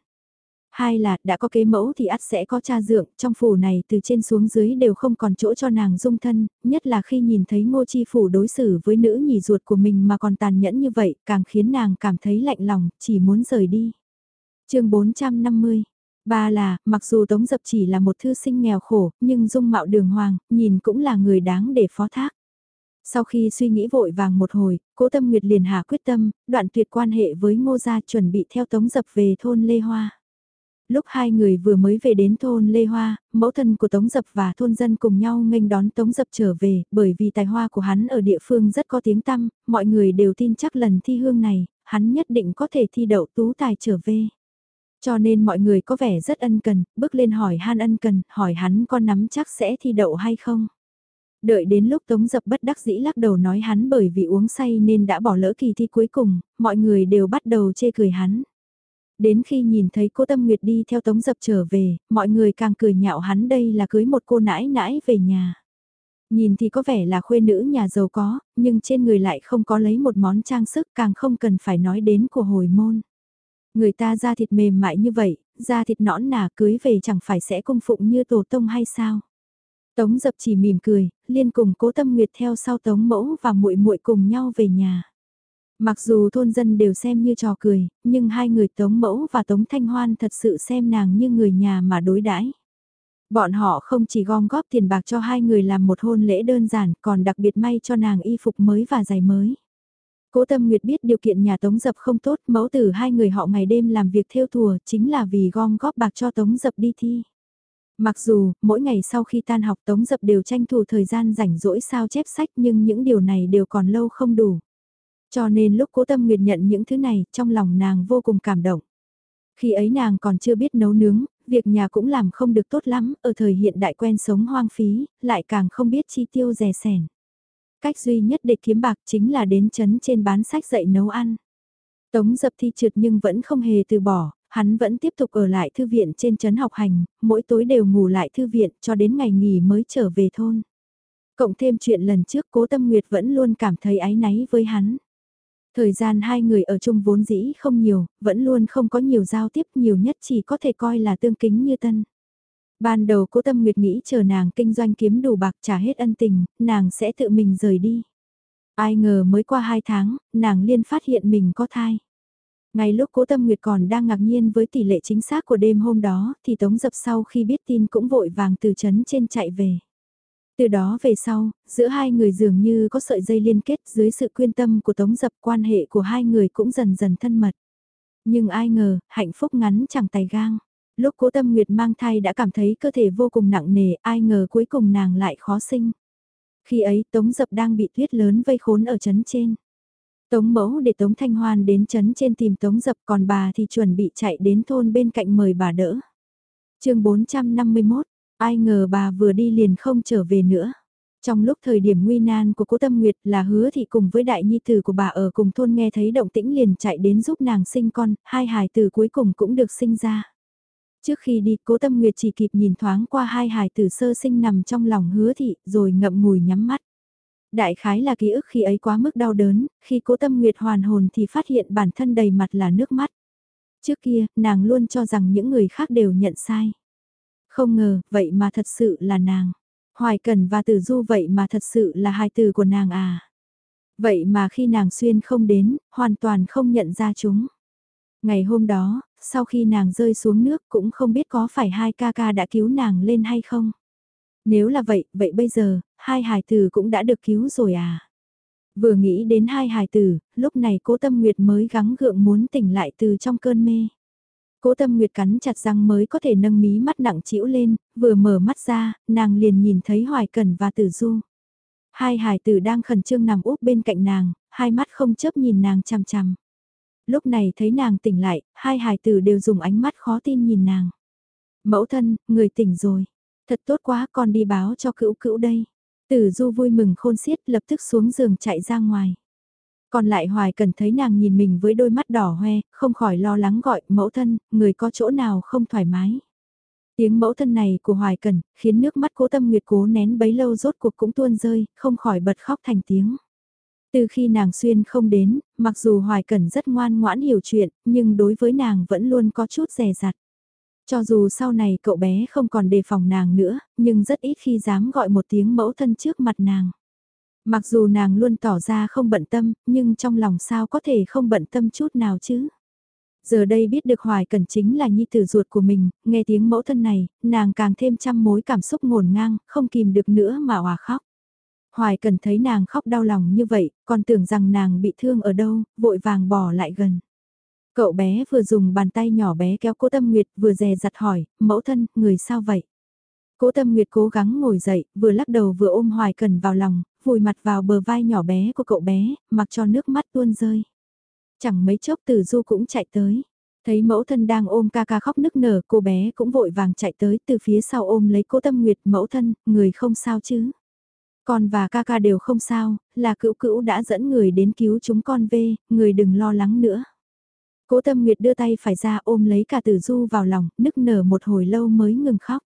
Hai là, đã có kế mẫu thì ắt sẽ có cha dượng, trong phủ này từ trên xuống dưới đều không còn chỗ cho nàng dung thân, nhất là khi nhìn thấy ngô chi phủ đối xử với nữ nhì ruột của mình mà còn tàn nhẫn như vậy, càng khiến nàng cảm thấy lạnh lòng, chỉ muốn rời đi. chương 450 Ba là, mặc dù Tống Dập chỉ là một thư sinh nghèo khổ, nhưng dung mạo đường hoàng, nhìn cũng là người đáng để phó thác. Sau khi suy nghĩ vội vàng một hồi, cố tâm nguyệt liền hạ quyết tâm, đoạn tuyệt quan hệ với ngô gia chuẩn bị theo Tống Dập về thôn Lê Hoa lúc hai người vừa mới về đến thôn Lê Hoa, mẫu thân của Tống Dập và thôn dân cùng nhau nghênh đón Tống Dập trở về, bởi vì tài hoa của hắn ở địa phương rất có tiếng tăm, mọi người đều tin chắc lần thi hương này, hắn nhất định có thể thi đậu tú tài trở về. Cho nên mọi người có vẻ rất ân cần, bước lên hỏi han ân cần, hỏi hắn có nắm chắc sẽ thi đậu hay không. Đợi đến lúc Tống Dập bất đắc dĩ lắc đầu nói hắn bởi vì uống say nên đã bỏ lỡ kỳ thi cuối cùng, mọi người đều bắt đầu chê cười hắn. Đến khi nhìn thấy cô Tâm Nguyệt đi theo Tống Dập trở về, mọi người càng cười nhạo hắn đây là cưới một cô nãi nãi về nhà. Nhìn thì có vẻ là khuê nữ nhà giàu có, nhưng trên người lại không có lấy một món trang sức càng không cần phải nói đến của hồi môn. Người ta da thịt mềm mại như vậy, da thịt nõn nà cưới về chẳng phải sẽ cung phụng như tổ tông hay sao? Tống dập chỉ mỉm cười, liên cùng cố tâm nguyệt theo sau tống mẫu và muội muội cùng nhau về nhà. Mặc dù thôn dân đều xem như trò cười, nhưng hai người Tống Mẫu và Tống Thanh Hoan thật sự xem nàng như người nhà mà đối đãi. Bọn họ không chỉ gom góp tiền bạc cho hai người làm một hôn lễ đơn giản, còn đặc biệt may cho nàng y phục mới và giày mới. Cố Tâm Nguyệt biết điều kiện nhà Tống Dập không tốt, mẫu tử hai người họ ngày đêm làm việc theo thùa chính là vì gom góp bạc cho Tống Dập đi thi. Mặc dù, mỗi ngày sau khi tan học Tống Dập đều tranh thủ thời gian rảnh rỗi sao chép sách nhưng những điều này đều còn lâu không đủ. Cho nên lúc cố tâm nguyệt nhận những thứ này, trong lòng nàng vô cùng cảm động. Khi ấy nàng còn chưa biết nấu nướng, việc nhà cũng làm không được tốt lắm, ở thời hiện đại quen sống hoang phí, lại càng không biết chi tiêu rẻ sẻn. Cách duy nhất để kiếm bạc chính là đến chấn trên bán sách dạy nấu ăn. Tống dập thi trượt nhưng vẫn không hề từ bỏ, hắn vẫn tiếp tục ở lại thư viện trên chấn học hành, mỗi tối đều ngủ lại thư viện cho đến ngày nghỉ mới trở về thôn. Cộng thêm chuyện lần trước cố tâm nguyệt vẫn luôn cảm thấy áy náy với hắn. Thời gian hai người ở chung vốn dĩ không nhiều, vẫn luôn không có nhiều giao tiếp nhiều nhất chỉ có thể coi là tương kính như tân. Ban đầu cố tâm nguyệt nghĩ chờ nàng kinh doanh kiếm đủ bạc trả hết ân tình, nàng sẽ tự mình rời đi. Ai ngờ mới qua hai tháng, nàng liên phát hiện mình có thai. Ngay lúc cố tâm nguyệt còn đang ngạc nhiên với tỷ lệ chính xác của đêm hôm đó, thì tống dập sau khi biết tin cũng vội vàng từ chấn trên chạy về. Từ đó về sau, giữa hai người dường như có sợi dây liên kết dưới sự quyên tâm của tống dập quan hệ của hai người cũng dần dần thân mật. Nhưng ai ngờ, hạnh phúc ngắn chẳng tay gang. Lúc cố tâm nguyệt mang thai đã cảm thấy cơ thể vô cùng nặng nề, ai ngờ cuối cùng nàng lại khó sinh. Khi ấy tống dập đang bị tuyết lớn vây khốn ở chấn trên. Tống mẫu để Tống Thanh Hoan đến chấn trên tìm Tống dập còn bà thì chuẩn bị chạy đến thôn bên cạnh mời bà đỡ. chương 451, ai ngờ bà vừa đi liền không trở về nữa. Trong lúc thời điểm nguy nan của cố Tâm Nguyệt là hứa thì cùng với đại nhi tử của bà ở cùng thôn nghe thấy động tĩnh liền chạy đến giúp nàng sinh con, hai hài tử cuối cùng cũng được sinh ra. Trước khi đi cố Tâm Nguyệt chỉ kịp nhìn thoáng qua hai hài tử sơ sinh nằm trong lòng hứa thị rồi ngậm ngùi nhắm mắt. Đại khái là ký ức khi ấy quá mức đau đớn, khi cố Tâm Nguyệt hoàn hồn thì phát hiện bản thân đầy mặt là nước mắt. Trước kia, nàng luôn cho rằng những người khác đều nhận sai. Không ngờ, vậy mà thật sự là nàng. Hoài Cần và Tử Du vậy mà thật sự là hai từ của nàng à. Vậy mà khi nàng xuyên không đến, hoàn toàn không nhận ra chúng. Ngày hôm đó, sau khi nàng rơi xuống nước cũng không biết có phải hai ca ca đã cứu nàng lên hay không. Nếu là vậy, vậy bây giờ, hai hài tử cũng đã được cứu rồi à. Vừa nghĩ đến hai hài tử, lúc này cố tâm nguyệt mới gắng gượng muốn tỉnh lại từ trong cơn mê. Cố tâm nguyệt cắn chặt răng mới có thể nâng mí mắt nặng chĩu lên, vừa mở mắt ra, nàng liền nhìn thấy Hoài Cần và Tử Du. Hai hài tử đang khẩn trương nằm úp bên cạnh nàng, hai mắt không chớp nhìn nàng chằm chằm. Lúc này thấy nàng tỉnh lại, hai hài tử đều dùng ánh mắt khó tin nhìn nàng. Mẫu thân, người tỉnh rồi. Thật tốt quá con đi báo cho cữu cữu đây. Tử Du vui mừng khôn xiết lập tức xuống giường chạy ra ngoài. Còn lại Hoài Cần thấy nàng nhìn mình với đôi mắt đỏ hoe, không khỏi lo lắng gọi mẫu thân, người có chỗ nào không thoải mái. Tiếng mẫu thân này của Hoài Cần, khiến nước mắt cố tâm nguyệt cố nén bấy lâu rốt cuộc cũng tuôn rơi, không khỏi bật khóc thành tiếng. Từ khi nàng xuyên không đến, mặc dù Hoài Cần rất ngoan ngoãn hiểu chuyện, nhưng đối với nàng vẫn luôn có chút rè rặt. Cho dù sau này cậu bé không còn đề phòng nàng nữa, nhưng rất ít khi dám gọi một tiếng mẫu thân trước mặt nàng. Mặc dù nàng luôn tỏ ra không bận tâm, nhưng trong lòng sao có thể không bận tâm chút nào chứ. Giờ đây biết được Hoài Cần chính là nhi tử ruột của mình, nghe tiếng mẫu thân này, nàng càng thêm trăm mối cảm xúc ngổn ngang, không kìm được nữa mà hòa khóc. Hoài Cần thấy nàng khóc đau lòng như vậy, còn tưởng rằng nàng bị thương ở đâu, vội vàng bỏ lại gần. Cậu bé vừa dùng bàn tay nhỏ bé kéo cố tâm nguyệt vừa dè dặt hỏi, mẫu thân, người sao vậy? Cố tâm nguyệt cố gắng ngồi dậy, vừa lắc đầu vừa ôm hoài cần vào lòng, vùi mặt vào bờ vai nhỏ bé của cậu bé, mặc cho nước mắt tuôn rơi. Chẳng mấy chốc tử du cũng chạy tới. Thấy mẫu thân đang ôm ca ca khóc nức nở, cô bé cũng vội vàng chạy tới từ phía sau ôm lấy cố tâm nguyệt mẫu thân, người không sao chứ. Con và ca ca đều không sao, là cữu cữu đã dẫn người đến cứu chúng con về, người đừng lo lắng nữa. Cố tâm nguyệt đưa tay phải ra ôm lấy cả tử du vào lòng, nức nở một hồi lâu mới ngừng khóc.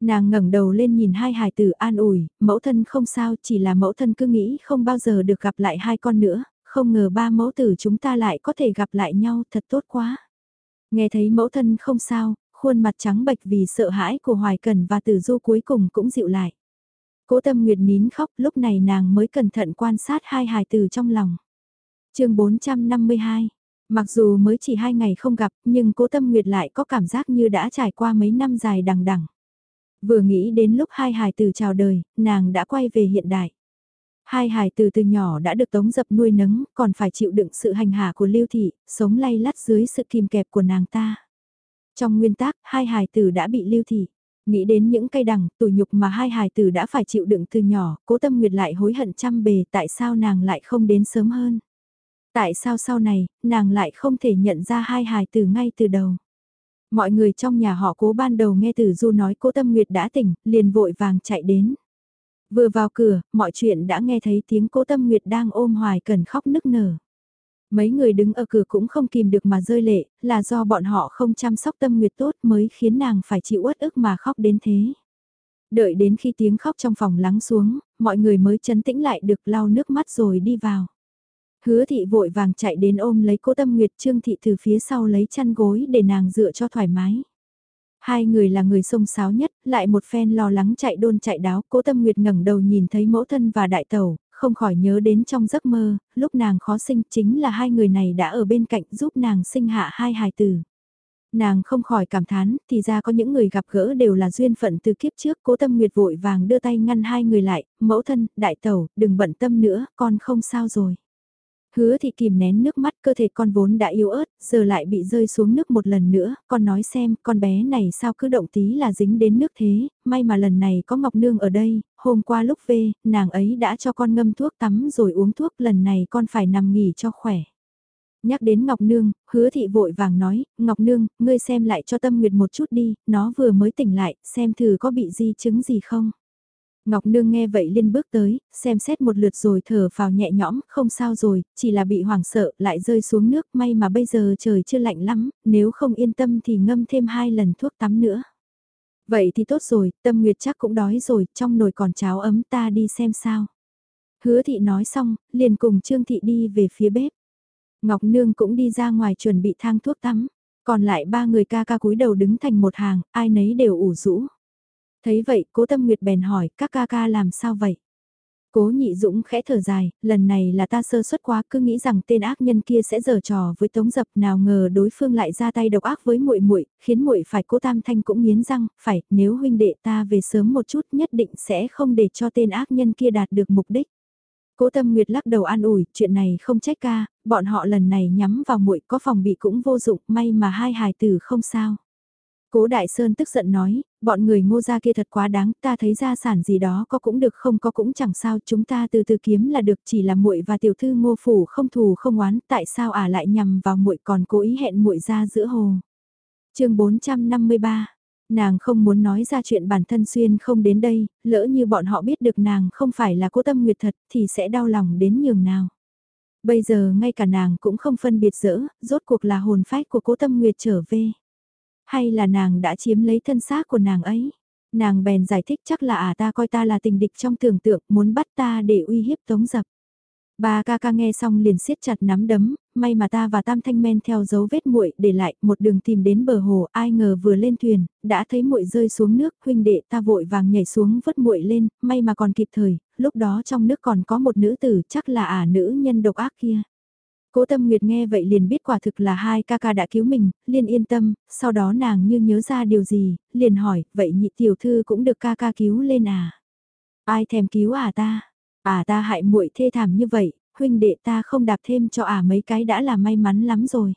Nàng ngẩng đầu lên nhìn hai hài tử an ủi, mẫu thân không sao, chỉ là mẫu thân cứ nghĩ không bao giờ được gặp lại hai con nữa, không ngờ ba mẫu tử chúng ta lại có thể gặp lại nhau, thật tốt quá. Nghe thấy mẫu thân không sao, khuôn mặt trắng bệch vì sợ hãi của Hoài Cần và Tử Du cuối cùng cũng dịu lại. Cố Tâm Nguyệt nín khóc, lúc này nàng mới cẩn thận quan sát hai hài tử trong lòng. Chương 452 Mặc dù mới chỉ hai ngày không gặp, nhưng Cố Tâm Nguyệt lại có cảm giác như đã trải qua mấy năm dài đằng đằng. Vừa nghĩ đến lúc hai hài tử chào đời, nàng đã quay về hiện đại. Hai hài tử từ nhỏ đã được tống dập nuôi nấng, còn phải chịu đựng sự hành hạ của lưu thị, sống lay lắt dưới sự kìm kẹp của nàng ta. Trong nguyên tắc, hai hài tử đã bị lưu thị. Nghĩ đến những cây đằng, tủi nhục mà hai hài tử đã phải chịu đựng từ nhỏ, cố tâm nguyệt lại hối hận trăm bề tại sao nàng lại không đến sớm hơn. Tại sao sau này, nàng lại không thể nhận ra hai hài từ ngay từ đầu. Mọi người trong nhà họ cố ban đầu nghe từ Du nói cố Tâm Nguyệt đã tỉnh, liền vội vàng chạy đến. Vừa vào cửa, mọi chuyện đã nghe thấy tiếng cố Tâm Nguyệt đang ôm hoài cần khóc nức nở. Mấy người đứng ở cửa cũng không kìm được mà rơi lệ, là do bọn họ không chăm sóc Tâm Nguyệt tốt mới khiến nàng phải chịu uất ức mà khóc đến thế. Đợi đến khi tiếng khóc trong phòng lắng xuống, mọi người mới chấn tĩnh lại được lau nước mắt rồi đi vào. Hứa thị vội vàng chạy đến ôm lấy cố tâm nguyệt trương thị từ phía sau lấy chăn gối để nàng dựa cho thoải mái. Hai người là người sông sáo nhất, lại một phen lo lắng chạy đôn chạy đáo, cố tâm nguyệt ngẩng đầu nhìn thấy mẫu thân và đại tẩu, không khỏi nhớ đến trong giấc mơ, lúc nàng khó sinh chính là hai người này đã ở bên cạnh giúp nàng sinh hạ hai hài tử. Nàng không khỏi cảm thán, thì ra có những người gặp gỡ đều là duyên phận từ kiếp trước, cố tâm nguyệt vội vàng đưa tay ngăn hai người lại, mẫu thân, đại tẩu, đừng bận tâm nữa, con không sao rồi. Hứa thì kìm nén nước mắt cơ thể con vốn đã yếu ớt, giờ lại bị rơi xuống nước một lần nữa, con nói xem, con bé này sao cứ động tí là dính đến nước thế, may mà lần này có Ngọc Nương ở đây, hôm qua lúc về, nàng ấy đã cho con ngâm thuốc tắm rồi uống thuốc lần này con phải nằm nghỉ cho khỏe. Nhắc đến Ngọc Nương, hứa thị vội vàng nói, Ngọc Nương, ngươi xem lại cho tâm nguyệt một chút đi, nó vừa mới tỉnh lại, xem thử có bị di chứng gì không. Ngọc Nương nghe vậy liên bước tới, xem xét một lượt rồi thở vào nhẹ nhõm, không sao rồi, chỉ là bị hoảng sợ, lại rơi xuống nước, may mà bây giờ trời chưa lạnh lắm, nếu không yên tâm thì ngâm thêm hai lần thuốc tắm nữa. Vậy thì tốt rồi, tâm nguyệt chắc cũng đói rồi, trong nồi còn cháo ấm ta đi xem sao. Hứa thị nói xong, liền cùng Trương thị đi về phía bếp. Ngọc Nương cũng đi ra ngoài chuẩn bị thang thuốc tắm, còn lại ba người ca ca cúi đầu đứng thành một hàng, ai nấy đều ủ rũ. Thấy vậy, cố tâm nguyệt bèn hỏi, các ca ca làm sao vậy? Cố nhị dũng khẽ thở dài, lần này là ta sơ suất quá cứ nghĩ rằng tên ác nhân kia sẽ giở trò với tống dập nào ngờ đối phương lại ra tay độc ác với muội muội khiến muội phải cố tam thanh cũng nghiến răng, phải, nếu huynh đệ ta về sớm một chút nhất định sẽ không để cho tên ác nhân kia đạt được mục đích. Cố Tâm Nguyệt lắc đầu an ủi, chuyện này không trách ca, bọn họ lần này nhắm vào muội có phòng bị cũng vô dụng, may mà hai hài tử không sao. Cố Đại Sơn tức giận nói, bọn người ngô gia kia thật quá đáng, ta thấy gia sản gì đó có cũng được không có cũng chẳng sao, chúng ta từ từ kiếm là được chỉ là muội và tiểu thư ngô phủ không thù không oán, tại sao à lại nhằm vào muội còn cố ý hẹn muội ra giữa hồ. chương 453 Nàng không muốn nói ra chuyện bản thân xuyên không đến đây, lỡ như bọn họ biết được nàng không phải là cố tâm nguyệt thật thì sẽ đau lòng đến nhường nào. Bây giờ ngay cả nàng cũng không phân biệt rỡ. rốt cuộc là hồn phách của cố tâm nguyệt trở về. Hay là nàng đã chiếm lấy thân xác của nàng ấy? Nàng bèn giải thích chắc là à ta coi ta là tình địch trong tưởng tượng muốn bắt ta để uy hiếp tống dập. Ba ca ca nghe xong liền siết chặt nắm đấm, may mà ta và Tam Thanh Men theo dấu vết muội để lại một đường tìm đến bờ hồ, ai ngờ vừa lên thuyền, đã thấy muội rơi xuống nước, huynh đệ ta vội vàng nhảy xuống vớt muội lên, may mà còn kịp thời, lúc đó trong nước còn có một nữ tử, chắc là ả nữ nhân độc ác kia. Cố Tâm Nguyệt nghe vậy liền biết quả thực là hai ca ca đã cứu mình, liền yên tâm, sau đó nàng như nhớ ra điều gì, liền hỏi, vậy nhị tiểu thư cũng được ca ca cứu lên à? Ai thèm cứu à ta? À ta hại muội thê thảm như vậy, huynh đệ ta không đạp thêm cho à mấy cái đã là may mắn lắm rồi.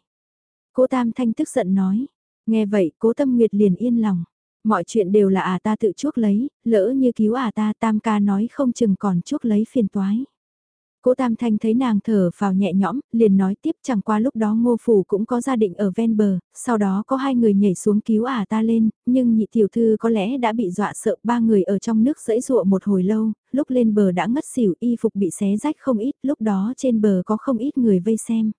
Cố Tam Thanh tức giận nói, nghe vậy cố Tâm Nguyệt liền yên lòng. Mọi chuyện đều là à ta tự chuốc lấy, lỡ như cứu à ta Tam ca nói không chừng còn chuốc lấy phiền toái. Cố Tam Thanh thấy nàng thở vào nhẹ nhõm, liền nói tiếp chẳng qua lúc đó ngô phủ cũng có gia định ở ven bờ, sau đó có hai người nhảy xuống cứu ả ta lên, nhưng nhị tiểu thư có lẽ đã bị dọa sợ ba người ở trong nước dẫy dụa một hồi lâu, lúc lên bờ đã ngất xỉu y phục bị xé rách không ít, lúc đó trên bờ có không ít người vây xem.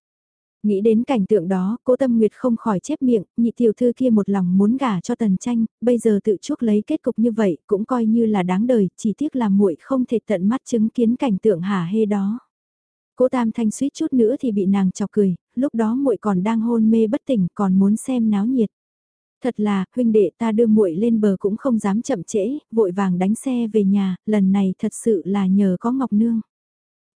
Nghĩ đến cảnh tượng đó, cố tâm nguyệt không khỏi chép miệng, nhị tiểu thư kia một lòng muốn gả cho tần tranh, bây giờ tự chuốc lấy kết cục như vậy, cũng coi như là đáng đời, chỉ tiếc là muội không thể tận mắt chứng kiến cảnh tượng hả hê đó. Cố tam thanh suýt chút nữa thì bị nàng chọc cười, lúc đó muội còn đang hôn mê bất tỉnh còn muốn xem náo nhiệt. Thật là, huynh đệ ta đưa muội lên bờ cũng không dám chậm trễ, vội vàng đánh xe về nhà, lần này thật sự là nhờ có Ngọc Nương.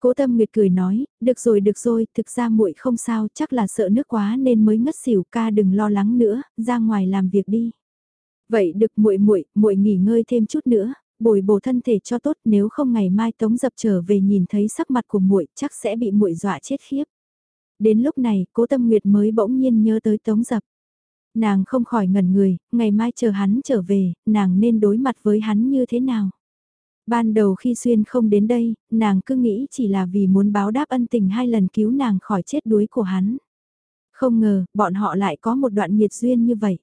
Cố Tâm Nguyệt cười nói, được rồi được rồi, thực ra muội không sao, chắc là sợ nước quá nên mới ngất xỉu, ca đừng lo lắng nữa, ra ngoài làm việc đi. Vậy được muội muội, muội nghỉ ngơi thêm chút nữa, bồi bổ thân thể cho tốt, nếu không ngày mai Tống Dập trở về nhìn thấy sắc mặt của muội, chắc sẽ bị muội dọa chết khiếp. Đến lúc này, Cố Tâm Nguyệt mới bỗng nhiên nhớ tới Tống Dập. Nàng không khỏi ngẩn người, ngày mai chờ hắn trở về, nàng nên đối mặt với hắn như thế nào? Ban đầu khi Xuyên không đến đây, nàng cứ nghĩ chỉ là vì muốn báo đáp ân tình hai lần cứu nàng khỏi chết đuối của hắn. Không ngờ, bọn họ lại có một đoạn nhiệt duyên như vậy.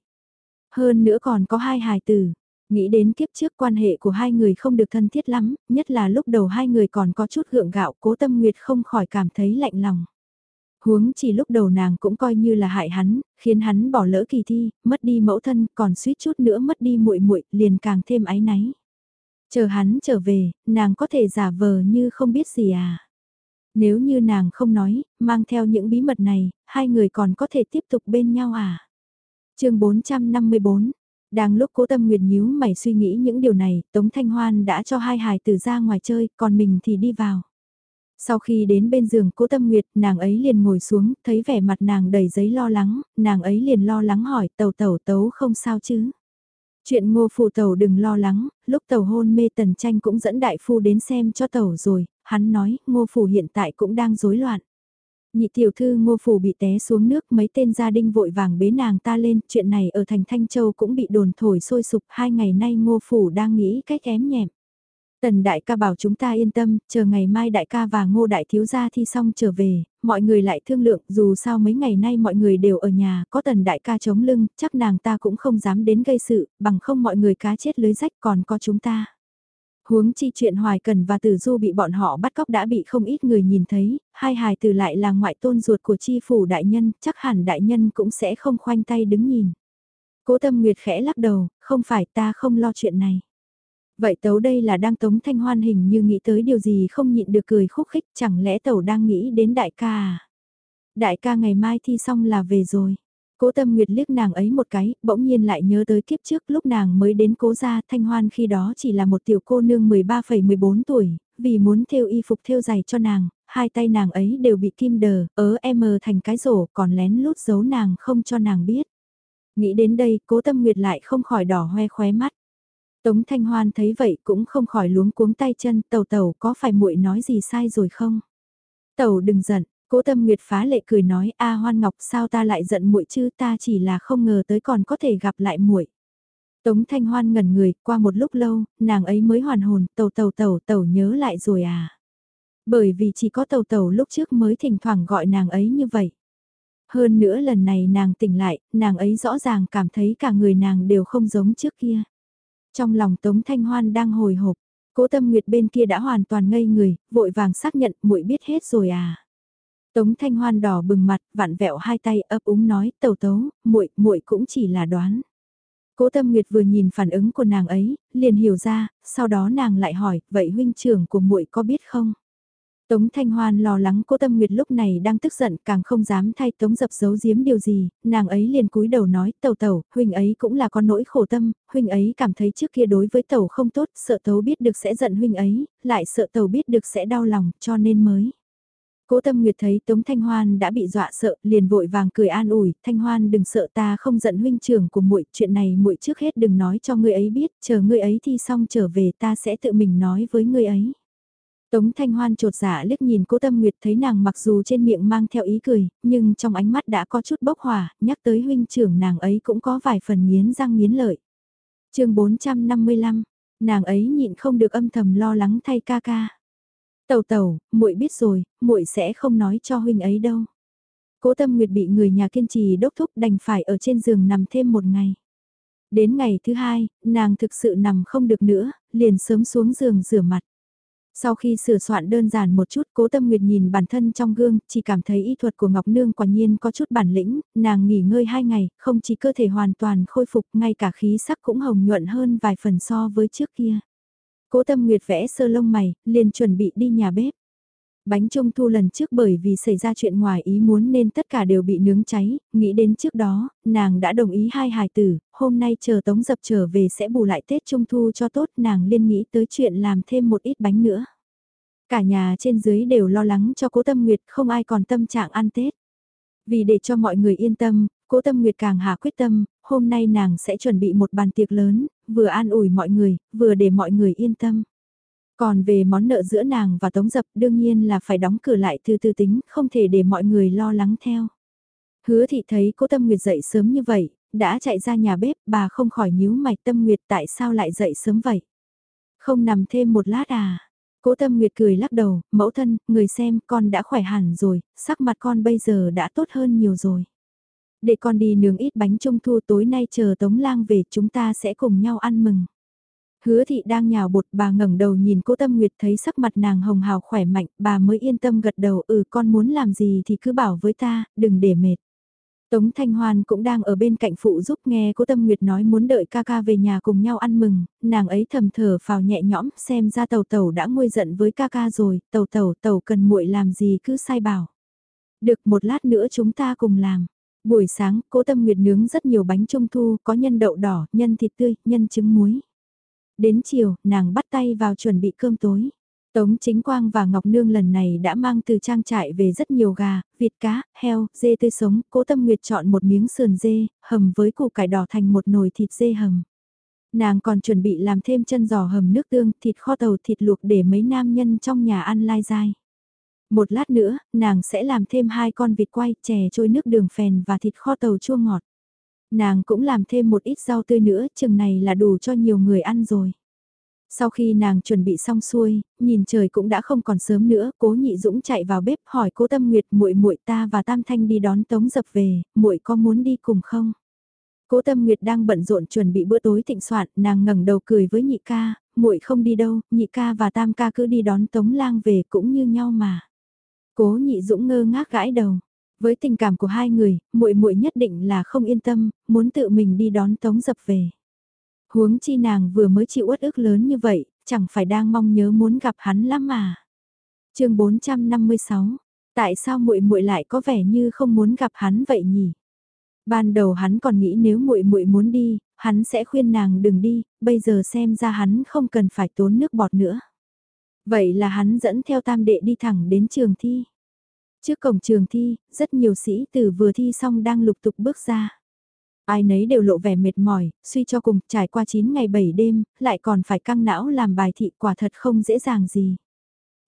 Hơn nữa còn có hai hài tử. Nghĩ đến kiếp trước quan hệ của hai người không được thân thiết lắm, nhất là lúc đầu hai người còn có chút gượng gạo cố tâm nguyệt không khỏi cảm thấy lạnh lòng. Huống chỉ lúc đầu nàng cũng coi như là hại hắn, khiến hắn bỏ lỡ kỳ thi, mất đi mẫu thân, còn suýt chút nữa mất đi muội muội liền càng thêm áy náy. Chờ hắn trở về, nàng có thể giả vờ như không biết gì à. Nếu như nàng không nói, mang theo những bí mật này, hai người còn có thể tiếp tục bên nhau à. chương 454 đang lúc cố tâm nguyệt nhíu mày suy nghĩ những điều này, Tống Thanh Hoan đã cho hai hài tử ra ngoài chơi, còn mình thì đi vào. Sau khi đến bên giường cố tâm nguyệt, nàng ấy liền ngồi xuống, thấy vẻ mặt nàng đầy giấy lo lắng, nàng ấy liền lo lắng hỏi tàu tàu tấu không sao chứ. Chuyện ngô phù tàu đừng lo lắng, lúc tàu hôn mê tần tranh cũng dẫn đại phu đến xem cho tàu rồi, hắn nói ngô phù hiện tại cũng đang rối loạn. Nhị tiểu thư ngô phù bị té xuống nước mấy tên gia đình vội vàng bế nàng ta lên, chuyện này ở thành Thanh Châu cũng bị đồn thổi sôi sục hai ngày nay ngô phù đang nghĩ cách ém nhẹm. Tần đại ca bảo chúng ta yên tâm, chờ ngày mai đại ca và ngô đại thiếu gia thi xong trở về, mọi người lại thương lượng dù sao mấy ngày nay mọi người đều ở nhà, có tần đại ca chống lưng, chắc nàng ta cũng không dám đến gây sự, bằng không mọi người cá chết lưới rách còn có chúng ta. Huống chi chuyện Hoài Cần và Tử Du bị bọn họ bắt cóc đã bị không ít người nhìn thấy, hai hài tử lại là ngoại tôn ruột của chi phủ đại nhân, chắc hẳn đại nhân cũng sẽ không khoanh tay đứng nhìn. Cố tâm nguyệt khẽ lắc đầu, không phải ta không lo chuyện này. Vậy tấu đây là đang tống thanh hoan hình như nghĩ tới điều gì không nhịn được cười khúc khích chẳng lẽ tẩu đang nghĩ đến đại ca à? Đại ca ngày mai thi xong là về rồi. Cố tâm nguyệt liếc nàng ấy một cái, bỗng nhiên lại nhớ tới kiếp trước lúc nàng mới đến cố gia thanh hoan khi đó chỉ là một tiểu cô nương 13,14 tuổi, vì muốn thêu y phục thêu giày cho nàng, hai tay nàng ấy đều bị kim đờ, ớ em thành cái rổ còn lén lút giấu nàng không cho nàng biết. Nghĩ đến đây cố tâm nguyệt lại không khỏi đỏ hoe khóe mắt. Tống Thanh Hoan thấy vậy cũng không khỏi luống cuống tay chân, tàu tàu có phải muội nói gì sai rồi không? Tàu đừng giận, cố tâm nguyệt phá lệ cười nói a Hoan Ngọc sao ta lại giận muội chứ ta chỉ là không ngờ tới còn có thể gặp lại muội. Tống Thanh Hoan ngẩn người, qua một lúc lâu, nàng ấy mới hoàn hồn, tàu tàu tàu tàu nhớ lại rồi à. Bởi vì chỉ có tàu tàu lúc trước mới thỉnh thoảng gọi nàng ấy như vậy. Hơn nữa lần này nàng tỉnh lại, nàng ấy rõ ràng cảm thấy cả người nàng đều không giống trước kia. Trong lòng Tống Thanh Hoan đang hồi hộp, Cố Tâm Nguyệt bên kia đã hoàn toàn ngây người, vội vàng xác nhận muội biết hết rồi à. Tống Thanh Hoan đỏ bừng mặt, vặn vẹo hai tay ấp úng nói, "Tẩu tấu, muội, muội cũng chỉ là đoán." Cố Tâm Nguyệt vừa nhìn phản ứng của nàng ấy, liền hiểu ra, sau đó nàng lại hỏi, "Vậy huynh trưởng của muội có biết không?" Tống Thanh Hoan lo lắng cô Tâm Nguyệt lúc này đang tức giận càng không dám thay Tống dập giấu giếm điều gì, nàng ấy liền cúi đầu nói tàu tàu, huynh ấy cũng là con nỗi khổ tâm, huynh ấy cảm thấy trước kia đối với tàu không tốt, sợ tàu biết được sẽ giận huynh ấy, lại sợ tàu biết được sẽ đau lòng, cho nên mới. Cố Tâm Nguyệt thấy Tống Thanh Hoan đã bị dọa sợ, liền vội vàng cười an ủi, "Thanh Hoan đừng sợ ta không giận huynh trưởng của muội, chuyện này muội trước hết đừng nói cho ngươi ấy biết, chờ ngươi ấy thi xong trở về ta sẽ tự mình nói với ngươi ấy." Tống Thanh Hoan trột dạ liếc nhìn cố tâm nguyệt thấy nàng mặc dù trên miệng mang theo ý cười, nhưng trong ánh mắt đã có chút bốc hỏa, nhắc tới huynh trưởng nàng ấy cũng có vài phần nghiến răng nghiến lợi. chương 455, nàng ấy nhịn không được âm thầm lo lắng thay ca ca. Tẩu tẩu, muội biết rồi, muội sẽ không nói cho huynh ấy đâu. Cố tâm nguyệt bị người nhà kiên trì đốc thúc đành phải ở trên giường nằm thêm một ngày. Đến ngày thứ hai, nàng thực sự nằm không được nữa, liền sớm xuống giường rửa mặt. Sau khi sửa soạn đơn giản một chút, cố tâm nguyệt nhìn bản thân trong gương, chỉ cảm thấy y thuật của Ngọc Nương quả nhiên có chút bản lĩnh, nàng nghỉ ngơi hai ngày, không chỉ cơ thể hoàn toàn khôi phục, ngay cả khí sắc cũng hồng nhuận hơn vài phần so với trước kia. Cố tâm nguyệt vẽ sơ lông mày, liền chuẩn bị đi nhà bếp. Bánh trung thu lần trước bởi vì xảy ra chuyện ngoài ý muốn nên tất cả đều bị nướng cháy, nghĩ đến trước đó, nàng đã đồng ý hai hài tử, hôm nay chờ tống dập trở về sẽ bù lại Tết trung thu cho tốt nàng liên nghĩ tới chuyện làm thêm một ít bánh nữa. Cả nhà trên dưới đều lo lắng cho cố tâm nguyệt không ai còn tâm trạng ăn Tết. Vì để cho mọi người yên tâm, cố tâm nguyệt càng hạ quyết tâm, hôm nay nàng sẽ chuẩn bị một bàn tiệc lớn, vừa an ủi mọi người, vừa để mọi người yên tâm. Còn về món nợ giữa nàng và Tống Dập đương nhiên là phải đóng cửa lại từ từ tính, không thể để mọi người lo lắng theo. Hứa thị thấy cố Tâm Nguyệt dậy sớm như vậy, đã chạy ra nhà bếp, bà không khỏi nhíu mày Tâm Nguyệt tại sao lại dậy sớm vậy? Không nằm thêm một lát à? Cố Tâm Nguyệt cười lắc đầu, mẫu thân, người xem con đã khỏe hẳn rồi, sắc mặt con bây giờ đã tốt hơn nhiều rồi. Để con đi nướng ít bánh trung thu tối nay chờ Tống Lang về chúng ta sẽ cùng nhau ăn mừng. Hứa thị đang nhào bột bà ngẩng đầu nhìn cô Tâm Nguyệt thấy sắc mặt nàng hồng hào khỏe mạnh, bà mới yên tâm gật đầu ừ con muốn làm gì thì cứ bảo với ta, đừng để mệt. Tống Thanh Hoan cũng đang ở bên cạnh phụ giúp nghe cô Tâm Nguyệt nói muốn đợi ca ca về nhà cùng nhau ăn mừng, nàng ấy thầm thở phào nhẹ nhõm xem ra tàu tàu đã nguôi giận với ca ca rồi, tàu tàu tàu cần muội làm gì cứ sai bảo. Được một lát nữa chúng ta cùng làm. Buổi sáng, cô Tâm Nguyệt nướng rất nhiều bánh trung thu, có nhân đậu đỏ, nhân thịt tươi, nhân trứng muối. Đến chiều, nàng bắt tay vào chuẩn bị cơm tối. Tống Chính Quang và Ngọc Nương lần này đã mang từ trang trại về rất nhiều gà, vịt cá, heo, dê tươi sống, cố tâm nguyệt chọn một miếng sườn dê, hầm với củ cải đỏ thành một nồi thịt dê hầm. Nàng còn chuẩn bị làm thêm chân giò hầm nước tương, thịt kho tàu thịt luộc để mấy nam nhân trong nhà ăn lai dai. Một lát nữa, nàng sẽ làm thêm hai con vịt quay, chè trôi nước đường phèn và thịt kho tàu chua ngọt. Nàng cũng làm thêm một ít rau tươi nữa, chừng này là đủ cho nhiều người ăn rồi. Sau khi nàng chuẩn bị xong xuôi, nhìn trời cũng đã không còn sớm nữa, Cố Nhị Dũng chạy vào bếp hỏi Cố Tâm Nguyệt muội muội ta và Tam Thanh đi đón Tống Dập về, muội có muốn đi cùng không? Cố Tâm Nguyệt đang bận rộn chuẩn bị bữa tối thịnh soạn, nàng ngẩng đầu cười với nhị ca, muội không đi đâu, nhị ca và tam ca cứ đi đón Tống Lang về cũng như nhau mà. Cố Nhị Dũng ngơ ngác gãi đầu. Với tình cảm của hai người, muội muội nhất định là không yên tâm, muốn tự mình đi đón Tống Dập về. Huống chi nàng vừa mới chịu uất ức lớn như vậy, chẳng phải đang mong nhớ muốn gặp hắn lắm mà. Chương 456. Tại sao muội muội lại có vẻ như không muốn gặp hắn vậy nhỉ? Ban đầu hắn còn nghĩ nếu muội muội muốn đi, hắn sẽ khuyên nàng đừng đi, bây giờ xem ra hắn không cần phải tốn nước bọt nữa. Vậy là hắn dẫn theo tam đệ đi thẳng đến trường thi. Trước cổng trường thi, rất nhiều sĩ tử vừa thi xong đang lục tục bước ra. Ai nấy đều lộ vẻ mệt mỏi, suy cho cùng, trải qua 9 ngày 7 đêm, lại còn phải căng não làm bài thị quả thật không dễ dàng gì.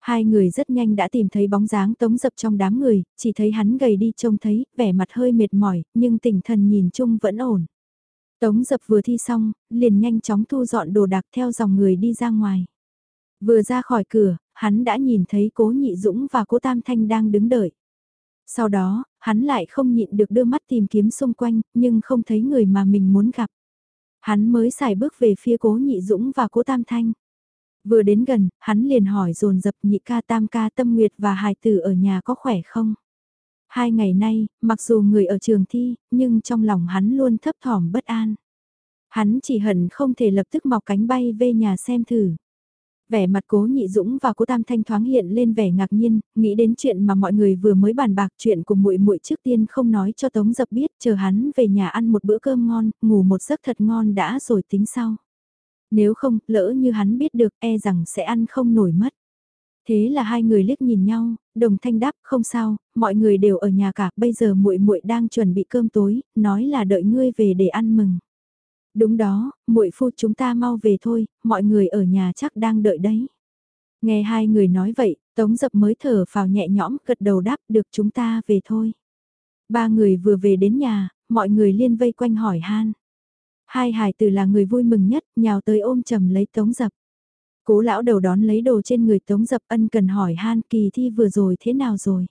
Hai người rất nhanh đã tìm thấy bóng dáng tống dập trong đám người, chỉ thấy hắn gầy đi trông thấy, vẻ mặt hơi mệt mỏi, nhưng tỉnh thần nhìn chung vẫn ổn. Tống dập vừa thi xong, liền nhanh chóng thu dọn đồ đạc theo dòng người đi ra ngoài. Vừa ra khỏi cửa, hắn đã nhìn thấy cố nhị dũng và cố tam thanh đang đứng đợi. Sau đó, hắn lại không nhịn được đưa mắt tìm kiếm xung quanh, nhưng không thấy người mà mình muốn gặp. Hắn mới xài bước về phía cố nhị dũng và cố tam thanh. Vừa đến gần, hắn liền hỏi dồn dập nhị ca tam ca tâm nguyệt và hài tử ở nhà có khỏe không? Hai ngày nay, mặc dù người ở trường thi, nhưng trong lòng hắn luôn thấp thỏm bất an. Hắn chỉ hận không thể lập tức mọc cánh bay về nhà xem thử vẻ mặt cố nhị dũng và cố tam thanh thoáng hiện lên vẻ ngạc nhiên, nghĩ đến chuyện mà mọi người vừa mới bàn bạc chuyện của muội muội trước tiên không nói cho tống dập biết, chờ hắn về nhà ăn một bữa cơm ngon, ngủ một giấc thật ngon đã rồi tính sau. Nếu không, lỡ như hắn biết được e rằng sẽ ăn không nổi mất. Thế là hai người liếc nhìn nhau, đồng thanh đáp không sao, mọi người đều ở nhà cả, bây giờ muội muội đang chuẩn bị cơm tối, nói là đợi ngươi về để ăn mừng. Đúng đó, muội phu chúng ta mau về thôi, mọi người ở nhà chắc đang đợi đấy. Nghe hai người nói vậy, Tống Dập mới thở vào nhẹ nhõm, gật đầu đáp được chúng ta về thôi. Ba người vừa về đến nhà, mọi người liên vây quanh hỏi han. Hai hải tử là người vui mừng nhất, nhào tới ôm chầm lấy Tống Dập. Cố lão đầu đón lấy đồ trên người Tống Dập ân cần hỏi han kỳ thi vừa rồi thế nào rồi.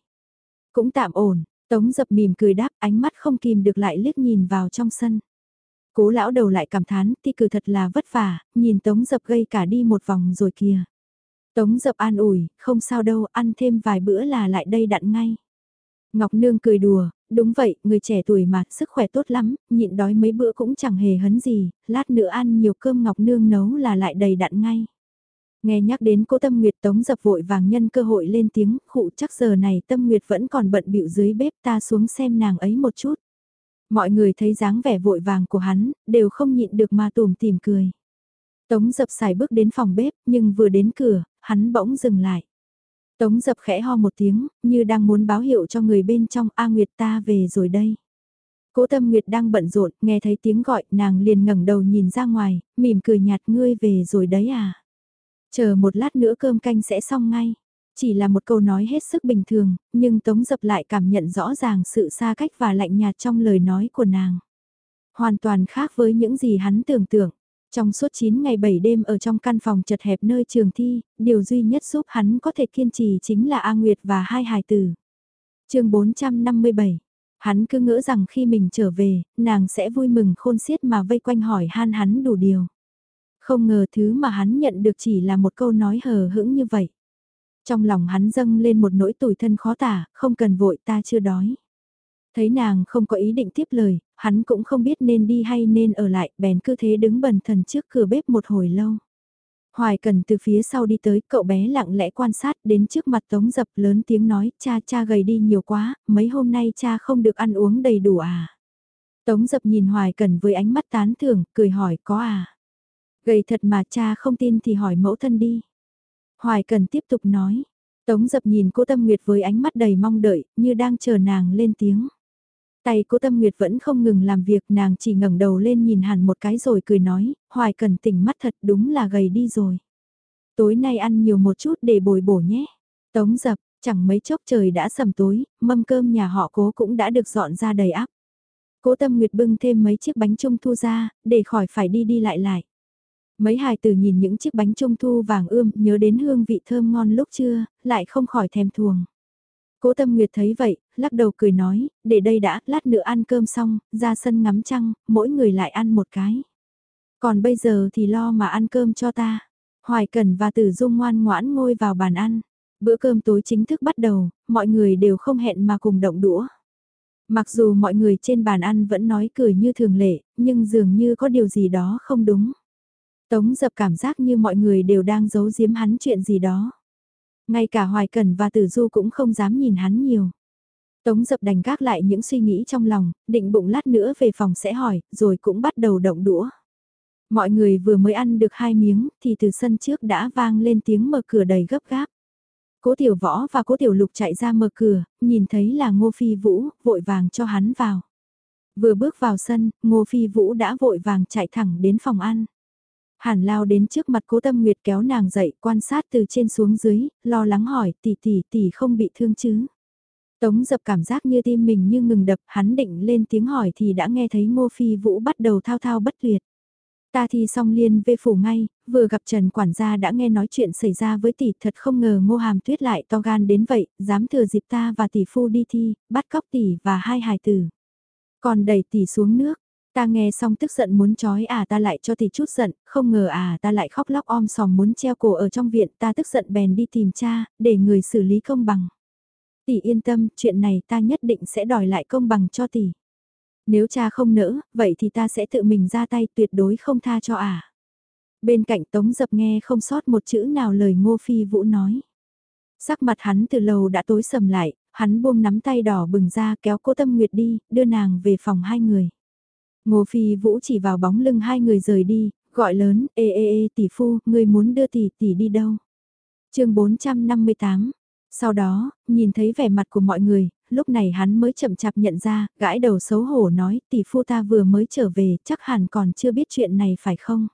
Cũng tạm ổn, Tống Dập mỉm cười đáp ánh mắt không kìm được lại liếc nhìn vào trong sân. Cố lão đầu lại cảm thán, thi cử thật là vất vả, nhìn Tống Dập gây cả đi một vòng rồi kìa. Tống Dập an ủi, không sao đâu, ăn thêm vài bữa là lại đây đặn ngay. Ngọc Nương cười đùa, đúng vậy, người trẻ tuổi mà, sức khỏe tốt lắm, nhịn đói mấy bữa cũng chẳng hề hấn gì, lát nữa ăn nhiều cơm Ngọc Nương nấu là lại đầy đặn ngay. Nghe nhắc đến cố Tâm Nguyệt Tống dập vội vàng nhân cơ hội lên tiếng, khụ chắc giờ này Tâm Nguyệt vẫn còn bận bịu dưới bếp ta xuống xem nàng ấy một chút. Mọi người thấy dáng vẻ vội vàng của hắn, đều không nhịn được mà tùm tìm cười. Tống dập xài bước đến phòng bếp, nhưng vừa đến cửa, hắn bỗng dừng lại. Tống dập khẽ ho một tiếng, như đang muốn báo hiệu cho người bên trong A Nguyệt ta về rồi đây. Cố Tâm Nguyệt đang bận rộn, nghe thấy tiếng gọi, nàng liền ngẩng đầu nhìn ra ngoài, mỉm cười nhạt ngươi về rồi đấy à. Chờ một lát nữa cơm canh sẽ xong ngay. Chỉ là một câu nói hết sức bình thường, nhưng Tống Dập lại cảm nhận rõ ràng sự xa cách và lạnh nhạt trong lời nói của nàng. Hoàn toàn khác với những gì hắn tưởng tượng. Trong suốt 9 ngày 7 đêm ở trong căn phòng chật hẹp nơi trường thi, điều duy nhất giúp hắn có thể kiên trì chính là A Nguyệt và hai hài tử. chương 457 Hắn cứ ngỡ rằng khi mình trở về, nàng sẽ vui mừng khôn xiết mà vây quanh hỏi han hắn đủ điều. Không ngờ thứ mà hắn nhận được chỉ là một câu nói hờ hững như vậy. Trong lòng hắn dâng lên một nỗi tủi thân khó tả, không cần vội ta chưa đói. Thấy nàng không có ý định tiếp lời, hắn cũng không biết nên đi hay nên ở lại, bèn cứ thế đứng bần thần trước cửa bếp một hồi lâu. Hoài cần từ phía sau đi tới, cậu bé lặng lẽ quan sát đến trước mặt tống dập lớn tiếng nói, cha cha gầy đi nhiều quá, mấy hôm nay cha không được ăn uống đầy đủ à. Tống dập nhìn Hoài cần với ánh mắt tán thưởng, cười hỏi có à. Gầy thật mà cha không tin thì hỏi mẫu thân đi. Hoài cần tiếp tục nói. Tống dập nhìn cô Tâm Nguyệt với ánh mắt đầy mong đợi, như đang chờ nàng lên tiếng. Tay cô Tâm Nguyệt vẫn không ngừng làm việc, nàng chỉ ngẩng đầu lên nhìn hẳn một cái rồi cười nói, Hoài cần tỉnh mắt thật đúng là gầy đi rồi. Tối nay ăn nhiều một chút để bồi bổ nhé. Tống dập, chẳng mấy chốc trời đã sầm tối, mâm cơm nhà họ cố cũng đã được dọn ra đầy ắp. Cố Tâm Nguyệt bưng thêm mấy chiếc bánh trung thu ra, để khỏi phải đi đi lại lại. Mấy hài tử nhìn những chiếc bánh trung thu vàng ươm nhớ đến hương vị thơm ngon lúc trưa, lại không khỏi thèm thuồng. Cố Tâm Nguyệt thấy vậy, lắc đầu cười nói, để đây đã, lát nữa ăn cơm xong, ra sân ngắm trăng, mỗi người lại ăn một cái. Còn bây giờ thì lo mà ăn cơm cho ta. Hoài Cần và Tử Dung ngoan ngoãn ngồi vào bàn ăn. Bữa cơm tối chính thức bắt đầu, mọi người đều không hẹn mà cùng động đũa. Mặc dù mọi người trên bàn ăn vẫn nói cười như thường lệ, nhưng dường như có điều gì đó không đúng. Tống dập cảm giác như mọi người đều đang giấu giếm hắn chuyện gì đó. Ngay cả Hoài Cần và Tử Du cũng không dám nhìn hắn nhiều. Tống dập đành gác lại những suy nghĩ trong lòng, định bụng lát nữa về phòng sẽ hỏi, rồi cũng bắt đầu động đũa. Mọi người vừa mới ăn được hai miếng, thì từ sân trước đã vang lên tiếng mở cửa đầy gấp gáp. Cố tiểu võ và cố tiểu lục chạy ra mở cửa, nhìn thấy là ngô phi vũ, vội vàng cho hắn vào. Vừa bước vào sân, ngô phi vũ đã vội vàng chạy thẳng đến phòng ăn. Hàn lao đến trước mặt cố tâm nguyệt kéo nàng dậy quan sát từ trên xuống dưới, lo lắng hỏi tỷ tỷ tỷ không bị thương chứ. Tống dập cảm giác như tim mình như ngừng đập, hắn định lên tiếng hỏi thì đã nghe thấy ngô phi vũ bắt đầu thao thao bất tuyệt. Ta thi xong liên về phủ ngay, vừa gặp Trần quản gia đã nghe nói chuyện xảy ra với tỷ thật không ngờ ngô hàm tuyết lại to gan đến vậy, dám thừa dịp ta và tỷ phu đi thi, bắt cóc tỷ và hai hài tử. Còn đẩy tỷ xuống nước, ta nghe xong tức giận muốn chói à ta lại cho tỷ chút giận, không ngờ à ta lại khóc lóc om sòm muốn treo cổ ở trong viện ta tức giận bèn đi tìm cha, để người xử lý công bằng. Tỷ yên tâm, chuyện này ta nhất định sẽ đòi lại công bằng cho tỷ. Nếu cha không nỡ, vậy thì ta sẽ tự mình ra tay tuyệt đối không tha cho à. Bên cạnh Tống Dập nghe không sót một chữ nào lời Ngô Phi Vũ nói. Sắc mặt hắn từ lâu đã tối sầm lại, hắn buông nắm tay đỏ bừng ra kéo cô Tâm Nguyệt đi, đưa nàng về phòng hai người. Ngô Phi Vũ chỉ vào bóng lưng hai người rời đi, gọi lớn, ê ê ê tỷ phu, người muốn đưa tỷ tỷ đi đâu? chương 458 Sau đó, nhìn thấy vẻ mặt của mọi người, lúc này hắn mới chậm chạp nhận ra, gãi đầu xấu hổ nói, tỷ phu ta vừa mới trở về, chắc hẳn còn chưa biết chuyện này phải không?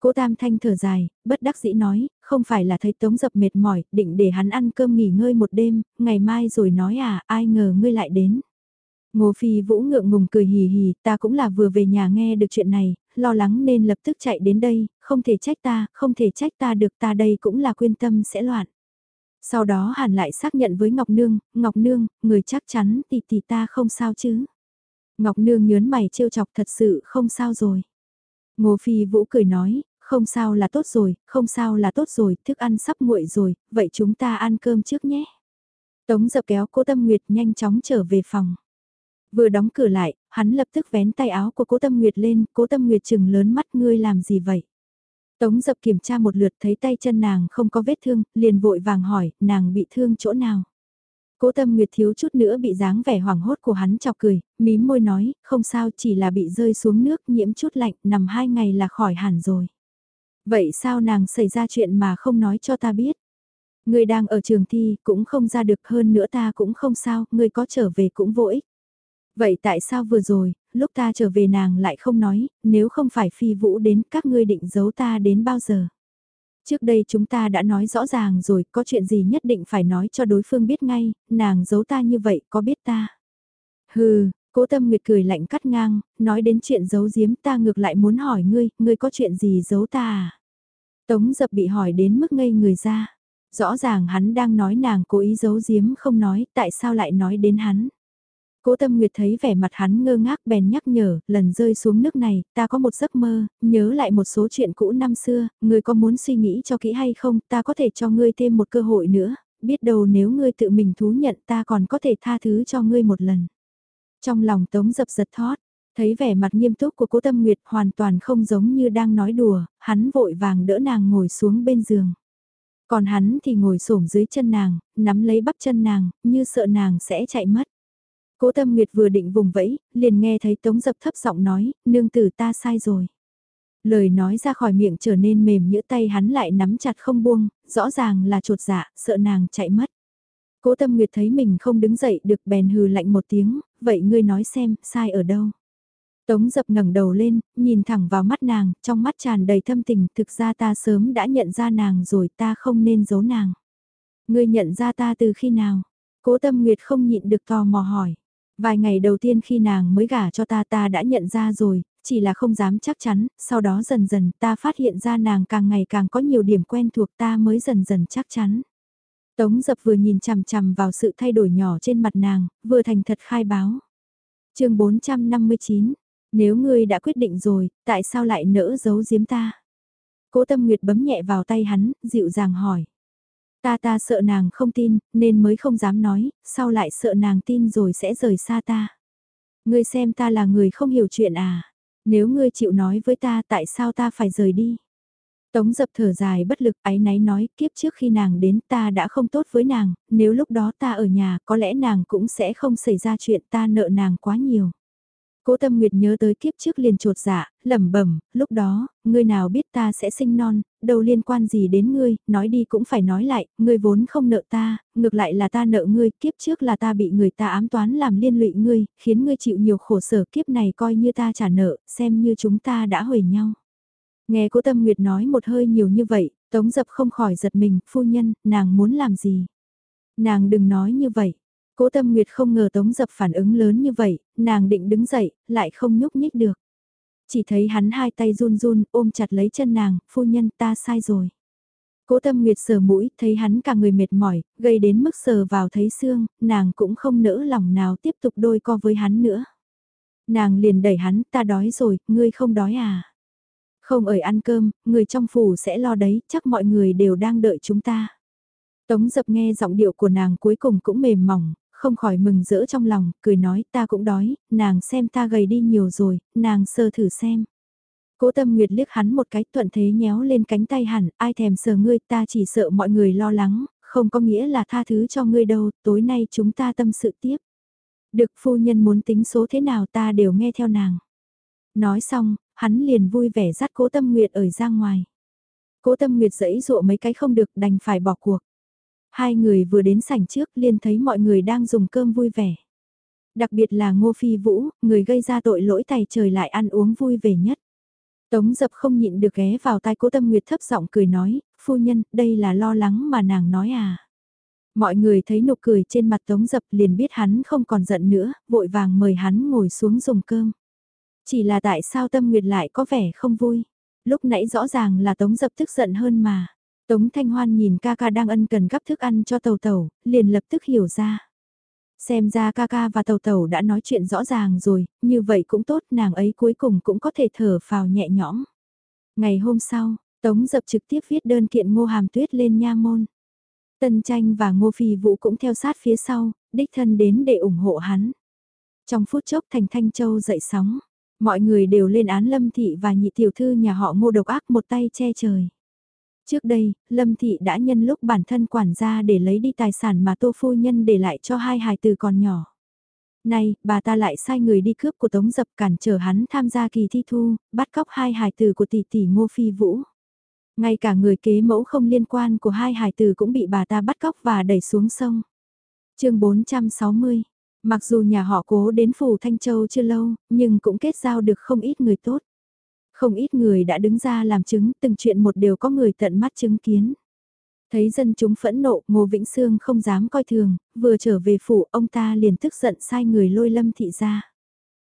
Cố Tam Thanh thở dài, bất đắc dĩ nói, không phải là thấy Tống Dập mệt mỏi, định để hắn ăn cơm nghỉ ngơi một đêm, ngày mai rồi nói à, ai ngờ ngươi lại đến. Ngô Phi Vũ ngượng ngùng cười hì hì, ta cũng là vừa về nhà nghe được chuyện này, lo lắng nên lập tức chạy đến đây, không thể trách ta, không thể trách ta được ta đây cũng là quyên tâm sẽ loạn. Sau đó hàn lại xác nhận với Ngọc Nương, Ngọc Nương, người chắc chắn tỷ tỷ ta không sao chứ. Ngọc Nương nhớn mày trêu chọc thật sự không sao rồi. Ngô Phi Vũ cười nói, không sao là tốt rồi, không sao là tốt rồi, thức ăn sắp nguội rồi, vậy chúng ta ăn cơm trước nhé. Tống dập kéo cố Tâm Nguyệt nhanh chóng trở về phòng. Vừa đóng cửa lại, hắn lập tức vén tay áo của cố Tâm Nguyệt lên, cố Tâm Nguyệt chừng lớn mắt ngươi làm gì vậy? Tống dập kiểm tra một lượt thấy tay chân nàng không có vết thương, liền vội vàng hỏi, nàng bị thương chỗ nào? Cố tâm nguyệt thiếu chút nữa bị dáng vẻ hoảng hốt của hắn chọc cười, mím môi nói, không sao chỉ là bị rơi xuống nước nhiễm chút lạnh, nằm hai ngày là khỏi hẳn rồi. Vậy sao nàng xảy ra chuyện mà không nói cho ta biết? Người đang ở trường thi cũng không ra được hơn nữa ta cũng không sao, người có trở về cũng vô ích. Vậy tại sao vừa rồi, lúc ta trở về nàng lại không nói, nếu không phải phi vũ đến các ngươi định giấu ta đến bao giờ? Trước đây chúng ta đã nói rõ ràng rồi, có chuyện gì nhất định phải nói cho đối phương biết ngay, nàng giấu ta như vậy có biết ta? Hừ, cố tâm nguyệt cười lạnh cắt ngang, nói đến chuyện giấu giếm ta ngược lại muốn hỏi ngươi, ngươi có chuyện gì giấu ta à? Tống dập bị hỏi đến mức ngây người ra. Rõ ràng hắn đang nói nàng cố ý giấu giếm không nói, tại sao lại nói đến hắn? Cố Tâm Nguyệt thấy vẻ mặt hắn ngơ ngác bèn nhắc nhở, lần rơi xuống nước này, ta có một giấc mơ, nhớ lại một số chuyện cũ năm xưa, ngươi có muốn suy nghĩ cho kỹ hay không, ta có thể cho ngươi thêm một cơ hội nữa, biết đâu nếu ngươi tự mình thú nhận ta còn có thể tha thứ cho ngươi một lần. Trong lòng Tống dập giật thót, thấy vẻ mặt nghiêm túc của cố Tâm Nguyệt hoàn toàn không giống như đang nói đùa, hắn vội vàng đỡ nàng ngồi xuống bên giường. Còn hắn thì ngồi xổm dưới chân nàng, nắm lấy bắp chân nàng, như sợ nàng sẽ chạy mất. Cố Tâm Nguyệt vừa định vùng vẫy, liền nghe thấy Tống Dập thấp giọng nói, nương tử ta sai rồi. Lời nói ra khỏi miệng trở nên mềm nhỡ tay hắn lại nắm chặt không buông, rõ ràng là trột dạ, sợ nàng chạy mất. Cố Tâm Nguyệt thấy mình không đứng dậy được bèn hừ lạnh một tiếng, vậy ngươi nói xem, sai ở đâu? Tống dập ngẩng đầu lên, nhìn thẳng vào mắt nàng, trong mắt tràn đầy thâm tình, thực ra ta sớm đã nhận ra nàng rồi ta không nên giấu nàng. Ngươi nhận ra ta từ khi nào? Cố Tâm Nguyệt không nhịn được tò mò hỏi. Vài ngày đầu tiên khi nàng mới gả cho ta ta đã nhận ra rồi, chỉ là không dám chắc chắn, sau đó dần dần ta phát hiện ra nàng càng ngày càng có nhiều điểm quen thuộc ta mới dần dần chắc chắn. Tống dập vừa nhìn chằm chằm vào sự thay đổi nhỏ trên mặt nàng, vừa thành thật khai báo. chương 459, nếu ngươi đã quyết định rồi, tại sao lại nỡ giấu giếm ta? Cố tâm nguyệt bấm nhẹ vào tay hắn, dịu dàng hỏi. Ta ta sợ nàng không tin, nên mới không dám nói, sau lại sợ nàng tin rồi sẽ rời xa ta. Ngươi xem ta là người không hiểu chuyện à? Nếu ngươi chịu nói với ta tại sao ta phải rời đi? Tống dập thở dài bất lực ái náy nói kiếp trước khi nàng đến ta đã không tốt với nàng, nếu lúc đó ta ở nhà có lẽ nàng cũng sẽ không xảy ra chuyện ta nợ nàng quá nhiều. Cố Tâm Nguyệt nhớ tới kiếp trước liền trột dạ, lẩm bẩm, lúc đó, ngươi nào biết ta sẽ sinh non, đâu liên quan gì đến ngươi, nói đi cũng phải nói lại, ngươi vốn không nợ ta, ngược lại là ta nợ ngươi, kiếp trước là ta bị người ta ám toán làm liên lụy ngươi, khiến ngươi chịu nhiều khổ sở kiếp này coi như ta trả nợ, xem như chúng ta đã hủy nhau. Nghe Cố Tâm Nguyệt nói một hơi nhiều như vậy, Tống Dập không khỏi giật mình, phu nhân, nàng muốn làm gì? Nàng đừng nói như vậy. Cố Tâm Nguyệt không ngờ Tống Dập phản ứng lớn như vậy, nàng định đứng dậy, lại không nhúc nhích được. Chỉ thấy hắn hai tay run run, ôm chặt lấy chân nàng, phu nhân ta sai rồi. Cố Tâm Nguyệt sờ mũi, thấy hắn cả người mệt mỏi, gây đến mức sờ vào thấy xương, nàng cũng không nỡ lòng nào tiếp tục đôi co với hắn nữa. Nàng liền đẩy hắn, ta đói rồi, ngươi không đói à? Không ở ăn cơm, người trong phủ sẽ lo đấy, chắc mọi người đều đang đợi chúng ta. Tống dập nghe giọng điệu của nàng cuối cùng cũng mềm mỏng, không khỏi mừng rỡ trong lòng, cười nói ta cũng đói, nàng xem ta gầy đi nhiều rồi, nàng sơ thử xem. Cố tâm nguyệt liếc hắn một cái thuận thế nhéo lên cánh tay hẳn, ai thèm sờ ngươi ta chỉ sợ mọi người lo lắng, không có nghĩa là tha thứ cho ngươi đâu, tối nay chúng ta tâm sự tiếp. Được phu nhân muốn tính số thế nào ta đều nghe theo nàng. Nói xong, hắn liền vui vẻ dắt cố tâm nguyệt ở ra ngoài. Cố tâm nguyệt dẫy dụa mấy cái không được đành phải bỏ cuộc. Hai người vừa đến sảnh trước liền thấy mọi người đang dùng cơm vui vẻ. Đặc biệt là Ngô Phi Vũ, người gây ra tội lỗi tài trời lại ăn uống vui vẻ nhất. Tống dập không nhịn được ghé vào tai cố tâm nguyệt thấp giọng cười nói, phu nhân, đây là lo lắng mà nàng nói à. Mọi người thấy nụ cười trên mặt tống dập liền biết hắn không còn giận nữa, vội vàng mời hắn ngồi xuống dùng cơm. Chỉ là tại sao tâm nguyệt lại có vẻ không vui. Lúc nãy rõ ràng là tống dập tức giận hơn mà. Tống Thanh Hoan nhìn ca ca đang ân cần gắp thức ăn cho tàu tàu, liền lập tức hiểu ra. Xem ra ca ca và tàu tàu đã nói chuyện rõ ràng rồi, như vậy cũng tốt nàng ấy cuối cùng cũng có thể thở phào nhẹ nhõm. Ngày hôm sau, Tống dập trực tiếp viết đơn kiện ngô hàm tuyết lên nha môn. Tân tranh và ngô phi vũ cũng theo sát phía sau, đích thân đến để ủng hộ hắn. Trong phút chốc thành Thanh Châu dậy sóng, mọi người đều lên án Lâm Thị và nhị tiểu thư nhà họ ngô độc ác một tay che trời. Trước đây, Lâm Thị đã nhân lúc bản thân quản gia để lấy đi tài sản mà Tô Phu Nhân để lại cho hai hài từ còn nhỏ. Nay, bà ta lại sai người đi cướp của Tống Dập cản trở hắn tham gia kỳ thi thu, bắt cóc hai hài tử của tỷ tỷ Ngô Phi Vũ. Ngay cả người kế mẫu không liên quan của hai hài tử cũng bị bà ta bắt cóc và đẩy xuống sông. chương 460 Mặc dù nhà họ cố đến phủ Thanh Châu chưa lâu, nhưng cũng kết giao được không ít người tốt. Không ít người đã đứng ra làm chứng, từng chuyện một đều có người tận mắt chứng kiến. Thấy dân chúng phẫn nộ, Ngô Vĩnh Sương không dám coi thường, vừa trở về phủ, ông ta liền tức giận sai người lôi Lâm Thị ra.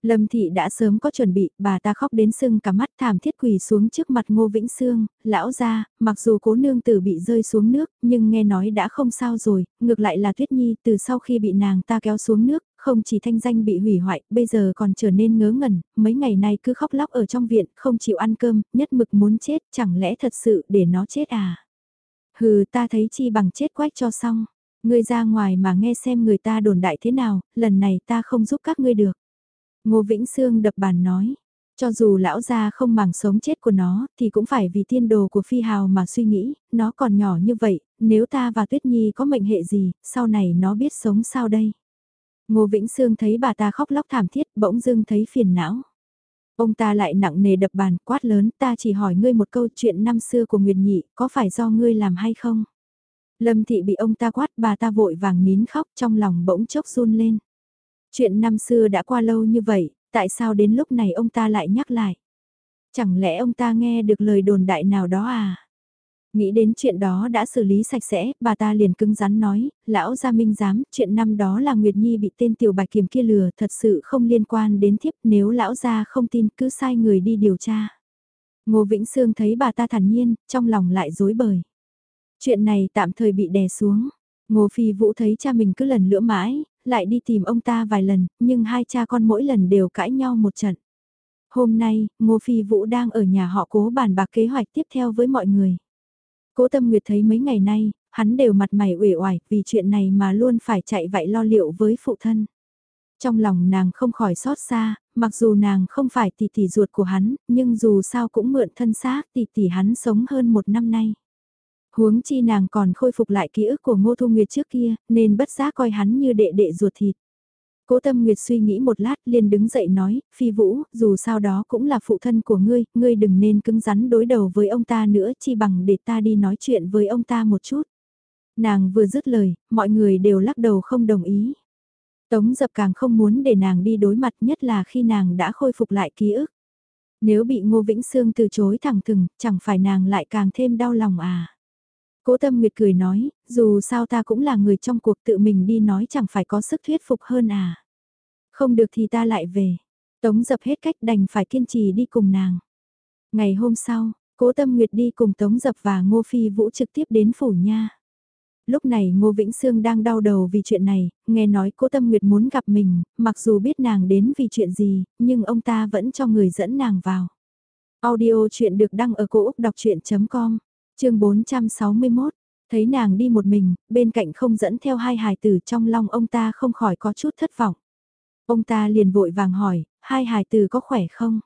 Lâm Thị đã sớm có chuẩn bị, bà ta khóc đến sưng cả mắt thảm thiết quỳ xuống trước mặt Ngô Vĩnh Sương, lão ra, mặc dù cố nương tử bị rơi xuống nước, nhưng nghe nói đã không sao rồi, ngược lại là Tuyết Nhi từ sau khi bị nàng ta kéo xuống nước, không chỉ thanh danh bị hủy hoại, bây giờ còn trở nên ngớ ngẩn, mấy ngày nay cứ khóc lóc ở trong viện, không chịu ăn cơm, nhất mực muốn chết, chẳng lẽ thật sự để nó chết à? Hừ ta thấy chi bằng chết quách cho xong, ngươi ra ngoài mà nghe xem người ta đồn đại thế nào, lần này ta không giúp các ngươi được. Ngô Vĩnh Sương đập bàn nói, cho dù lão gia không màng sống chết của nó, thì cũng phải vì tiên đồ của phi hào mà suy nghĩ, nó còn nhỏ như vậy, nếu ta và Tuyết Nhi có mệnh hệ gì, sau này nó biết sống sao đây? Ngô Vĩnh Sương thấy bà ta khóc lóc thảm thiết, bỗng dưng thấy phiền não. Ông ta lại nặng nề đập bàn, quát lớn, ta chỉ hỏi ngươi một câu chuyện năm xưa của Nguyệt Nhị, có phải do ngươi làm hay không? Lâm Thị bị ông ta quát, bà ta vội vàng nín khóc trong lòng bỗng chốc run lên. Chuyện năm xưa đã qua lâu như vậy, tại sao đến lúc này ông ta lại nhắc lại? Chẳng lẽ ông ta nghe được lời đồn đại nào đó à? Nghĩ đến chuyện đó đã xử lý sạch sẽ, bà ta liền cứng rắn nói, lão gia minh dám, chuyện năm đó là Nguyệt Nhi bị tên tiểu bạch kiểm kia lừa, thật sự không liên quan đến thiếp, nếu lão gia không tin cứ sai người đi điều tra. Ngô Vĩnh Sương thấy bà ta thản nhiên, trong lòng lại dối bời. Chuyện này tạm thời bị đè xuống. Ngô Phi Vũ thấy cha mình cứ lần lữa mãi, lại đi tìm ông ta vài lần, nhưng hai cha con mỗi lần đều cãi nhau một trận. Hôm nay, Ngô Phi Vũ đang ở nhà họ cố bàn bạc kế hoạch tiếp theo với mọi người. Cố Tâm Nguyệt thấy mấy ngày nay, hắn đều mặt mày uể oải vì chuyện này mà luôn phải chạy vậy lo liệu với phụ thân. Trong lòng nàng không khỏi xót xa, mặc dù nàng không phải tỷ tỷ ruột của hắn, nhưng dù sao cũng mượn thân xác tỷ tỷ hắn sống hơn một năm nay. Huống chi nàng còn khôi phục lại ký ức của Ngô Thu Nguyệt trước kia, nên bất giác coi hắn như đệ đệ ruột thịt. Cố Tâm Nguyệt suy nghĩ một lát liền đứng dậy nói, Phi Vũ, dù sao đó cũng là phụ thân của ngươi, ngươi đừng nên cứng rắn đối đầu với ông ta nữa chi bằng để ta đi nói chuyện với ông ta một chút. Nàng vừa dứt lời, mọi người đều lắc đầu không đồng ý. Tống dập càng không muốn để nàng đi đối mặt nhất là khi nàng đã khôi phục lại ký ức. Nếu bị Ngô Vĩnh Sương từ chối thẳng thừng, chẳng phải nàng lại càng thêm đau lòng à. Cố Tâm Nguyệt cười nói, dù sao ta cũng là người trong cuộc tự mình đi nói chẳng phải có sức thuyết phục hơn à. Không được thì ta lại về. Tống dập hết cách đành phải kiên trì đi cùng nàng. Ngày hôm sau, Cố Tâm Nguyệt đi cùng Tống dập và Ngô Phi Vũ trực tiếp đến phủ nha. Lúc này Ngô Vĩnh Sương đang đau đầu vì chuyện này, nghe nói Cố Tâm Nguyệt muốn gặp mình, mặc dù biết nàng đến vì chuyện gì, nhưng ông ta vẫn cho người dẫn nàng vào. Audio chuyện được đăng ở cổ Úc đọc chuyện.com chương 461, thấy nàng đi một mình, bên cạnh không dẫn theo hai hài tử trong lòng ông ta không khỏi có chút thất vọng. Ông ta liền vội vàng hỏi, hai hài tử có khỏe không?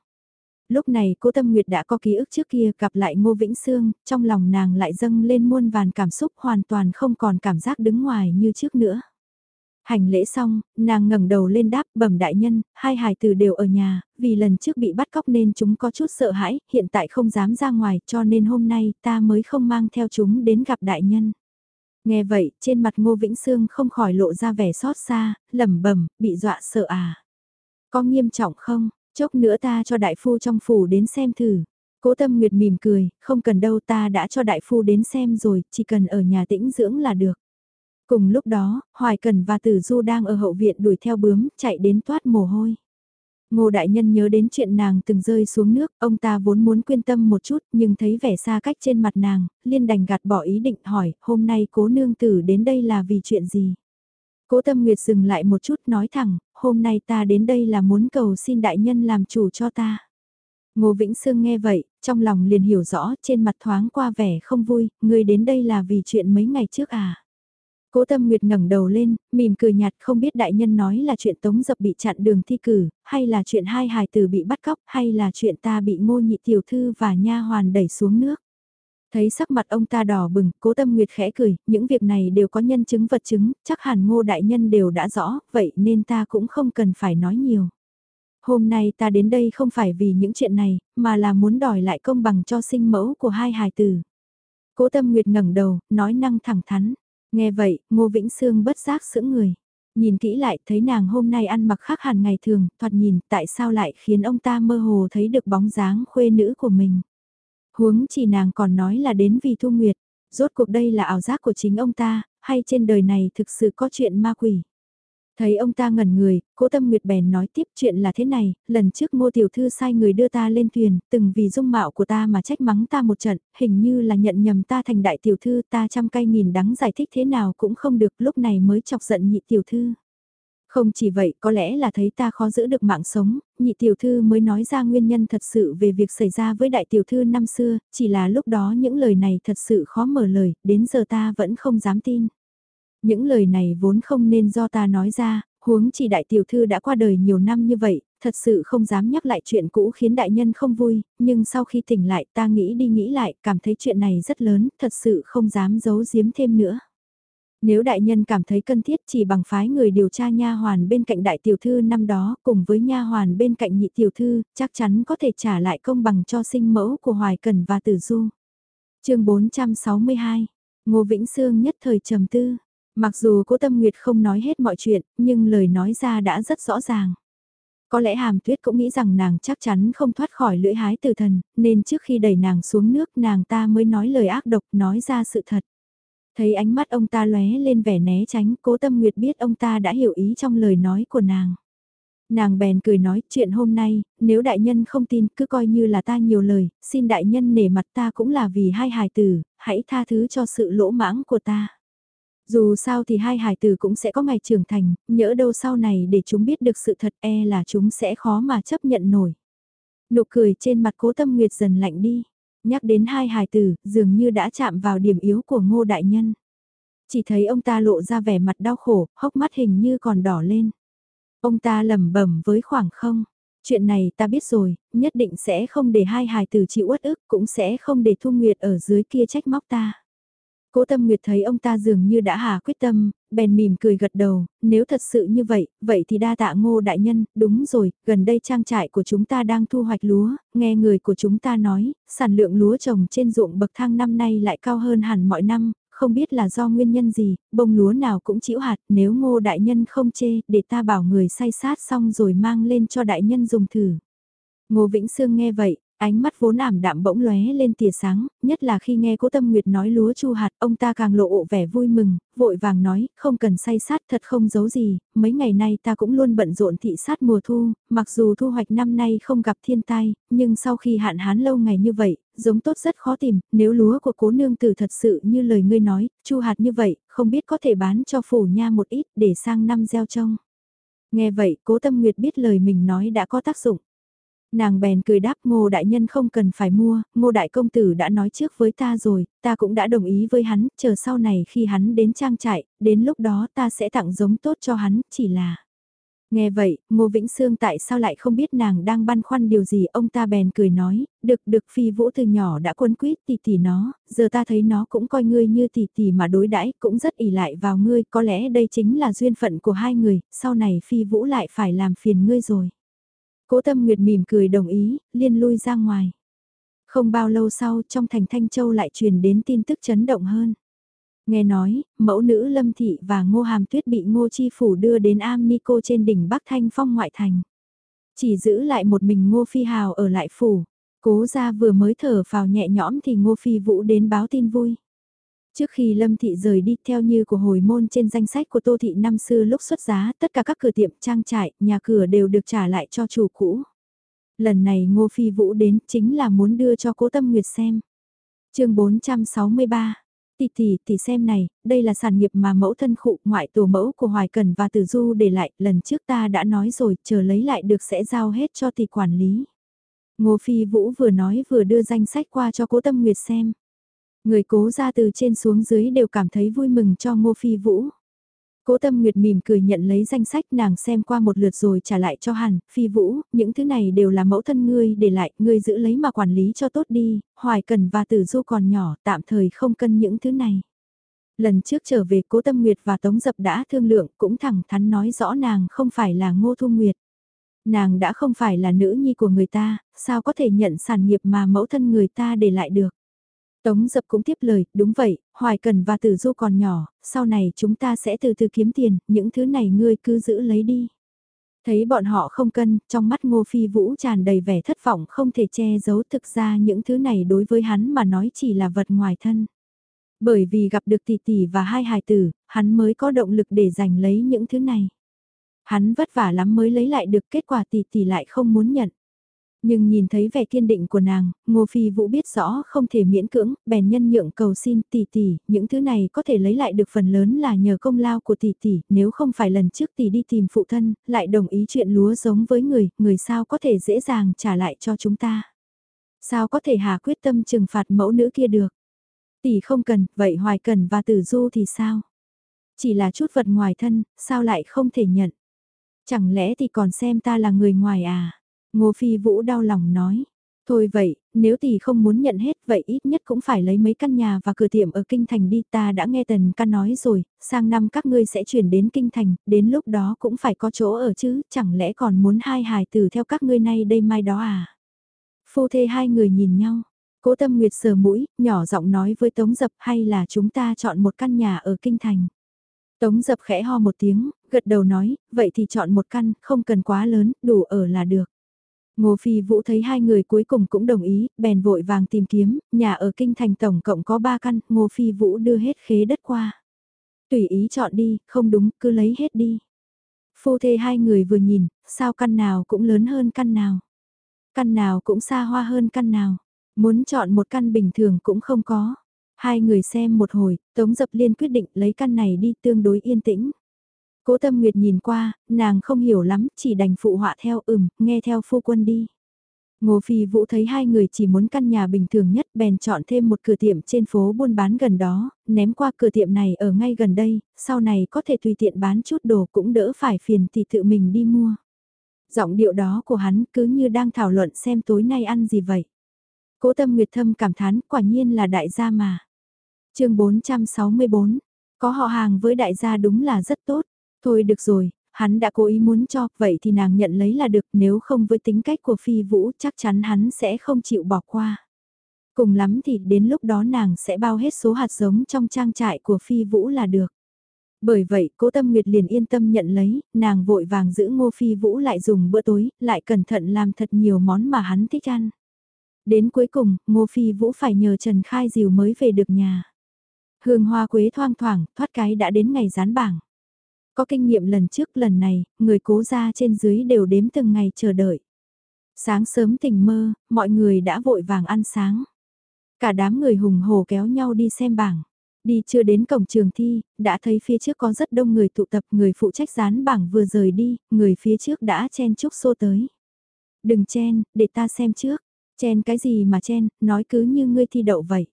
Lúc này cố Tâm Nguyệt đã có ký ức trước kia gặp lại Ngô Vĩnh Sương, trong lòng nàng lại dâng lên muôn vàn cảm xúc hoàn toàn không còn cảm giác đứng ngoài như trước nữa. Hành lễ xong, nàng ngẩng đầu lên đáp bẩm đại nhân, hai hài tử đều ở nhà, vì lần trước bị bắt cóc nên chúng có chút sợ hãi, hiện tại không dám ra ngoài cho nên hôm nay ta mới không mang theo chúng đến gặp đại nhân. Nghe vậy, trên mặt Ngô Vĩnh Sương không khỏi lộ ra vẻ xót xa, lẩm bẩm, bị dọa sợ à. Có nghiêm trọng không, chốc nữa ta cho đại phu trong phủ đến xem thử. Cố Tâm Nguyệt mỉm cười, không cần đâu ta đã cho đại phu đến xem rồi, chỉ cần ở nhà tĩnh dưỡng là được. Cùng lúc đó, Hoài Cần và Tử Du đang ở hậu viện đuổi theo bướm, chạy đến toát mồ hôi. Ngô Đại Nhân nhớ đến chuyện nàng từng rơi xuống nước, ông ta vốn muốn quyên tâm một chút nhưng thấy vẻ xa cách trên mặt nàng, liên đành gạt bỏ ý định hỏi, hôm nay cố nương tử đến đây là vì chuyện gì? Cố Tâm Nguyệt dừng lại một chút nói thẳng, hôm nay ta đến đây là muốn cầu xin Đại Nhân làm chủ cho ta. Ngô Vĩnh Sương nghe vậy, trong lòng liền hiểu rõ trên mặt thoáng qua vẻ không vui, người đến đây là vì chuyện mấy ngày trước à? Cố Tâm Nguyệt ngẩng đầu lên, mỉm cười nhạt không biết đại nhân nói là chuyện Tống Dập bị chặn đường thi cử, hay là chuyện hai hài tử bị bắt cóc, hay là chuyện ta bị ngô nhị tiểu thư và nha hoàn đẩy xuống nước. Thấy sắc mặt ông ta đỏ bừng, cố tâm nguyệt khẽ cười, những việc này đều có nhân chứng vật chứng, chắc hẳn ngô đại nhân đều đã rõ, vậy nên ta cũng không cần phải nói nhiều. Hôm nay ta đến đây không phải vì những chuyện này, mà là muốn đòi lại công bằng cho sinh mẫu của hai hài tử. Cố tâm nguyệt ngẩng đầu, nói năng thẳng thắn. Nghe vậy, Ngô Vĩnh Sương bất giác sững người. Nhìn kỹ lại thấy nàng hôm nay ăn mặc khác hẳn ngày thường, thoạt nhìn tại sao lại khiến ông ta mơ hồ thấy được bóng dáng khuê nữ của mình. Huống chỉ nàng còn nói là đến vì Thu Nguyệt, rốt cuộc đây là ảo giác của chính ông ta, hay trên đời này thực sự có chuyện ma quỷ. Thấy ông ta ngẩn người, cố tâm nguyệt bèn nói tiếp chuyện là thế này, lần trước ngô tiểu thư sai người đưa ta lên thuyền, từng vì dung mạo của ta mà trách mắng ta một trận, hình như là nhận nhầm ta thành đại tiểu thư ta trăm cay nghìn đắng giải thích thế nào cũng không được lúc này mới chọc giận nhị tiểu thư. Không chỉ vậy, có lẽ là thấy ta khó giữ được mạng sống, nhị tiểu thư mới nói ra nguyên nhân thật sự về việc xảy ra với đại tiểu thư năm xưa, chỉ là lúc đó những lời này thật sự khó mở lời, đến giờ ta vẫn không dám tin. Những lời này vốn không nên do ta nói ra, huống chỉ đại tiểu thư đã qua đời nhiều năm như vậy, thật sự không dám nhắc lại chuyện cũ khiến đại nhân không vui, nhưng sau khi tỉnh lại ta nghĩ đi nghĩ lại, cảm thấy chuyện này rất lớn, thật sự không dám giấu giếm thêm nữa. Nếu đại nhân cảm thấy cần thiết chỉ bằng phái người điều tra nha hoàn bên cạnh đại tiểu thư năm đó cùng với nha hoàn bên cạnh nhị tiểu thư, chắc chắn có thể trả lại công bằng cho sinh mẫu của Hoài Cần và Tử Du. chương 462, Ngô Vĩnh Sương nhất thời trầm tư, Mặc dù cố tâm nguyệt không nói hết mọi chuyện, nhưng lời nói ra đã rất rõ ràng. Có lẽ hàm tuyết cũng nghĩ rằng nàng chắc chắn không thoát khỏi lưỡi hái từ thần, nên trước khi đẩy nàng xuống nước nàng ta mới nói lời ác độc nói ra sự thật. Thấy ánh mắt ông ta lóe lên vẻ né tránh, cố tâm nguyệt biết ông ta đã hiểu ý trong lời nói của nàng. Nàng bèn cười nói chuyện hôm nay, nếu đại nhân không tin cứ coi như là ta nhiều lời, xin đại nhân nể mặt ta cũng là vì hai hài tử, hãy tha thứ cho sự lỗ mãng của ta. Dù sao thì hai hài tử cũng sẽ có ngày trưởng thành, nhỡ đâu sau này để chúng biết được sự thật e là chúng sẽ khó mà chấp nhận nổi. Nụ cười trên mặt cố tâm nguyệt dần lạnh đi, nhắc đến hai hài tử, dường như đã chạm vào điểm yếu của ngô đại nhân. Chỉ thấy ông ta lộ ra vẻ mặt đau khổ, hốc mắt hình như còn đỏ lên. Ông ta lẩm bẩm với khoảng không. Chuyện này ta biết rồi, nhất định sẽ không để hai hài tử chịu uất ức, cũng sẽ không để Thu Nguyệt ở dưới kia trách móc ta. Cố Tâm Nguyệt thấy ông ta dường như đã hà quyết tâm, bèn mỉm cười gật đầu, nếu thật sự như vậy, vậy thì đa tạ ngô đại nhân, đúng rồi, gần đây trang trại của chúng ta đang thu hoạch lúa, nghe người của chúng ta nói, sản lượng lúa trồng trên ruộng bậc thang năm nay lại cao hơn hẳn mọi năm, không biết là do nguyên nhân gì, bông lúa nào cũng chịu hạt, nếu ngô đại nhân không chê, để ta bảo người say sát xong rồi mang lên cho đại nhân dùng thử. Ngô Vĩnh Sương nghe vậy, ánh mắt vốn ảm đạm bỗng lóe lên tia sáng, nhất là khi nghe Cố Tâm Nguyệt nói lúa chu hạt, ông ta càng lộ ộ vẻ vui mừng, vội vàng nói, không cần say sát thật không giấu gì, mấy ngày nay ta cũng luôn bận rộn thị sát mùa thu, mặc dù thu hoạch năm nay không gặp thiên tai, nhưng sau khi hạn hán lâu ngày như vậy, giống tốt rất khó tìm, nếu lúa của cố nương tử thật sự như lời ngươi nói, chu hạt như vậy, không biết có thể bán cho phủ nha một ít để sang năm gieo trông. Nghe vậy, cố tâm nguyệt biết lời mình nói đã có tác dụng. Nàng bèn cười đáp ngô đại nhân không cần phải mua, ngô đại công tử đã nói trước với ta rồi, ta cũng đã đồng ý với hắn, chờ sau này khi hắn đến trang trại, đến lúc đó ta sẽ tặng giống tốt cho hắn, chỉ là... Nghe vậy, Ngô Vĩnh Sương tại sao lại không biết nàng đang băn khoăn điều gì ông ta bèn cười nói, được được phi vũ từ nhỏ đã quân quyết tỷ tỷ nó, giờ ta thấy nó cũng coi ngươi như tỷ tỷ mà đối đãi cũng rất ỉ lại vào ngươi, có lẽ đây chính là duyên phận của hai người, sau này phi vũ lại phải làm phiền ngươi rồi. Cố Tâm Nguyệt mỉm cười đồng ý, liên lui ra ngoài. Không bao lâu sau trong thành Thanh Châu lại truyền đến tin tức chấn động hơn. Nghe nói, mẫu nữ Lâm Thị và Ngô Hàm Tuyết bị Ngô Chi Phủ đưa đến Am Ni Cô trên đỉnh Bắc Thanh Phong ngoại thành. Chỉ giữ lại một mình Ngô Phi Hào ở lại phủ. Cố ra vừa mới thở vào nhẹ nhõm thì Ngô Phi Vũ đến báo tin vui. Trước khi Lâm Thị rời đi theo như của hồi môn trên danh sách của Tô Thị năm xưa lúc xuất giá, tất cả các cửa tiệm trang trại, nhà cửa đều được trả lại cho chủ cũ. Lần này Ngô Phi Vũ đến chính là muốn đưa cho Cố Tâm Nguyệt xem. chương 463 Tỷ tỷ, tỷ xem này, đây là sản nghiệp mà mẫu thân khụ ngoại tổ mẫu của Hoài Cần và Tử Du để lại, lần trước ta đã nói rồi, chờ lấy lại được sẽ giao hết cho tỷ quản lý. Ngô Phi Vũ vừa nói vừa đưa danh sách qua cho cố tâm nguyệt xem. Người cố ra từ trên xuống dưới đều cảm thấy vui mừng cho Ngô Phi Vũ. Cố Tâm Nguyệt mỉm cười nhận lấy danh sách nàng xem qua một lượt rồi trả lại cho Hàn, Phi Vũ, những thứ này đều là mẫu thân ngươi để lại, ngươi giữ lấy mà quản lý cho tốt đi, Hoài Cần và Tử Du còn nhỏ, tạm thời không cân những thứ này. Lần trước trở về Cố Tâm Nguyệt và Tống Dập đã thương lượng cũng thẳng thắn nói rõ nàng không phải là Ngô Thu Nguyệt. Nàng đã không phải là nữ nhi của người ta, sao có thể nhận sản nghiệp mà mẫu thân người ta để lại được. Tống dập cũng tiếp lời, đúng vậy, Hoài Cần và Tử Du còn nhỏ, sau này chúng ta sẽ từ từ kiếm tiền, những thứ này ngươi cứ giữ lấy đi. Thấy bọn họ không cân, trong mắt Ngô Phi Vũ tràn đầy vẻ thất vọng không thể che giấu thực ra những thứ này đối với hắn mà nói chỉ là vật ngoài thân. Bởi vì gặp được tỷ tỷ và hai hài tử, hắn mới có động lực để giành lấy những thứ này. Hắn vất vả lắm mới lấy lại được kết quả tỷ tỷ lại không muốn nhận. Nhưng nhìn thấy vẻ kiên định của nàng, Ngô Phi Vũ biết rõ không thể miễn cưỡng, bèn nhân nhượng cầu xin tỷ tỷ, những thứ này có thể lấy lại được phần lớn là nhờ công lao của tỷ tỷ, nếu không phải lần trước tỷ đi tìm phụ thân, lại đồng ý chuyện lúa giống với người, người sao có thể dễ dàng trả lại cho chúng ta. Sao có thể hà quyết tâm trừng phạt mẫu nữ kia được. Tỷ không cần, vậy Hoài Cần và Tử Du thì sao? Chỉ là chút vật ngoài thân, sao lại không thể nhận? Chẳng lẽ thì còn xem ta là người ngoài à? Ngô Phi Vũ đau lòng nói. Thôi vậy, nếu tỷ không muốn nhận hết vậy ít nhất cũng phải lấy mấy căn nhà và cửa tiệm ở Kinh Thành đi ta đã nghe Tần Căn nói rồi, sang năm các ngươi sẽ chuyển đến Kinh Thành, đến lúc đó cũng phải có chỗ ở chứ, chẳng lẽ còn muốn hai hài tử theo các ngươi nay đây mai đó à? Phu thê hai người nhìn nhau, cố tâm nguyệt sờ mũi, nhỏ giọng nói với Tống Dập hay là chúng ta chọn một căn nhà ở Kinh Thành. Tống dập khẽ ho một tiếng, gật đầu nói, vậy thì chọn một căn, không cần quá lớn, đủ ở là được. Ngô Phi Vũ thấy hai người cuối cùng cũng đồng ý, bèn vội vàng tìm kiếm, nhà ở Kinh Thành tổng cộng có ba căn, Ngô Phi Vũ đưa hết khế đất qua. Tùy ý chọn đi, không đúng, cứ lấy hết đi. Phu thê hai người vừa nhìn, sao căn nào cũng lớn hơn căn nào. Căn nào cũng xa hoa hơn căn nào. Muốn chọn một căn bình thường cũng không có. Hai người xem một hồi, Tống Dập Liên quyết định lấy căn này đi tương đối yên tĩnh. Cố Tâm Nguyệt nhìn qua, nàng không hiểu lắm, chỉ đành phụ họa theo ừm, nghe theo phu quân đi. Ngô Phi Vũ thấy hai người chỉ muốn căn nhà bình thường nhất bèn chọn thêm một cửa tiệm trên phố buôn bán gần đó, ném qua cửa tiệm này ở ngay gần đây, sau này có thể tùy tiện bán chút đồ cũng đỡ phải phiền thì tự mình đi mua. Giọng điệu đó của hắn cứ như đang thảo luận xem tối nay ăn gì vậy. Cố tâm nguyệt thâm cảm thán quả nhiên là đại gia mà. chương 464, có họ hàng với đại gia đúng là rất tốt. Thôi được rồi, hắn đã cố ý muốn cho, vậy thì nàng nhận lấy là được, nếu không với tính cách của Phi Vũ chắc chắn hắn sẽ không chịu bỏ qua. Cùng lắm thì đến lúc đó nàng sẽ bao hết số hạt giống trong trang trại của Phi Vũ là được. Bởi vậy, cố tâm nguyệt liền yên tâm nhận lấy, nàng vội vàng giữ ngô phi vũ lại dùng bữa tối, lại cẩn thận làm thật nhiều món mà hắn thích ăn. Đến cuối cùng, ngô phi vũ phải nhờ Trần Khai Diều mới về được nhà. Hương hoa quế thoang thoảng, thoát cái đã đến ngày dán bảng. Có kinh nghiệm lần trước lần này, người cố ra trên dưới đều đếm từng ngày chờ đợi. Sáng sớm tỉnh mơ, mọi người đã vội vàng ăn sáng. Cả đám người hùng hồ kéo nhau đi xem bảng. Đi chưa đến cổng trường thi, đã thấy phía trước có rất đông người tụ tập, người phụ trách dán bảng vừa rời đi, người phía trước đã chen chúc xô tới. Đừng chen, để ta xem trước. Chen cái gì mà chen, nói cứ như ngươi thi đậu vậy.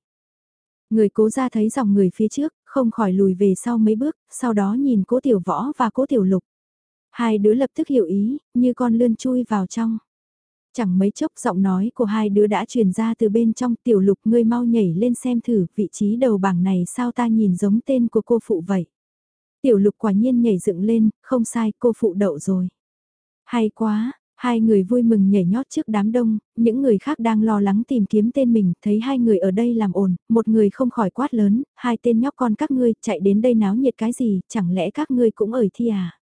Người cố ra thấy dòng người phía trước, không khỏi lùi về sau mấy bước, sau đó nhìn cố tiểu võ và cố tiểu lục. Hai đứa lập tức hiểu ý, như con lươn chui vào trong. Chẳng mấy chốc giọng nói của hai đứa đã truyền ra từ bên trong tiểu lục ngươi mau nhảy lên xem thử vị trí đầu bảng này sao ta nhìn giống tên của cô phụ vậy. Tiểu lục quả nhiên nhảy dựng lên, không sai cô phụ đậu rồi. Hay quá, hai người vui mừng nhảy nhót trước đám đông, những người khác đang lo lắng tìm kiếm tên mình, thấy hai người ở đây làm ồn, một người không khỏi quát lớn, hai tên nhóc con các ngươi chạy đến đây náo nhiệt cái gì, chẳng lẽ các ngươi cũng ở thi à?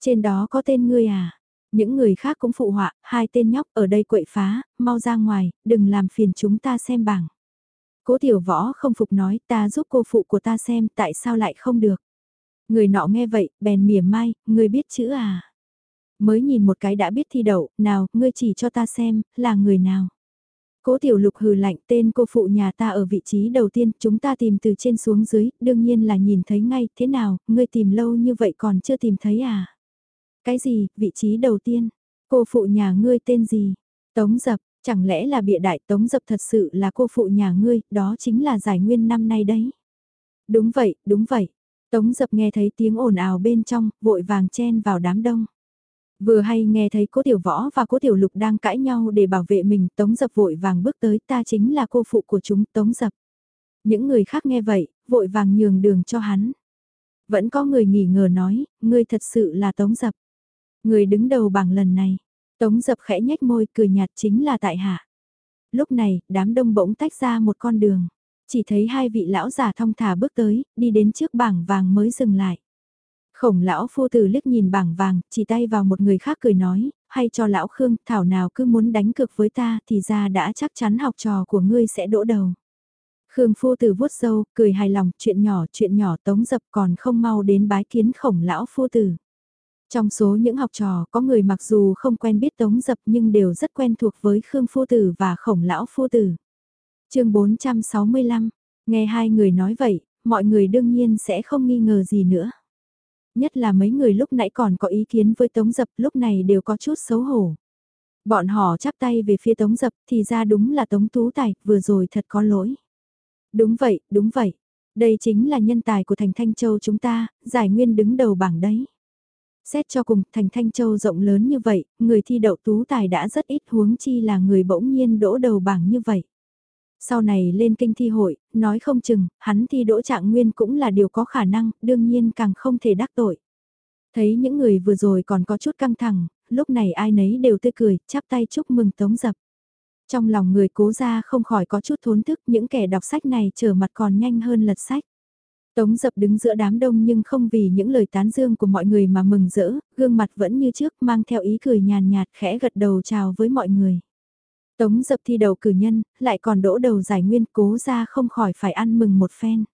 Trên đó có tên ngươi à? Những người khác cũng phụ họa, hai tên nhóc ở đây quậy phá, mau ra ngoài, đừng làm phiền chúng ta xem bảng. Cố tiểu võ không phục nói ta giúp cô phụ của ta xem tại sao lại không được. Người nọ nghe vậy, bèn mỉa mai, người biết chữ à. Mới nhìn một cái đã biết thi đậu, nào, ngươi chỉ cho ta xem, là người nào. Cố tiểu lục hừ lạnh tên cô phụ nhà ta ở vị trí đầu tiên, chúng ta tìm từ trên xuống dưới, đương nhiên là nhìn thấy ngay, thế nào, ngươi tìm lâu như vậy còn chưa tìm thấy à? Cái gì, vị trí đầu tiên? Cô phụ nhà ngươi tên gì? Tống dập, chẳng lẽ là bịa đại tống dập thật sự là cô phụ nhà ngươi, đó chính là giải nguyên năm nay đấy. Đúng vậy, đúng vậy. Tống dập nghe thấy tiếng ồn ào bên trong, vội vàng chen vào đám đông. Vừa hay nghe thấy cố tiểu võ và cố tiểu lục đang cãi nhau để bảo vệ mình, tống dập vội vàng bước tới ta chính là cô phụ của chúng, tống dập. Những người khác nghe vậy, vội vàng nhường đường cho hắn. Vẫn có người nghỉ ngờ nói, ngươi thật sự là tống dập. Người đứng đầu bảng lần này, Tống dập khẽ nhếch môi cười nhạt chính là tại hạ. Lúc này, đám đông bỗng tách ra một con đường. Chỉ thấy hai vị lão già thong thả bước tới, đi đến trước bảng vàng mới dừng lại. Khổng lão phu tử liếc nhìn bảng vàng, chỉ tay vào một người khác cười nói, hay cho lão Khương, thảo nào cứ muốn đánh cược với ta thì ra đã chắc chắn học trò của ngươi sẽ đỗ đầu. Khương phu tử vuốt râu, cười hài lòng, chuyện nhỏ, chuyện nhỏ tống dập còn không mau đến bái kiến khổng lão phu tử. Trong số những học trò có người mặc dù không quen biết Tống Dập nhưng đều rất quen thuộc với Khương Phu Tử và Khổng Lão Phu Tử. chương 465, nghe hai người nói vậy, mọi người đương nhiên sẽ không nghi ngờ gì nữa. Nhất là mấy người lúc nãy còn có ý kiến với Tống Dập lúc này đều có chút xấu hổ. Bọn họ chắp tay về phía Tống Dập thì ra đúng là Tống Tú Tài, vừa rồi thật có lỗi. Đúng vậy, đúng vậy. Đây chính là nhân tài của thành Thanh Châu chúng ta, giải nguyên đứng đầu bảng đấy. Xét cho cùng, thành Thanh Châu rộng lớn như vậy, người thi đậu tú tài đã rất ít huống chi là người bỗng nhiên đỗ đầu bảng như vậy. Sau này lên kinh thi hội, nói không chừng, hắn thi đỗ trạng nguyên cũng là điều có khả năng, đương nhiên càng không thể đắc tội. Thấy những người vừa rồi còn có chút căng thẳng, lúc này ai nấy đều tươi cười, chắp tay chúc mừng tống dập. Trong lòng người cố ra không khỏi có chút thốn thức những kẻ đọc sách này trở mặt còn nhanh hơn lật sách. Tống dập đứng giữa đám đông nhưng không vì những lời tán dương của mọi người mà mừng rỡ, gương mặt vẫn như trước mang theo ý cười nhàn nhạt khẽ gật đầu chào với mọi người. Tống dập thi đầu cử nhân, lại còn đỗ đầu giải nguyên cố ra không khỏi phải ăn mừng một phen.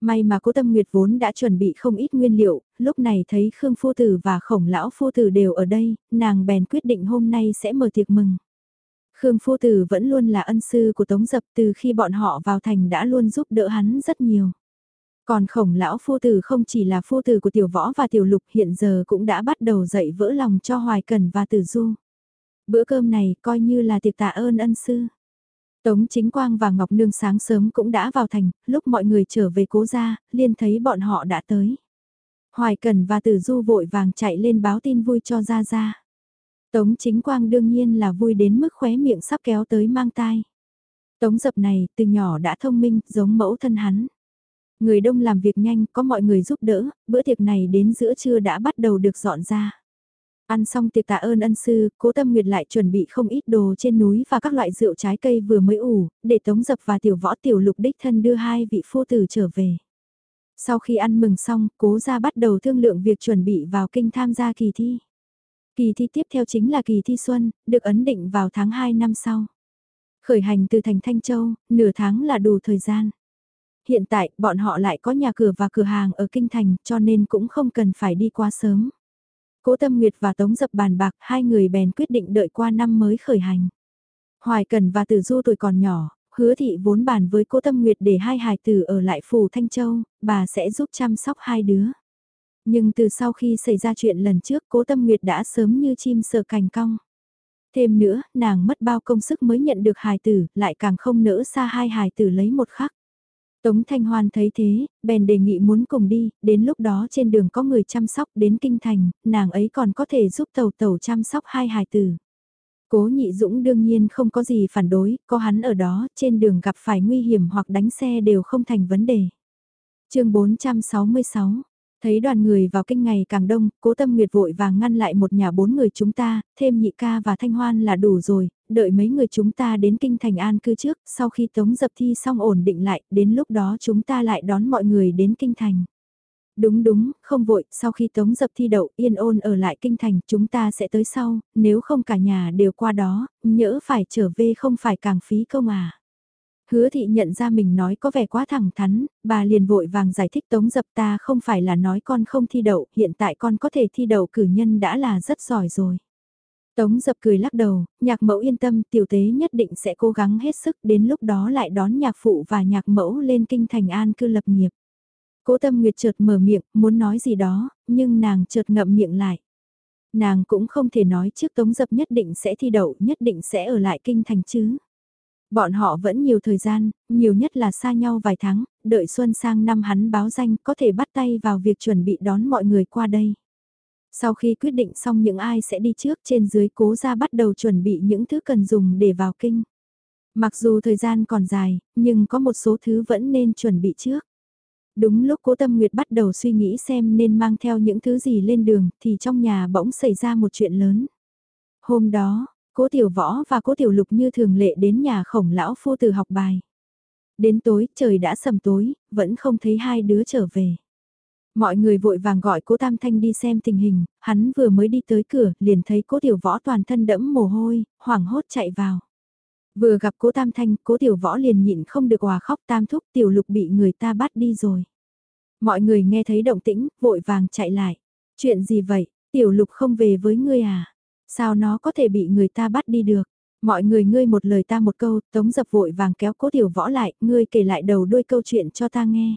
May mà cố tâm nguyệt vốn đã chuẩn bị không ít nguyên liệu, lúc này thấy Khương Phu Tử và Khổng Lão Phu Tử đều ở đây, nàng bèn quyết định hôm nay sẽ mở tiệc mừng. Khương Phu Tử vẫn luôn là ân sư của Tống Dập từ khi bọn họ vào thành đã luôn giúp đỡ hắn rất nhiều. Còn khổng lão phu tử không chỉ là phu tử của tiểu võ và tiểu lục hiện giờ cũng đã bắt đầu dạy vỡ lòng cho Hoài Cần và Tử Du. Bữa cơm này coi như là tiệc tạ ơn ân sư. Tống Chính Quang và Ngọc Nương sáng sớm cũng đã vào thành, lúc mọi người trở về cố ra, liên thấy bọn họ đã tới. Hoài Cần và Tử Du vội vàng chạy lên báo tin vui cho Gia Gia. Tống Chính Quang đương nhiên là vui đến mức khóe miệng sắp kéo tới mang tai. Tống dập này từ nhỏ đã thông minh giống mẫu thân hắn. Người đông làm việc nhanh, có mọi người giúp đỡ, bữa tiệc này đến giữa trưa đã bắt đầu được dọn ra. Ăn xong tiệc tạ ơn ân sư, cố tâm nguyệt lại chuẩn bị không ít đồ trên núi và các loại rượu trái cây vừa mới ủ, để tống dập và tiểu võ tiểu lục đích thân đưa hai vị phu tử trở về. Sau khi ăn mừng xong, cố ra bắt đầu thương lượng việc chuẩn bị vào kinh tham gia kỳ thi. Kỳ thi tiếp theo chính là kỳ thi xuân, được ấn định vào tháng 2 năm sau. Khởi hành từ thành Thanh Châu, nửa tháng là đủ thời gian. Hiện tại, bọn họ lại có nhà cửa và cửa hàng ở Kinh Thành cho nên cũng không cần phải đi quá sớm. Cố Tâm Nguyệt và Tống Dập bàn bạc, hai người bèn quyết định đợi qua năm mới khởi hành. Hoài Cần và Tử Du tuổi còn nhỏ, hứa thị vốn bàn với Cố Tâm Nguyệt để hai hài tử ở lại phủ Thanh Châu, bà sẽ giúp chăm sóc hai đứa. Nhưng từ sau khi xảy ra chuyện lần trước Cố Tâm Nguyệt đã sớm như chim sợ cành cong. Thêm nữa, nàng mất bao công sức mới nhận được hài tử, lại càng không nỡ xa hai hài tử lấy một khắc. Tống Thanh Hoan thấy thế, bèn đề nghị muốn cùng đi, đến lúc đó trên đường có người chăm sóc đến kinh thành, nàng ấy còn có thể giúp tàu tàu chăm sóc hai hài tử. Cố nhị dũng đương nhiên không có gì phản đối, có hắn ở đó, trên đường gặp phải nguy hiểm hoặc đánh xe đều không thành vấn đề. chương 466 Thấy đoàn người vào kinh ngày càng đông, cố tâm nguyệt vội vàng ngăn lại một nhà bốn người chúng ta, thêm nhị ca và thanh hoan là đủ rồi, đợi mấy người chúng ta đến kinh thành an cư trước, sau khi tống dập thi xong ổn định lại, đến lúc đó chúng ta lại đón mọi người đến kinh thành. Đúng đúng, không vội, sau khi tống dập thi đậu yên ôn ở lại kinh thành chúng ta sẽ tới sau, nếu không cả nhà đều qua đó, nhỡ phải trở về không phải càng phí công à. Hứa thị nhận ra mình nói có vẻ quá thẳng thắn, bà liền vội vàng giải thích tống dập ta không phải là nói con không thi đậu, hiện tại con có thể thi đậu cử nhân đã là rất giỏi rồi. Tống dập cười lắc đầu, nhạc mẫu yên tâm tiểu tế nhất định sẽ cố gắng hết sức đến lúc đó lại đón nhạc phụ và nhạc mẫu lên kinh thành an cư lập nghiệp. Cố tâm nguyệt chợt mở miệng, muốn nói gì đó, nhưng nàng chợt ngậm miệng lại. Nàng cũng không thể nói trước tống dập nhất định sẽ thi đậu, nhất định sẽ ở lại kinh thành chứ. Bọn họ vẫn nhiều thời gian, nhiều nhất là xa nhau vài tháng, đợi xuân sang năm hắn báo danh có thể bắt tay vào việc chuẩn bị đón mọi người qua đây. Sau khi quyết định xong những ai sẽ đi trước trên dưới cố ra bắt đầu chuẩn bị những thứ cần dùng để vào kinh. Mặc dù thời gian còn dài, nhưng có một số thứ vẫn nên chuẩn bị trước. Đúng lúc cố tâm nguyệt bắt đầu suy nghĩ xem nên mang theo những thứ gì lên đường thì trong nhà bỗng xảy ra một chuyện lớn. Hôm đó, cố tiểu võ và cố tiểu lục như thường lệ đến nhà khổng lão phu từ học bài. Đến tối trời đã sầm tối, vẫn không thấy hai đứa trở về. Mọi người vội vàng gọi cố Tam Thanh đi xem tình hình, hắn vừa mới đi tới cửa, liền thấy cố tiểu võ toàn thân đẫm mồ hôi, hoảng hốt chạy vào. Vừa gặp cố Tam Thanh, cố tiểu võ liền nhịn không được hòa khóc tam thúc tiểu lục bị người ta bắt đi rồi. Mọi người nghe thấy động tĩnh, vội vàng chạy lại. Chuyện gì vậy, tiểu lục không về với ngươi à? Sao nó có thể bị người ta bắt đi được? Mọi người ngươi một lời ta một câu, tống dập vội vàng kéo cố tiểu võ lại, ngươi kể lại đầu đuôi câu chuyện cho ta nghe.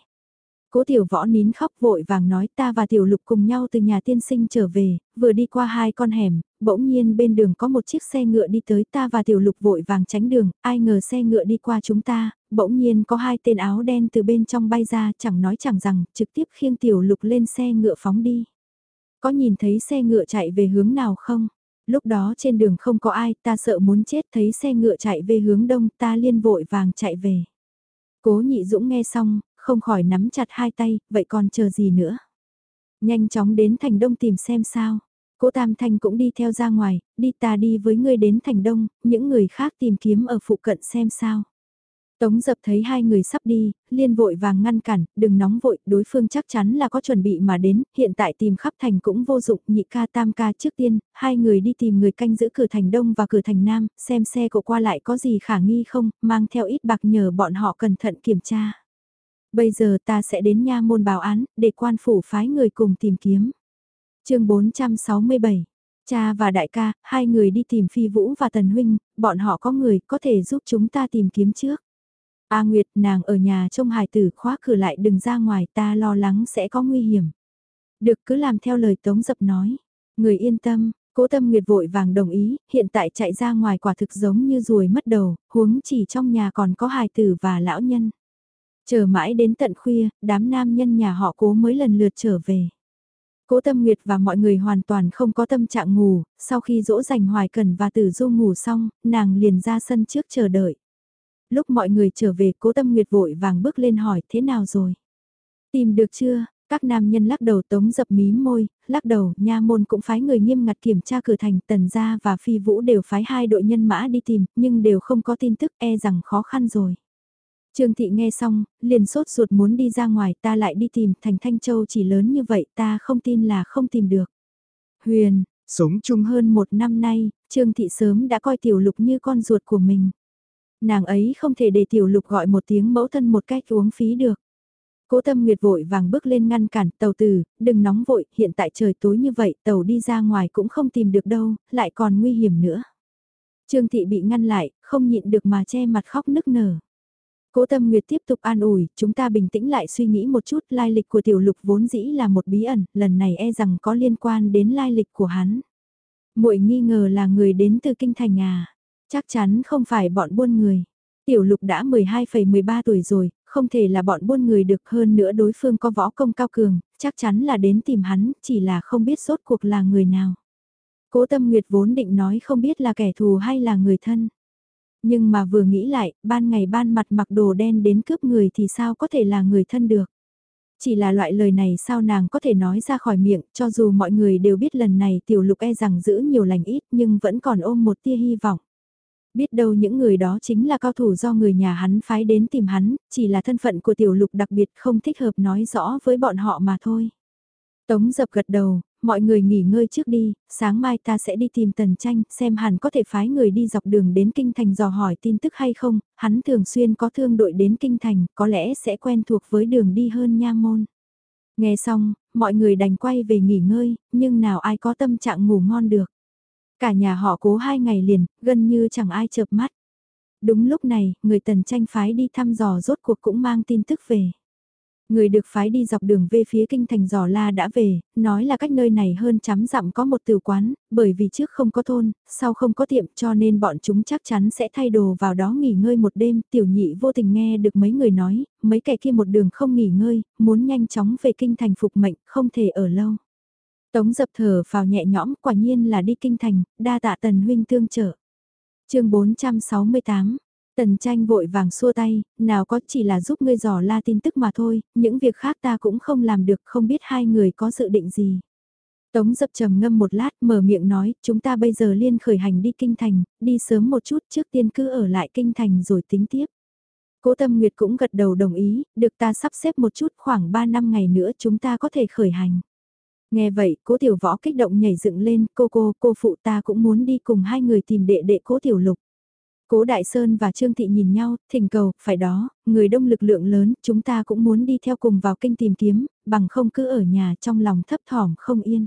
Cố tiểu võ nín khóc vội vàng nói ta và tiểu lục cùng nhau từ nhà tiên sinh trở về, vừa đi qua hai con hẻm, bỗng nhiên bên đường có một chiếc xe ngựa đi tới ta và tiểu lục vội vàng tránh đường, ai ngờ xe ngựa đi qua chúng ta, bỗng nhiên có hai tên áo đen từ bên trong bay ra chẳng nói chẳng rằng, trực tiếp khiêng tiểu lục lên xe ngựa phóng đi. Có nhìn thấy xe ngựa chạy về hướng nào không? Lúc đó trên đường không có ai, ta sợ muốn chết thấy xe ngựa chạy về hướng đông, ta liên vội vàng chạy về. Cố nhị dũng nghe xong, không khỏi nắm chặt hai tay, vậy còn chờ gì nữa? Nhanh chóng đến thành đông tìm xem sao. Cố Tam Thanh cũng đi theo ra ngoài, đi ta đi với ngươi đến thành đông, những người khác tìm kiếm ở phụ cận xem sao. Tống dập thấy hai người sắp đi, liên vội vàng ngăn cản, đừng nóng vội, đối phương chắc chắn là có chuẩn bị mà đến, hiện tại tìm khắp thành cũng vô dụng, nhị ca tam ca trước tiên, hai người đi tìm người canh giữ cửa thành đông và cửa thành nam, xem xe của qua lại có gì khả nghi không, mang theo ít bạc nhờ bọn họ cẩn thận kiểm tra. Bây giờ ta sẽ đến nha môn báo án, để quan phủ phái người cùng tìm kiếm. chương 467 Cha và đại ca, hai người đi tìm Phi Vũ và Tần Huynh, bọn họ có người có thể giúp chúng ta tìm kiếm trước. A Nguyệt, nàng ở nhà trông hài tử khóa cửa lại đừng ra ngoài ta lo lắng sẽ có nguy hiểm. Được cứ làm theo lời Tống Dập nói. Người yên tâm, cố tâm Nguyệt vội vàng đồng ý, hiện tại chạy ra ngoài quả thực giống như ruồi mất đầu, huống chỉ trong nhà còn có hài tử và lão nhân. Chờ mãi đến tận khuya, đám nam nhân nhà họ cố mới lần lượt trở về. Cố Tâm Nguyệt và mọi người hoàn toàn không có tâm trạng ngủ, sau khi dỗ dành Hoài Cần và Tử Du ngủ xong, nàng liền ra sân trước chờ đợi. Lúc mọi người trở về Cố Tâm Nguyệt vội vàng bước lên hỏi thế nào rồi? Tìm được chưa? Các nam nhân lắc đầu tống dập mí môi, lắc đầu, nha môn cũng phái người nghiêm ngặt kiểm tra cửa thành, tần gia và phi vũ đều phái hai đội nhân mã đi tìm, nhưng đều không có tin tức e rằng khó khăn rồi. Trương Thị nghe xong, liền sốt ruột muốn đi ra ngoài ta lại đi tìm thành Thanh Châu chỉ lớn như vậy ta không tin là không tìm được. Huyền, sống chung hơn một năm nay, Trương Thị sớm đã coi Tiểu Lục như con ruột của mình. Nàng ấy không thể để Tiểu Lục gọi một tiếng mẫu thân một cách uống phí được. Cố tâm nguyệt vội vàng bước lên ngăn cản tàu tử, đừng nóng vội, hiện tại trời tối như vậy, tàu đi ra ngoài cũng không tìm được đâu, lại còn nguy hiểm nữa. Trương Thị bị ngăn lại, không nhịn được mà che mặt khóc nức nở. Cố Tâm Nguyệt tiếp tục an ủi, chúng ta bình tĩnh lại suy nghĩ một chút, lai lịch của tiểu lục vốn dĩ là một bí ẩn, lần này e rằng có liên quan đến lai lịch của hắn. Muội nghi ngờ là người đến từ kinh thành à, chắc chắn không phải bọn buôn người. Tiểu lục đã 12,13 tuổi rồi, không thể là bọn buôn người được hơn nữa đối phương có võ công cao cường, chắc chắn là đến tìm hắn, chỉ là không biết sốt cuộc là người nào. Cố Tâm Nguyệt vốn định nói không biết là kẻ thù hay là người thân. Nhưng mà vừa nghĩ lại, ban ngày ban mặt mặc đồ đen đến cướp người thì sao có thể là người thân được. Chỉ là loại lời này sao nàng có thể nói ra khỏi miệng, cho dù mọi người đều biết lần này tiểu lục e rằng giữ nhiều lành ít nhưng vẫn còn ôm một tia hy vọng. Biết đâu những người đó chính là cao thủ do người nhà hắn phái đến tìm hắn, chỉ là thân phận của tiểu lục đặc biệt không thích hợp nói rõ với bọn họ mà thôi. Tống dập gật đầu, mọi người nghỉ ngơi trước đi, sáng mai ta sẽ đi tìm tần tranh, xem hắn có thể phái người đi dọc đường đến kinh thành dò hỏi tin tức hay không, hắn thường xuyên có thương đội đến kinh thành, có lẽ sẽ quen thuộc với đường đi hơn nha môn. Nghe xong, mọi người đành quay về nghỉ ngơi, nhưng nào ai có tâm trạng ngủ ngon được. Cả nhà họ cố hai ngày liền, gần như chẳng ai chợp mắt. Đúng lúc này, người tần tranh phái đi thăm dò rốt cuộc cũng mang tin tức về. Người được phái đi dọc đường về phía kinh thành giò la đã về, nói là cách nơi này hơn chấm dặm có một từ quán, bởi vì trước không có thôn, sau không có tiệm cho nên bọn chúng chắc chắn sẽ thay đồ vào đó nghỉ ngơi một đêm. Tiểu nhị vô tình nghe được mấy người nói, mấy kẻ kia một đường không nghỉ ngơi, muốn nhanh chóng về kinh thành phục mệnh, không thể ở lâu. Tống dập thở vào nhẹ nhõm, quả nhiên là đi kinh thành, đa tạ tần huynh tương trợ. chương 468 Tần tranh vội vàng xua tay, nào có chỉ là giúp ngươi dò la tin tức mà thôi, những việc khác ta cũng không làm được không biết hai người có dự định gì. Tống dập trầm ngâm một lát mở miệng nói, chúng ta bây giờ liên khởi hành đi kinh thành, đi sớm một chút trước tiên cứ ở lại kinh thành rồi tính tiếp. Cố Tâm Nguyệt cũng gật đầu đồng ý, được ta sắp xếp một chút khoảng 3 năm ngày nữa chúng ta có thể khởi hành. Nghe vậy, cố tiểu võ kích động nhảy dựng lên, cô cô, cô phụ ta cũng muốn đi cùng hai người tìm đệ đệ cố tiểu lục. Cố Đại Sơn và Trương Thị nhìn nhau, thỉnh cầu, phải đó, người đông lực lượng lớn, chúng ta cũng muốn đi theo cùng vào kinh tìm kiếm, bằng không cứ ở nhà trong lòng thấp thỏm không yên.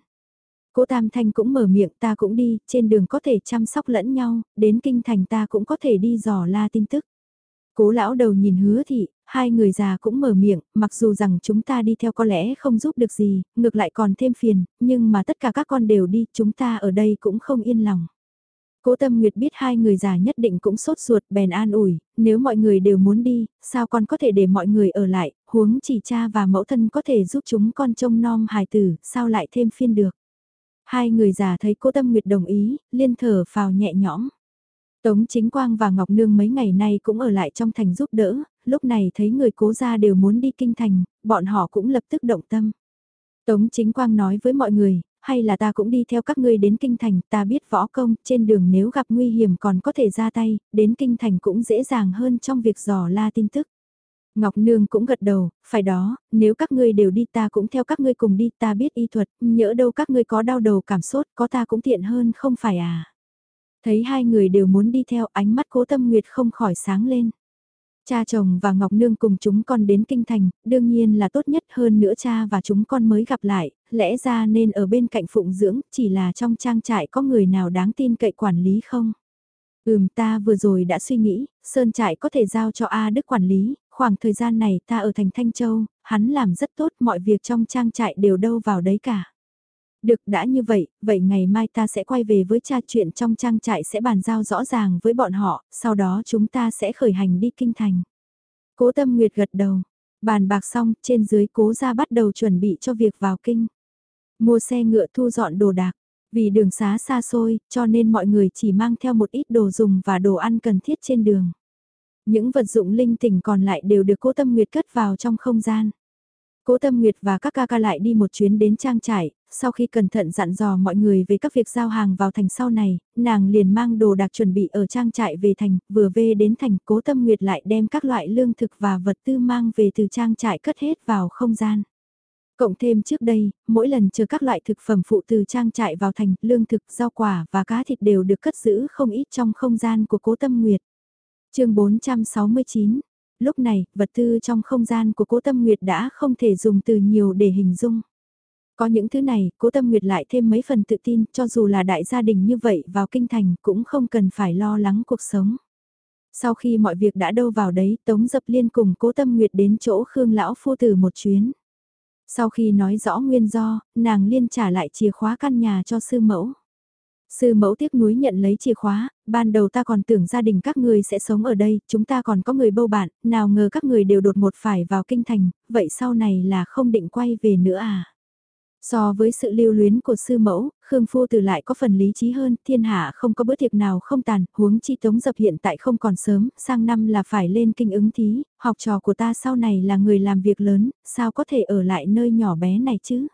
Cố Tam Thanh cũng mở miệng ta cũng đi, trên đường có thể chăm sóc lẫn nhau, đến kinh thành ta cũng có thể đi dò la tin tức. Cố lão đầu nhìn hứa thị, hai người già cũng mở miệng, mặc dù rằng chúng ta đi theo có lẽ không giúp được gì, ngược lại còn thêm phiền, nhưng mà tất cả các con đều đi, chúng ta ở đây cũng không yên lòng. Cố Tâm Nguyệt biết hai người già nhất định cũng sốt ruột bèn an ủi, nếu mọi người đều muốn đi, sao con có thể để mọi người ở lại, huống chỉ cha và mẫu thân có thể giúp chúng con trông nom hài tử, sao lại thêm phiên được. Hai người già thấy cố Tâm Nguyệt đồng ý, liên thở phào nhẹ nhõm. Tống Chính Quang và Ngọc Nương mấy ngày nay cũng ở lại trong thành giúp đỡ, lúc này thấy người cố gia đều muốn đi kinh thành, bọn họ cũng lập tức động tâm. Tống Chính Quang nói với mọi người, hay là ta cũng đi theo các ngươi đến kinh thành, ta biết võ công, trên đường nếu gặp nguy hiểm còn có thể ra tay, đến kinh thành cũng dễ dàng hơn trong việc dò la tin tức. Ngọc Nương cũng gật đầu, phải đó, nếu các ngươi đều đi ta cũng theo các ngươi cùng đi, ta biết y thuật, nhỡ đâu các ngươi có đau đầu cảm sốt, có ta cũng tiện hơn không phải à. Thấy hai người đều muốn đi theo ánh mắt cố tâm nguyệt không khỏi sáng lên. Cha chồng và Ngọc Nương cùng chúng con đến kinh thành, đương nhiên là tốt nhất hơn nữa cha và chúng con mới gặp lại, lẽ ra nên ở bên cạnh phụng dưỡng, chỉ là trong trang trại có người nào đáng tin cậy quản lý không? Ừm ta vừa rồi đã suy nghĩ, Sơn trại có thể giao cho A Đức quản lý, khoảng thời gian này ta ở thành Thanh Châu, hắn làm rất tốt mọi việc trong trang trại đều đâu vào đấy cả. Được đã như vậy, vậy ngày mai ta sẽ quay về với cha chuyện trong trang trại sẽ bàn giao rõ ràng với bọn họ, sau đó chúng ta sẽ khởi hành đi kinh thành. Cố tâm nguyệt gật đầu, bàn bạc xong trên dưới cố ra bắt đầu chuẩn bị cho việc vào kinh. Mua xe ngựa thu dọn đồ đạc, vì đường xá xa xôi cho nên mọi người chỉ mang theo một ít đồ dùng và đồ ăn cần thiết trên đường. Những vật dụng linh tinh còn lại đều được cố tâm nguyệt cất vào trong không gian. Cố Tâm Nguyệt và các ca ca lại đi một chuyến đến trang trại, sau khi cẩn thận dặn dò mọi người về các việc giao hàng vào thành sau này, nàng liền mang đồ đạc chuẩn bị ở trang trại về thành, vừa về đến thành Cố Tâm Nguyệt lại đem các loại lương thực và vật tư mang về từ trang trại cất hết vào không gian. Cộng thêm trước đây, mỗi lần chờ các loại thực phẩm phụ từ trang trại vào thành, lương thực, rau quả và cá thịt đều được cất giữ không ít trong không gian của Cố Tâm Nguyệt. chương 469 Lúc này, vật tư trong không gian của cố tâm nguyệt đã không thể dùng từ nhiều để hình dung. Có những thứ này, cố tâm nguyệt lại thêm mấy phần tự tin, cho dù là đại gia đình như vậy vào kinh thành cũng không cần phải lo lắng cuộc sống. Sau khi mọi việc đã đâu vào đấy, Tống Dập Liên cùng cố tâm nguyệt đến chỗ Khương Lão Phu Tử một chuyến. Sau khi nói rõ nguyên do, nàng liên trả lại chìa khóa căn nhà cho sư mẫu. Sư mẫu tiếc núi nhận lấy chìa khóa, ban đầu ta còn tưởng gia đình các người sẽ sống ở đây, chúng ta còn có người bâu bạn, nào ngờ các người đều đột một phải vào kinh thành, vậy sau này là không định quay về nữa à? So với sự lưu luyến của sư mẫu, Khương Phu Tử lại có phần lý trí hơn, thiên hạ không có bữa tiệc nào không tàn, huống chi tống dập hiện tại không còn sớm, sang năm là phải lên kinh ứng thí, học trò của ta sau này là người làm việc lớn, sao có thể ở lại nơi nhỏ bé này chứ?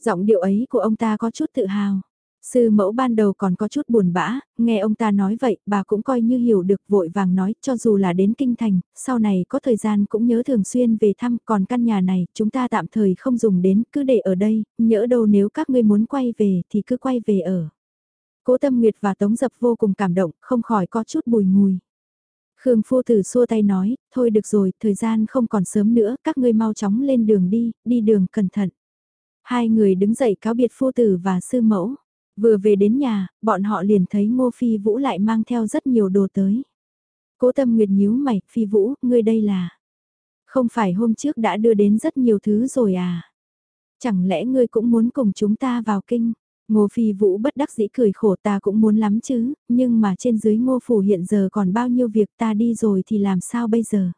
Giọng điệu ấy của ông ta có chút tự hào. Sư mẫu ban đầu còn có chút buồn bã, nghe ông ta nói vậy, bà cũng coi như hiểu được vội vàng nói, cho dù là đến kinh thành, sau này có thời gian cũng nhớ thường xuyên về thăm, còn căn nhà này, chúng ta tạm thời không dùng đến, cứ để ở đây, nhỡ đâu nếu các ngươi muốn quay về thì cứ quay về ở. Cố Tâm Nguyệt và Tống Dập vô cùng cảm động, không khỏi có chút bùi ngùi. Khương Phu Tử xua tay nói, thôi được rồi, thời gian không còn sớm nữa, các ngươi mau chóng lên đường đi, đi đường cẩn thận. Hai người đứng dậy cáo biệt Phu Tử và Sư Mẫu. Vừa về đến nhà, bọn họ liền thấy Ngô Phi Vũ lại mang theo rất nhiều đồ tới. Cố tâm nguyệt nhíu mày, Phi Vũ, ngươi đây là... Không phải hôm trước đã đưa đến rất nhiều thứ rồi à? Chẳng lẽ ngươi cũng muốn cùng chúng ta vào kinh? Ngô Phi Vũ bất đắc dĩ cười khổ ta cũng muốn lắm chứ, nhưng mà trên dưới ngô phủ hiện giờ còn bao nhiêu việc ta đi rồi thì làm sao bây giờ?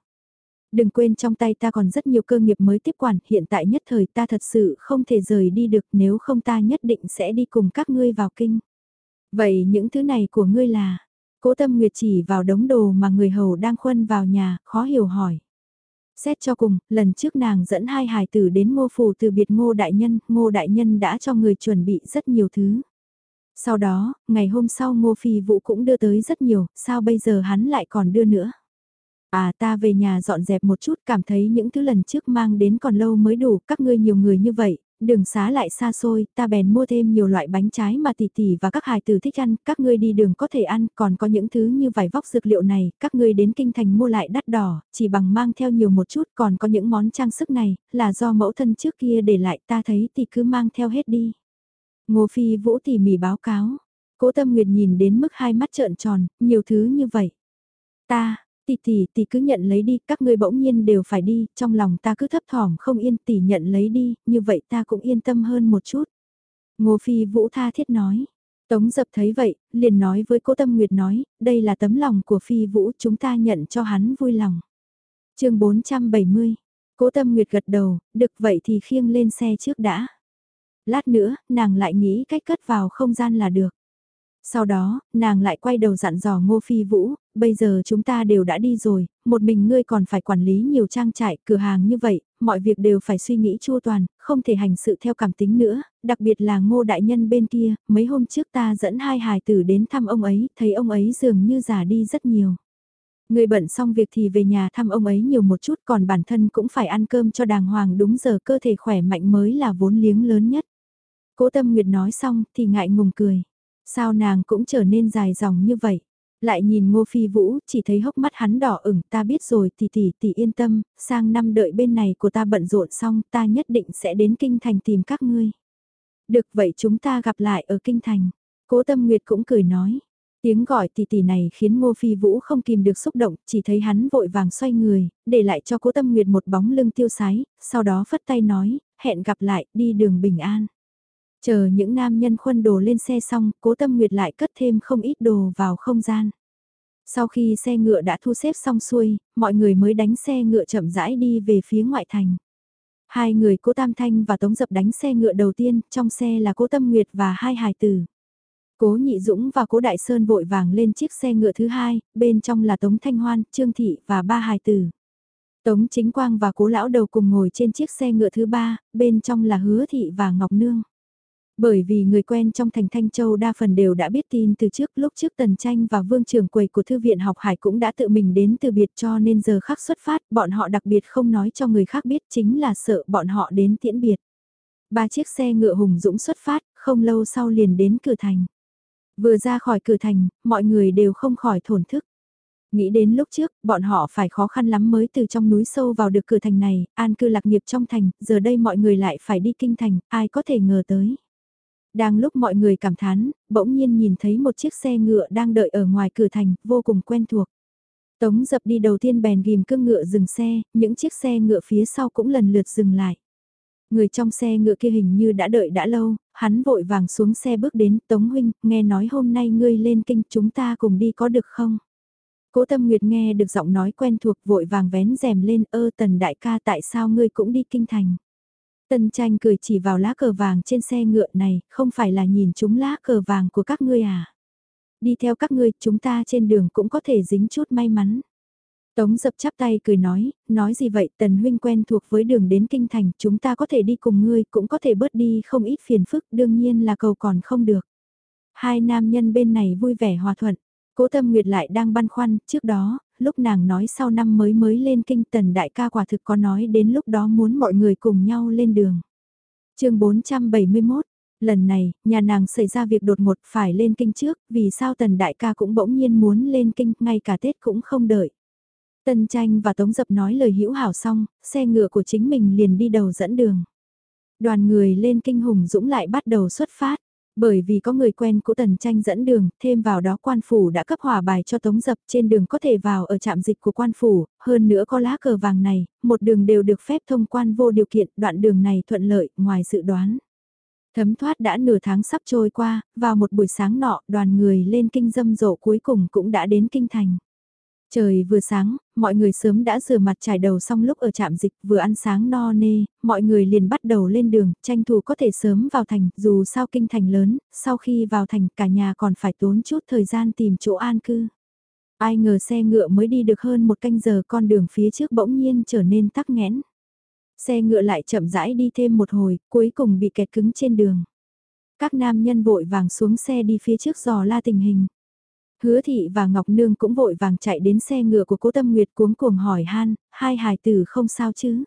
Đừng quên trong tay ta còn rất nhiều cơ nghiệp mới tiếp quản, hiện tại nhất thời ta thật sự không thể rời đi được nếu không ta nhất định sẽ đi cùng các ngươi vào kinh. Vậy những thứ này của ngươi là, cố tâm nguyệt chỉ vào đống đồ mà người hầu đang khuân vào nhà, khó hiểu hỏi. Xét cho cùng, lần trước nàng dẫn hai hài tử đến ngô phủ từ biệt ngô đại nhân, ngô đại nhân đã cho người chuẩn bị rất nhiều thứ. Sau đó, ngày hôm sau ngô phi vũ cũng đưa tới rất nhiều, sao bây giờ hắn lại còn đưa nữa? À ta về nhà dọn dẹp một chút cảm thấy những thứ lần trước mang đến còn lâu mới đủ các ngươi nhiều người như vậy, đường xá lại xa xôi, ta bèn mua thêm nhiều loại bánh trái mà tỷ tỷ và các hài tử thích ăn, các ngươi đi đường có thể ăn, còn có những thứ như vải vóc dược liệu này, các ngươi đến kinh thành mua lại đắt đỏ, chỉ bằng mang theo nhiều một chút, còn có những món trang sức này, là do mẫu thân trước kia để lại ta thấy thì cứ mang theo hết đi. Ngô Phi Vũ tỉ mỉ báo cáo, cố tâm nguyệt nhìn đến mức hai mắt trợn tròn, nhiều thứ như vậy. Ta, tỷ tỷ tỷ cứ nhận lấy đi, các ngươi bỗng nhiên đều phải đi, trong lòng ta cứ thấp thỏm không yên tỷ nhận lấy đi, như vậy ta cũng yên tâm hơn một chút. Ngô Phi Vũ tha thiết nói. Tống dập thấy vậy, liền nói với cố Tâm Nguyệt nói, đây là tấm lòng của Phi Vũ chúng ta nhận cho hắn vui lòng. chương 470, cố Tâm Nguyệt gật đầu, được vậy thì khiêng lên xe trước đã. Lát nữa, nàng lại nghĩ cách cất vào không gian là được. Sau đó, nàng lại quay đầu dặn dò Ngô Phi Vũ, bây giờ chúng ta đều đã đi rồi, một mình ngươi còn phải quản lý nhiều trang trại, cửa hàng như vậy, mọi việc đều phải suy nghĩ chu toàn, không thể hành sự theo cảm tính nữa, đặc biệt là Ngô Đại Nhân bên kia, mấy hôm trước ta dẫn hai hài tử đến thăm ông ấy, thấy ông ấy dường như già đi rất nhiều. Người bận xong việc thì về nhà thăm ông ấy nhiều một chút còn bản thân cũng phải ăn cơm cho đàng hoàng đúng giờ cơ thể khỏe mạnh mới là vốn liếng lớn nhất. Cố Tâm Nguyệt nói xong thì ngại ngùng cười. Sao nàng cũng trở nên dài dòng như vậy? Lại nhìn Ngô Phi Vũ, chỉ thấy hốc mắt hắn đỏ ửng, ta biết rồi tỷ tỷ tỷ yên tâm, sang năm đợi bên này của ta bận rộn xong, ta nhất định sẽ đến kinh thành tìm các ngươi. Được vậy chúng ta gặp lại ở kinh thành. Cố Tâm Nguyệt cũng cười nói. Tiếng gọi tỷ tỷ này khiến Ngô Phi Vũ không kìm được xúc động, chỉ thấy hắn vội vàng xoay người, để lại cho Cố Tâm Nguyệt một bóng lưng tiêu sái, sau đó phất tay nói, hẹn gặp lại, đi đường bình an. Chờ những nam nhân khuân đồ lên xe xong, cố tâm nguyệt lại cất thêm không ít đồ vào không gian. Sau khi xe ngựa đã thu xếp xong xuôi, mọi người mới đánh xe ngựa chậm rãi đi về phía ngoại thành. Hai người cố Tam Thanh và Tống Dập đánh xe ngựa đầu tiên, trong xe là cố Tâm Nguyệt và hai hài tử. Cố Nhị Dũng và cố Đại Sơn vội vàng lên chiếc xe ngựa thứ hai, bên trong là Tống Thanh Hoan, Trương Thị và ba hài tử. Tống Chính Quang và cố lão đầu cùng ngồi trên chiếc xe ngựa thứ ba, bên trong là Hứa Thị và Ngọc Nương. Bởi vì người quen trong thành Thanh Châu đa phần đều đã biết tin từ trước lúc trước Tần Tranh và Vương trưởng quầy của Thư viện học Hải cũng đã tự mình đến từ biệt cho nên giờ khắc xuất phát bọn họ đặc biệt không nói cho người khác biết chính là sợ bọn họ đến tiễn biệt. Ba chiếc xe ngựa hùng dũng xuất phát, không lâu sau liền đến cửa thành. Vừa ra khỏi cửa thành, mọi người đều không khỏi thổn thức. Nghĩ đến lúc trước, bọn họ phải khó khăn lắm mới từ trong núi sâu vào được cửa thành này, an cư lạc nghiệp trong thành, giờ đây mọi người lại phải đi kinh thành, ai có thể ngờ tới. Đang lúc mọi người cảm thán, bỗng nhiên nhìn thấy một chiếc xe ngựa đang đợi ở ngoài cửa thành, vô cùng quen thuộc. Tống dập đi đầu tiên bèn ghim cương ngựa dừng xe, những chiếc xe ngựa phía sau cũng lần lượt dừng lại. Người trong xe ngựa kia hình như đã đợi đã lâu, hắn vội vàng xuống xe bước đến, Tống Huynh, nghe nói hôm nay ngươi lên kinh chúng ta cùng đi có được không? Cố Tâm Nguyệt nghe được giọng nói quen thuộc vội vàng vén rèm lên ơ tần đại ca tại sao ngươi cũng đi kinh thành? Tân tranh cười chỉ vào lá cờ vàng trên xe ngựa này, không phải là nhìn chúng lá cờ vàng của các ngươi à. Đi theo các ngươi, chúng ta trên đường cũng có thể dính chút may mắn. Tống dập chắp tay cười nói, nói gì vậy tần huynh quen thuộc với đường đến kinh thành, chúng ta có thể đi cùng ngươi, cũng có thể bớt đi không ít phiền phức, đương nhiên là cầu còn không được. Hai nam nhân bên này vui vẻ hòa thuận, cố tâm nguyệt lại đang băn khoăn, trước đó, lúc nàng nói sau năm mới mới lên kinh tần đại ca quả thực có nói đến lúc đó muốn mọi người cùng nhau lên đường. chương 471, lần này, nhà nàng xảy ra việc đột ngột phải lên kinh trước, vì sao tần đại ca cũng bỗng nhiên muốn lên kinh, ngay cả Tết cũng không đợi. tần tranh và Tống Dập nói lời hữu hảo xong, xe ngựa của chính mình liền đi đầu dẫn đường. Đoàn người lên kinh hùng dũng lại bắt đầu xuất phát. Bởi vì có người quen của tần tranh dẫn đường, thêm vào đó quan phủ đã cấp hỏa bài cho tống dập trên đường có thể vào ở trạm dịch của quan phủ, hơn nữa có lá cờ vàng này, một đường đều được phép thông quan vô điều kiện, đoạn đường này thuận lợi, ngoài dự đoán. Thấm thoát đã nửa tháng sắp trôi qua, vào một buổi sáng nọ, đoàn người lên kinh dâm rộ cuối cùng cũng đã đến kinh thành. Trời vừa sáng, mọi người sớm đã rửa mặt trải đầu xong lúc ở trạm dịch vừa ăn sáng no nê, mọi người liền bắt đầu lên đường, tranh thủ có thể sớm vào thành, dù sao kinh thành lớn, sau khi vào thành cả nhà còn phải tốn chút thời gian tìm chỗ an cư. Ai ngờ xe ngựa mới đi được hơn một canh giờ con đường phía trước bỗng nhiên trở nên tắc nghẽn. Xe ngựa lại chậm rãi đi thêm một hồi, cuối cùng bị kẹt cứng trên đường. Các nam nhân vội vàng xuống xe đi phía trước dò la tình hình. Hứa thị và Ngọc Nương cũng vội vàng chạy đến xe ngựa của cố tâm nguyệt cuống cuồng hỏi han, hai hài tử không sao chứ.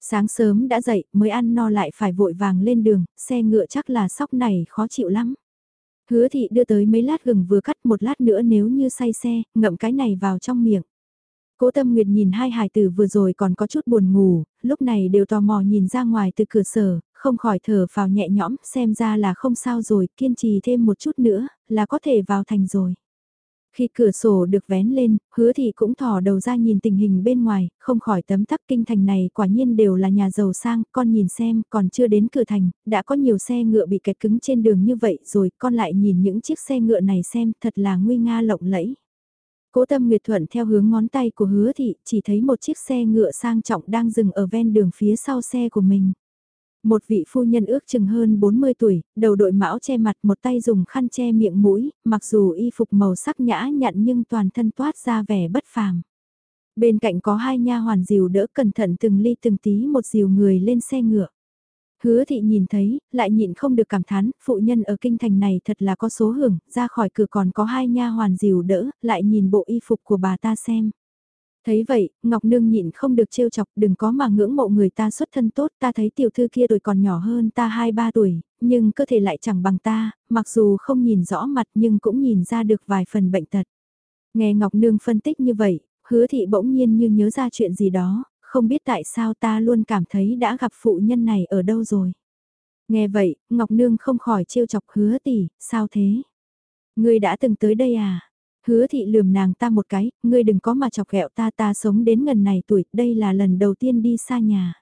Sáng sớm đã dậy mới ăn no lại phải vội vàng lên đường, xe ngựa chắc là sóc này khó chịu lắm. Hứa thị đưa tới mấy lát gừng vừa cắt một lát nữa nếu như say xe, ngậm cái này vào trong miệng. Cố Tâm Nguyệt nhìn hai hài tử vừa rồi còn có chút buồn ngủ, lúc này đều tò mò nhìn ra ngoài từ cửa sở, không khỏi thở phào nhẹ nhõm, xem ra là không sao rồi, kiên trì thêm một chút nữa, là có thể vào thành rồi. Khi cửa sổ được vén lên, hứa thì cũng thò đầu ra nhìn tình hình bên ngoài, không khỏi tấm tắc kinh thành này quả nhiên đều là nhà giàu sang, con nhìn xem, còn chưa đến cửa thành, đã có nhiều xe ngựa bị kẹt cứng trên đường như vậy rồi, con lại nhìn những chiếc xe ngựa này xem, thật là nguy nga lộng lẫy. Cố tâm Nguyệt Thuận theo hướng ngón tay của hứa thị, chỉ thấy một chiếc xe ngựa sang trọng đang dừng ở ven đường phía sau xe của mình. Một vị phu nhân ước chừng hơn 40 tuổi, đầu đội mão che mặt một tay dùng khăn che miệng mũi, mặc dù y phục màu sắc nhã nhặn nhưng toàn thân toát ra vẻ bất phàm. Bên cạnh có hai nha hoàn dìu đỡ cẩn thận từng ly từng tí một dìu người lên xe ngựa. Hứa thị nhìn thấy, lại nhịn không được cảm thán, phụ nhân ở kinh thành này thật là có số hưởng, ra khỏi cửa còn có hai nha hoàn dìu đỡ, lại nhìn bộ y phục của bà ta xem. Thấy vậy, Ngọc Nương nhịn không được trêu chọc, đừng có mà ngưỡng mộ người ta xuất thân tốt, ta thấy tiểu thư kia tuổi còn nhỏ hơn ta 2-3 tuổi, nhưng cơ thể lại chẳng bằng ta, mặc dù không nhìn rõ mặt nhưng cũng nhìn ra được vài phần bệnh tật. Nghe Ngọc Nương phân tích như vậy, hứa thị bỗng nhiên như nhớ ra chuyện gì đó, không biết tại sao ta luôn cảm thấy đã gặp phụ nhân này ở đâu rồi. Nghe vậy, Ngọc Nương không khỏi trêu chọc hứa tỷ, sao thế? Ngươi đã từng tới đây à? Hứa thị lườm nàng ta một cái, ngươi đừng có mà chọc ghẹo ta ta sống đến ngần này tuổi, đây là lần đầu tiên đi xa nhà.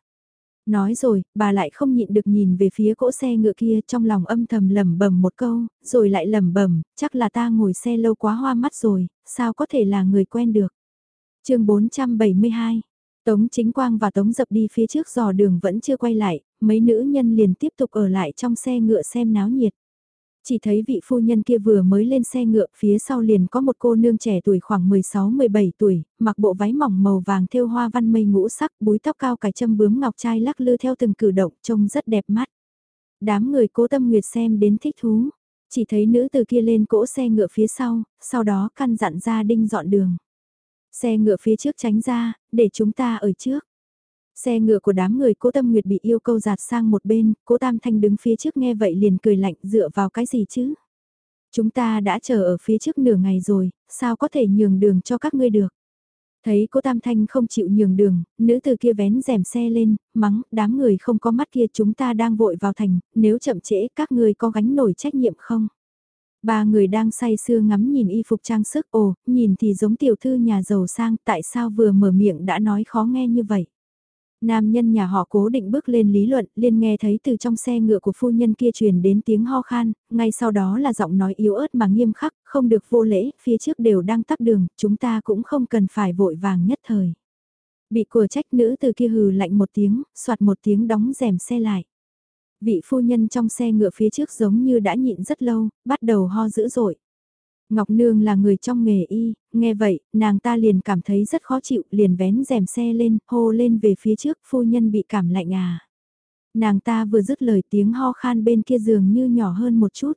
Nói rồi, bà lại không nhịn được nhìn về phía cỗ xe ngựa kia trong lòng âm thầm lẩm bẩm một câu, rồi lại lẩm bẩm, chắc là ta ngồi xe lâu quá hoa mắt rồi, sao có thể là người quen được. chương 472 Tống Chính Quang và Tống Dập đi phía trước dò đường vẫn chưa quay lại, mấy nữ nhân liền tiếp tục ở lại trong xe ngựa xem náo nhiệt. Chỉ thấy vị phu nhân kia vừa mới lên xe ngựa, phía sau liền có một cô nương trẻ tuổi khoảng 16-17 tuổi, mặc bộ váy mỏng màu vàng thêu hoa văn mây ngũ sắc, búi tóc cao cài châm bướm ngọc trai lắc lư theo từng cử động, trông rất đẹp mắt. Đám người cố tâm nguyệt xem đến thích thú, chỉ thấy nữ từ kia lên cỗ xe ngựa phía sau, sau đó căn dặn ra đinh dọn đường. Xe ngựa phía trước tránh ra, để chúng ta ở trước. Xe ngựa của đám người cố tâm nguyệt bị yêu cầu giạt sang một bên, cố tam thanh đứng phía trước nghe vậy liền cười lạnh dựa vào cái gì chứ? Chúng ta đã chờ ở phía trước nửa ngày rồi, sao có thể nhường đường cho các ngươi được? Thấy cố tam thanh không chịu nhường đường, nữ từ kia vén rèm xe lên, mắng, đám người không có mắt kia chúng ta đang vội vào thành, nếu chậm trễ các ngươi có gánh nổi trách nhiệm không? Ba người đang say sưa ngắm nhìn y phục trang sức, ồ, nhìn thì giống tiểu thư nhà giàu sang, tại sao vừa mở miệng đã nói khó nghe như vậy? Nam nhân nhà họ cố định bước lên lý luận, liên nghe thấy từ trong xe ngựa của phu nhân kia truyền đến tiếng ho khan, ngay sau đó là giọng nói yếu ớt mà nghiêm khắc, không được vô lễ, phía trước đều đang tắt đường, chúng ta cũng không cần phải vội vàng nhất thời. Bị của trách nữ từ kia hừ lạnh một tiếng, soạt một tiếng đóng rèm xe lại. Vị phu nhân trong xe ngựa phía trước giống như đã nhịn rất lâu, bắt đầu ho dữ dội. Ngọc Nương là người trong nghề y, nghe vậy, nàng ta liền cảm thấy rất khó chịu, liền vén rèm xe lên, hô lên về phía trước, phu nhân bị cảm lạnh à. Nàng ta vừa dứt lời tiếng ho khan bên kia giường như nhỏ hơn một chút.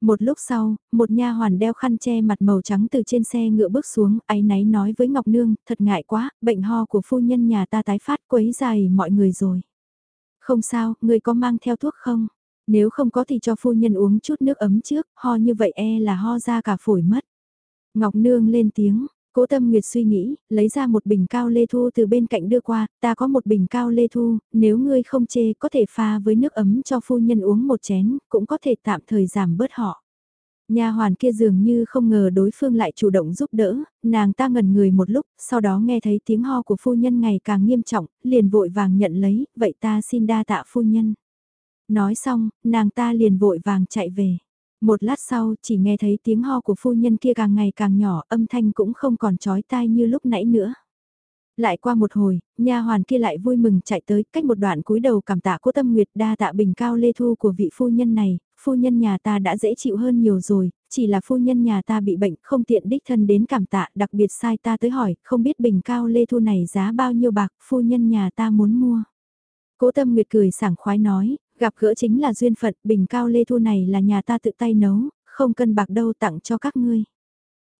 Một lúc sau, một nha hoàn đeo khăn che mặt màu trắng từ trên xe ngựa bước xuống, áy náy nói với Ngọc Nương, thật ngại quá, bệnh ho của phu nhân nhà ta tái phát quấy dài mọi người rồi. Không sao, người có mang theo thuốc không? Nếu không có thì cho phu nhân uống chút nước ấm trước, ho như vậy e là ho ra cả phổi mất. Ngọc Nương lên tiếng, cố tâm nguyệt suy nghĩ, lấy ra một bình cao lê thu từ bên cạnh đưa qua, ta có một bình cao lê thu, nếu ngươi không chê có thể pha với nước ấm cho phu nhân uống một chén, cũng có thể tạm thời giảm bớt họ. Nhà hoàn kia dường như không ngờ đối phương lại chủ động giúp đỡ, nàng ta ngần người một lúc, sau đó nghe thấy tiếng ho của phu nhân ngày càng nghiêm trọng, liền vội vàng nhận lấy, vậy ta xin đa tạ phu nhân. Nói xong, nàng ta liền vội vàng chạy về. Một lát sau, chỉ nghe thấy tiếng ho của phu nhân kia càng ngày càng nhỏ, âm thanh cũng không còn chói tai như lúc nãy nữa. Lại qua một hồi, nha hoàn kia lại vui mừng chạy tới, cách một đoạn cúi đầu cảm tạ cố tâm nguyệt đa tạ bình cao lê thu của vị phu nhân này, phu nhân nhà ta đã dễ chịu hơn nhiều rồi, chỉ là phu nhân nhà ta bị bệnh, không tiện đích thân đến cảm tạ, đặc biệt sai ta tới hỏi, không biết bình cao lê thu này giá bao nhiêu bạc, phu nhân nhà ta muốn mua. Cố tâm nguyệt cười sảng khoái nói, Gặp gỡ chính là duyên phận, bình cao lê thu này là nhà ta tự tay nấu, không cân bạc đâu tặng cho các ngươi.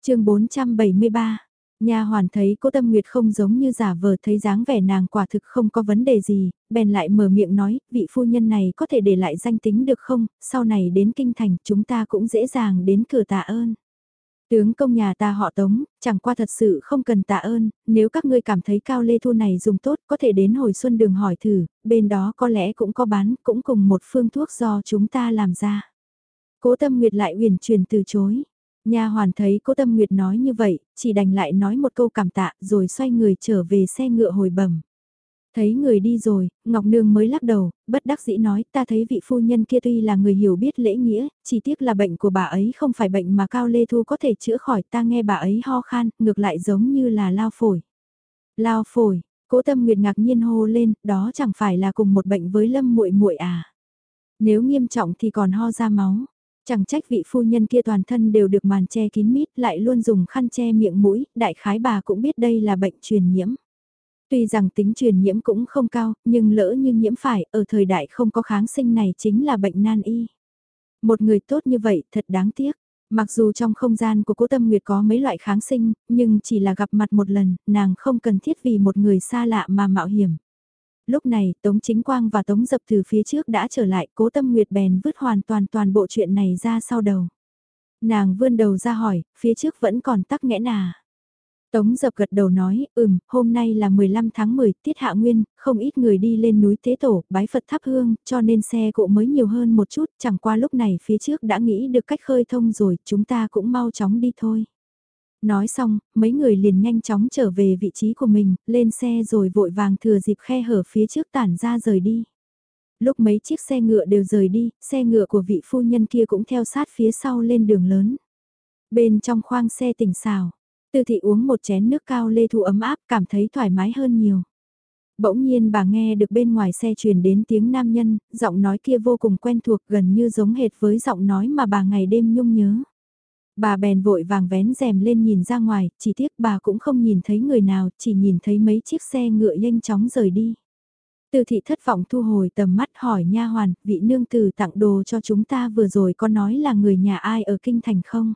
chương 473 Nhà hoàn thấy cô Tâm Nguyệt không giống như giả vờ thấy dáng vẻ nàng quả thực không có vấn đề gì, bèn lại mở miệng nói, vị phu nhân này có thể để lại danh tính được không, sau này đến kinh thành chúng ta cũng dễ dàng đến cửa tạ ơn. Tướng công nhà ta họ tống, chẳng qua thật sự không cần tạ ơn, nếu các ngươi cảm thấy cao lê thu này dùng tốt có thể đến hồi xuân đường hỏi thử, bên đó có lẽ cũng có bán, cũng cùng một phương thuốc do chúng ta làm ra. Cố tâm nguyệt lại uyển chuyển từ chối. Nhà hoàn thấy cố tâm nguyệt nói như vậy, chỉ đành lại nói một câu cảm tạ rồi xoay người trở về xe ngựa hồi bẩm. Thấy người đi rồi, Ngọc Nương mới lắc đầu, bất đắc dĩ nói ta thấy vị phu nhân kia tuy là người hiểu biết lễ nghĩa, chỉ tiếc là bệnh của bà ấy không phải bệnh mà Cao Lê Thu có thể chữa khỏi ta nghe bà ấy ho khan, ngược lại giống như là lao phổi. Lao phổi, Cố Tâm Nguyệt ngạc nhiên hô lên, đó chẳng phải là cùng một bệnh với Lâm Muội Muội à? Nếu nghiêm trọng thì còn ho ra máu. Chẳng trách vị phu nhân kia toàn thân đều được màn che kín mít lại luôn dùng khăn che miệng mũi, đại khái bà cũng biết đây là bệnh truyền nhiễm. Tuy rằng tính truyền nhiễm cũng không cao, nhưng lỡ như nhiễm phải, ở thời đại không có kháng sinh này chính là bệnh nan y. Một người tốt như vậy thật đáng tiếc. Mặc dù trong không gian của cố tâm nguyệt có mấy loại kháng sinh, nhưng chỉ là gặp mặt một lần, nàng không cần thiết vì một người xa lạ mà mạo hiểm. Lúc này, Tống Chính Quang và Tống Dập từ phía trước đã trở lại, cố tâm nguyệt bèn vứt hoàn toàn toàn bộ chuyện này ra sau đầu. Nàng vươn đầu ra hỏi, phía trước vẫn còn tắc nghẽn à. Tống dập gật đầu nói, ừm, hôm nay là 15 tháng 10, tiết hạ nguyên, không ít người đi lên núi Tế Tổ, bái Phật thắp hương, cho nên xe cộ mới nhiều hơn một chút, chẳng qua lúc này phía trước đã nghĩ được cách khơi thông rồi, chúng ta cũng mau chóng đi thôi. Nói xong, mấy người liền nhanh chóng trở về vị trí của mình, lên xe rồi vội vàng thừa dịp khe hở phía trước tản ra rời đi. Lúc mấy chiếc xe ngựa đều rời đi, xe ngựa của vị phu nhân kia cũng theo sát phía sau lên đường lớn. Bên trong khoang xe tỉnh xào, Tư thị uống một chén nước cao lê thu ấm áp cảm thấy thoải mái hơn nhiều. Bỗng nhiên bà nghe được bên ngoài xe truyền đến tiếng nam nhân, giọng nói kia vô cùng quen thuộc gần như giống hệt với giọng nói mà bà ngày đêm nhung nhớ. Bà bèn vội vàng vén rèm lên nhìn ra ngoài, chỉ tiếc bà cũng không nhìn thấy người nào, chỉ nhìn thấy mấy chiếc xe ngựa nhanh chóng rời đi. Từ thị thất vọng thu hồi tầm mắt hỏi nha hoàn, vị nương tử tặng đồ cho chúng ta vừa rồi có nói là người nhà ai ở kinh thành không?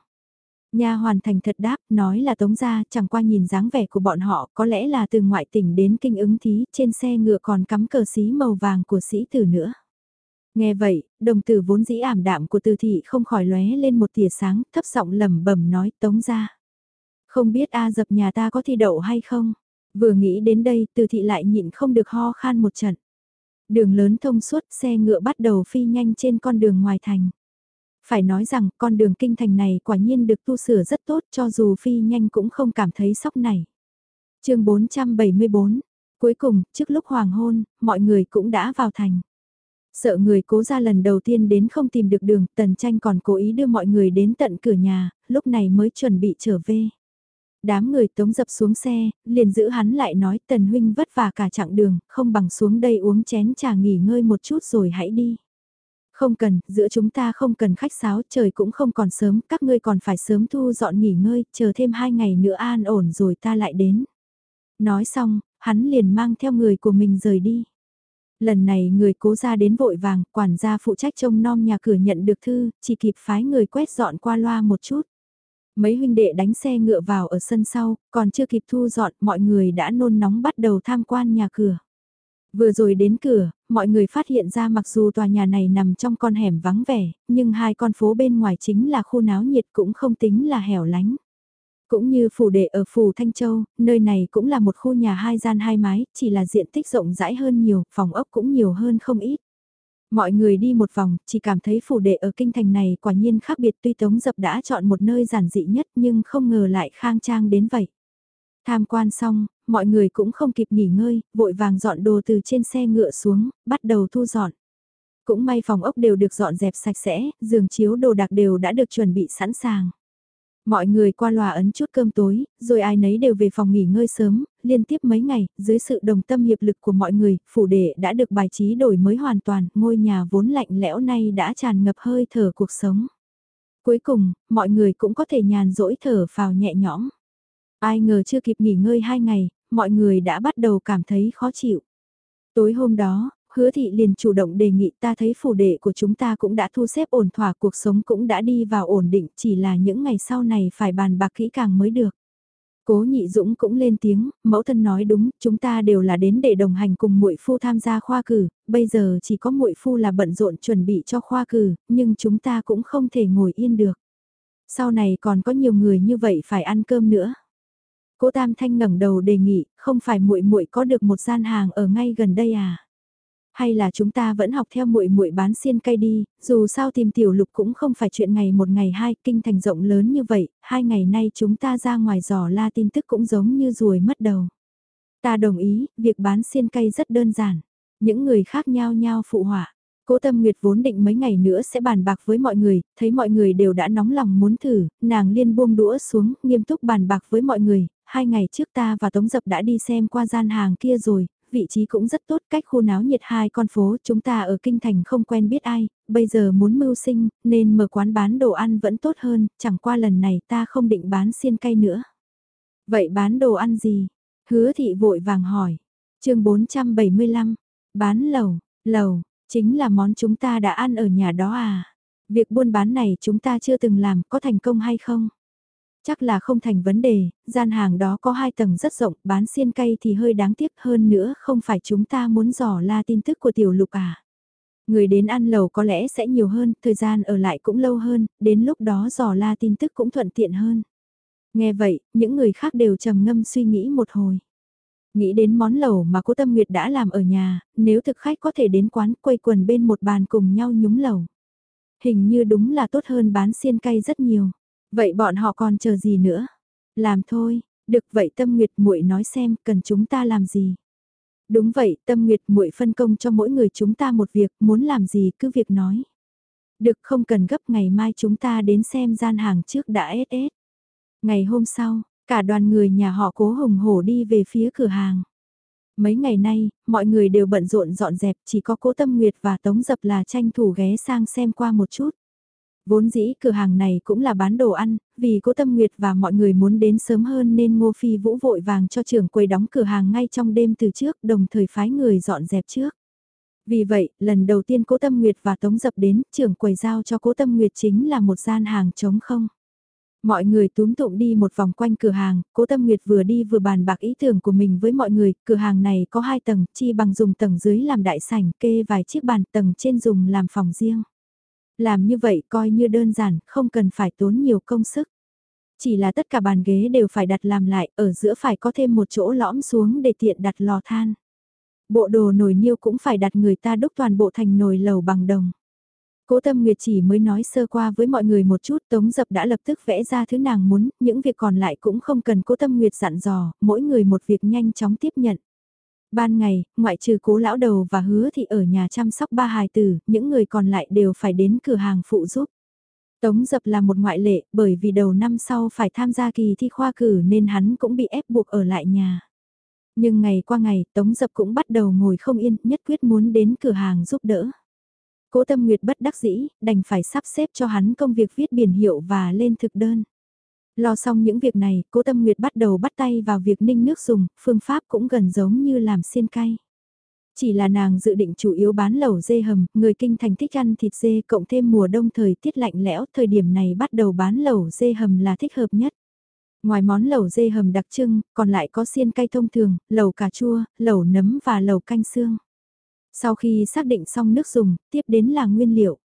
Nha hoàn thành thật đáp, nói là tống gia, chẳng qua nhìn dáng vẻ của bọn họ, có lẽ là từ ngoại tỉnh đến kinh ứng thí, trên xe ngựa còn cắm cờ xí màu vàng của sĩ tử nữa. Nghe vậy, đồng tử vốn dĩ ảm đạm của từ thị không khỏi lóe lên một tia sáng, thấp giọng lẩm bẩm nói tống gia. Không biết A dập nhà ta có thi đậu hay không? Vừa nghĩ đến đây, từ thị lại nhịn không được ho khan một trận. Đường lớn thông suốt, xe ngựa bắt đầu phi nhanh trên con đường ngoài thành. Phải nói rằng con đường kinh thành này quả nhiên được tu sửa rất tốt cho dù phi nhanh cũng không cảm thấy sốc này. chương 474, cuối cùng, trước lúc hoàng hôn, mọi người cũng đã vào thành. Sợ người cố ra lần đầu tiên đến không tìm được đường, tần tranh còn cố ý đưa mọi người đến tận cửa nhà, lúc này mới chuẩn bị trở về. Đám người tống dập xuống xe, liền giữ hắn lại nói tần huynh vất vả cả chặng đường, không bằng xuống đây uống chén trà nghỉ ngơi một chút rồi hãy đi. Không cần, giữa chúng ta không cần khách sáo, trời cũng không còn sớm, các ngươi còn phải sớm thu dọn nghỉ ngơi, chờ thêm hai ngày nữa an ổn rồi ta lại đến. Nói xong, hắn liền mang theo người của mình rời đi. Lần này người cố ra đến vội vàng, quản gia phụ trách trông nom nhà cửa nhận được thư, chỉ kịp phái người quét dọn qua loa một chút. Mấy huynh đệ đánh xe ngựa vào ở sân sau, còn chưa kịp thu dọn, mọi người đã nôn nóng bắt đầu tham quan nhà cửa. Vừa rồi đến cửa, mọi người phát hiện ra mặc dù tòa nhà này nằm trong con hẻm vắng vẻ, nhưng hai con phố bên ngoài chính là khu náo nhiệt cũng không tính là hẻo lánh. Cũng như phủ đệ ở phủ Thanh Châu, nơi này cũng là một khu nhà hai gian hai mái, chỉ là diện tích rộng rãi hơn nhiều, phòng ốc cũng nhiều hơn không ít. Mọi người đi một vòng, chỉ cảm thấy phủ đệ ở kinh thành này quả nhiên khác biệt tuy Tống Dập đã chọn một nơi giản dị nhất nhưng không ngờ lại khang trang đến vậy. Tham quan xong, mọi người cũng không kịp nghỉ ngơi, vội vàng dọn đồ từ trên xe ngựa xuống, bắt đầu thu dọn. Cũng may phòng ốc đều được dọn dẹp sạch sẽ, giường chiếu đồ đạc đều đã được chuẩn bị sẵn sàng. Mọi người qua loa ấn chút cơm tối, rồi ai nấy đều về phòng nghỉ ngơi sớm, liên tiếp mấy ngày, dưới sự đồng tâm hiệp lực của mọi người, phủ đệ đã được bài trí đổi mới hoàn toàn, ngôi nhà vốn lạnh lẽo nay đã tràn ngập hơi thở cuộc sống. Cuối cùng, mọi người cũng có thể nhàn rỗi thở phào nhẹ nhõm. Ai ngờ chưa kịp nghỉ ngơi hai ngày, mọi người đã bắt đầu cảm thấy khó chịu. Tối hôm đó, hứa thị liền chủ động đề nghị ta thấy phủ đệ của chúng ta cũng đã thu xếp ổn thỏa cuộc sống cũng đã đi vào ổn định chỉ là những ngày sau này phải bàn bạc kỹ càng mới được. Cố nhị dũng cũng lên tiếng, mẫu thân nói đúng, chúng ta đều là đến để đồng hành cùng muội phu tham gia khoa cử, bây giờ chỉ có muội phu là bận rộn chuẩn bị cho khoa cử, nhưng chúng ta cũng không thể ngồi yên được. Sau này còn có nhiều người như vậy phải ăn cơm nữa. Cố Tam Thanh ngẩng đầu đề nghị, không phải muội muội có được một gian hàng ở ngay gần đây à? Hay là chúng ta vẫn học theo muội muội bán xiên cây đi, dù sao tìm tiểu lục cũng không phải chuyện ngày một ngày hai, kinh thành rộng lớn như vậy, hai ngày nay chúng ta ra ngoài dò la tin tức cũng giống như ruồi mất đầu. Ta đồng ý, việc bán xiên cây rất đơn giản. Những người khác nhau nhau phụ họa. Cố Tâm Nguyệt vốn định mấy ngày nữa sẽ bàn bạc với mọi người, thấy mọi người đều đã nóng lòng muốn thử, nàng liên buông đũa xuống, nghiêm túc bàn bạc với mọi người, hai ngày trước ta và Tống Dập đã đi xem qua gian hàng kia rồi, vị trí cũng rất tốt cách khu náo nhiệt hai con phố chúng ta ở kinh thành không quen biết ai, bây giờ muốn mưu sinh nên mở quán bán đồ ăn vẫn tốt hơn, chẳng qua lần này ta không định bán xiên cay nữa. Vậy bán đồ ăn gì? Hứa thị vội vàng hỏi. chương 475, bán lầu, lầu, chính là món chúng ta đã ăn ở nhà đó à? Việc buôn bán này chúng ta chưa từng làm có thành công hay không? Chắc là không thành vấn đề, gian hàng đó có hai tầng rất rộng, bán xiên cay thì hơi đáng tiếc hơn nữa không phải chúng ta muốn dò la tin tức của tiểu lục à. Người đến ăn lầu có lẽ sẽ nhiều hơn, thời gian ở lại cũng lâu hơn, đến lúc đó dò la tin tức cũng thuận tiện hơn. Nghe vậy, những người khác đều trầm ngâm suy nghĩ một hồi. Nghĩ đến món lẩu mà cô Tâm Nguyệt đã làm ở nhà, nếu thực khách có thể đến quán quây quần bên một bàn cùng nhau nhúng lẩu. Hình như đúng là tốt hơn bán xiên cay rất nhiều. Vậy bọn họ còn chờ gì nữa? Làm thôi, được vậy Tâm Nguyệt muội nói xem cần chúng ta làm gì? Đúng vậy, Tâm Nguyệt muội phân công cho mỗi người chúng ta một việc, muốn làm gì cứ việc nói. Được không cần gấp ngày mai chúng ta đến xem gian hàng trước đã ết ết. Ngày hôm sau, cả đoàn người nhà họ cố hùng hổ đi về phía cửa hàng. Mấy ngày nay, mọi người đều bận rộn dọn dẹp, chỉ có cố tâm nguyệt và tống dập là tranh thủ ghé sang xem qua một chút. Vốn dĩ cửa hàng này cũng là bán đồ ăn, vì cố tâm nguyệt và mọi người muốn đến sớm hơn nên Ngô Phi Vũ vội vàng cho trưởng quầy đóng cửa hàng ngay trong đêm từ trước đồng thời phái người dọn dẹp trước. Vì vậy, lần đầu tiên cố tâm nguyệt và tống dập đến, trưởng quầy giao cho cố tâm nguyệt chính là một gian hàng trống không. Mọi người túm tụm đi một vòng quanh cửa hàng, cố tâm nguyệt vừa đi vừa bàn bạc ý tưởng của mình với mọi người, cửa hàng này có hai tầng, chi bằng dùng tầng dưới làm đại sảnh, kê vài chiếc bàn tầng trên dùng làm phòng riêng. Làm như vậy coi như đơn giản, không cần phải tốn nhiều công sức. Chỉ là tất cả bàn ghế đều phải đặt làm lại, ở giữa phải có thêm một chỗ lõm xuống để tiện đặt lò than. Bộ đồ nồi niêu cũng phải đặt người ta đúc toàn bộ thành nồi lầu bằng đồng. Cố Tâm Nguyệt chỉ mới nói sơ qua với mọi người một chút, Tống Dập đã lập tức vẽ ra thứ nàng muốn, những việc còn lại cũng không cần Cố Tâm Nguyệt dặn dò, mỗi người một việc nhanh chóng tiếp nhận. Ban ngày, ngoại trừ cố lão đầu và hứa thì ở nhà chăm sóc ba hài tử, những người còn lại đều phải đến cửa hàng phụ giúp. Tống Dập là một ngoại lệ, bởi vì đầu năm sau phải tham gia kỳ thi khoa cử nên hắn cũng bị ép buộc ở lại nhà. Nhưng ngày qua ngày, Tống Dập cũng bắt đầu ngồi không yên, nhất quyết muốn đến cửa hàng giúp đỡ. Cố Tâm Nguyệt bất đắc dĩ, đành phải sắp xếp cho hắn công việc viết biển hiệu và lên thực đơn. Lo xong những việc này, Cố Tâm Nguyệt bắt đầu bắt tay vào việc ninh nước dùng, phương pháp cũng gần giống như làm xiên cay. Chỉ là nàng dự định chủ yếu bán lẩu dê hầm, người kinh thành thích ăn thịt dê cộng thêm mùa đông thời tiết lạnh lẽo, thời điểm này bắt đầu bán lẩu dê hầm là thích hợp nhất. Ngoài món lẩu dê hầm đặc trưng, còn lại có xiên cay thông thường, lẩu cà chua, lẩu nấm và lẩu canh xương. Sau khi xác định xong nước dùng, tiếp đến là nguyên liệu.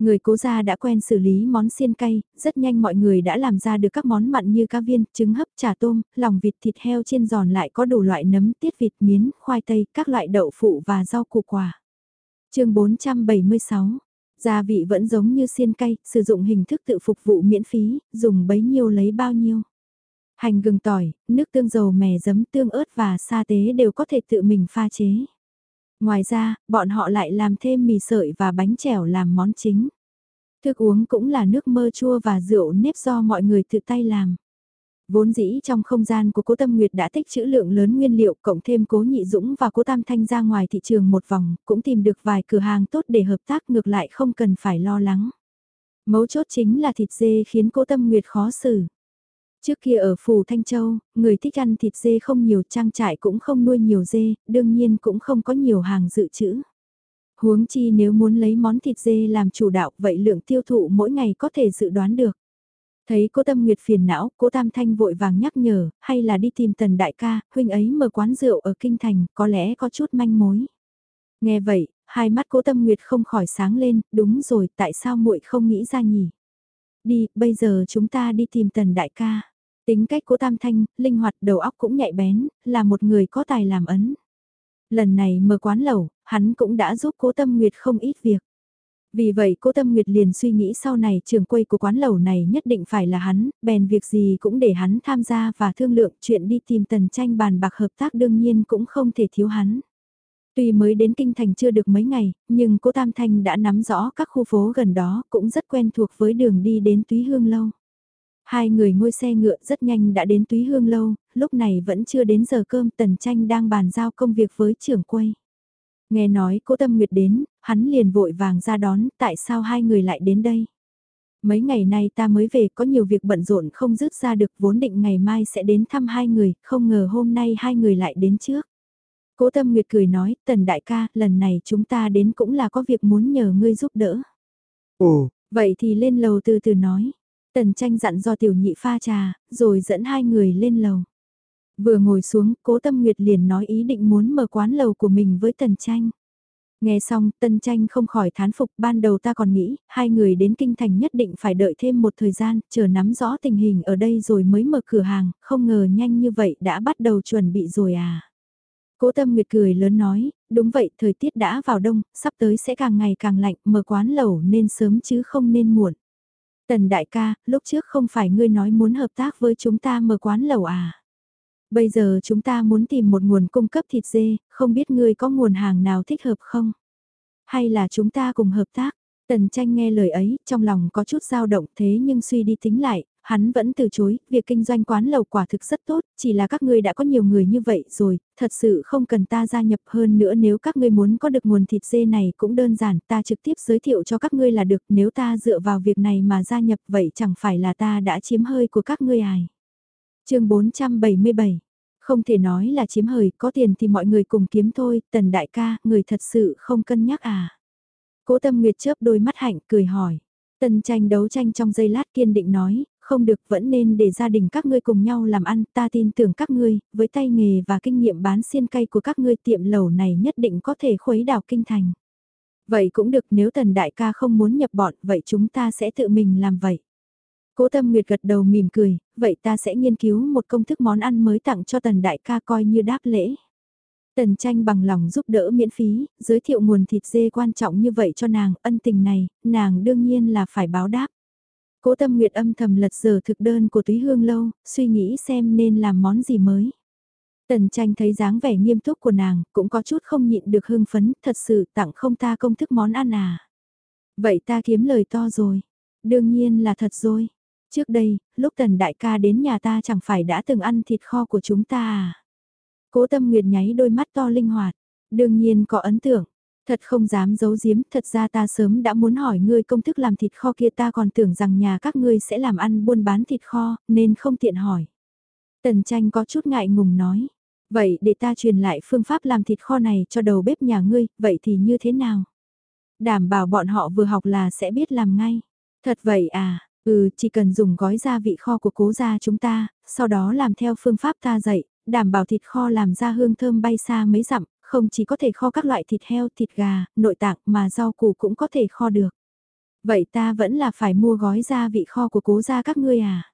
Người cố gia đã quen xử lý món xiên cay, rất nhanh mọi người đã làm ra được các món mặn như cá viên, trứng hấp, chả tôm, lòng vịt thịt heo chiên giòn lại có đủ loại nấm, tiết vịt, miến, khoai tây, các loại đậu phụ và rau củ quả. chương 476 Gia vị vẫn giống như xiên cay, sử dụng hình thức tự phục vụ miễn phí, dùng bấy nhiêu lấy bao nhiêu. Hành gừng tỏi, nước tương dầu mè giấm tương ớt và sa tế đều có thể tự mình pha chế. Ngoài ra, bọn họ lại làm thêm mì sợi và bánh chèo làm món chính. Thức uống cũng là nước mơ chua và rượu nếp do mọi người tự tay làm. Vốn dĩ trong không gian của cố Tâm Nguyệt đã tích trữ lượng lớn nguyên liệu cộng thêm cố Nhị Dũng và cố Tam Thanh ra ngoài thị trường một vòng, cũng tìm được vài cửa hàng tốt để hợp tác ngược lại không cần phải lo lắng. Mấu chốt chính là thịt dê khiến cố Tâm Nguyệt khó xử. Trước kia ở Phủ Thanh Châu, người thích ăn thịt dê không nhiều trang trại cũng không nuôi nhiều dê, đương nhiên cũng không có nhiều hàng dự trữ. Huống chi nếu muốn lấy món thịt dê làm chủ đạo vậy lượng tiêu thụ mỗi ngày có thể dự đoán được. Thấy cô Tâm Nguyệt phiền não, cô Tam Thanh vội vàng nhắc nhở, hay là đi tìm tần đại ca, huynh ấy mở quán rượu ở Kinh Thành, có lẽ có chút manh mối. Nghe vậy, hai mắt cố Tâm Nguyệt không khỏi sáng lên, đúng rồi, tại sao muội không nghĩ ra nhỉ? Đi, bây giờ chúng ta đi tìm tần đại ca. Tính cách của Tam Thanh, linh hoạt đầu óc cũng nhạy bén, là một người có tài làm ấn. Lần này mở quán lẩu, hắn cũng đã giúp cố Tâm Nguyệt không ít việc. Vì vậy cố Tâm Nguyệt liền suy nghĩ sau này trường quay của quán lẩu này nhất định phải là hắn, bèn việc gì cũng để hắn tham gia và thương lượng chuyện đi tìm tần tranh bàn bạc hợp tác đương nhiên cũng không thể thiếu hắn. Tuy mới đến kinh thành chưa được mấy ngày, nhưng cố Tam Thanh đã nắm rõ các khu phố gần đó cũng rất quen thuộc với đường đi đến Túy Hương Lâu. Hai người ngôi xe ngựa rất nhanh đã đến túy hương lâu, lúc này vẫn chưa đến giờ cơm tần tranh đang bàn giao công việc với trưởng quay. Nghe nói cố tâm nguyệt đến, hắn liền vội vàng ra đón, tại sao hai người lại đến đây? Mấy ngày nay ta mới về có nhiều việc bận rộn không dứt ra được vốn định ngày mai sẽ đến thăm hai người, không ngờ hôm nay hai người lại đến trước. Cố Tâm Nguyệt cười nói, Tần Đại ca, lần này chúng ta đến cũng là có việc muốn nhờ ngươi giúp đỡ. Ồ, vậy thì lên lầu từ từ nói. Tần tranh dặn do tiểu nhị pha trà, rồi dẫn hai người lên lầu. Vừa ngồi xuống, cố tâm nguyệt liền nói ý định muốn mở quán lầu của mình với tần tranh. Nghe xong, tân tranh không khỏi thán phục, ban đầu ta còn nghĩ, hai người đến kinh thành nhất định phải đợi thêm một thời gian, chờ nắm rõ tình hình ở đây rồi mới mở cửa hàng, không ngờ nhanh như vậy đã bắt đầu chuẩn bị rồi à. Cố tâm nguyệt cười lớn nói, đúng vậy, thời tiết đã vào đông, sắp tới sẽ càng ngày càng lạnh, mở quán lẩu nên sớm chứ không nên muộn. Tần đại ca, lúc trước không phải ngươi nói muốn hợp tác với chúng ta mở quán lẩu à? Bây giờ chúng ta muốn tìm một nguồn cung cấp thịt dê, không biết ngươi có nguồn hàng nào thích hợp không? Hay là chúng ta cùng hợp tác? Tần tranh nghe lời ấy, trong lòng có chút dao động thế nhưng suy đi tính lại, hắn vẫn từ chối, việc kinh doanh quán lầu quả thực rất tốt, chỉ là các ngươi đã có nhiều người như vậy rồi, thật sự không cần ta gia nhập hơn nữa nếu các ngươi muốn có được nguồn thịt dê này cũng đơn giản, ta trực tiếp giới thiệu cho các ngươi là được, nếu ta dựa vào việc này mà gia nhập vậy chẳng phải là ta đã chiếm hơi của các ngươi ai. chương 477 không thể nói là chiếm hời, có tiền thì mọi người cùng kiếm thôi, tần đại ca, người thật sự không cân nhắc à. Cố tâm nguyệt chớp đôi mắt hạnh cười hỏi. Tần tranh đấu tranh trong giây lát kiên định nói, không được vẫn nên để gia đình các ngươi cùng nhau làm ăn, ta tin tưởng các ngươi, với tay nghề và kinh nghiệm bán xiên cây của các ngươi tiệm lẩu này nhất định có thể khuấy đảo kinh thành. Vậy cũng được nếu tần đại ca không muốn nhập bọn, vậy chúng ta sẽ tự mình làm vậy. Cố Tâm Nguyệt gật đầu mỉm cười, vậy ta sẽ nghiên cứu một công thức món ăn mới tặng cho tần đại ca coi như đáp lễ. Tần tranh bằng lòng giúp đỡ miễn phí, giới thiệu nguồn thịt dê quan trọng như vậy cho nàng, ân tình này, nàng đương nhiên là phải báo đáp. Cố tâm nguyệt âm thầm lật giờ thực đơn của túy hương lâu, suy nghĩ xem nên làm món gì mới. Tần tranh thấy dáng vẻ nghiêm túc của nàng, cũng có chút không nhịn được hưng phấn, thật sự tặng không ta công thức món ăn à. Vậy ta kiếm lời to rồi. Đương nhiên là thật rồi. Trước đây, lúc tần đại ca đến nhà ta chẳng phải đã từng ăn thịt kho của chúng ta à. Cố tâm nguyệt nháy đôi mắt to linh hoạt. Đương nhiên có ấn tượng. Thật không dám giấu giếm, thật ra ta sớm đã muốn hỏi ngươi công thức làm thịt kho kia ta còn tưởng rằng nhà các ngươi sẽ làm ăn buôn bán thịt kho, nên không tiện hỏi. Tần tranh có chút ngại ngùng nói. Vậy để ta truyền lại phương pháp làm thịt kho này cho đầu bếp nhà ngươi, vậy thì như thế nào? Đảm bảo bọn họ vừa học là sẽ biết làm ngay. Thật vậy à, ừ chỉ cần dùng gói gia vị kho của cố gia chúng ta, sau đó làm theo phương pháp ta dạy, đảm bảo thịt kho làm ra hương thơm bay xa mấy dặm, không chỉ có thể kho các loại thịt heo, thịt gà, nội tạng mà rau củ cũng có thể kho được. Vậy ta vẫn là phải mua gói gia vị kho của cố gia các ngươi à?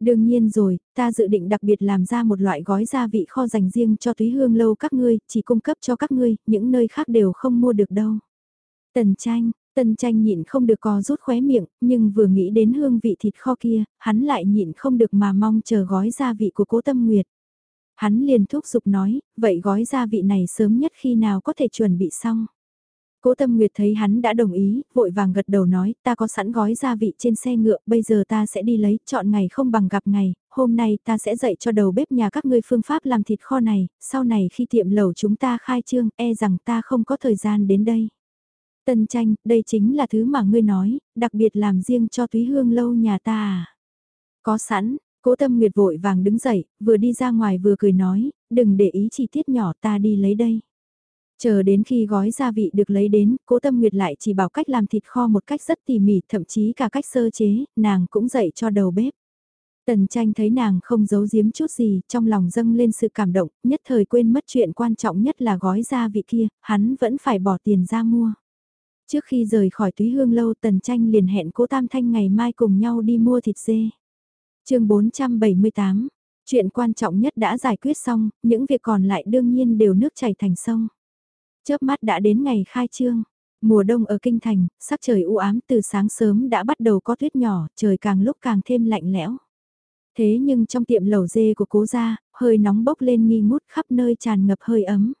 Đương nhiên rồi, ta dự định đặc biệt làm ra một loại gói gia vị kho dành riêng cho túy hương lâu các ngươi, chỉ cung cấp cho các ngươi, những nơi khác đều không mua được đâu. Tần tranh, tần tranh nhịn không được co rút khóe miệng, nhưng vừa nghĩ đến hương vị thịt kho kia, hắn lại nhịn không được mà mong chờ gói gia vị của cố tâm nguyệt. Hắn liền thúc giục nói, vậy gói gia vị này sớm nhất khi nào có thể chuẩn bị xong. Cố Tâm Nguyệt thấy hắn đã đồng ý, vội vàng gật đầu nói, ta có sẵn gói gia vị trên xe ngựa, bây giờ ta sẽ đi lấy, chọn ngày không bằng gặp ngày, hôm nay ta sẽ dạy cho đầu bếp nhà các ngươi phương pháp làm thịt kho này, sau này khi tiệm lẩu chúng ta khai trương, e rằng ta không có thời gian đến đây. Tân tranh, đây chính là thứ mà ngươi nói, đặc biệt làm riêng cho túy hương lâu nhà ta à. Có sẵn, Cố tâm nguyệt vội vàng đứng dậy, vừa đi ra ngoài vừa cười nói, đừng để ý chi tiết nhỏ ta đi lấy đây. Chờ đến khi gói gia vị được lấy đến, cố tâm nguyệt lại chỉ bảo cách làm thịt kho một cách rất tỉ mỉ, thậm chí cả cách sơ chế, nàng cũng dạy cho đầu bếp. Tần tranh thấy nàng không giấu giếm chút gì, trong lòng dâng lên sự cảm động, nhất thời quên mất chuyện quan trọng nhất là gói gia vị kia, hắn vẫn phải bỏ tiền ra mua. Trước khi rời khỏi túy hương lâu tần tranh liền hẹn cố tam thanh ngày mai cùng nhau đi mua thịt dê chương 478, chuyện quan trọng nhất đã giải quyết xong, những việc còn lại đương nhiên đều nước chảy thành sông. Chớp mắt đã đến ngày khai trương. Mùa đông ở Kinh Thành, sắc trời u ám từ sáng sớm đã bắt đầu có tuyết nhỏ, trời càng lúc càng thêm lạnh lẽo. Thế nhưng trong tiệm lẩu dê của cố gia, hơi nóng bốc lên nghi ngút khắp nơi tràn ngập hơi ấm.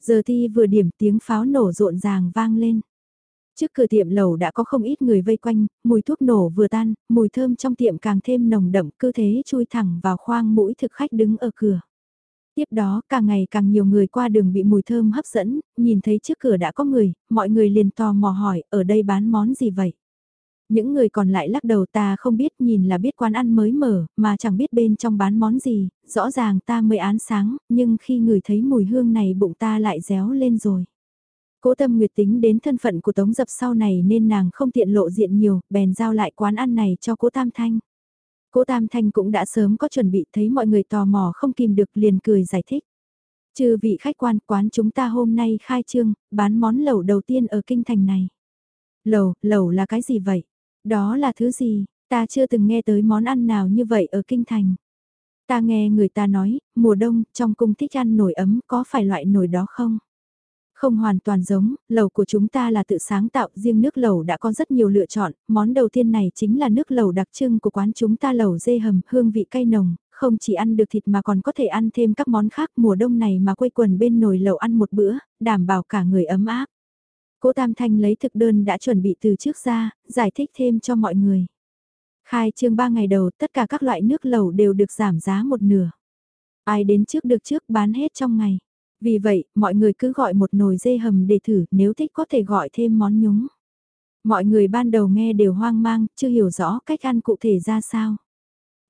Giờ thi vừa điểm tiếng pháo nổ rộn ràng vang lên. Trước cửa tiệm lầu đã có không ít người vây quanh, mùi thuốc nổ vừa tan, mùi thơm trong tiệm càng thêm nồng đậm, cứ thế chui thẳng vào khoang mũi thực khách đứng ở cửa. Tiếp đó, càng ngày càng nhiều người qua đường bị mùi thơm hấp dẫn, nhìn thấy trước cửa đã có người, mọi người liền tò mò hỏi, ở đây bán món gì vậy? Những người còn lại lắc đầu ta không biết nhìn là biết quán ăn mới mở, mà chẳng biết bên trong bán món gì, rõ ràng ta mới án sáng, nhưng khi người thấy mùi hương này bụng ta lại réo lên rồi. Cố tâm nguyệt tính đến thân phận của Tống Dập sau này nên nàng không tiện lộ diện nhiều, bèn giao lại quán ăn này cho cố Tam Thanh. Cố Tam Thanh cũng đã sớm có chuẩn bị thấy mọi người tò mò không kìm được liền cười giải thích. Trừ vị khách quan quán chúng ta hôm nay khai trương, bán món lẩu đầu tiên ở kinh thành này. Lẩu, lẩu là cái gì vậy? Đó là thứ gì? Ta chưa từng nghe tới món ăn nào như vậy ở kinh thành. Ta nghe người ta nói, mùa đông, trong cung thích ăn nồi ấm, có phải loại nồi đó không? Không hoàn toàn giống, lẩu của chúng ta là tự sáng tạo, riêng nước lẩu đã có rất nhiều lựa chọn, món đầu tiên này chính là nước lẩu đặc trưng của quán chúng ta lẩu dê hầm, hương vị cay nồng, không chỉ ăn được thịt mà còn có thể ăn thêm các món khác mùa đông này mà quây quần bên nồi lẩu ăn một bữa, đảm bảo cả người ấm áp. Cố Tam Thanh lấy thực đơn đã chuẩn bị từ trước ra, giải thích thêm cho mọi người. Khai trương 3 ngày đầu tất cả các loại nước lẩu đều được giảm giá một nửa. Ai đến trước được trước bán hết trong ngày. Vì vậy, mọi người cứ gọi một nồi dê hầm để thử, nếu thích có thể gọi thêm món nhúng. Mọi người ban đầu nghe đều hoang mang, chưa hiểu rõ cách ăn cụ thể ra sao.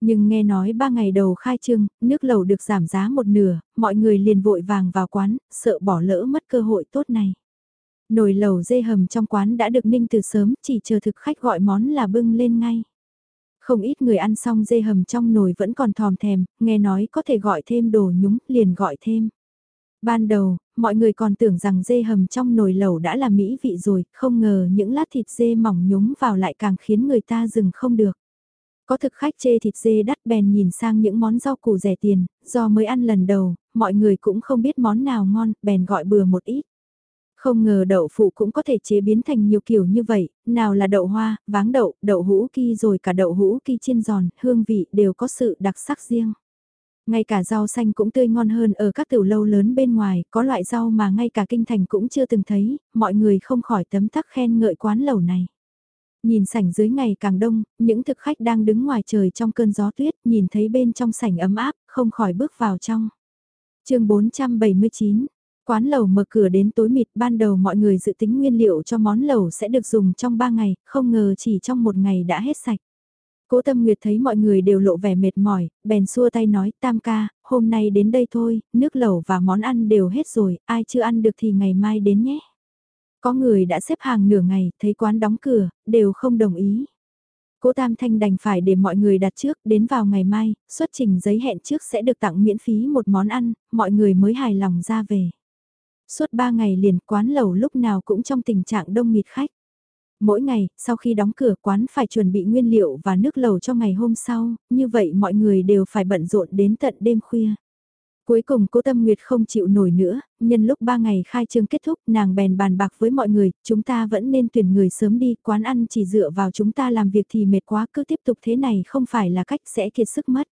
Nhưng nghe nói ba ngày đầu khai trương, nước lẩu được giảm giá một nửa, mọi người liền vội vàng vào quán, sợ bỏ lỡ mất cơ hội tốt này. Nồi lẩu dê hầm trong quán đã được ninh từ sớm, chỉ chờ thực khách gọi món là bưng lên ngay. Không ít người ăn xong dê hầm trong nồi vẫn còn thòm thèm, nghe nói có thể gọi thêm đồ nhúng, liền gọi thêm. Ban đầu, mọi người còn tưởng rằng dê hầm trong nồi lẩu đã là mỹ vị rồi, không ngờ những lát thịt dê mỏng nhúng vào lại càng khiến người ta dừng không được. Có thực khách chê thịt dê đắt bèn nhìn sang những món rau củ rẻ tiền, do mới ăn lần đầu, mọi người cũng không biết món nào ngon, bèn gọi bừa một ít. Không ngờ đậu phụ cũng có thể chế biến thành nhiều kiểu như vậy, nào là đậu hoa, váng đậu, đậu hũ ki rồi cả đậu hũ ki chiên giòn, hương vị đều có sự đặc sắc riêng. Ngay cả rau xanh cũng tươi ngon hơn ở các tiểu lâu lớn bên ngoài, có loại rau mà ngay cả kinh thành cũng chưa từng thấy, mọi người không khỏi tấm tắc khen ngợi quán lẩu này. Nhìn sảnh dưới ngày càng đông, những thực khách đang đứng ngoài trời trong cơn gió tuyết, nhìn thấy bên trong sảnh ấm áp, không khỏi bước vào trong. chương 479, quán lẩu mở cửa đến tối mịt, ban đầu mọi người dự tính nguyên liệu cho món lẩu sẽ được dùng trong 3 ngày, không ngờ chỉ trong một ngày đã hết sạch. Cố Tâm Nguyệt thấy mọi người đều lộ vẻ mệt mỏi, bèn xua tay nói tam ca, hôm nay đến đây thôi, nước lẩu và món ăn đều hết rồi, ai chưa ăn được thì ngày mai đến nhé. Có người đã xếp hàng nửa ngày, thấy quán đóng cửa, đều không đồng ý. Cố Tam Thanh đành phải để mọi người đặt trước, đến vào ngày mai, xuất trình giấy hẹn trước sẽ được tặng miễn phí một món ăn, mọi người mới hài lòng ra về. Suốt ba ngày liền quán lẩu lúc nào cũng trong tình trạng đông nghịt khách. Mỗi ngày, sau khi đóng cửa quán phải chuẩn bị nguyên liệu và nước lẩu cho ngày hôm sau, như vậy mọi người đều phải bận rộn đến tận đêm khuya. Cuối cùng cố tâm nguyệt không chịu nổi nữa, nhân lúc ba ngày khai trương kết thúc nàng bèn bàn bạc với mọi người, chúng ta vẫn nên tuyển người sớm đi, quán ăn chỉ dựa vào chúng ta làm việc thì mệt quá cứ tiếp tục thế này không phải là cách sẽ kiệt sức mất.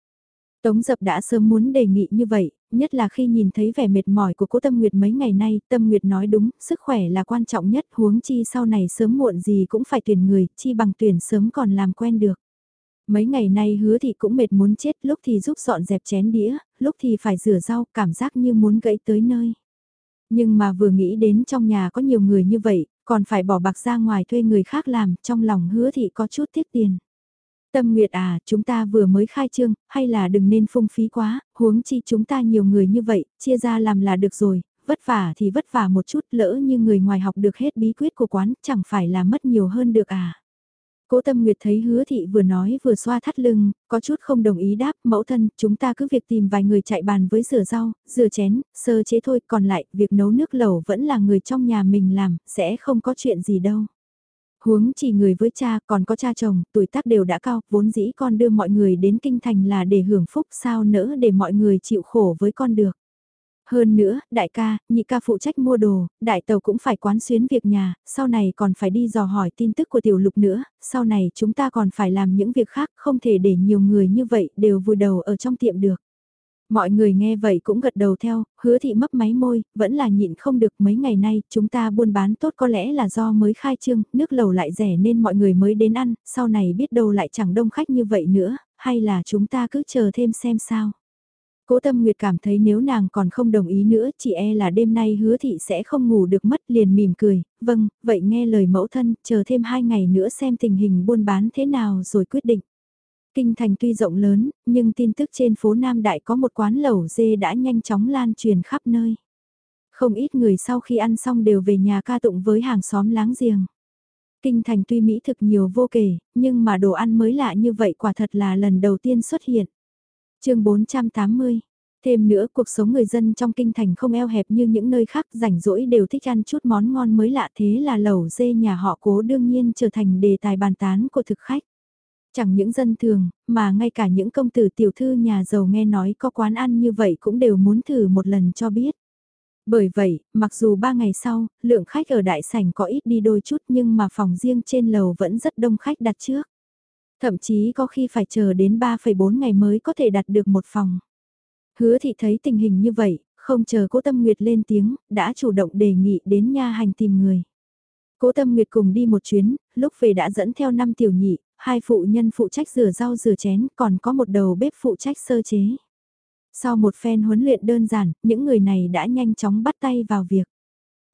Tống dập đã sớm muốn đề nghị như vậy, nhất là khi nhìn thấy vẻ mệt mỏi của cố Tâm Nguyệt mấy ngày nay, Tâm Nguyệt nói đúng, sức khỏe là quan trọng nhất, huống chi sau này sớm muộn gì cũng phải tuyển người, chi bằng tuyển sớm còn làm quen được. Mấy ngày nay hứa thì cũng mệt muốn chết, lúc thì giúp dọn dẹp chén đĩa, lúc thì phải rửa rau, cảm giác như muốn gãy tới nơi. Nhưng mà vừa nghĩ đến trong nhà có nhiều người như vậy, còn phải bỏ bạc ra ngoài thuê người khác làm, trong lòng hứa thì có chút tiếc tiền. Tâm Nguyệt à, chúng ta vừa mới khai trương, hay là đừng nên phung phí quá, huống chi chúng ta nhiều người như vậy, chia ra làm là được rồi, vất vả thì vất vả một chút lỡ như người ngoài học được hết bí quyết của quán, chẳng phải là mất nhiều hơn được à. Cố Tâm Nguyệt thấy hứa thị vừa nói vừa xoa thắt lưng, có chút không đồng ý đáp, mẫu thân, chúng ta cứ việc tìm vài người chạy bàn với rửa rau, rửa chén, sơ chế thôi, còn lại, việc nấu nước lẩu vẫn là người trong nhà mình làm, sẽ không có chuyện gì đâu. Huống chỉ người với cha còn có cha chồng, tuổi tác đều đã cao, vốn dĩ con đưa mọi người đến kinh thành là để hưởng phúc sao nỡ để mọi người chịu khổ với con được. Hơn nữa, đại ca, nhị ca phụ trách mua đồ, đại tàu cũng phải quán xuyến việc nhà, sau này còn phải đi dò hỏi tin tức của tiểu lục nữa, sau này chúng ta còn phải làm những việc khác, không thể để nhiều người như vậy đều vùi đầu ở trong tiệm được. Mọi người nghe vậy cũng gật đầu theo, hứa thị mấp máy môi, vẫn là nhịn không được mấy ngày nay, chúng ta buôn bán tốt có lẽ là do mới khai trương, nước lầu lại rẻ nên mọi người mới đến ăn, sau này biết đâu lại chẳng đông khách như vậy nữa, hay là chúng ta cứ chờ thêm xem sao. Cố Tâm Nguyệt cảm thấy nếu nàng còn không đồng ý nữa, chị e là đêm nay hứa thị sẽ không ngủ được mất liền mỉm cười, vâng, vậy nghe lời mẫu thân, chờ thêm hai ngày nữa xem tình hình buôn bán thế nào rồi quyết định. Kinh thành tuy rộng lớn, nhưng tin tức trên phố Nam Đại có một quán lẩu dê đã nhanh chóng lan truyền khắp nơi. Không ít người sau khi ăn xong đều về nhà ca tụng với hàng xóm láng giềng. Kinh thành tuy mỹ thực nhiều vô kể, nhưng mà đồ ăn mới lạ như vậy quả thật là lần đầu tiên xuất hiện. chương 480 Thêm nữa cuộc sống người dân trong kinh thành không eo hẹp như những nơi khác rảnh rỗi đều thích ăn chút món ngon mới lạ thế là lẩu dê nhà họ cố đương nhiên trở thành đề tài bàn tán của thực khách. Chẳng những dân thường, mà ngay cả những công tử tiểu thư nhà giàu nghe nói có quán ăn như vậy cũng đều muốn thử một lần cho biết. Bởi vậy, mặc dù ba ngày sau, lượng khách ở đại sảnh có ít đi đôi chút nhưng mà phòng riêng trên lầu vẫn rất đông khách đặt trước. Thậm chí có khi phải chờ đến 3,4 ngày mới có thể đặt được một phòng. Hứa thị thấy tình hình như vậy, không chờ cố tâm nguyệt lên tiếng, đã chủ động đề nghị đến nha hành tìm người. Cố tâm nguyệt cùng đi một chuyến, lúc về đã dẫn theo năm tiểu nhị, hai phụ nhân phụ trách rửa rau rửa chén, còn có một đầu bếp phụ trách sơ chế. Sau một phen huấn luyện đơn giản, những người này đã nhanh chóng bắt tay vào việc.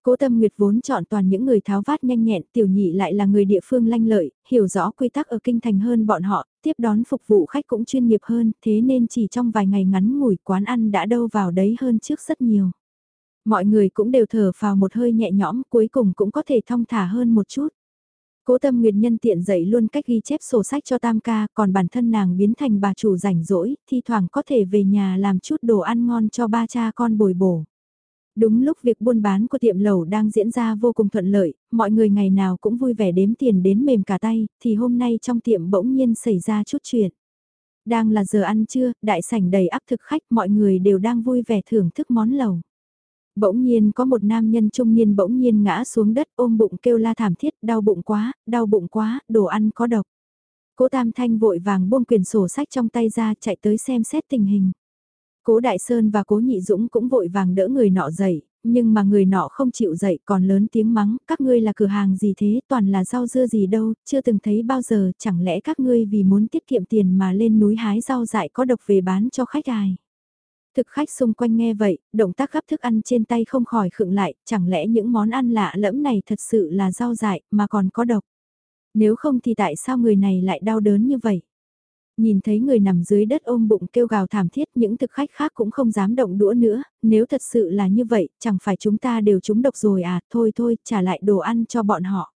Cố Tâm Nguyệt vốn chọn toàn những người tháo vát nhanh nhẹn, tiểu nhị lại là người địa phương lanh lợi, hiểu rõ quy tắc ở kinh thành hơn bọn họ, tiếp đón phục vụ khách cũng chuyên nghiệp hơn, thế nên chỉ trong vài ngày ngắn ngủi quán ăn đã đâu vào đấy hơn trước rất nhiều. Mọi người cũng đều thở vào một hơi nhẹ nhõm, cuối cùng cũng có thể thong thả hơn một chút. Cố tâm nguyệt nhân tiện dạy luôn cách ghi chép sổ sách cho tam ca, còn bản thân nàng biến thành bà chủ rảnh rỗi, thi thoảng có thể về nhà làm chút đồ ăn ngon cho ba cha con bồi bổ. Đúng lúc việc buôn bán của tiệm lẩu đang diễn ra vô cùng thuận lợi, mọi người ngày nào cũng vui vẻ đếm tiền đến mềm cả tay, thì hôm nay trong tiệm bỗng nhiên xảy ra chút chuyện. Đang là giờ ăn trưa, đại sảnh đầy áp thực khách, mọi người đều đang vui vẻ thưởng thức món lẩu. Bỗng nhiên có một nam nhân trung niên bỗng nhiên ngã xuống đất ôm bụng kêu la thảm thiết, đau bụng quá, đau bụng quá, đồ ăn có độc. Cố Tam Thanh vội vàng buông quyền sổ sách trong tay ra chạy tới xem xét tình hình. Cố Đại Sơn và Cố Nhị Dũng cũng vội vàng đỡ người nọ dậy, nhưng mà người nọ không chịu dậy còn lớn tiếng mắng, các ngươi là cửa hàng gì thế, toàn là rau dưa gì đâu, chưa từng thấy bao giờ, chẳng lẽ các ngươi vì muốn tiết kiệm tiền mà lên núi hái rau dại có độc về bán cho khách ai. Thực khách xung quanh nghe vậy, động tác gắp thức ăn trên tay không khỏi khựng lại, chẳng lẽ những món ăn lạ lẫm này thật sự là rau dại mà còn có độc. Nếu không thì tại sao người này lại đau đớn như vậy? Nhìn thấy người nằm dưới đất ôm bụng kêu gào thảm thiết những thực khách khác cũng không dám động đũa nữa, nếu thật sự là như vậy, chẳng phải chúng ta đều trúng độc rồi à, thôi thôi, trả lại đồ ăn cho bọn họ.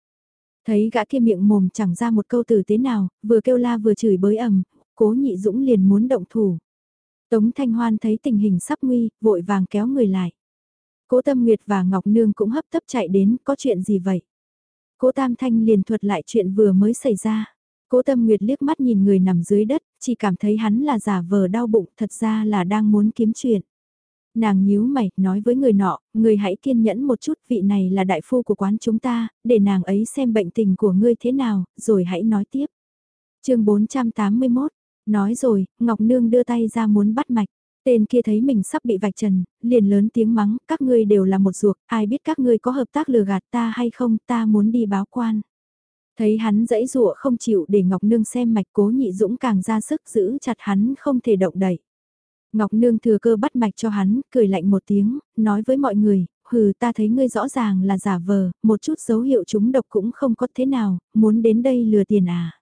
Thấy gã kia miệng mồm chẳng ra một câu từ thế nào, vừa kêu la vừa chửi bới ầm, cố nhị dũng liền muốn động thủ. Tống Thanh Hoan thấy tình hình sắp nguy, vội vàng kéo người lại. Cố Tâm Nguyệt và Ngọc Nương cũng hấp tấp chạy đến, có chuyện gì vậy? Cố Tam Thanh liền thuật lại chuyện vừa mới xảy ra. Cố Tâm Nguyệt liếc mắt nhìn người nằm dưới đất, chỉ cảm thấy hắn là giả vờ đau bụng, thật ra là đang muốn kiếm chuyện. Nàng nhíu mày, nói với người nọ, người hãy kiên nhẫn một chút, vị này là đại phu của quán chúng ta, để nàng ấy xem bệnh tình của ngươi thế nào, rồi hãy nói tiếp. chương 481, Nói rồi, Ngọc Nương đưa tay ra muốn bắt mạch. Tên kia thấy mình sắp bị vạch trần, liền lớn tiếng mắng, các ngươi đều là một ruột, ai biết các ngươi có hợp tác lừa gạt ta hay không, ta muốn đi báo quan. Thấy hắn dãy rụa không chịu để Ngọc Nương xem mạch cố nhị dũng càng ra sức giữ chặt hắn không thể động đậy. Ngọc Nương thừa cơ bắt mạch cho hắn, cười lạnh một tiếng, nói với mọi người, hừ ta thấy ngươi rõ ràng là giả vờ, một chút dấu hiệu chúng độc cũng không có thế nào, muốn đến đây lừa tiền à.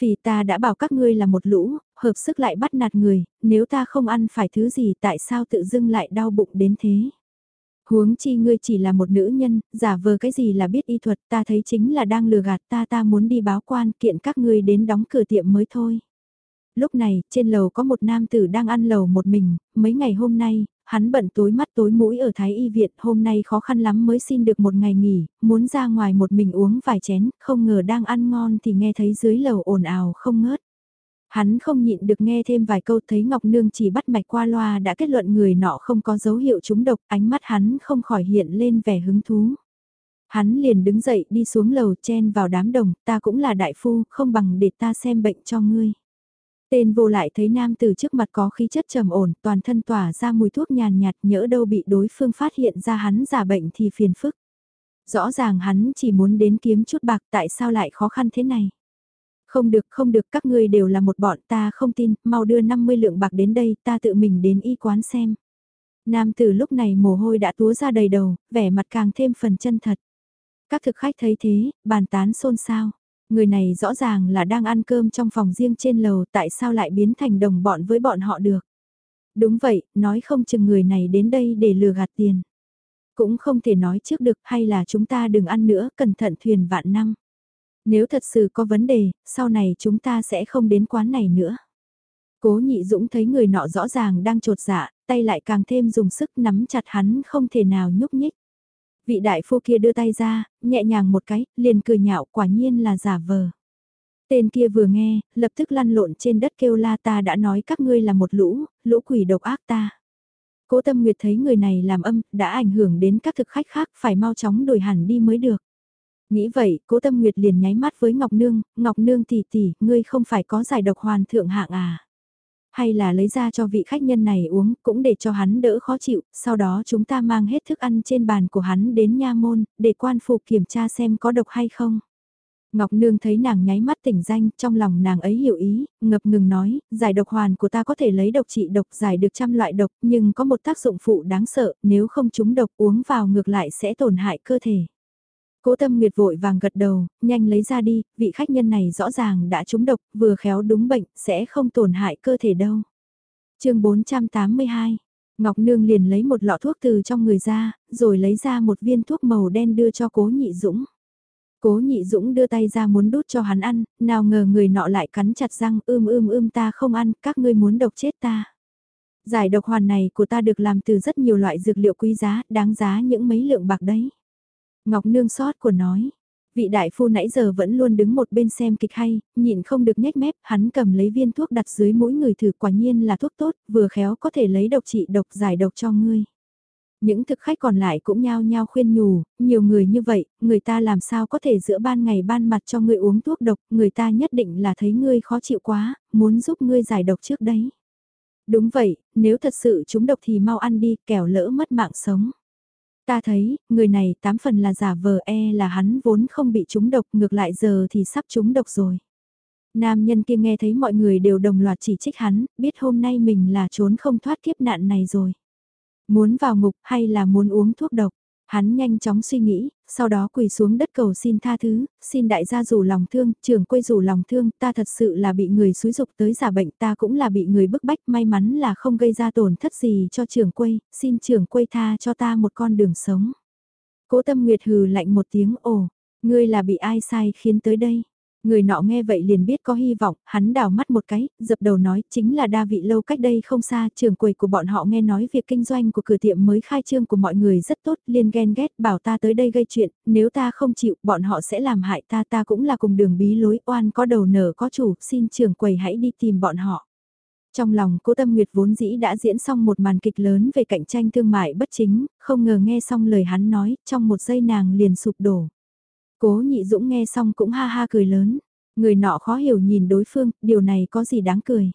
Phì ta đã bảo các ngươi là một lũ, hợp sức lại bắt nạt người, nếu ta không ăn phải thứ gì tại sao tự dưng lại đau bụng đến thế. Huống chi ngươi chỉ là một nữ nhân, giả vờ cái gì là biết y thuật ta thấy chính là đang lừa gạt ta ta muốn đi báo quan kiện các ngươi đến đóng cửa tiệm mới thôi. Lúc này, trên lầu có một nam tử đang ăn lầu một mình, mấy ngày hôm nay, hắn bận tối mắt tối mũi ở Thái Y Viện, hôm nay khó khăn lắm mới xin được một ngày nghỉ, muốn ra ngoài một mình uống vài chén, không ngờ đang ăn ngon thì nghe thấy dưới lầu ồn ào không ngớt. Hắn không nhịn được nghe thêm vài câu thấy Ngọc Nương chỉ bắt mạch qua loa đã kết luận người nọ không có dấu hiệu trúng độc, ánh mắt hắn không khỏi hiện lên vẻ hứng thú. Hắn liền đứng dậy đi xuống lầu chen vào đám đồng, ta cũng là đại phu, không bằng để ta xem bệnh cho ngươi. Tên vô lại thấy nam từ trước mặt có khí chất trầm ổn, toàn thân tỏa ra mùi thuốc nhàn nhạt nhỡ đâu bị đối phương phát hiện ra hắn giả bệnh thì phiền phức. Rõ ràng hắn chỉ muốn đến kiếm chút bạc tại sao lại khó khăn thế này. Không được không được các ngươi đều là một bọn ta không tin, mau đưa 50 lượng bạc đến đây ta tự mình đến y quán xem. Nam tử lúc này mồ hôi đã túa ra đầy đầu, vẻ mặt càng thêm phần chân thật. Các thực khách thấy thế, bàn tán xôn xao. Người này rõ ràng là đang ăn cơm trong phòng riêng trên lầu tại sao lại biến thành đồng bọn với bọn họ được. Đúng vậy, nói không chừng người này đến đây để lừa gạt tiền. Cũng không thể nói trước được hay là chúng ta đừng ăn nữa, cẩn thận thuyền vạn năm. Nếu thật sự có vấn đề, sau này chúng ta sẽ không đến quán này nữa. Cố nhị dũng thấy người nọ rõ ràng đang trột dạ, tay lại càng thêm dùng sức nắm chặt hắn không thể nào nhúc nhích. Vị đại phu kia đưa tay ra, nhẹ nhàng một cái, liền cười nhạo quả nhiên là giả vờ. Tên kia vừa nghe, lập tức lăn lộn trên đất kêu la ta đã nói các ngươi là một lũ, lũ quỷ độc ác ta. Cố Tâm Nguyệt thấy người này làm âm, đã ảnh hưởng đến các thực khách khác, phải mau chóng đổi hẳn đi mới được. Nghĩ vậy, Cố Tâm Nguyệt liền nháy mắt với Ngọc Nương, Ngọc Nương tỷ tỷ, ngươi không phải có giải độc hoàn thượng hạng à? Hay là lấy ra cho vị khách nhân này uống, cũng để cho hắn đỡ khó chịu, sau đó chúng ta mang hết thức ăn trên bàn của hắn đến nha môn, để quan phục kiểm tra xem có độc hay không. Ngọc Nương thấy nàng nháy mắt tỉnh danh, trong lòng nàng ấy hiểu ý, ngập ngừng nói, giải độc hoàn của ta có thể lấy độc trị độc giải được trăm loại độc, nhưng có một tác dụng phụ đáng sợ, nếu không chúng độc uống vào ngược lại sẽ tổn hại cơ thể. Cố tâm nguyệt vội vàng gật đầu, nhanh lấy ra đi, vị khách nhân này rõ ràng đã trúng độc, vừa khéo đúng bệnh, sẽ không tổn hại cơ thể đâu. chương 482, Ngọc Nương liền lấy một lọ thuốc từ trong người ra, rồi lấy ra một viên thuốc màu đen đưa cho cố nhị dũng. Cố nhị dũng đưa tay ra muốn đút cho hắn ăn, nào ngờ người nọ lại cắn chặt răng ưm ưm ưm ta không ăn, các ngươi muốn độc chết ta. Giải độc hoàn này của ta được làm từ rất nhiều loại dược liệu quý giá, đáng giá những mấy lượng bạc đấy. Ngọc Nương sót của nói. Vị đại phu nãy giờ vẫn luôn đứng một bên xem kịch hay, nhịn không được nhếch mép, hắn cầm lấy viên thuốc đặt dưới mũi người thử quả nhiên là thuốc tốt, vừa khéo có thể lấy độc trị độc giải độc cho ngươi. Những thực khách còn lại cũng nhao nhao khuyên nhủ, nhiều người như vậy, người ta làm sao có thể giữa ban ngày ban mặt cho ngươi uống thuốc độc, người ta nhất định là thấy ngươi khó chịu quá, muốn giúp ngươi giải độc trước đấy. Đúng vậy, nếu thật sự chúng độc thì mau ăn đi, kẻo lỡ mất mạng sống. Ta thấy, người này tám phần là giả vờ e là hắn vốn không bị trúng độc ngược lại giờ thì sắp trúng độc rồi. Nam nhân kia nghe thấy mọi người đều đồng loạt chỉ trích hắn, biết hôm nay mình là trốn không thoát kiếp nạn này rồi. Muốn vào ngục hay là muốn uống thuốc độc? Hắn nhanh chóng suy nghĩ, sau đó quỳ xuống đất cầu xin tha thứ, xin đại gia rủ lòng thương, trưởng quê rủ lòng thương, ta thật sự là bị người xúi dục tới giả bệnh, ta cũng là bị người bức bách, may mắn là không gây ra tổn thất gì cho trưởng quê, xin trưởng quê tha cho ta một con đường sống. Cố tâm nguyệt hừ lạnh một tiếng ồ, ngươi là bị ai sai khiến tới đây? Người nọ nghe vậy liền biết có hy vọng, hắn đào mắt một cái, dập đầu nói chính là đa vị lâu cách đây không xa, trường quầy của bọn họ nghe nói việc kinh doanh của cửa tiệm mới khai trương của mọi người rất tốt, liền ghen ghét bảo ta tới đây gây chuyện, nếu ta không chịu, bọn họ sẽ làm hại ta, ta cũng là cùng đường bí lối, oan có đầu nở có chủ, xin trường quầy hãy đi tìm bọn họ. Trong lòng cố tâm nguyệt vốn dĩ đã diễn xong một màn kịch lớn về cạnh tranh thương mại bất chính, không ngờ nghe xong lời hắn nói, trong một giây nàng liền sụp đổ. Cố nhị dũng nghe xong cũng ha ha cười lớn. Người nọ khó hiểu nhìn đối phương, điều này có gì đáng cười.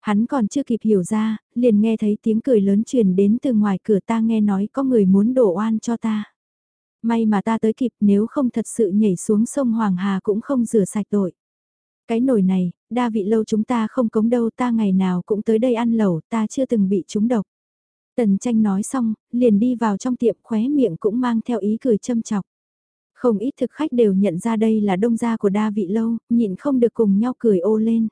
Hắn còn chưa kịp hiểu ra, liền nghe thấy tiếng cười lớn truyền đến từ ngoài cửa ta nghe nói có người muốn đổ oan cho ta. May mà ta tới kịp nếu không thật sự nhảy xuống sông Hoàng Hà cũng không rửa sạch tội. Cái nồi này, đa vị lâu chúng ta không cống đâu ta ngày nào cũng tới đây ăn lẩu ta chưa từng bị trúng độc. Tần tranh nói xong, liền đi vào trong tiệm khóe miệng cũng mang theo ý cười châm chọc. Không ít thực khách đều nhận ra đây là đông gia của đa vị lâu, nhịn không được cùng nhau cười ô lên.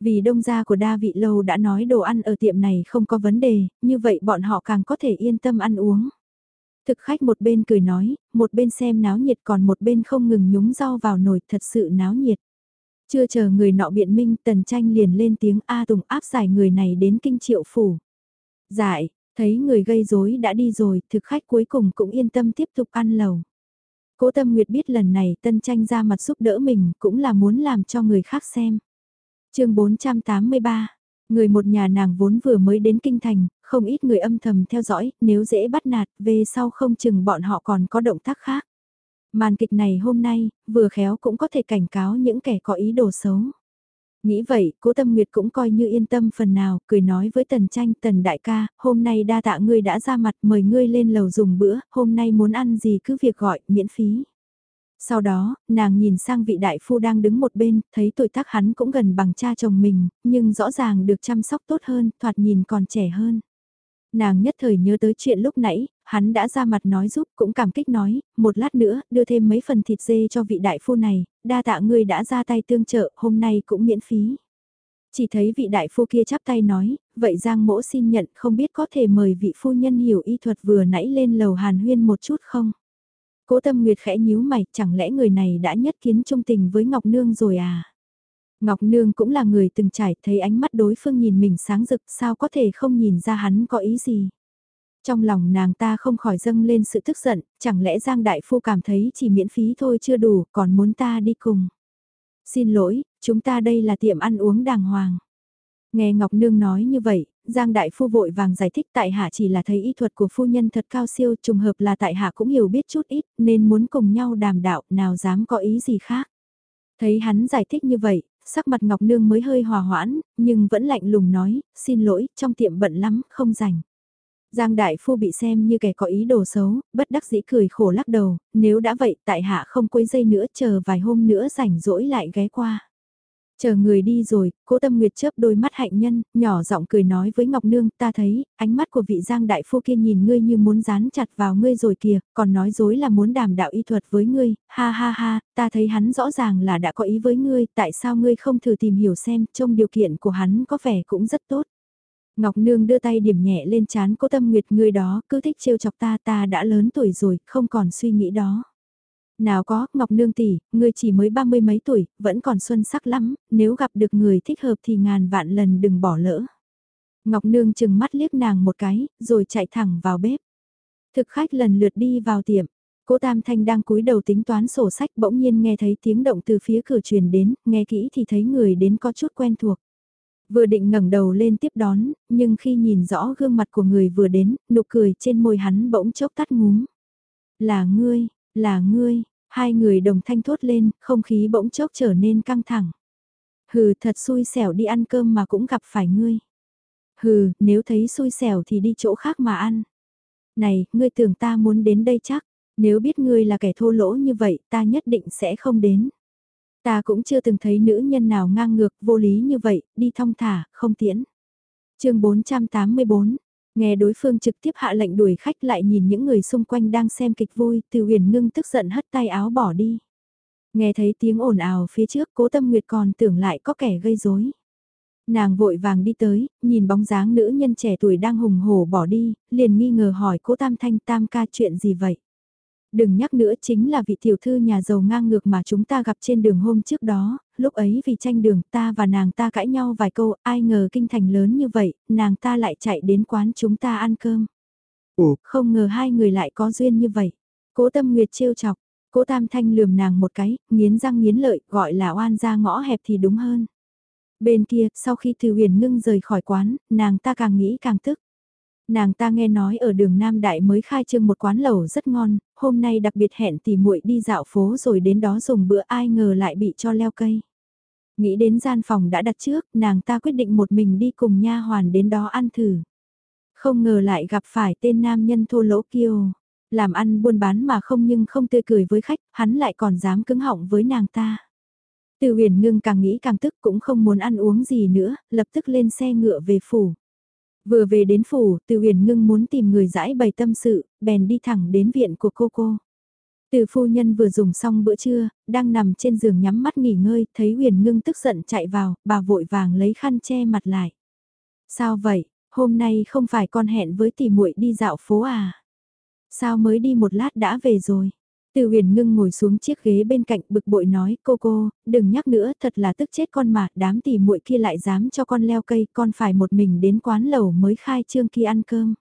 Vì đông gia của đa vị lâu đã nói đồ ăn ở tiệm này không có vấn đề, như vậy bọn họ càng có thể yên tâm ăn uống. Thực khách một bên cười nói, một bên xem náo nhiệt còn một bên không ngừng nhúng rau vào nồi thật sự náo nhiệt. Chưa chờ người nọ biện minh tần tranh liền lên tiếng A Tùng áp giải người này đến kinh triệu phủ. Dại, thấy người gây rối đã đi rồi, thực khách cuối cùng cũng yên tâm tiếp tục ăn lầu. Cố Tâm Nguyệt biết lần này Tân Tranh ra mặt giúp đỡ mình cũng là muốn làm cho người khác xem. chương 483, người một nhà nàng vốn vừa mới đến kinh thành, không ít người âm thầm theo dõi, nếu dễ bắt nạt, về sau không chừng bọn họ còn có động tác khác. Màn kịch này hôm nay, vừa khéo cũng có thể cảnh cáo những kẻ có ý đồ xấu. Nghĩ vậy, cố tâm nguyệt cũng coi như yên tâm phần nào, cười nói với tần tranh, tần đại ca, hôm nay đa tạ ngươi đã ra mặt mời ngươi lên lầu dùng bữa, hôm nay muốn ăn gì cứ việc gọi, miễn phí. Sau đó, nàng nhìn sang vị đại phu đang đứng một bên, thấy tuổi tác hắn cũng gần bằng cha chồng mình, nhưng rõ ràng được chăm sóc tốt hơn, thoạt nhìn còn trẻ hơn. Nàng nhất thời nhớ tới chuyện lúc nãy, hắn đã ra mặt nói giúp cũng cảm kích nói, một lát nữa, đưa thêm mấy phần thịt dê cho vị đại phu này, đa tạ ngươi đã ra tay tương trợ, hôm nay cũng miễn phí. Chỉ thấy vị đại phu kia chắp tay nói, vậy Giang mỗ xin nhận không biết có thể mời vị phu nhân hiểu y thuật vừa nãy lên lầu hàn huyên một chút không? Cố tâm nguyệt khẽ nhíu mày, chẳng lẽ người này đã nhất kiến trung tình với Ngọc Nương rồi à? Ngọc Nương cũng là người từng trải, thấy ánh mắt đối phương nhìn mình sáng rực, sao có thể không nhìn ra hắn có ý gì? Trong lòng nàng ta không khỏi dâng lên sự tức giận, chẳng lẽ Giang Đại Phu cảm thấy chỉ miễn phí thôi chưa đủ, còn muốn ta đi cùng. Xin lỗi, chúng ta đây là tiệm ăn uống đàng hoàng. Nghe Ngọc Nương nói như vậy, Giang Đại Phu vội vàng giải thích tại hạ chỉ là thấy y thuật của phu nhân thật cao siêu trùng hợp là tại hạ cũng hiểu biết chút ít nên muốn cùng nhau đàm đạo nào dám có ý gì khác. Thấy hắn giải thích như vậy, sắc mặt Ngọc Nương mới hơi hòa hoãn, nhưng vẫn lạnh lùng nói, xin lỗi, trong tiệm bận lắm, không rảnh. Giang Đại Phu bị xem như kẻ có ý đồ xấu, bất đắc dĩ cười khổ lắc đầu, nếu đã vậy tại hạ không quấy dây nữa chờ vài hôm nữa rảnh rỗi lại ghé qua. Chờ người đi rồi, cố tâm nguyệt chớp đôi mắt hạnh nhân, nhỏ giọng cười nói với Ngọc Nương, ta thấy, ánh mắt của vị giang đại phu kia nhìn ngươi như muốn dán chặt vào ngươi rồi kìa, còn nói dối là muốn đàm đạo y thuật với ngươi, ha ha ha, ta thấy hắn rõ ràng là đã có ý với ngươi, tại sao ngươi không thử tìm hiểu xem, trong điều kiện của hắn có vẻ cũng rất tốt. Ngọc Nương đưa tay điểm nhẹ lên chán cố tâm nguyệt người đó, cứ thích trêu chọc ta ta đã lớn tuổi rồi, không còn suy nghĩ đó. Nào có, Ngọc Nương tỷ, ngươi chỉ mới ba mươi mấy tuổi, vẫn còn xuân sắc lắm, nếu gặp được người thích hợp thì ngàn vạn lần đừng bỏ lỡ. Ngọc Nương chừng mắt liếc nàng một cái, rồi chạy thẳng vào bếp. Thực khách lần lượt đi vào tiệm. Cố Tam Thanh đang cúi đầu tính toán sổ sách bỗng nhiên nghe thấy tiếng động từ phía cửa truyền đến, nghe kỹ thì thấy người đến có chút quen thuộc. Vừa định ngẩng đầu lên tiếp đón, nhưng khi nhìn rõ gương mặt của người vừa đến, nụ cười trên môi hắn bỗng chốc tắt ngúm. Là ngươi, là ngươi, hai người đồng thanh thốt lên, không khí bỗng chốc trở nên căng thẳng. Hừ, thật xui xẻo đi ăn cơm mà cũng gặp phải ngươi. Hừ, nếu thấy xui xẻo thì đi chỗ khác mà ăn. Này, ngươi tưởng ta muốn đến đây chắc, nếu biết ngươi là kẻ thô lỗ như vậy ta nhất định sẽ không đến. Ta cũng chưa từng thấy nữ nhân nào ngang ngược vô lý như vậy, đi thong thả, không tiễn. chương 484, nghe đối phương trực tiếp hạ lệnh đuổi khách lại nhìn những người xung quanh đang xem kịch vui, từ huyền ngưng tức giận hất tay áo bỏ đi. Nghe thấy tiếng ồn ào phía trước cố tâm nguyệt còn tưởng lại có kẻ gây rối. Nàng vội vàng đi tới, nhìn bóng dáng nữ nhân trẻ tuổi đang hùng hổ bỏ đi, liền nghi ngờ hỏi cố tam thanh tam ca chuyện gì vậy. Đừng nhắc nữa chính là vị tiểu thư nhà giàu ngang ngược mà chúng ta gặp trên đường hôm trước đó, lúc ấy vì tranh đường ta và nàng ta cãi nhau vài câu, ai ngờ kinh thành lớn như vậy, nàng ta lại chạy đến quán chúng ta ăn cơm. Ủa, không ngờ hai người lại có duyên như vậy. Cố tâm nguyệt trêu chọc, cố tam thanh lườm nàng một cái, nghiến răng nghiến lợi, gọi là oan ra ngõ hẹp thì đúng hơn. Bên kia, sau khi Thư Huyền Ngưng rời khỏi quán, nàng ta càng nghĩ càng tức. Nàng ta nghe nói ở đường Nam Đại mới khai trương một quán lẩu rất ngon, hôm nay đặc biệt hẹn tỉ muội đi dạo phố rồi đến đó dùng bữa ai ngờ lại bị cho leo cây. Nghĩ đến gian phòng đã đặt trước, nàng ta quyết định một mình đi cùng nha hoàn đến đó ăn thử. Không ngờ lại gặp phải tên nam nhân thô lỗ kiêu. Làm ăn buôn bán mà không nhưng không tươi cười với khách, hắn lại còn dám cứng họng với nàng ta. Từ huyền ngưng càng nghĩ càng tức cũng không muốn ăn uống gì nữa, lập tức lên xe ngựa về phủ. Vừa về đến phủ, từ huyền ngưng muốn tìm người giải bày tâm sự, bèn đi thẳng đến viện của cô cô. Từ phu nhân vừa dùng xong bữa trưa, đang nằm trên giường nhắm mắt nghỉ ngơi, thấy huyền ngưng tức giận chạy vào, bà vội vàng lấy khăn che mặt lại. Sao vậy, hôm nay không phải con hẹn với tỷ muội đi dạo phố à? Sao mới đi một lát đã về rồi? Từ huyền ngưng ngồi xuống chiếc ghế bên cạnh bực bội nói cô cô, đừng nhắc nữa thật là tức chết con mà đám tỷ muội kia lại dám cho con leo cây con phải một mình đến quán lẩu mới khai trương kia ăn cơm.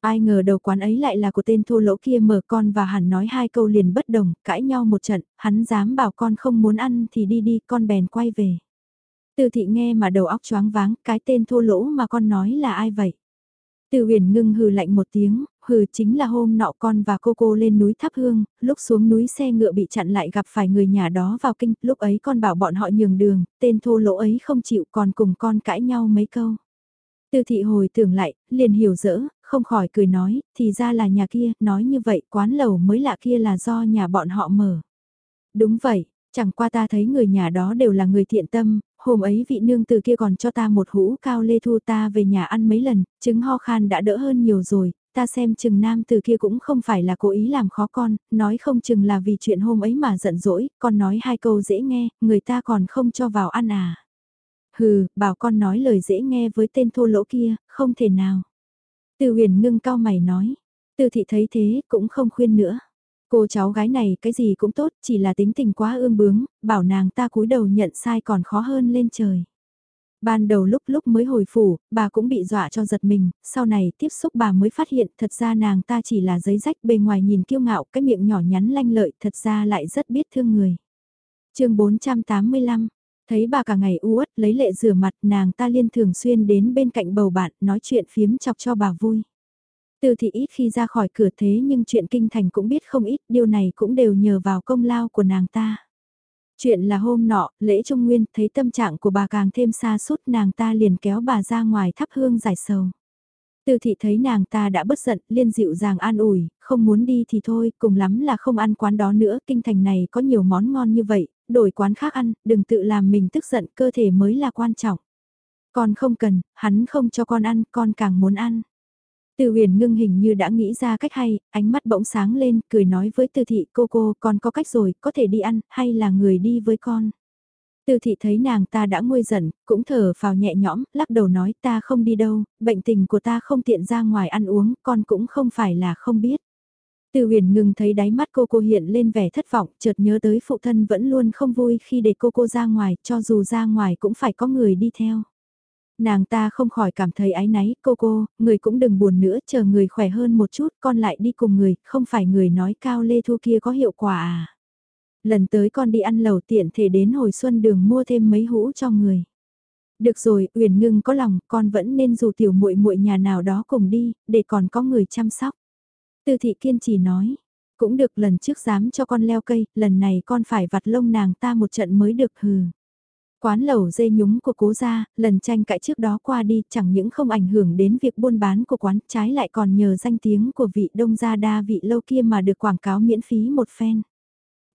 Ai ngờ đầu quán ấy lại là của tên thô lỗ kia mở con và hẳn nói hai câu liền bất đồng, cãi nhau một trận, hắn dám bảo con không muốn ăn thì đi đi con bèn quay về. Từ thị nghe mà đầu óc choáng váng, cái tên thô lỗ mà con nói là ai vậy? Từ huyền ngưng hừ lạnh một tiếng, hừ chính là hôm nọ con và cô cô lên núi thắp hương, lúc xuống núi xe ngựa bị chặn lại gặp phải người nhà đó vào kinh, lúc ấy con bảo bọn họ nhường đường, tên thô lỗ ấy không chịu còn cùng con cãi nhau mấy câu. Tư thị hồi tưởng lại, liền hiểu dỡ, không khỏi cười nói, thì ra là nhà kia, nói như vậy quán lầu mới lạ kia là do nhà bọn họ mở. Đúng vậy, chẳng qua ta thấy người nhà đó đều là người thiện tâm, hôm ấy vị nương từ kia còn cho ta một hũ cao lê thu ta về nhà ăn mấy lần, chứng ho khan đã đỡ hơn nhiều rồi, ta xem chừng nam từ kia cũng không phải là cố ý làm khó con, nói không chừng là vì chuyện hôm ấy mà giận dỗi, con nói hai câu dễ nghe, người ta còn không cho vào ăn à. Hừ, bảo con nói lời dễ nghe với tên thô lỗ kia, không thể nào. Từ huyền ngưng cao mày nói, từ thị thấy thế cũng không khuyên nữa. Cô cháu gái này cái gì cũng tốt, chỉ là tính tình quá ương bướng, bảo nàng ta cúi đầu nhận sai còn khó hơn lên trời. Ban đầu lúc lúc mới hồi phủ, bà cũng bị dọa cho giật mình, sau này tiếp xúc bà mới phát hiện thật ra nàng ta chỉ là giấy rách bề ngoài nhìn kiêu ngạo cái miệng nhỏ nhắn lanh lợi thật ra lại rất biết thương người. chương 485, thấy bà cả ngày u uất lấy lệ rửa mặt nàng ta liên thường xuyên đến bên cạnh bầu bạn nói chuyện phiếm chọc cho bà vui. Từ thị ít khi ra khỏi cửa thế nhưng chuyện kinh thành cũng biết không ít, điều này cũng đều nhờ vào công lao của nàng ta. Chuyện là hôm nọ, lễ trung nguyên, thấy tâm trạng của bà càng thêm xa suốt nàng ta liền kéo bà ra ngoài thắp hương giải sầu. Từ thị thấy nàng ta đã bất giận, liên dịu dàng an ủi, không muốn đi thì thôi, cùng lắm là không ăn quán đó nữa, kinh thành này có nhiều món ngon như vậy, đổi quán khác ăn, đừng tự làm mình tức giận, cơ thể mới là quan trọng. Con không cần, hắn không cho con ăn, con càng muốn ăn. Từ huyền ngưng hình như đã nghĩ ra cách hay, ánh mắt bỗng sáng lên, cười nói với từ thị cô cô, con có cách rồi, có thể đi ăn, hay là người đi với con. Từ thị thấy nàng ta đã nguôi giận, cũng thở phào nhẹ nhõm, lắc đầu nói ta không đi đâu, bệnh tình của ta không tiện ra ngoài ăn uống, con cũng không phải là không biết. Từ huyền ngừng thấy đáy mắt cô cô hiện lên vẻ thất vọng, chợt nhớ tới phụ thân vẫn luôn không vui khi để cô cô ra ngoài, cho dù ra ngoài cũng phải có người đi theo. Nàng ta không khỏi cảm thấy ái náy, cô cô, người cũng đừng buồn nữa, chờ người khỏe hơn một chút, con lại đi cùng người, không phải người nói cao lê thu kia có hiệu quả à. Lần tới con đi ăn lẩu tiện thể đến hồi xuân đường mua thêm mấy hũ cho người. Được rồi, Uyển Ngưng có lòng, con vẫn nên dù tiểu muội muội nhà nào đó cùng đi, để còn có người chăm sóc. Tư thị kiên trì nói, cũng được lần trước dám cho con leo cây, lần này con phải vặt lông nàng ta một trận mới được hừ. Quán lẩu dê nhúng của cố gia, lần tranh cãi trước đó qua đi chẳng những không ảnh hưởng đến việc buôn bán của quán, trái lại còn nhờ danh tiếng của vị đông gia đa vị lâu kia mà được quảng cáo miễn phí một phen.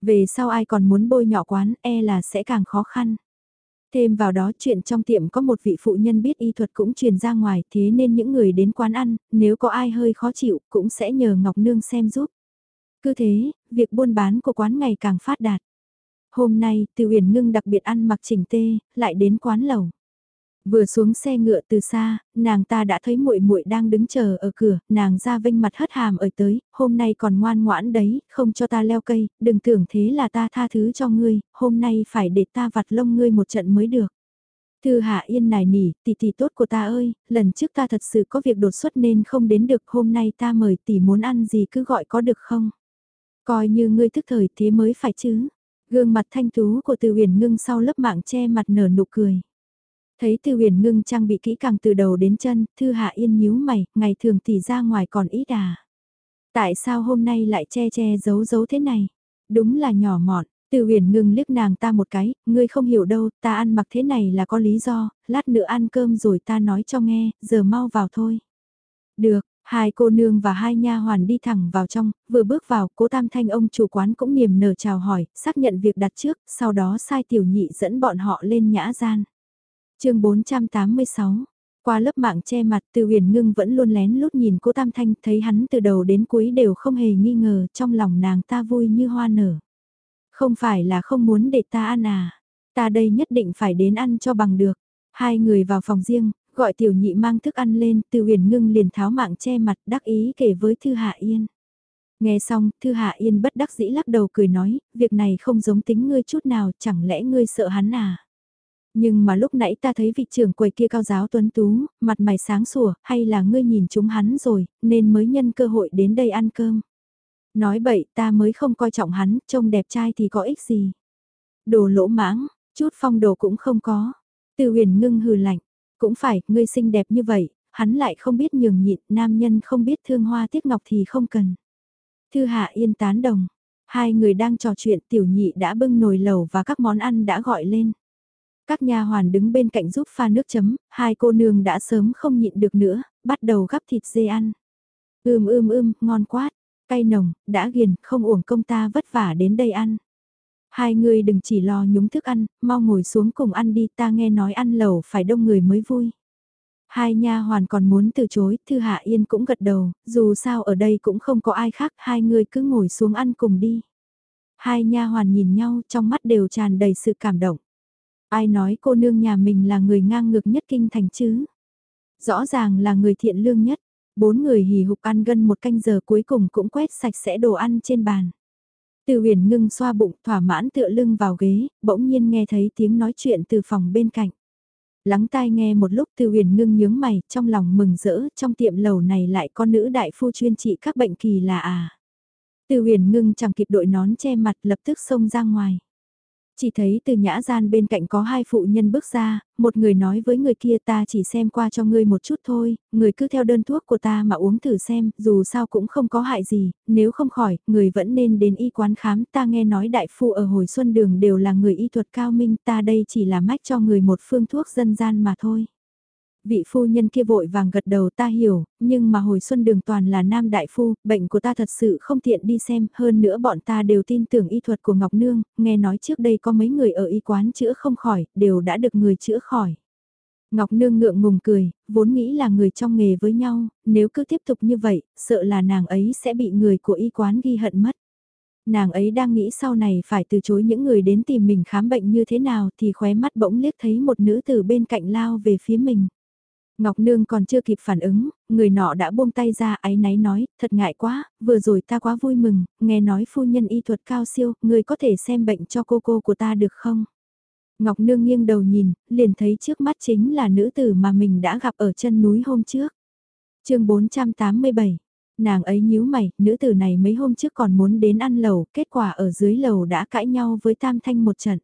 Về sau ai còn muốn bôi nhọ quán e là sẽ càng khó khăn. Thêm vào đó chuyện trong tiệm có một vị phụ nhân biết y thuật cũng truyền ra ngoài thế nên những người đến quán ăn, nếu có ai hơi khó chịu cũng sẽ nhờ Ngọc Nương xem giúp. Cứ thế, việc buôn bán của quán ngày càng phát đạt. Hôm nay, Từ Uyển Ngưng đặc biệt ăn mặc chỉnh tê, lại đến quán lầu. Vừa xuống xe ngựa từ xa, nàng ta đã thấy muội muội đang đứng chờ ở cửa, nàng ra vênh mặt hất hàm ở tới, hôm nay còn ngoan ngoãn đấy, không cho ta leo cây, đừng tưởng thế là ta tha thứ cho ngươi, hôm nay phải để ta vặt lông ngươi một trận mới được. Thư Hạ Yên nài nỉ, tỷ tỷ tốt của ta ơi, lần trước ta thật sự có việc đột xuất nên không đến được, hôm nay ta mời tỷ muốn ăn gì cứ gọi có được không? Coi như ngươi thức thời thế mới phải chứ. Gương mặt thanh tú của Từ Huyền Ngưng sau lớp mạng che mặt nở nụ cười. Thấy Từ Huyền Ngưng trang bị kỹ càng từ đầu đến chân, Thư Hạ Yên nhíu mày, ngày thường tỷ ra ngoài còn ít à. Tại sao hôm nay lại che che giấu giấu thế này? Đúng là nhỏ mọn, Từ Huyền Ngưng liếc nàng ta một cái, ngươi không hiểu đâu, ta ăn mặc thế này là có lý do, lát nữa ăn cơm rồi ta nói cho nghe, giờ mau vào thôi. Được, Hai cô nương và hai nha hoàn đi thẳng vào trong, vừa bước vào, cố tam thanh ông chủ quán cũng niềm nở chào hỏi, xác nhận việc đặt trước, sau đó sai tiểu nhị dẫn bọn họ lên nhã gian. chương 486 qua lớp mạng che mặt từ huyền ngưng vẫn luôn lén lút nhìn cố Tam Thanh thấy hắn từ đầu đến cuối đều không hề nghi ngờ trong lòng nàng ta vui như hoa nở. Không phải là không muốn để ta ăn à, ta đây nhất định phải đến ăn cho bằng được. Hai người vào phòng riêng, Gọi tiểu nhị mang thức ăn lên, từ huyền ngưng liền tháo mạng che mặt đắc ý kể với Thư Hạ Yên. Nghe xong, Thư Hạ Yên bất đắc dĩ lắc đầu cười nói, việc này không giống tính ngươi chút nào, chẳng lẽ ngươi sợ hắn à? Nhưng mà lúc nãy ta thấy vị trưởng quầy kia cao giáo tuấn tú, mặt mày sáng sủa, hay là ngươi nhìn chúng hắn rồi, nên mới nhân cơ hội đến đây ăn cơm. Nói bậy ta mới không coi trọng hắn, trông đẹp trai thì có ích gì. Đồ lỗ mãng, chút phong đồ cũng không có. Từ huyền ngưng hừ lạnh, cũng phải, ngươi xinh đẹp như vậy, hắn lại không biết nhường nhịn, nam nhân không biết thương hoa tiếc ngọc thì không cần. Thư Hạ Yên tán đồng, hai người đang trò chuyện tiểu nhị đã bưng nồi lẩu và các món ăn đã gọi lên. Các nha hoàn đứng bên cạnh giúp pha nước chấm, hai cô nương đã sớm không nhịn được nữa, bắt đầu gắp thịt dê ăn. Ưm ưm ưm, ngon quá, cay nồng, đã ghiền, không uổng công ta vất vả đến đây ăn. Hai người đừng chỉ lo nhúng thức ăn, mau ngồi xuống cùng ăn đi, ta nghe nói ăn lẩu phải đông người mới vui. Hai nha hoàn còn muốn từ chối, Thư Hạ Yên cũng gật đầu, dù sao ở đây cũng không có ai khác, hai người cứ ngồi xuống ăn cùng đi. Hai nha hoàn nhìn nhau, trong mắt đều tràn đầy sự cảm động. Ai nói cô nương nhà mình là người ngang ngược nhất kinh thành chứ? Rõ ràng là người thiện lương nhất. Bốn người hì hục ăn gần một canh giờ cuối cùng cũng quét sạch sẽ đồ ăn trên bàn. Từ huyền ngưng xoa bụng thỏa mãn tựa lưng vào ghế, bỗng nhiên nghe thấy tiếng nói chuyện từ phòng bên cạnh. Lắng tai nghe một lúc từ huyền ngưng nhướng mày, trong lòng mừng rỡ, trong tiệm lầu này lại có nữ đại phu chuyên trị các bệnh kỳ là à. Từ huyền ngưng chẳng kịp đội nón che mặt lập tức xông ra ngoài. Chỉ thấy từ nhã gian bên cạnh có hai phụ nhân bước ra, một người nói với người kia ta chỉ xem qua cho ngươi một chút thôi, người cứ theo đơn thuốc của ta mà uống thử xem, dù sao cũng không có hại gì, nếu không khỏi, người vẫn nên đến y quán khám, ta nghe nói đại phu ở hồi xuân đường đều là người y thuật cao minh, ta đây chỉ là mách cho người một phương thuốc dân gian mà thôi vị phu nhân kia vội vàng gật đầu ta hiểu, nhưng mà hồi xuân đường toàn là nam đại phu, bệnh của ta thật sự không tiện đi xem, hơn nữa bọn ta đều tin tưởng y thuật của Ngọc Nương, nghe nói trước đây có mấy người ở y quán chữa không khỏi, đều đã được người chữa khỏi. Ngọc Nương ngượng ngùng cười, vốn nghĩ là người trong nghề với nhau, nếu cứ tiếp tục như vậy, sợ là nàng ấy sẽ bị người của y quán ghi hận mất. Nàng ấy đang nghĩ sau này phải từ chối những người đến tìm mình khám bệnh như thế nào thì khóe mắt bỗng liếc thấy một nữ từ bên cạnh lao về phía mình. Ngọc Nương còn chưa kịp phản ứng, người nọ đã buông tay ra áy náy nói, thật ngại quá, vừa rồi ta quá vui mừng, nghe nói phu nhân y thuật cao siêu, người có thể xem bệnh cho cô cô của ta được không? Ngọc Nương nghiêng đầu nhìn, liền thấy trước mắt chính là nữ tử mà mình đã gặp ở chân núi hôm trước. chương 487, nàng ấy nhíu mày, nữ tử này mấy hôm trước còn muốn đến ăn lầu, kết quả ở dưới lầu đã cãi nhau với Tam Thanh một trận.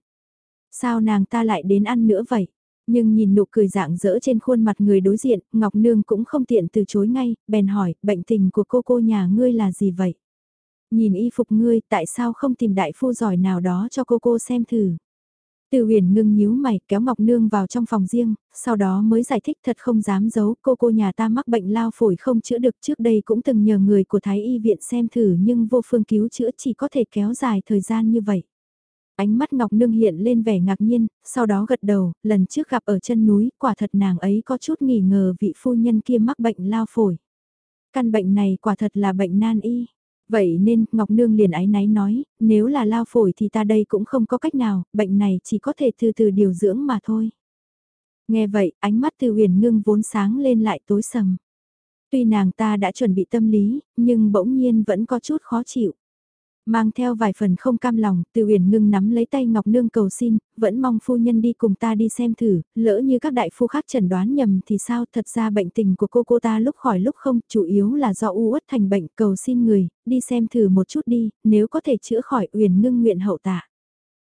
Sao nàng ta lại đến ăn nữa vậy? Nhưng nhìn nụ cười dạng dỡ trên khuôn mặt người đối diện, Ngọc Nương cũng không tiện từ chối ngay, bèn hỏi, bệnh tình của cô cô nhà ngươi là gì vậy? Nhìn y phục ngươi, tại sao không tìm đại phu giỏi nào đó cho cô cô xem thử? Từ huyền ngưng nhíu mày kéo Ngọc Nương vào trong phòng riêng, sau đó mới giải thích thật không dám giấu cô cô nhà ta mắc bệnh lao phổi không chữa được trước đây cũng từng nhờ người của Thái Y viện xem thử nhưng vô phương cứu chữa chỉ có thể kéo dài thời gian như vậy. Ánh mắt Ngọc Nương hiện lên vẻ ngạc nhiên, sau đó gật đầu, lần trước gặp ở chân núi, quả thật nàng ấy có chút nghi ngờ vị phu nhân kia mắc bệnh lao phổi. Căn bệnh này quả thật là bệnh nan y. Vậy nên, Ngọc Nương liền ái náy nói, nếu là lao phổi thì ta đây cũng không có cách nào, bệnh này chỉ có thể từ từ điều dưỡng mà thôi. Nghe vậy, ánh mắt từ huyền ngưng vốn sáng lên lại tối sầm. Tuy nàng ta đã chuẩn bị tâm lý, nhưng bỗng nhiên vẫn có chút khó chịu. Mang theo vài phần không cam lòng, từ uyển ngưng nắm lấy tay Ngọc Nương cầu xin, vẫn mong phu nhân đi cùng ta đi xem thử, lỡ như các đại phu khác chẩn đoán nhầm thì sao, thật ra bệnh tình của cô cô ta lúc khỏi lúc không, chủ yếu là do u uất thành bệnh, cầu xin người, đi xem thử một chút đi, nếu có thể chữa khỏi uyển ngưng nguyện hậu tạ.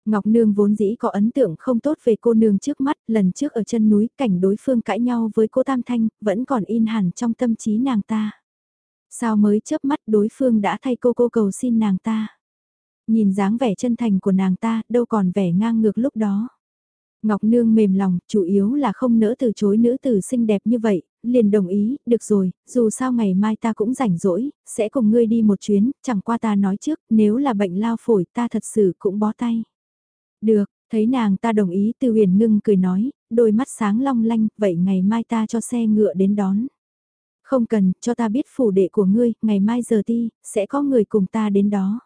Ngọc Nương vốn dĩ có ấn tượng không tốt về cô nương trước mắt, lần trước ở chân núi cảnh đối phương cãi nhau với cô Tam Thanh, vẫn còn in hẳn trong tâm trí nàng ta. Sao mới chớp mắt đối phương đã thay cô cô cầu xin nàng ta. Nhìn dáng vẻ chân thành của nàng ta, đâu còn vẻ ngang ngược lúc đó. Ngọc Nương mềm lòng, chủ yếu là không nỡ từ chối nữ tử xinh đẹp như vậy, liền đồng ý, được rồi, dù sao ngày mai ta cũng rảnh rỗi, sẽ cùng ngươi đi một chuyến, chẳng qua ta nói trước, nếu là bệnh lao phổi ta thật sự cũng bó tay. Được, thấy nàng ta đồng ý từ huyền ngưng cười nói, đôi mắt sáng long lanh, vậy ngày mai ta cho xe ngựa đến đón. Không cần, cho ta biết phủ đệ của ngươi, ngày mai giờ ti, sẽ có người cùng ta đến đó.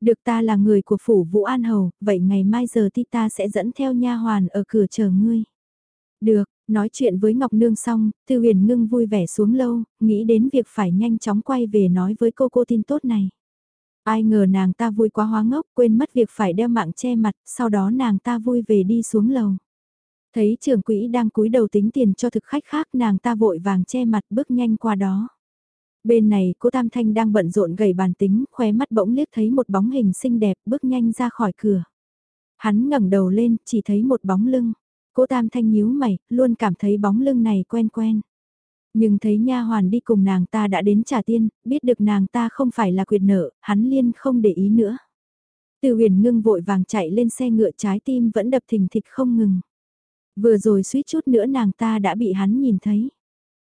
Được ta là người của phủ Vũ An Hầu, vậy ngày mai giờ ti ta sẽ dẫn theo nha hoàn ở cửa chờ ngươi. Được, nói chuyện với Ngọc Nương xong, Tư huyền ngưng vui vẻ xuống lâu, nghĩ đến việc phải nhanh chóng quay về nói với cô cô tin tốt này. Ai ngờ nàng ta vui quá hóa ngốc, quên mất việc phải đeo mạng che mặt, sau đó nàng ta vui về đi xuống lầu. Thấy trưởng quỹ đang cúi đầu tính tiền cho thực khách khác nàng ta vội vàng che mặt bước nhanh qua đó. Bên này cô Tam Thanh đang bận rộn gầy bàn tính, khóe mắt bỗng liếc thấy một bóng hình xinh đẹp bước nhanh ra khỏi cửa. Hắn ngẩng đầu lên, chỉ thấy một bóng lưng. Cô Tam Thanh nhíu mày, luôn cảm thấy bóng lưng này quen quen. Nhưng thấy nha hoàn đi cùng nàng ta đã đến trả tiên, biết được nàng ta không phải là quyệt nợ, hắn liên không để ý nữa. Từ huyền ngưng vội vàng chạy lên xe ngựa trái tim vẫn đập thình thịch không ngừng. Vừa rồi suýt chút nữa nàng ta đã bị hắn nhìn thấy.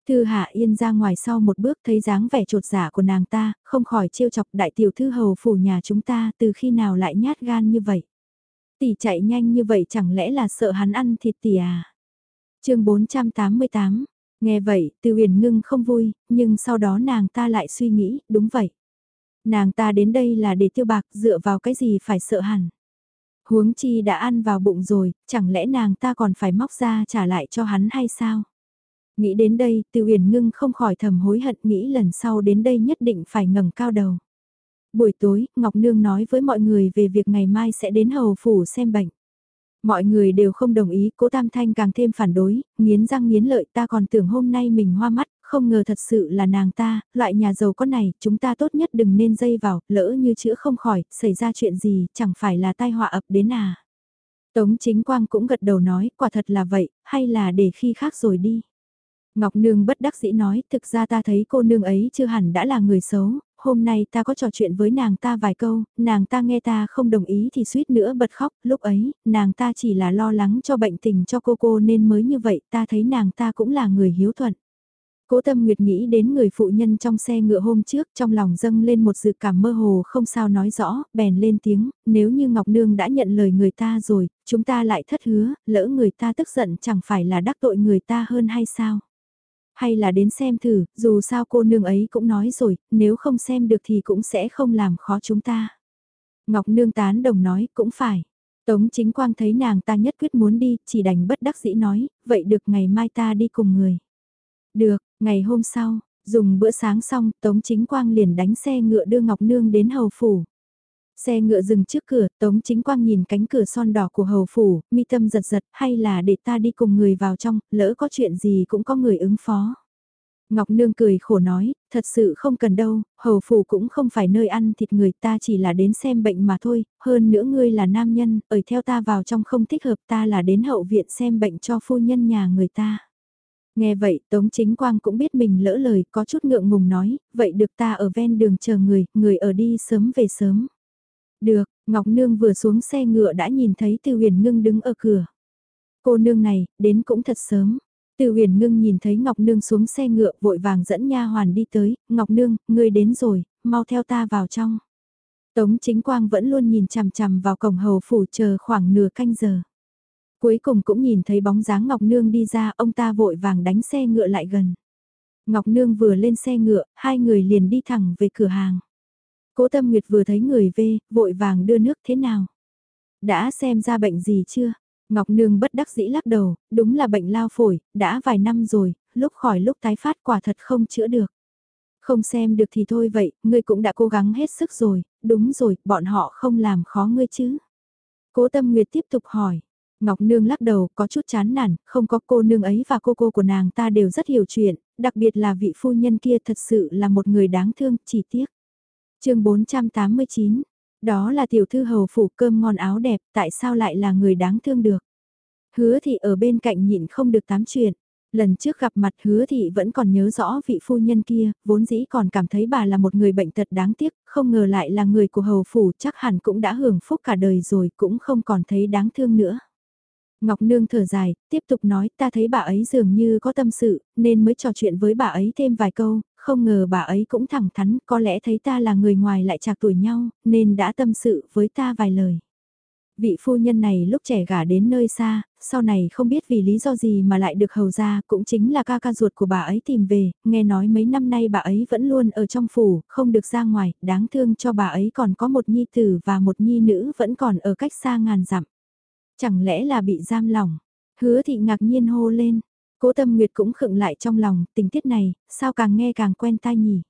Thư Hạ Yên ra ngoài sau một bước thấy dáng vẻ trột giả của nàng ta, không khỏi trêu chọc đại tiểu thư hầu phủ nhà chúng ta từ khi nào lại nhát gan như vậy. Tỷ chạy nhanh như vậy chẳng lẽ là sợ hắn ăn thịt tỷ à? chương 488, nghe vậy từ huyền ngưng không vui, nhưng sau đó nàng ta lại suy nghĩ, đúng vậy. Nàng ta đến đây là để tiêu bạc dựa vào cái gì phải sợ hẳn. Huống chi đã ăn vào bụng rồi, chẳng lẽ nàng ta còn phải móc ra trả lại cho hắn hay sao? Nghĩ đến đây, Từ Uyển Ngưng không khỏi thầm hối hận nghĩ lần sau đến đây nhất định phải ngẩng cao đầu. Buổi tối, Ngọc Nương nói với mọi người về việc ngày mai sẽ đến hầu phủ xem bệnh. Mọi người đều không đồng ý, cố Tam Thanh càng thêm phản đối, nghiến răng nghiến lợi ta còn tưởng hôm nay mình hoa mắt, không ngờ thật sự là nàng ta, loại nhà giàu có này, chúng ta tốt nhất đừng nên dây vào, lỡ như chữa không khỏi, xảy ra chuyện gì, chẳng phải là tai họa ập đến à. Tống chính quang cũng gật đầu nói, quả thật là vậy, hay là để khi khác rồi đi. Ngọc Nương bất đắc dĩ nói, thực ra ta thấy cô nương ấy chưa hẳn đã là người xấu, hôm nay ta có trò chuyện với nàng ta vài câu, nàng ta nghe ta không đồng ý thì suýt nữa bật khóc, lúc ấy, nàng ta chỉ là lo lắng cho bệnh tình cho cô cô nên mới như vậy, ta thấy nàng ta cũng là người hiếu thuận. Cố tâm nguyệt nghĩ đến người phụ nhân trong xe ngựa hôm trước trong lòng dâng lên một dự cảm mơ hồ không sao nói rõ, bèn lên tiếng, nếu như Ngọc Nương đã nhận lời người ta rồi, chúng ta lại thất hứa, lỡ người ta tức giận chẳng phải là đắc tội người ta hơn hay sao? Hay là đến xem thử, dù sao cô nương ấy cũng nói rồi, nếu không xem được thì cũng sẽ không làm khó chúng ta. Ngọc Nương tán đồng nói, cũng phải. Tống chính quang thấy nàng ta nhất quyết muốn đi, chỉ đành bất đắc dĩ nói, vậy được ngày mai ta đi cùng người. Được, ngày hôm sau, dùng bữa sáng xong, Tống chính quang liền đánh xe ngựa đưa Ngọc Nương đến hầu phủ. Xe ngựa dừng trước cửa, Tống Chính Quang nhìn cánh cửa son đỏ của hầu phủ, mi tâm giật giật, hay là để ta đi cùng người vào trong, lỡ có chuyện gì cũng có người ứng phó. Ngọc Nương cười khổ nói, thật sự không cần đâu, hầu phủ cũng không phải nơi ăn thịt người ta chỉ là đến xem bệnh mà thôi, hơn nữa ngươi là nam nhân, ở theo ta vào trong không thích hợp ta là đến hậu viện xem bệnh cho phu nhân nhà người ta. Nghe vậy Tống Chính Quang cũng biết mình lỡ lời có chút ngượng ngùng nói, vậy được ta ở ven đường chờ người, người ở đi sớm về sớm. Được, Ngọc Nương vừa xuống xe ngựa đã nhìn thấy Từ Huyền Ngưng đứng ở cửa. Cô nương này, đến cũng thật sớm. Từ huyền ngưng nhìn thấy Ngọc Nương xuống xe ngựa vội vàng dẫn nha hoàn đi tới, Ngọc Nương, ngươi đến rồi, mau theo ta vào trong. Tống chính quang vẫn luôn nhìn chằm chằm vào cổng hầu phủ chờ khoảng nửa canh giờ. Cuối cùng cũng nhìn thấy bóng dáng Ngọc Nương đi ra, ông ta vội vàng đánh xe ngựa lại gần. Ngọc Nương vừa lên xe ngựa, hai người liền đi thẳng về cửa hàng. Cố Tâm Nguyệt vừa thấy người về, vội vàng đưa nước thế nào? Đã xem ra bệnh gì chưa? Ngọc Nương bất đắc dĩ lắc đầu, đúng là bệnh lao phổi, đã vài năm rồi, lúc khỏi lúc tái phát quả thật không chữa được. Không xem được thì thôi vậy, ngươi cũng đã cố gắng hết sức rồi, đúng rồi, bọn họ không làm khó ngươi chứ. Cố Tâm Nguyệt tiếp tục hỏi. Ngọc Nương lắc đầu, có chút chán nản, không có cô nương ấy và cô cô của nàng ta đều rất hiểu chuyện, đặc biệt là vị phu nhân kia thật sự là một người đáng thương, chỉ tiếc chương 489, đó là tiểu thư hầu phủ cơm ngon áo đẹp, tại sao lại là người đáng thương được. Hứa thị ở bên cạnh nhịn không được tám chuyện. Lần trước gặp mặt hứa thị vẫn còn nhớ rõ vị phu nhân kia, vốn dĩ còn cảm thấy bà là một người bệnh tật đáng tiếc, không ngờ lại là người của hầu phủ chắc hẳn cũng đã hưởng phúc cả đời rồi cũng không còn thấy đáng thương nữa. Ngọc Nương thở dài, tiếp tục nói ta thấy bà ấy dường như có tâm sự, nên mới trò chuyện với bà ấy thêm vài câu, không ngờ bà ấy cũng thẳng thắn, có lẽ thấy ta là người ngoài lại chạc tuổi nhau, nên đã tâm sự với ta vài lời. Vị phu nhân này lúc trẻ gả đến nơi xa, sau này không biết vì lý do gì mà lại được hầu ra, cũng chính là ca ca ruột của bà ấy tìm về, nghe nói mấy năm nay bà ấy vẫn luôn ở trong phủ, không được ra ngoài, đáng thương cho bà ấy còn có một nhi tử và một nhi nữ vẫn còn ở cách xa ngàn dặm. Chẳng lẽ là bị giam lỏng? Hứa thị ngạc nhiên hô lên, Cố Tâm Nguyệt cũng khựng lại trong lòng, tình tiết này, sao càng nghe càng quen tai nhỉ?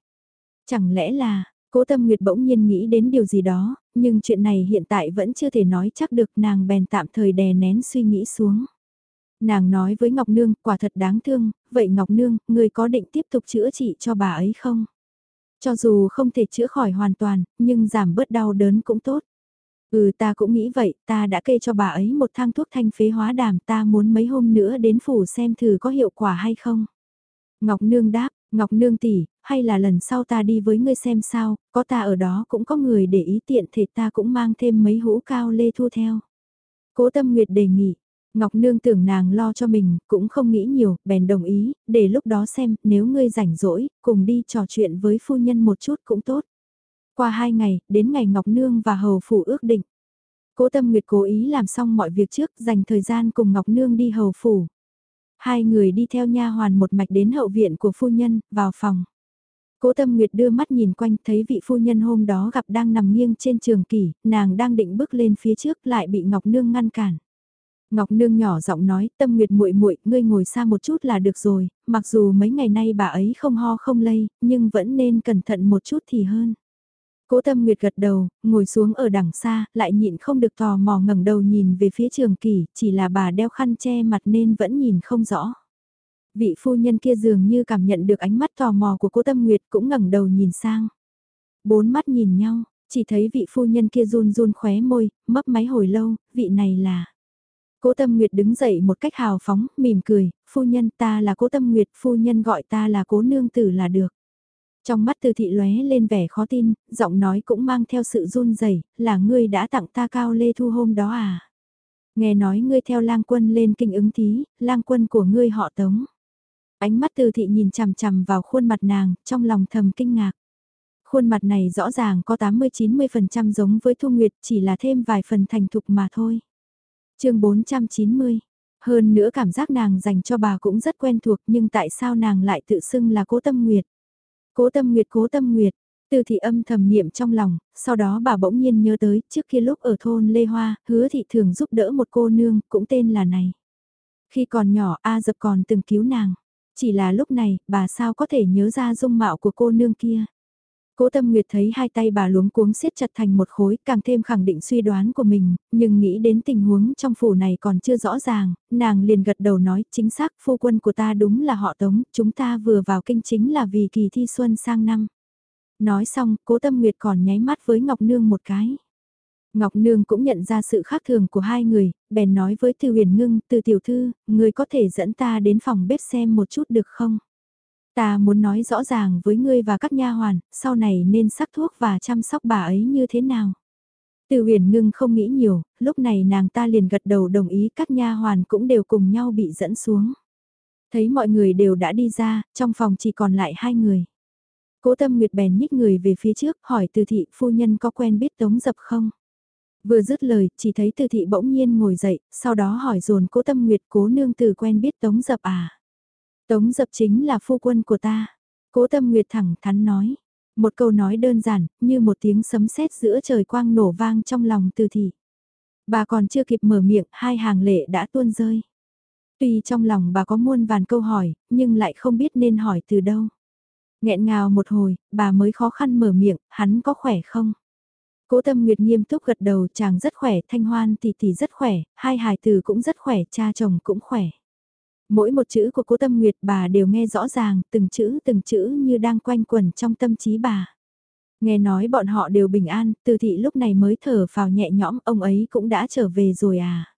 Chẳng lẽ là, Cố Tâm Nguyệt bỗng nhiên nghĩ đến điều gì đó, nhưng chuyện này hiện tại vẫn chưa thể nói chắc được nàng bèn tạm thời đè nén suy nghĩ xuống. Nàng nói với Ngọc Nương, quả thật đáng thương, vậy Ngọc Nương, người có định tiếp tục chữa trị cho bà ấy không? Cho dù không thể chữa khỏi hoàn toàn, nhưng giảm bớt đau đớn cũng tốt. Ừ ta cũng nghĩ vậy, ta đã kê cho bà ấy một thang thuốc thanh phế hóa đàm ta muốn mấy hôm nữa đến phủ xem thử có hiệu quả hay không. Ngọc Nương đáp, Ngọc Nương tỷ, hay là lần sau ta đi với ngươi xem sao, có ta ở đó cũng có người để ý tiện thể ta cũng mang thêm mấy hũ cao lê thu theo. Cố Tâm Nguyệt đề nghị, Ngọc Nương tưởng nàng lo cho mình, cũng không nghĩ nhiều, bèn đồng ý, để lúc đó xem, nếu ngươi rảnh rỗi, cùng đi trò chuyện với phu nhân một chút cũng tốt. Qua hai ngày, đến ngày Ngọc Nương và Hầu Phủ ước định. Cố Tâm Nguyệt cố ý làm xong mọi việc trước, dành thời gian cùng Ngọc Nương đi Hầu Phủ. Hai người đi theo nha hoàn một mạch đến hậu viện của phu nhân, vào phòng. Cố Tâm Nguyệt đưa mắt nhìn quanh thấy vị phu nhân hôm đó gặp đang nằm nghiêng trên trường kỷ, nàng đang định bước lên phía trước lại bị Ngọc Nương ngăn cản. Ngọc Nương nhỏ giọng nói, Tâm Nguyệt muội muội, ngươi ngồi xa một chút là được rồi, mặc dù mấy ngày nay bà ấy không ho không lây, nhưng vẫn nên cẩn thận một chút thì hơn. Cố Tâm Nguyệt gật đầu, ngồi xuống ở đằng xa, lại nhịn không được tò mò ngẩng đầu nhìn về phía trường kỷ, chỉ là bà đeo khăn che mặt nên vẫn nhìn không rõ. Vị phu nhân kia dường như cảm nhận được ánh mắt tò mò của cố Tâm Nguyệt cũng ngẩng đầu nhìn sang. Bốn mắt nhìn nhau, chỉ thấy vị phu nhân kia run run khóe môi, mấp máy hồi lâu, vị này là... Cố Tâm Nguyệt đứng dậy một cách hào phóng, mỉm cười, phu nhân ta là Cố Tâm Nguyệt, phu nhân gọi ta là Cố Nương Tử là được. Trong mắt từ thị lóe lên vẻ khó tin, giọng nói cũng mang theo sự run rẩy là ngươi đã tặng ta cao lê thu hôm đó à? Nghe nói ngươi theo lang quân lên kinh ứng thí, lang quân của ngươi họ tống. Ánh mắt từ thị nhìn chằm chằm vào khuôn mặt nàng, trong lòng thầm kinh ngạc. Khuôn mặt này rõ ràng có 80-90% giống với Thu Nguyệt chỉ là thêm vài phần thành thục mà thôi. chương 490, hơn nữa cảm giác nàng dành cho bà cũng rất quen thuộc nhưng tại sao nàng lại tự xưng là cố tâm nguyệt. Cố tâm nguyệt cố tâm nguyệt, từ thị âm thầm niệm trong lòng, sau đó bà bỗng nhiên nhớ tới trước kia lúc ở thôn Lê Hoa, hứa thị thường giúp đỡ một cô nương, cũng tên là này. Khi còn nhỏ A dập còn từng cứu nàng, chỉ là lúc này bà sao có thể nhớ ra dung mạo của cô nương kia. Cố Tâm Nguyệt thấy hai tay bà luống cuống siết chặt thành một khối, càng thêm khẳng định suy đoán của mình, nhưng nghĩ đến tình huống trong phủ này còn chưa rõ ràng, nàng liền gật đầu nói, chính xác, phu quân của ta đúng là họ Tống, chúng ta vừa vào kinh chính là vì kỳ thi xuân sang năm. Nói xong, Cố Tâm Nguyệt còn nháy mắt với Ngọc Nương một cái. Ngọc Nương cũng nhận ra sự khác thường của hai người, bèn nói với Từ Huyền Ngưng, Từ Tiểu Thư, người có thể dẫn ta đến phòng bếp xem một chút được không? Ta muốn nói rõ ràng với ngươi và các nha hoàn, sau này nên sắc thuốc và chăm sóc bà ấy như thế nào. Từ huyền ngưng không nghĩ nhiều, lúc này nàng ta liền gật đầu đồng ý các nha hoàn cũng đều cùng nhau bị dẫn xuống. Thấy mọi người đều đã đi ra, trong phòng chỉ còn lại hai người. Cố tâm nguyệt bèn nhích người về phía trước hỏi từ thị phu nhân có quen biết tống dập không? Vừa dứt lời, chỉ thấy từ thị bỗng nhiên ngồi dậy, sau đó hỏi dồn cố tâm nguyệt cố nương từ quen biết tống dập à? Tống dập chính là phu quân của ta. Cố tâm nguyệt thẳng thắn nói. Một câu nói đơn giản, như một tiếng sấm sét giữa trời quang nổ vang trong lòng từ thị. Bà còn chưa kịp mở miệng, hai hàng lệ đã tuôn rơi. Tuy trong lòng bà có muôn vàn câu hỏi, nhưng lại không biết nên hỏi từ đâu. nghẹn ngào một hồi, bà mới khó khăn mở miệng, hắn có khỏe không? Cố tâm nguyệt nghiêm túc gật đầu chàng rất khỏe, thanh hoan tỷ tỷ rất khỏe, hai hài tử cũng rất khỏe, cha chồng cũng khỏe. Mỗi một chữ của cố tâm nguyệt bà đều nghe rõ ràng, từng chữ từng chữ như đang quanh quẩn trong tâm trí bà. Nghe nói bọn họ đều bình an, từ thị lúc này mới thở vào nhẹ nhõm, ông ấy cũng đã trở về rồi à.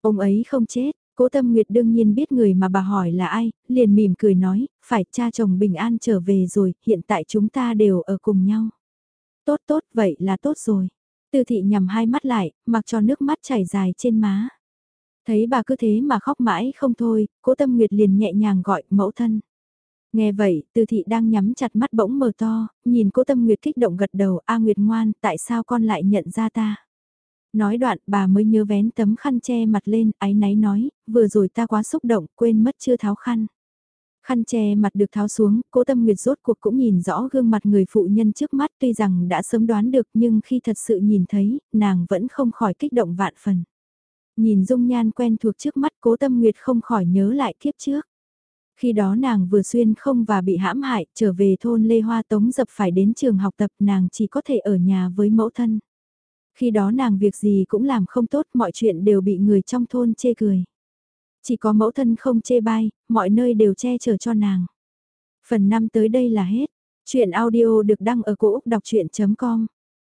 Ông ấy không chết, cố tâm nguyệt đương nhiên biết người mà bà hỏi là ai, liền mỉm cười nói, phải cha chồng bình an trở về rồi, hiện tại chúng ta đều ở cùng nhau. Tốt tốt, vậy là tốt rồi. Từ thị nhằm hai mắt lại, mặc cho nước mắt chảy dài trên má. Thấy bà cứ thế mà khóc mãi không thôi, cố tâm nguyệt liền nhẹ nhàng gọi mẫu thân. Nghe vậy, từ thị đang nhắm chặt mắt bỗng mở to, nhìn cố tâm nguyệt kích động gật đầu, A Nguyệt ngoan, tại sao con lại nhận ra ta? Nói đoạn bà mới nhớ vén tấm khăn che mặt lên, áy náy nói, vừa rồi ta quá xúc động, quên mất chưa tháo khăn. Khăn che mặt được tháo xuống, cố tâm nguyệt rốt cuộc cũng nhìn rõ gương mặt người phụ nhân trước mắt tuy rằng đã sớm đoán được nhưng khi thật sự nhìn thấy, nàng vẫn không khỏi kích động vạn phần. Nhìn dung nhan quen thuộc trước mắt cố tâm nguyệt không khỏi nhớ lại kiếp trước. Khi đó nàng vừa xuyên không và bị hãm hại, trở về thôn Lê Hoa Tống dập phải đến trường học tập nàng chỉ có thể ở nhà với mẫu thân. Khi đó nàng việc gì cũng làm không tốt, mọi chuyện đều bị người trong thôn chê cười. Chỉ có mẫu thân không chê bai, mọi nơi đều che chở cho nàng. Phần 5 tới đây là hết. Chuyện audio được đăng ở cổ Úc đọc chuyện.com